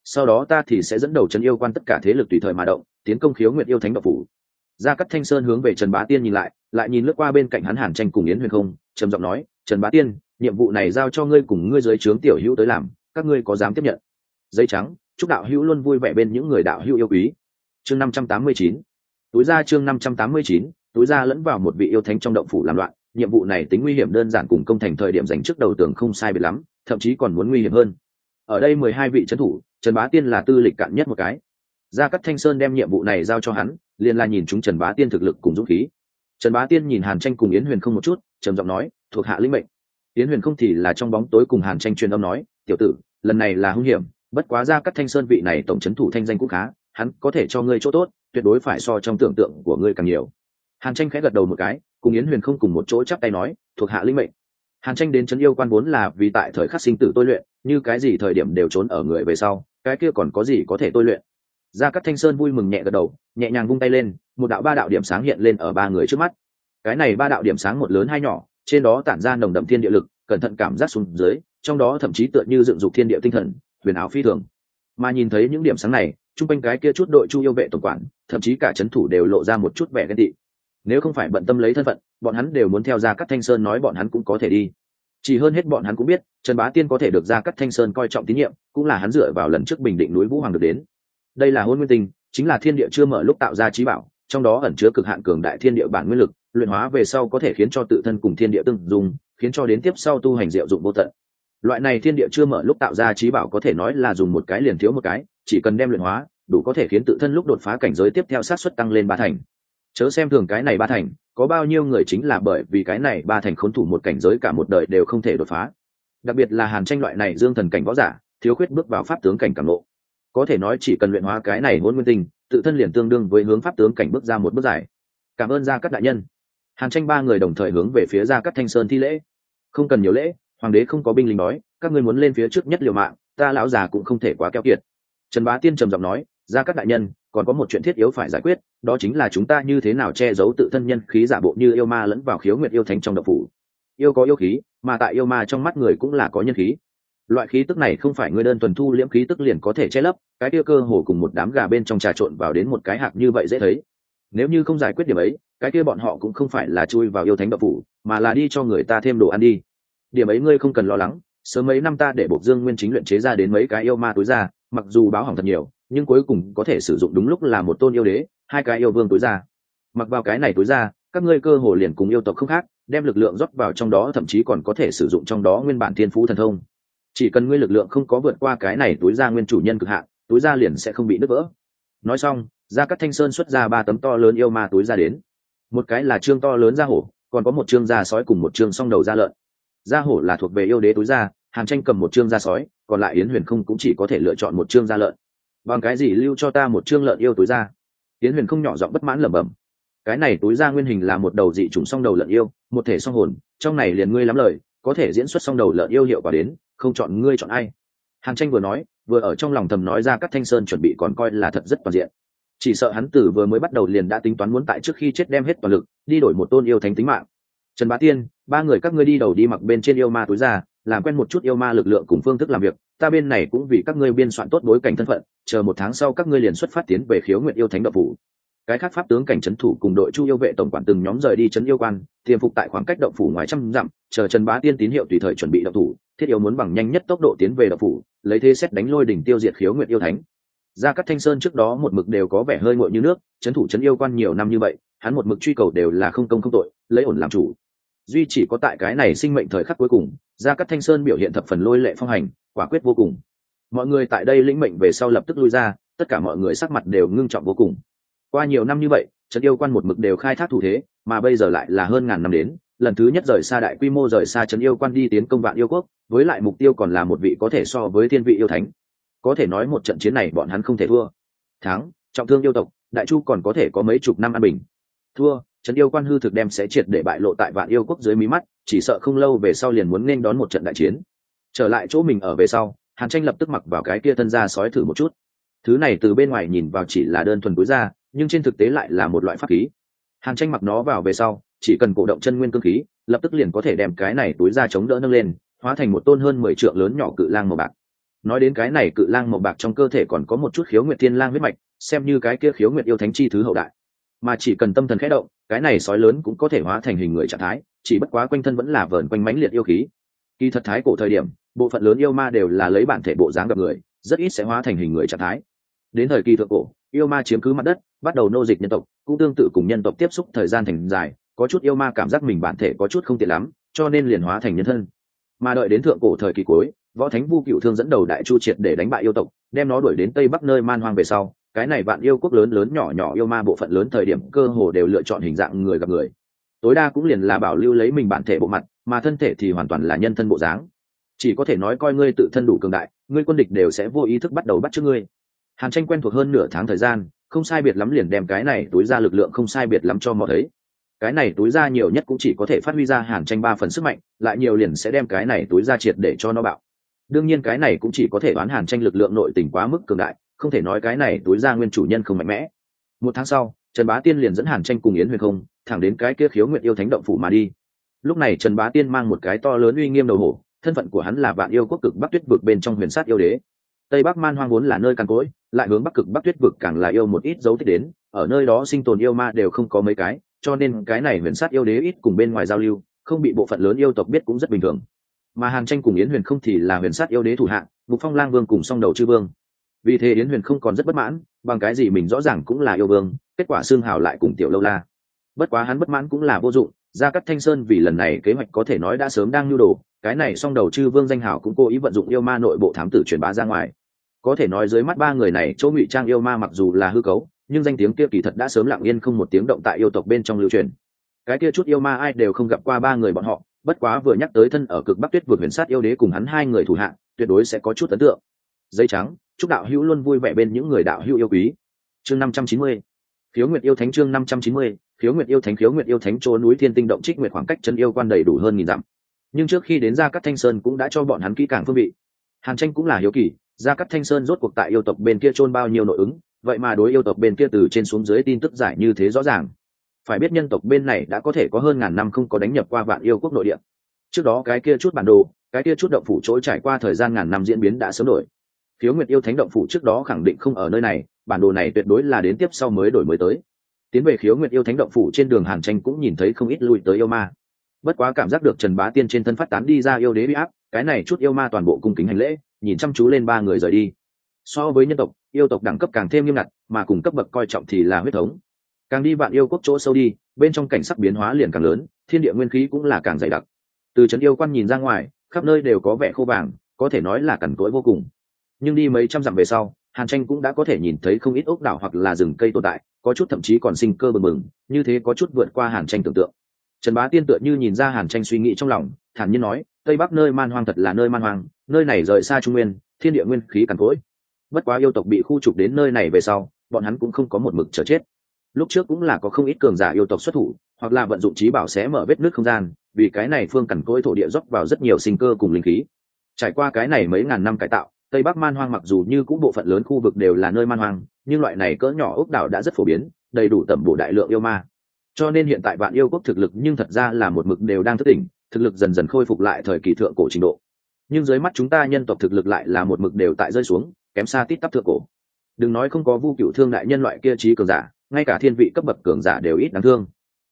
Sau đó ta thì sẽ dẫn đầu trần yêu quan tất cả thế lực tùy thời mà động, tiến công khiếu nguyệt yêu thánh động phủ. Ra cắt thanh sơn hướng về trần bá tiên nhìn lại lại nhìn lướt qua bên cạnh hắn hàn tranh cùng yến huyền không, trầm giọng nói trần bá tiên, nhiệm vụ này giao cho ngươi cùng ngươi dưới trướng tiểu hữu tới làm, các ngươi có dám tiếp nhận. Giấy trắng, chúc đạo hữu luôn vui vẻ bên những người đạo hữu yêu quý. Chương năm trăm tám mươi chín. Túi ra chương năm trăm tám mươi chín, túi ra lẫn vào một vị yêu thánh trong động phủ làm loạn, nhiệm vụ này tính nguy hiểm đơn giản cùng công thành thời điểm dành trước đầu tường không sai biệt lắm, thậm chí còn muốn nguy hiểm hơn. Ở đây mười hai vị trấn thủ, trần bá tiên là tư lịch cạn nhất một cái. Gia cắt thanh sơn đem nhiệm vụ này giao cho hắn, liền là nhìn chúng trần bá tiên thực lực cùng dũng khí. Trần bá tiên nhìn hàn tranh cùng yến huyền không một chút, trầm giọng nói thuộc hạ linh mệnh. Yến huyền không thì là trong bóng tối cùng hàn tranh truyền âm nói, tiểu tử, lần này là hung hiểm, bất quá gia các thanh sơn vị này tổng trấn thủ thanh danh cũng khá, hắn có thể cho ngươi chỗ tốt, tuyệt đối phải so trong tưởng tượng của ngươi càng nhiều. Hàn tranh khẽ gật đầu một cái, cùng yến huyền không cùng một chỗ chắp tay nói, thuộc hạ linh mệnh. Hàn tranh đến trấn yêu quan vốn là vì tại thời khắc sinh tử tôi luyện, như cái gì thời điểm đều trốn ở người về sau, cái kia còn có gì có thể tôi luyện. Gia các thanh sơn vui mừng nhẹ gật đầu, nhẹ nhàng vung tay lên, một đạo ba đạo điểm sáng hiện lên ở ba người trước mắt. Cái này ba đạo điểm sáng một lớn hai nhỏ trên đó tản ra nồng đậm thiên địa lực, cẩn thận cảm giác xuống dưới, trong đó thậm chí tựa như dựng dục thiên địa tinh thần, huyền áo phi thường. Mà nhìn thấy những điểm sáng này, chung quanh cái kia chút đội chu yêu vệ tổng quản, thậm chí cả c h ấ n thủ đều lộ ra một chút vẻ ghen tị. Nếu không phải bận tâm lấy thân phận, bọn hắn đều muốn theo ra cắt thanh sơn nói bọn hắn cũng có thể đi. Chỉ hơn hết bọn hắn cũng biết, trần bá tiên có thể được ra cắt thanh sơn coi trọng tín nhiệm, cũng là hắn dựa vào lần trước bình định núi vũ hoàng được đến. Đây là hôn nguyên tinh, chính là thiên địa chưa mở lúc tạo ra trí bảo, trong đó ẩn chứa cực hạn cường đại thiên địa bản nguyên lực luyện hóa về sau có thể khiến cho tự thân cùng thiên địa tương dùng khiến cho đến tiếp sau tu hành diệu dụng vô tận. Loại này thiên địa chưa mở lúc tạo ra trí bảo có thể nói là dùng một cái liền thiếu một cái, chỉ cần đem luyện hóa, đủ có thể khiến tự thân lúc đột phá cảnh giới tiếp theo sát xuất tăng lên ba thành. Chớ xem thường cái này ba thành, có bao nhiêu người chính là bởi vì cái này ba thành khốn thủ một cảnh giới cả một đời đều không thể đột phá. Đặc biệt là hàn tranh loại này dương thần cảnh võ giả, thiếu khuyết bước vào pháp tướng cảnh cảm lộ. Có thể nói chỉ cần luyện hóa cái này ngôn nguyên tinh, tự thân liền tương đương với hướng pháp tướng cảnh bước ra một bước dài. Cảm ơn gia các đại nhân hàn tranh ba người đồng thời hướng về phía ra các thanh sơn thi lễ. Không cần nhiều lễ, hoàng đế không có binh lính nói, các ngươi muốn lên phía trước nhất liều mạng, ta lão già cũng không thể quá keo kiệt. Trần bá tiên trầm giọng nói ra các đại nhân, còn có một chuyện thiết yếu phải giải quyết, đó chính là chúng ta như thế nào che giấu tự thân nhân khí giả bộ như yêu ma lẫn vào khiếu nguyện yêu thánh trong độc phủ. Yêu có yêu khí, mà tại yêu ma trong mắt người cũng là có nhân khí. Loại khí tức này không phải người đơn thuần thu liễm khí tức liền có thể che lấp, cái kia cơ hồ cùng một đám gà bên trong trà trộn vào đến một cái hạt như vậy dễ thấy nếu như không giải quyết điểm ấy, cái kia bọn họ cũng không phải là chui vào yêu thánh độc phủ, mà là đi cho người ta thêm đồ ăn đi. Điểm ấy ngươi không cần lo lắng, sớm mấy năm ta để bộc dương nguyên chính luyện chế ra đến mấy cái yêu ma túi ra, mặc dù báo hỏng thật nhiều, nhưng cuối cùng có thể sử dụng đúng lúc là một tôn yêu đế, hai cái yêu vương túi ra. Mặc vào cái này túi ra, các ngươi cơ hồ liền cùng yêu tộc không khác, đem lực lượng rót vào trong đó, thậm chí còn có thể sử dụng trong đó nguyên bản thiên phú thần thông. Chỉ cần ngươi lực lượng không có vượt qua cái này túi ra nguyên chủ nhân cực hạn, túi ra liền sẽ không bị nứt vỡ. Nói xong ra các thanh sơn xuất ra ba tấm to lớn yêu ma túi ra đến. Một cái là trương to lớn da hổ, còn có một trương da sói cùng một trương song đầu da lợn. Da hổ là thuộc về yêu đế túi da hàn tranh cầm một trương da sói, còn lại yến huyền không cũng chỉ có thể lựa chọn một trương da lợn. Bằng cái gì lưu cho ta một trương lợn yêu túi da yến huyền không nhỏ giọng bất mãn lẩm bẩm. Cái này túi da nguyên hình là một đầu dị trùng song đầu lợn yêu, một thể song hồn, trong này liền ngươi lắm lời, có thể diễn xuất song đầu lợn yêu hiệu quả đến, không chọn ngươi chọn ai. Hàn tranh vừa nói, vừa ở trong lòng thầm nói ra các thanh sơn chuẩn bị còn coi là thật rất toàn diện chỉ sợ hắn tử vừa mới bắt đầu liền đã tính toán muốn tại trước khi chết đem hết toàn lực, đi đổi một tôn yêu thánh tính mạng. Trần bá tiên, ba người các ngươi đi đầu đi mặc bên trên yêu ma túi ra, làm quen một chút yêu ma lực lượng cùng phương thức làm việc, ta bên này cũng vì các ngươi biên soạn tốt bối cảnh thân phận, chờ một tháng sau các ngươi liền xuất phát tiến về khiếu nguyện yêu thánh đậu phủ. Cái khác pháp tướng cảnh trấn thủ cùng đội chu yêu vệ tổng quản từng nhóm rời đi trấn yêu quan, tiềm phục tại khoảng cách động phủ ngoài trăm dặm, chờ trần bá tiên tín hiệu tùy thời chuẩn bị động thủ, thiết yếu muốn bằng nhanh nhất tốc độ tiến về động phủ, lấy thế xét đánh lôi đỉnh tiêu diệt khiếu nguyện yêu thánh gia cát thanh sơn trước đó một mực đều có vẻ hơi nguội như nước, chấn thủ chấn yêu quan nhiều năm như vậy, hắn một mực truy cầu đều là không công không tội, lấy ổn làm chủ. Duy chỉ có tại cái này sinh mệnh thời khắc cuối cùng, gia cát thanh sơn biểu hiện thập phần lôi lệ phong hành, quả quyết vô cùng. Mọi người tại đây lĩnh mệnh về sau lập tức lui ra, tất cả mọi người sắc mặt đều ngưng trọng vô cùng. Qua nhiều năm như vậy trấn yêu quan một mực đều khai thác thủ thế, mà bây giờ lại là hơn ngàn năm đến, lần thứ nhất rời xa đại quy mô rời xa trấn yêu quan đi tiến công vạn yêu quốc, với lại mục tiêu còn là một vị có thể so với thiên vị yêu thánh có thể nói một trận chiến này bọn hắn không thể thua. Thắng, trọng thương yêu tộc, đại chu còn có thể có mấy chục năm an bình. Thua, trấn yêu quan hư thực đem sẽ triệt để bại lộ tại vạn yêu quốc dưới mí mắt, chỉ sợ không lâu về sau liền muốn nên đón một trận đại chiến. Trở lại chỗ mình ở về sau, hàn tranh lập tức mặc vào cái kia thân ra sói thử một chút. Thứ này từ bên ngoài nhìn vào chỉ là đơn thuần túi da, nhưng trên thực tế lại là một loại pháp khí. Hàn tranh mặc nó vào về sau, chỉ cần cổ động chân nguyên cơ khí, lập tức liền có thể đem cái này túi da chống đỡ nâng lên, hóa thành một tôn hơn mười trượng lớn nhỏ cự lang màu bạc nói đến cái này cự lang màu bạc trong cơ thể còn có một chút khiếu nguyệt thiên lang huyết mạch, xem như cái kia khiếu nguyệt yêu thánh chi thứ hậu đại. Mà chỉ cần tâm thần khẽ động, cái này sói lớn cũng có thể hóa thành hình người trạng thái, chỉ bất quá quanh thân vẫn là vờn quanh mãnh liệt yêu khí. Kỳ thật thái cổ thời điểm, bộ phận lớn yêu ma đều là lấy bản thể bộ dáng gặp người, rất ít sẽ hóa thành hình người trạng thái. Đến thời kỳ thượng cổ, yêu ma chiếm cứ mặt đất, bắt đầu nô dịch nhân tộc, cũng tương tự cùng nhân tộc tiếp xúc thời gian thành dài, có chút yêu ma cảm giác mình bản thể có chút không tiện lắm, cho nên liền hóa thành nhân thân. Mà đợi đến thượng cổ thời kỳ cuối võ thánh vu cựu thương dẫn đầu đại chu triệt để đánh bại yêu tộc, đem nó đuổi đến tây bắc nơi man hoang về sau, cái này bạn yêu quốc lớn lớn nhỏ nhỏ yêu ma bộ phận lớn thời điểm cơ hồ đều lựa chọn hình dạng người gặp người. Tối đa cũng liền là bảo lưu lấy mình bản thể bộ mặt, mà thân thể thì hoàn toàn là nhân thân bộ dáng. Chỉ có thể nói coi ngươi tự thân đủ cường đại, ngươi quân địch đều sẽ vô ý thức bắt đầu bắt trước ngươi. Hàn tranh quen thuộc hơn nửa tháng thời gian, không sai biệt lắm liền đem cái này túi ra lực lượng không sai biệt lắm cho mọi thấy. Cái này túi ra nhiều nhất cũng chỉ có thể phát huy ra hàn tranh ba phần sức mạnh, lại nhiều liền sẽ đem cái này túi ra triệt để cho nó bạo đương nhiên cái này cũng chỉ có thể đoán hàn tranh lực lượng nội tình quá mức cường đại, không thể nói cái này túi ra nguyên chủ nhân không mạnh mẽ. Một tháng sau, trần bá tiên liền dẫn hàn tranh cùng yến huyền không, thẳng đến cái kia khiếu nguyện yêu thánh động phủ mà đi. Lúc này trần bá tiên mang một cái to lớn uy nghiêm đầu hổ, thân phận của hắn là vạn yêu quốc cực bắc tuyết vực bên trong huyền sát yêu đế. Tây bắc man hoang vốn là nơi căn cỗi, lại hướng bắc cực bắc tuyết vực càng là yêu một ít dấu tích đến, ở nơi đó sinh tồn yêu ma đều không có mấy cái, cho nên cái này huyền sát yêu đế ít cùng bên ngoài giao lưu, không bị bộ phận lớn yêu tộc biết cũng rất bình thường mà hàn tranh cùng yến huyền không thì là huyền sát yêu đế thủ hạng bục phong lang vương cùng song đầu chư vương. Vì thế yến huyền không còn rất bất mãn, bằng cái gì mình rõ ràng cũng là yêu vương, kết quả xương hào lại cùng tiểu lâu la. Bất quá hắn bất mãn cũng là vô dụng, gia cắt thanh sơn vì lần này kế hoạch có thể nói đã sớm đang nhu đồ, cái này song đầu chư vương danh hảo cũng cố ý vận dụng yêu ma nội bộ thám tử truyền bá ra ngoài. Có thể nói dưới mắt ba người này, chỗ ngụy trang yêu ma mặc dù là hư cấu, nhưng danh tiếng kia kỳ thật đã sớm lặng yên không một tiếng động tại yêu tộc bên trong lưu truyền. Cái kia chút yêu ma ai đều không gặp qua ba người bọn họ bất quá vừa nhắc tới thân ở cực bắc tuyết vượt huyền sát yêu đế cùng hắn hai người thủ hạng tuyệt đối sẽ có chút ấn tượng. Giấy trắng, chúc đạo hữu luôn vui vẻ bên những người đạo hữu yêu quý. Chương năm trăm chín mươi, khiếu nguyệt yêu thánh chương năm trăm chín mươi, khiếu nguyệt yêu thánh, khiếu nguyệt yêu thánh, chỗ núi thiên tinh động trích nguyệt khoảng cách chân yêu quan đầy đủ hơn nghìn dặm. Nhưng trước khi đến ra các thanh sơn cũng đã cho bọn hắn kỹ càng phương vị. Hàn tranh cũng là hiếu kỳ ra các thanh sơn rốt cuộc tại yêu tộc bên kia chôn bao nhiêu nội ứng, vậy mà đối yêu tộc bên kia từ trên xuống dưới tin tức giải như thế rõ ràng phải biết nhân tộc bên này đã có thể có hơn ngàn năm không có đánh nhập qua vạn yêu quốc nội địa. Trước đó cái kia chút bản đồ, cái kia chút động phủ chỗ trải qua thời gian ngàn năm diễn biến đã sớm đổi. Phiếu nguyệt yêu thánh động phủ trước đó khẳng định không ở nơi này, bản đồ này tuyệt đối là đến tiếp sau mới đổi mới tới. Tiến về khiếu nguyệt yêu thánh động phủ trên đường hàn tranh cũng nhìn thấy không ít lui tới yêu ma. Bất quá cảm giác được trần bá tiên trên thân phát tán đi ra yêu đế bị áp, cái này chút yêu ma toàn bộ cung kính hành lễ, nhìn chăm chú lên ba người rời đi. So với nhân tộc, yêu tộc đẳng cấp càng thêm nghiêm ngặt, mà cùng cấp bậc coi trọng thì là huyết thống càng đi bạn yêu quốc chỗ sâu đi, bên trong cảnh sắc biến hóa liền càng lớn, thiên địa nguyên khí cũng là càng dày đặc. Từ trấn yêu quan nhìn ra ngoài, khắp nơi đều có vẻ khô vàng, có thể nói là cằn cỗi vô cùng. Nhưng đi mấy trăm dặm về sau, hàn tranh cũng đã có thể nhìn thấy không ít ốc đảo hoặc là rừng cây tồn tại, có chút thậm chí còn sinh cơ bừng bừng, như thế có chút vượt qua hàn tranh tưởng tượng. Trần bá tiên tựa như nhìn ra hàn tranh suy nghĩ trong lòng, thản nhiên nói, tây bắc nơi man hoang thật là nơi man hoang, nơi này rời xa trung nguyên, thiên địa nguyên khí cằn cỗi. Bất quá yêu tộc bị khu trục đến nơi này về sau, bọn hắn cũng không có một mực chờ chết lúc trước cũng là có không ít cường giả yêu tộc xuất thủ, hoặc là vận dụng trí bảo xé mở vết nước không gian, vì cái này phương cằn cỗi thổ địa dốc vào rất nhiều sinh cơ cùng linh khí. Trải qua cái này mấy ngàn năm cải tạo, tây bắc man hoang mặc dù như cũng bộ phận lớn khu vực đều là nơi man hoang, nhưng loại này cỡ nhỏ ốc đảo đã rất phổ biến, đầy đủ tẩm bổ đại lượng yêu ma. Cho nên hiện tại bạn yêu quốc thực lực nhưng thật ra là một mực đều đang thức tỉnh, thực lực dần dần khôi phục lại thời kỳ thượng cổ trình độ. Nhưng dưới mắt chúng ta nhân tộc thực lực lại là một mực đều tại rơi xuống, kém xa tít tắp thượng cổ. Đừng nói không có vu cựu thương đại nhân loại kia trí cường giả ngay cả thiên vị cấp bậc cường giả đều ít đáng thương.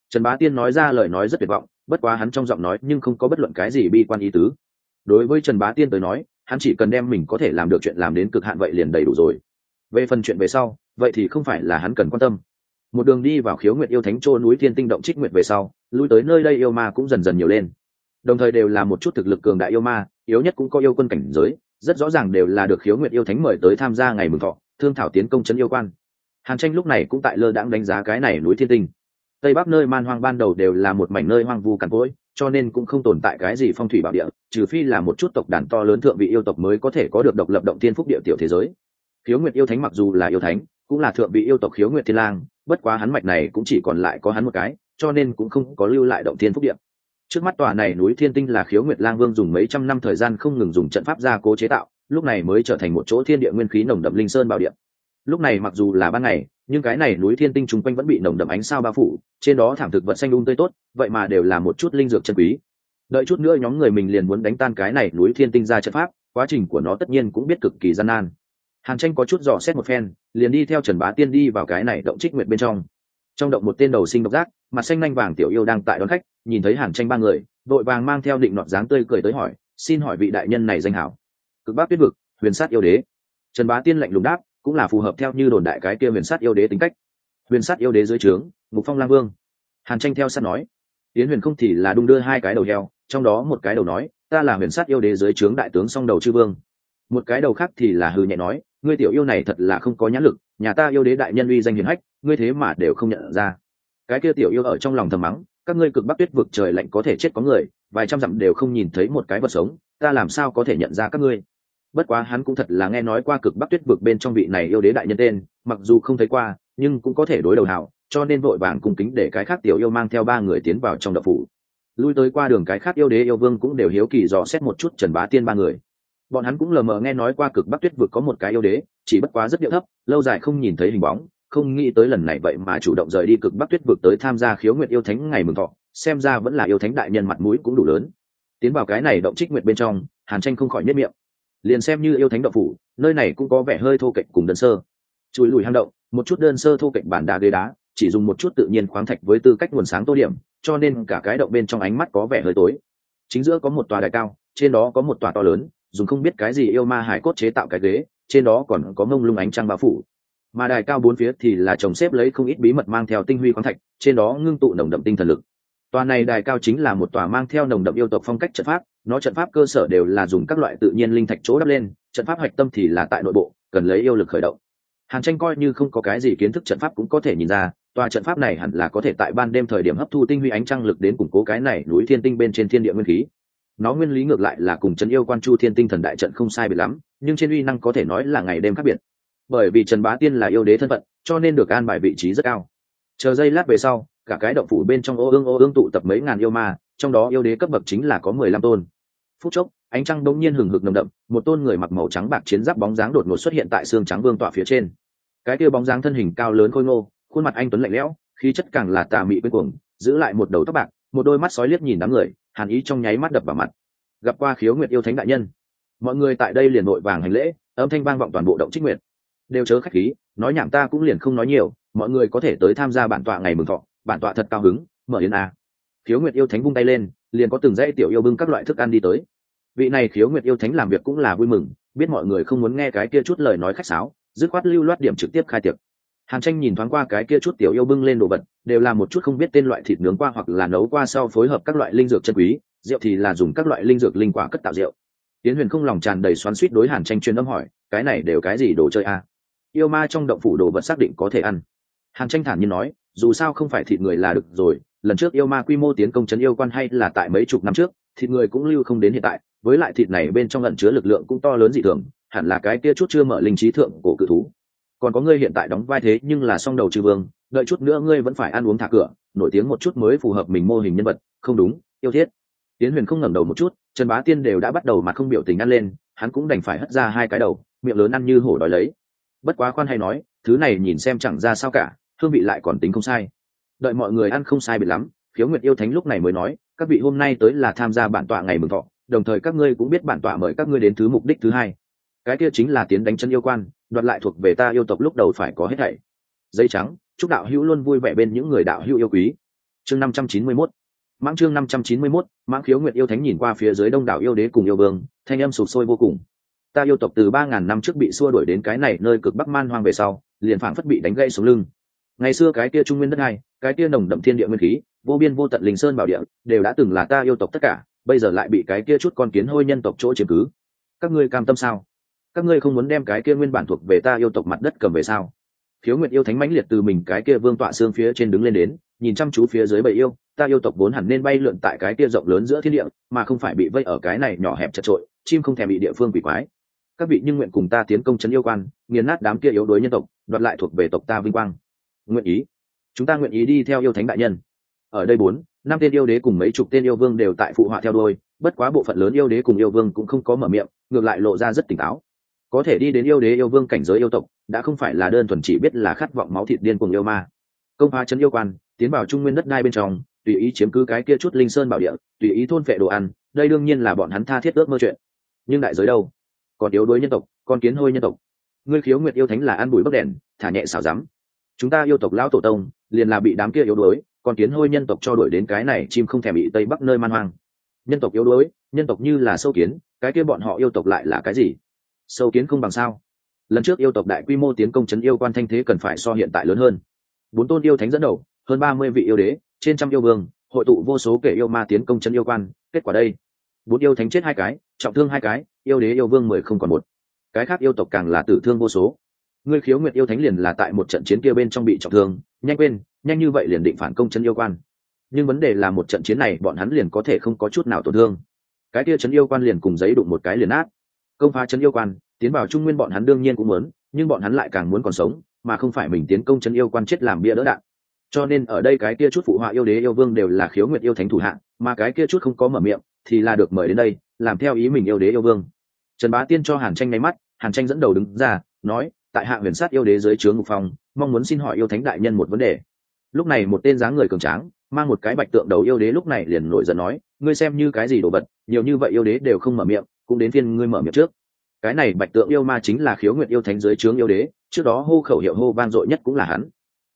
Trần bá tiên nói ra lời nói rất tuyệt vọng, bất quá hắn trong giọng nói nhưng không có bất luận cái gì bi quan ý tứ. Đối với trần bá tiên tới nói, hắn chỉ cần đem mình có thể làm được chuyện làm đến cực hạn vậy liền đầy đủ rồi. Về phần chuyện về sau, vậy thì không phải là hắn cần quan tâm. Một đường đi vào khiếu nguyệt yêu thánh châu núi thiên tinh động trích nguyệt về sau, lui tới nơi đây yêu ma cũng dần dần nhiều lên. Đồng thời đều là một chút thực lực cường đại yêu ma, yếu nhất cũng có yêu quân cảnh giới, rất rõ ràng đều là được khiếu nguyệt yêu thánh mời tới tham gia ngày mừng thọ, thương thảo tiến công trấn yêu quan hàn tranh lúc này cũng tại lơ đãng đánh giá cái này núi thiên tinh. Tây bắc nơi man hoang ban đầu đều là một mảnh nơi hoang vu cằn cỗi, cho nên cũng không tồn tại cái gì phong thủy bảo địa, trừ phi là một chút tộc đàn to lớn thượng vị yêu tộc mới có thể có được độc lập động tiên phúc địa tiểu thế giới. Khiếu nguyệt yêu thánh mặc dù là yêu thánh, cũng là thượng vị yêu tộc khiếu nguyệt thiên lang, bất quá hắn mạch này cũng chỉ còn lại có hắn một cái, cho nên cũng không có lưu lại động tiên phúc địa. Trước mắt tòa này núi thiên tinh là khiếu nguyệt lang vương dùng mấy trăm năm thời gian không ngừng dùng trận pháp gia cố chế tạo, lúc này mới trở thành một chỗ thiên địa nguyên khí nồng đậm linh sơn bảo địa lúc này mặc dù là ban ngày, nhưng cái này núi thiên tinh chung quanh vẫn bị nồng đậm ánh sao bao phủ, trên đó thảm thực vật xanh um tươi tốt, vậy mà đều là một chút linh dược chân quý. Đợi chút nữa nhóm người mình liền muốn đánh tan cái này núi thiên tinh ra trận pháp, quá trình của nó tất nhiên cũng biết cực kỳ gian nan. Hàn tranh có chút dò xét một phen, liền đi theo trần bá tiên đi vào cái này động trích nguyện bên trong. Trong động một tên đầu sinh độc giác, mặt xanh nanh vàng tiểu yêu đang tại đón khách, nhìn thấy hàn tranh ba người, đội vàng mang theo định nọt dáng tươi cười tới hỏi, xin hỏi vị đại nhân này danh hảo? Cực bác tuyết vực, huyền sát yêu đế. Trần bá tiên lạnh lùng đáp cũng là phù hợp theo như đồn đại cái kia huyền sát yêu đế tính cách. Huyền sát yêu đế dưới trướng, mục phong lang vương. Hàn tranh theo sát nói, yến huyền không thì là đung đưa hai cái đầu heo, trong đó một cái đầu nói, ta là huyền sát yêu đế dưới trướng đại tướng song đầu chư vương. Một cái đầu khác thì là hư nhẹ nói, ngươi tiểu yêu này thật là không có nhãn lực, nhà ta yêu đế đại nhân uy danh hiền hách, ngươi thế mà đều không nhận ra. Cái kia tiểu yêu ở trong lòng thầm mắng, các ngươi cực bắc tuyết vực trời lạnh có thể chết có người, vài trăm dặm đều không nhìn thấy một cái vật sống, ta làm sao có thể nhận ra các ngươi? Bất quá hắn cũng thật là nghe nói qua cực bắc tuyết vực bên trong vị này yêu đế đại nhân tên, mặc dù không thấy qua, nhưng cũng có thể đối đầu hảo, cho nên vội vàng cùng kính để cái khác tiểu yêu mang theo ba người tiến vào trong đậu phủ. Lui tới qua đường cái khác yêu đế yêu vương cũng đều hiếu kỳ dò xét một chút trần bá tiên ba người. Bọn hắn cũng lờ mờ nghe nói qua cực bắc tuyết vực có một cái yêu đế, chỉ bất quá rất điệu thấp, lâu dài không nhìn thấy hình bóng, không nghĩ tới lần này vậy mà chủ động rời đi cực bắc tuyết vực tới tham gia khiếu nguyện yêu thánh ngày mừng thọ, xem ra vẫn là yêu thánh đại nhân mặt mũi cũng đủ lớn. Tiến vào cái này động trích nguyện bên trong, hàn tranh không khỏi nhất miệng liền xem như yêu thánh động phủ, nơi này cũng có vẻ hơi thô kệch cùng đơn sơ. Chùi lùi hang động, một chút đơn sơ thô kệch bản đá ghế đá, chỉ dùng một chút tự nhiên khoáng thạch với tư cách nguồn sáng tô điểm, cho nên cả cái động bên trong ánh mắt có vẻ hơi tối. Chính giữa có một tòa đài cao, trên đó có một tòa to lớn, dùng không biết cái gì yêu ma hải cốt chế tạo cái ghế, trên đó còn có mông lung ánh trăng bao phủ. Mà đài cao bốn phía thì là chồng xếp lấy không ít bí mật mang theo tinh huy khoáng thạch, trên đó ngưng tụ nồng đậm tinh thần lực. Tòa này đài cao chính là một tòa mang theo nồng đậm yêu tộc phong cách trận pháp nó trận pháp cơ sở đều là dùng các loại tự nhiên linh thạch chỗ đắp lên, trận pháp hạch tâm thì là tại nội bộ, cần lấy yêu lực khởi động. Hàn tranh coi như không có cái gì kiến thức trận pháp cũng có thể nhìn ra, tòa trận pháp này hẳn là có thể tại ban đêm thời điểm hấp thu tinh huy ánh trăng lực đến củng cố cái này núi thiên tinh bên trên thiên địa nguyên khí. Nó nguyên lý ngược lại là cùng trấn yêu quan chu thiên tinh thần đại trận không sai biệt lắm, nhưng trên uy năng có thể nói là ngày đêm khác biệt. Bởi vì trần bá tiên là yêu đế thân phận, cho nên được an bài vị trí rất cao. Chờ giây lát về sau, cả cái động phủ bên trong ô ương ô ương tụ tập mấy ngàn yêu ma trong đó yêu đế cấp bậc chính là có mười lăm tôn. Phút chốc, ánh trăng đông nhiên hừng hực nồng đậm, một tôn người mặc màu trắng bạc chiến giáp bóng dáng đột ngột xuất hiện tại xương trắng vương tọa phía trên. Cái kia bóng dáng thân hình cao lớn khôi ngô, khuôn mặt anh tuấn lạnh lẽo, khí chất càng là tà mị bên cuồng, giữ lại một đầu tóc bạc, một đôi mắt sói liếc nhìn đám người, hàn ý trong nháy mắt đập vào mặt. Gặp qua khiếu nguyệt yêu thánh đại nhân. Mọi người tại đây liền nội vàng hành lễ, âm thanh vang vọng toàn bộ động trích nguyệt. Đều chớ khách khí, nói nhảm ta cũng liền không nói nhiều, mọi người có thể tới tham gia bản tọa ngày mừng thọ, bản tọa thật cao hứng, mở yên a khiếu nguyệt yêu thánh vung tay lên, liền có từng dãy tiểu yêu bưng các loại thức ăn đi tới. Vị này khiếu nguyệt yêu thánh làm việc cũng là vui mừng, biết mọi người không muốn nghe cái kia chút lời nói khách sáo, dứt khoát lưu loát điểm trực tiếp khai tiệc. Hàn tranh nhìn thoáng qua cái kia chút tiểu yêu bưng lên đồ vật, đều là một chút không biết tên loại thịt nướng qua hoặc là nấu qua sau phối hợp các loại linh dược chân quý, rượu thì là dùng các loại linh dược linh quả cất tạo rượu. Tiến huyền không lòng tràn đầy xoắn suýt đối hàn tranh truyền âm hỏi, cái này đều cái gì đồ chơi a à? yêu ma trong động phủ đồ vật xác định có thể ăn. Hàn tranh thản nhiên nói, dù sao không phải thịt người là được rồi lần trước yêu ma quy mô tiến công trấn yêu quan hay là tại mấy chục năm trước, thịt người cũng lưu không đến hiện tại, với lại thịt này bên trong lẫn chứa lực lượng cũng to lớn dị thường, hẳn là cái kia chút chưa mở linh trí thượng của cự thú. Còn có ngươi hiện tại đóng vai thế nhưng là song đầu trừ vương, đợi chút nữa ngươi vẫn phải ăn uống thả cửa, nổi tiếng một chút mới phù hợp mình mô hình nhân vật, không đúng, yêu thiết. Tiến huyền không ngẩng đầu một chút, trần bá tiên đều đã bắt đầu mà không biểu tình ăn lên, hắn cũng đành phải hất ra hai cái đầu, miệng lớn ăn như hổ đói lấy. Bất quá khoan hay nói, thứ này nhìn xem chẳng ra sao cả, hương vị lại còn tính không sai đợi mọi người ăn không sai biệt lắm, khiếu nguyệt yêu thánh lúc này mới nói, các vị hôm nay tới là tham gia bản tọa ngày mừng thọ, đồng thời các ngươi cũng biết bản tọa mời các ngươi đến thứ mục đích thứ hai. Cái kia chính là tiến đánh chân yêu quan, đoạt lại thuộc về ta yêu tộc lúc đầu phải có hết thảy. Dây trắng, chúc đạo hữu luôn vui vẻ bên những người đạo hữu yêu quý. Chương năm trăm chín mươi 591 mãng chương năm trăm chín mươi 591 mãng khiếu nguyệt yêu thánh nhìn qua phía dưới đông đảo yêu đế cùng yêu vương, thanh âm sụp sôi vô cùng. Ta yêu tộc từ ba ngàn năm trước bị xua đuổi đến cái này nơi cực bắc man hoang về sau, liền phảng phất bị đánh gãy xuống lưng. Ngày xưa cái kia trung nguyên đất này cái kia nồng đậm thiên địa nguyên khí, vô biên vô tận linh sơn bảo địa, đều đã từng là ta yêu tộc tất cả, bây giờ lại bị cái kia chút con kiến hôi nhân tộc chỗ chiếm cứ. Các ngươi cam tâm sao? Các ngươi không muốn đem cái kia nguyên bản thuộc về ta yêu tộc mặt đất cầm về sao? Khiếu nguyệt yêu thánh mãnh liệt từ mình cái kia vương tọa xương phía trên đứng lên đến, nhìn chăm chú phía dưới bầy yêu, ta yêu tộc vốn hẳn nên bay lượn tại cái kia rộng lớn giữa thiên địa, mà không phải bị vây ở cái này nhỏ hẹp chật trội, chim không thèm bị địa phương quỷ quái. Các vị nhưng nguyện cùng ta tiến công trấn yêu quan, nghiền nát đám kia yếu đuối nhân tộc, đoạt lại thuộc về tộc ta vinh quang. Nguyện ý chúng ta nguyện ý đi theo yêu thánh đại nhân. Ở đây bốn, năm tên yêu đế cùng mấy chục tên yêu vương đều tại phụ họa theo đôi bất quá bộ phận lớn yêu đế cùng yêu vương cũng không có mở miệng, ngược lại lộ ra rất tỉnh táo. Có thể đi đến yêu đế yêu vương cảnh giới yêu tộc, đã không phải là đơn thuần chỉ biết là khát vọng máu thịt điên cùng yêu ma. Công phá chấn yêu quan, tiến vào trung nguyên đất đai bên trong, tùy ý chiếm cứ cái kia chút linh sơn bảo địa, tùy ý thôn phệ đồ ăn, đây đương nhiên là bọn hắn tha thiết ước mơ chuyện. Nhưng đại giới đâu? Còn yếu đuối nhân tộc, còn kiến hôi nhân tộc. Ngươi khiếu nguyệt yêu thánh là ăn bùi bấc đèn, thả nhẹ xảo rắm chúng ta yêu tộc lão tổ tông liền là bị đám kia yếu đuối, còn kiến hôi nhân tộc cho đuổi đến cái này chim không thèm bị tây bắc nơi man hoang. Nhân tộc yếu đuối, nhân tộc như là sâu kiến, cái kia bọn họ yêu tộc lại là cái gì? Sâu kiến không bằng sao? Lần trước yêu tộc đại quy mô tiến công chấn yêu quan thanh thế cần phải so hiện tại lớn hơn. Bốn tôn yêu thánh dẫn đầu, hơn ba mươi vị yêu đế, trên trăm yêu vương, hội tụ vô số kẻ yêu ma tiến công chân yêu quan, kết quả đây. Bốn yêu thánh chết hai cái, trọng thương hai cái, yêu đế yêu vương mười không còn một. Cái khác yêu tộc càng là tử thương vô số. Ngươi khiếu nguyệt yêu thánh liền là tại một trận chiến kia bên trong bị trọng thương nhanh quên, nhanh như vậy liền định phản công chân yêu quan. Nhưng vấn đề là một trận chiến này, bọn hắn liền có thể không có chút nào tổn thương. Cái kia Trấn yêu quan liền cùng giấy đụng một cái liền át công phá Trấn yêu quan, tiến vào trung nguyên bọn hắn đương nhiên cũng muốn, nhưng bọn hắn lại càng muốn còn sống, mà không phải mình tiến công Trấn yêu quan chết làm bia đỡ đạn. Cho nên ở đây cái kia chút phụ họa yêu đế yêu vương đều là khiếu nguyệt yêu thánh thủ hạng mà cái kia chút không có mở miệng, thì là được mời đến đây, làm theo ý mình yêu đế yêu vương. Trần bá tiên cho hàn tranh nháy mắt, hàn tranh dẫn đầu đứng ra, nói, tại hạ huyền sát yêu đế dưới trướng ngục phòng mong muốn xin hỏi yêu thánh đại nhân một vấn đề. Lúc này một tên dáng người cường tráng, mang một cái bạch tượng đầu yêu đế lúc này liền nổi giận nói, ngươi xem như cái gì đồ vật, nhiều như vậy yêu đế đều không mở miệng, cũng đến phiên ngươi mở miệng trước. Cái này bạch tượng yêu ma chính là khiếu nguyệt yêu thánh dưới trướng yêu đế, trước đó hô khẩu hiệu hô vang dội nhất cũng là hắn.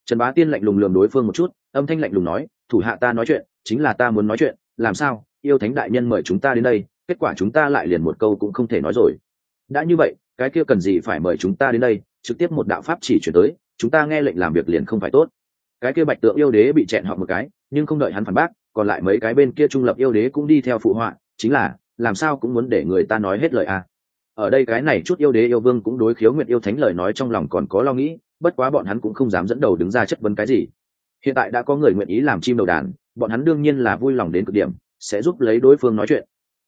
Trần bá tiên lạnh lùng lườm đối phương một chút, âm thanh lạnh lùng nói, thủ hạ ta nói chuyện, chính là ta muốn nói chuyện, làm sao, yêu thánh đại nhân mời chúng ta đến đây, kết quả chúng ta lại liền một câu cũng không thể nói rồi. Đã như vậy, cái kia cần gì phải mời chúng ta đến đây? Trực tiếp một đạo pháp chỉ chuyển tới chúng ta nghe lệnh làm việc liền không phải tốt. Cái kia bạch tượng yêu đế bị chẹn họ một cái, nhưng không đợi hắn phản bác, còn lại mấy cái bên kia trung lập yêu đế cũng đi theo phụ họa, chính là, làm sao cũng muốn để người ta nói hết lời à. ở đây cái này chút yêu đế yêu vương cũng đối khiếu nguyện yêu thánh lời nói trong lòng còn có lo nghĩ, bất quá bọn hắn cũng không dám dẫn đầu đứng ra chất vấn cái gì. Hiện tại đã có người nguyện ý làm chim đầu đàn, bọn hắn đương nhiên là vui lòng đến cực điểm, sẽ giúp lấy đối phương nói chuyện.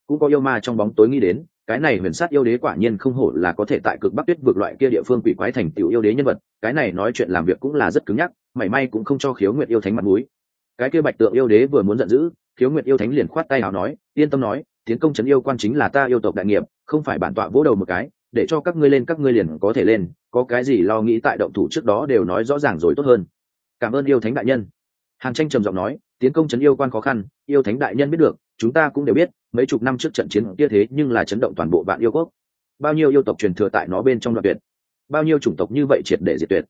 Cũng có yêu ma trong bóng tối nghĩ đến cái này huyền sát yêu đế quả nhiên không hổ là có thể tại cực bắc tuyết vượt loại kia địa phương quỷ quái thành tiểu yêu đế nhân vật, cái này nói chuyện làm việc cũng là rất cứng nhắc, mảy may cũng không cho khiếu nguyệt yêu thánh mặt mũi. Cái kia bạch tượng yêu đế vừa muốn giận dữ, khiếu nguyệt yêu thánh liền khoát tay nào nói, yên tâm nói, tiến công trấn yêu quan chính là ta yêu tộc đại nghiệp, không phải bản tọa vỗ đầu một cái, để cho các ngươi lên các ngươi liền có thể lên, có cái gì lo nghĩ tại động thủ trước đó đều nói rõ ràng rồi tốt hơn. Cảm ơn yêu thánh đại nhân. Hàn tranh trầm giọng nói, tiến công trấn yêu quan khó khăn, yêu thánh đại nhân biết được chúng ta cũng đều biết, mấy chục năm trước trận chiến kia thế nhưng là chấn động toàn bộ vạn yêu quốc. Bao nhiêu yêu tộc truyền thừa tại nó bên trong đoạn tuyệt. Bao nhiêu chủng tộc như vậy triệt để diệt tuyệt.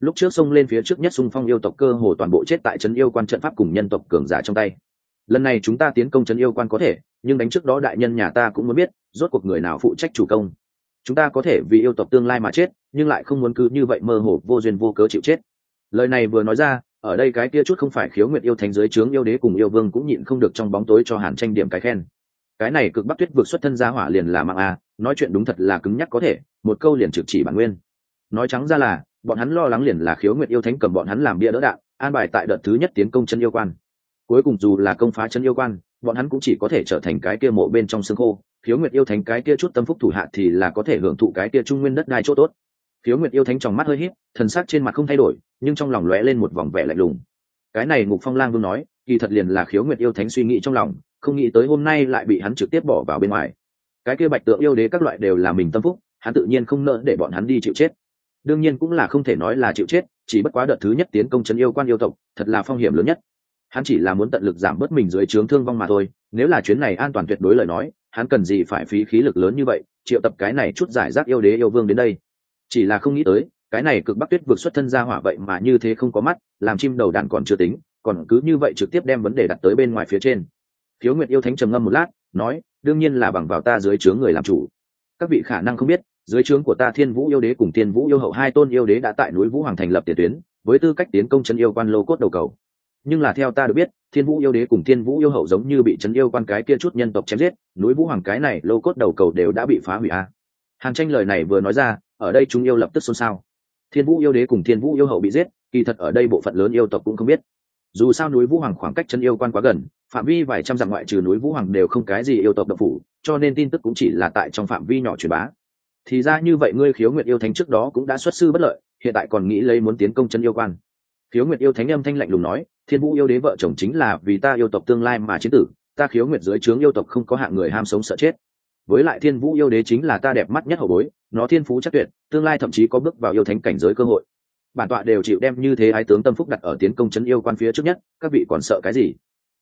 Lúc trước xông lên phía trước nhất xung phong yêu tộc cơ hồ toàn bộ chết tại trấn yêu quan trận pháp cùng nhân tộc cường giả trong tay. Lần này chúng ta tiến công trấn yêu quan có thể, nhưng đánh trước đó đại nhân nhà ta cũng muốn biết, rốt cuộc người nào phụ trách chủ công. Chúng ta có thể vì yêu tộc tương lai mà chết, nhưng lại không muốn cứ như vậy mơ hồ vô duyên vô cớ chịu chết. Lời này vừa nói ra ở đây cái kia chút không phải khiếu nguyện yêu thánh giới trướng yêu đế cùng yêu vương cũng nhịn không được trong bóng tối cho hàn tranh điểm cái khen. Cái này cực bắc tuyết vượt xuất thân ra hỏa liền là mạng a, nói chuyện đúng thật là cứng nhắc có thể, một câu liền trực chỉ bản nguyên. Nói trắng ra là, bọn hắn lo lắng liền là khiếu nguyện yêu thánh cầm bọn hắn làm bia đỡ đạn, an bài tại đợt thứ nhất tiến công chân yêu quan. Cuối cùng dù là công phá chân yêu quan, bọn hắn cũng chỉ có thể trở thành cái kia mộ bên trong xương khô, khiếu nguyệt yêu thánh cái kia chút tâm phúc thủ hạ thì là có thể hưởng thụ cái kia trung nguyên đất đai chỗ tốt phiếu nguyệt yêu thánh trong mắt hơi hít, thần sắc trên mặt không thay đổi nhưng trong lòng lóe lên một vòng vẻ lạnh lùng. Cái này ngục phong lang vương nói kỳ thật liền là khiếu nguyệt yêu thánh suy nghĩ trong lòng không nghĩ tới hôm nay lại bị hắn trực tiếp bỏ vào bên ngoài. Cái kia bạch tượng yêu đế các loại đều là mình tâm phúc hắn tự nhiên không nỡ để bọn hắn đi chịu chết. Đương nhiên cũng là không thể nói là chịu chết chỉ bất quá đợt thứ nhất tiến công trấn yêu quan yêu tộc thật là phong hiểm lớn nhất. Hắn chỉ là muốn tận lực giảm bớt mình dưới trướng thương vong mà thôi nếu là chuyến này an toàn tuyệt đối lời nói hắn cần gì phải phí khí lực lớn như vậy triệu tập cái này chút giải rác yêu đế yêu vương đến đây chỉ là không nghĩ tới, cái này cực bắc tuyết vượt xuất thân ra hỏa vậy mà như thế không có mắt, làm chim đầu đàn còn chưa tính, còn cứ như vậy trực tiếp đem vấn đề đặt tới bên ngoài phía trên. Thiếu nguyệt yêu thánh trầm ngâm một lát, nói, đương nhiên là bằng vào ta dưới trướng người làm chủ. Các vị khả năng không biết, dưới trướng của ta thiên vũ yêu đế cùng thiên vũ yêu hậu hai tôn yêu đế đã tại núi vũ hoàng thành lập tiền tuyến, với tư cách tiến công chân yêu quan lô cốt đầu cầu. Nhưng là theo ta được biết, thiên vũ yêu đế cùng thiên vũ yêu hậu giống như bị chấn yêu quan cái kia chút nhân tộc chém giết, núi vũ hoàng cái này lô cốt đầu cầu đều đã bị phá hủy a. À. hàn tranh lời này vừa nói ra ở đây chúng yêu lập tức xôn xao. Thiên vũ yêu đế cùng thiên vũ yêu hậu bị giết, kỳ thật ở đây bộ phận lớn yêu tộc cũng không biết. Dù sao núi vũ hoàng khoảng cách chân yêu quan quá gần, phạm vi vài trăm dặm ngoại trừ núi vũ hoàng đều không cái gì yêu tộc độc phủ, cho nên tin tức cũng chỉ là tại trong phạm vi nhỏ truyền bá. Thì ra như vậy ngươi khiếu nguyệt yêu thánh trước đó cũng đã xuất sư bất lợi, hiện tại còn nghĩ lấy muốn tiến công chân yêu quan. Khiếu nguyệt yêu thánh âm thanh lạnh lùng nói, thiên vũ yêu đế vợ chồng chính là vì ta yêu tộc tương lai mà chiến tử, ta khiếu nguyệt dưới trướng yêu tộc không có hạng người ham sống sợ chết với lại thiên vũ yêu đế chính là ta đẹp mắt nhất hậu bối, nó thiên phú chắc tuyệt, tương lai thậm chí có bước vào yêu thánh cảnh giới cơ hội. Bản tọa đều chịu đem như thế ái tướng tâm phúc đặt ở tiến công chấn yêu quan phía trước nhất, các vị còn sợ cái gì?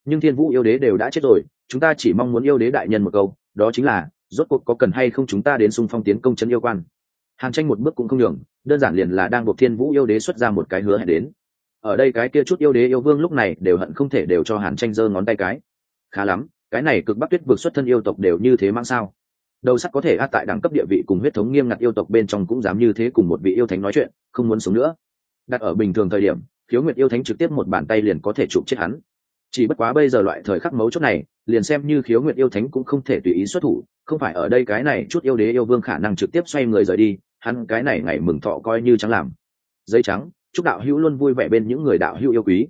Nhưng thiên vũ yêu đế đều đã chết rồi, chúng ta chỉ mong muốn yêu đế đại nhân một câu, đó chính là, rốt cuộc có cần hay không chúng ta đến xung phong tiến công chấn yêu quan? Hàn tranh một bước cũng không nhường, đơn giản liền là đang buộc thiên vũ yêu đế xuất ra một cái hứa hẹn đến. Ở đây cái kia chút yêu đế yêu vương lúc này đều hận không thể đều cho hàn tranh giơ ngón tay cái. Khá lắm cái này cực bắc tuyết vượt xuất thân yêu tộc đều như thế mang sao? Đầu sắc có thể át tại đẳng cấp địa vị cùng huyết thống nghiêm ngặt yêu tộc bên trong cũng dám như thế cùng một vị yêu thánh nói chuyện, không muốn sống nữa. Đặt ở bình thường thời điểm khiếu nguyệt yêu thánh trực tiếp một bàn tay liền có thể chụp chết hắn. Chỉ bất quá bây giờ loại thời khắc mấu chốt này, liền xem như khiếu nguyệt yêu thánh cũng không thể tùy ý xuất thủ, không phải ở đây cái này chút yêu đế yêu vương khả năng trực tiếp xoay người rời đi, hắn cái này ngày mừng thọ coi như trắng làm. Giấy trắng, chúc đạo hữu luôn vui vẻ bên những người đạo hữu yêu quý.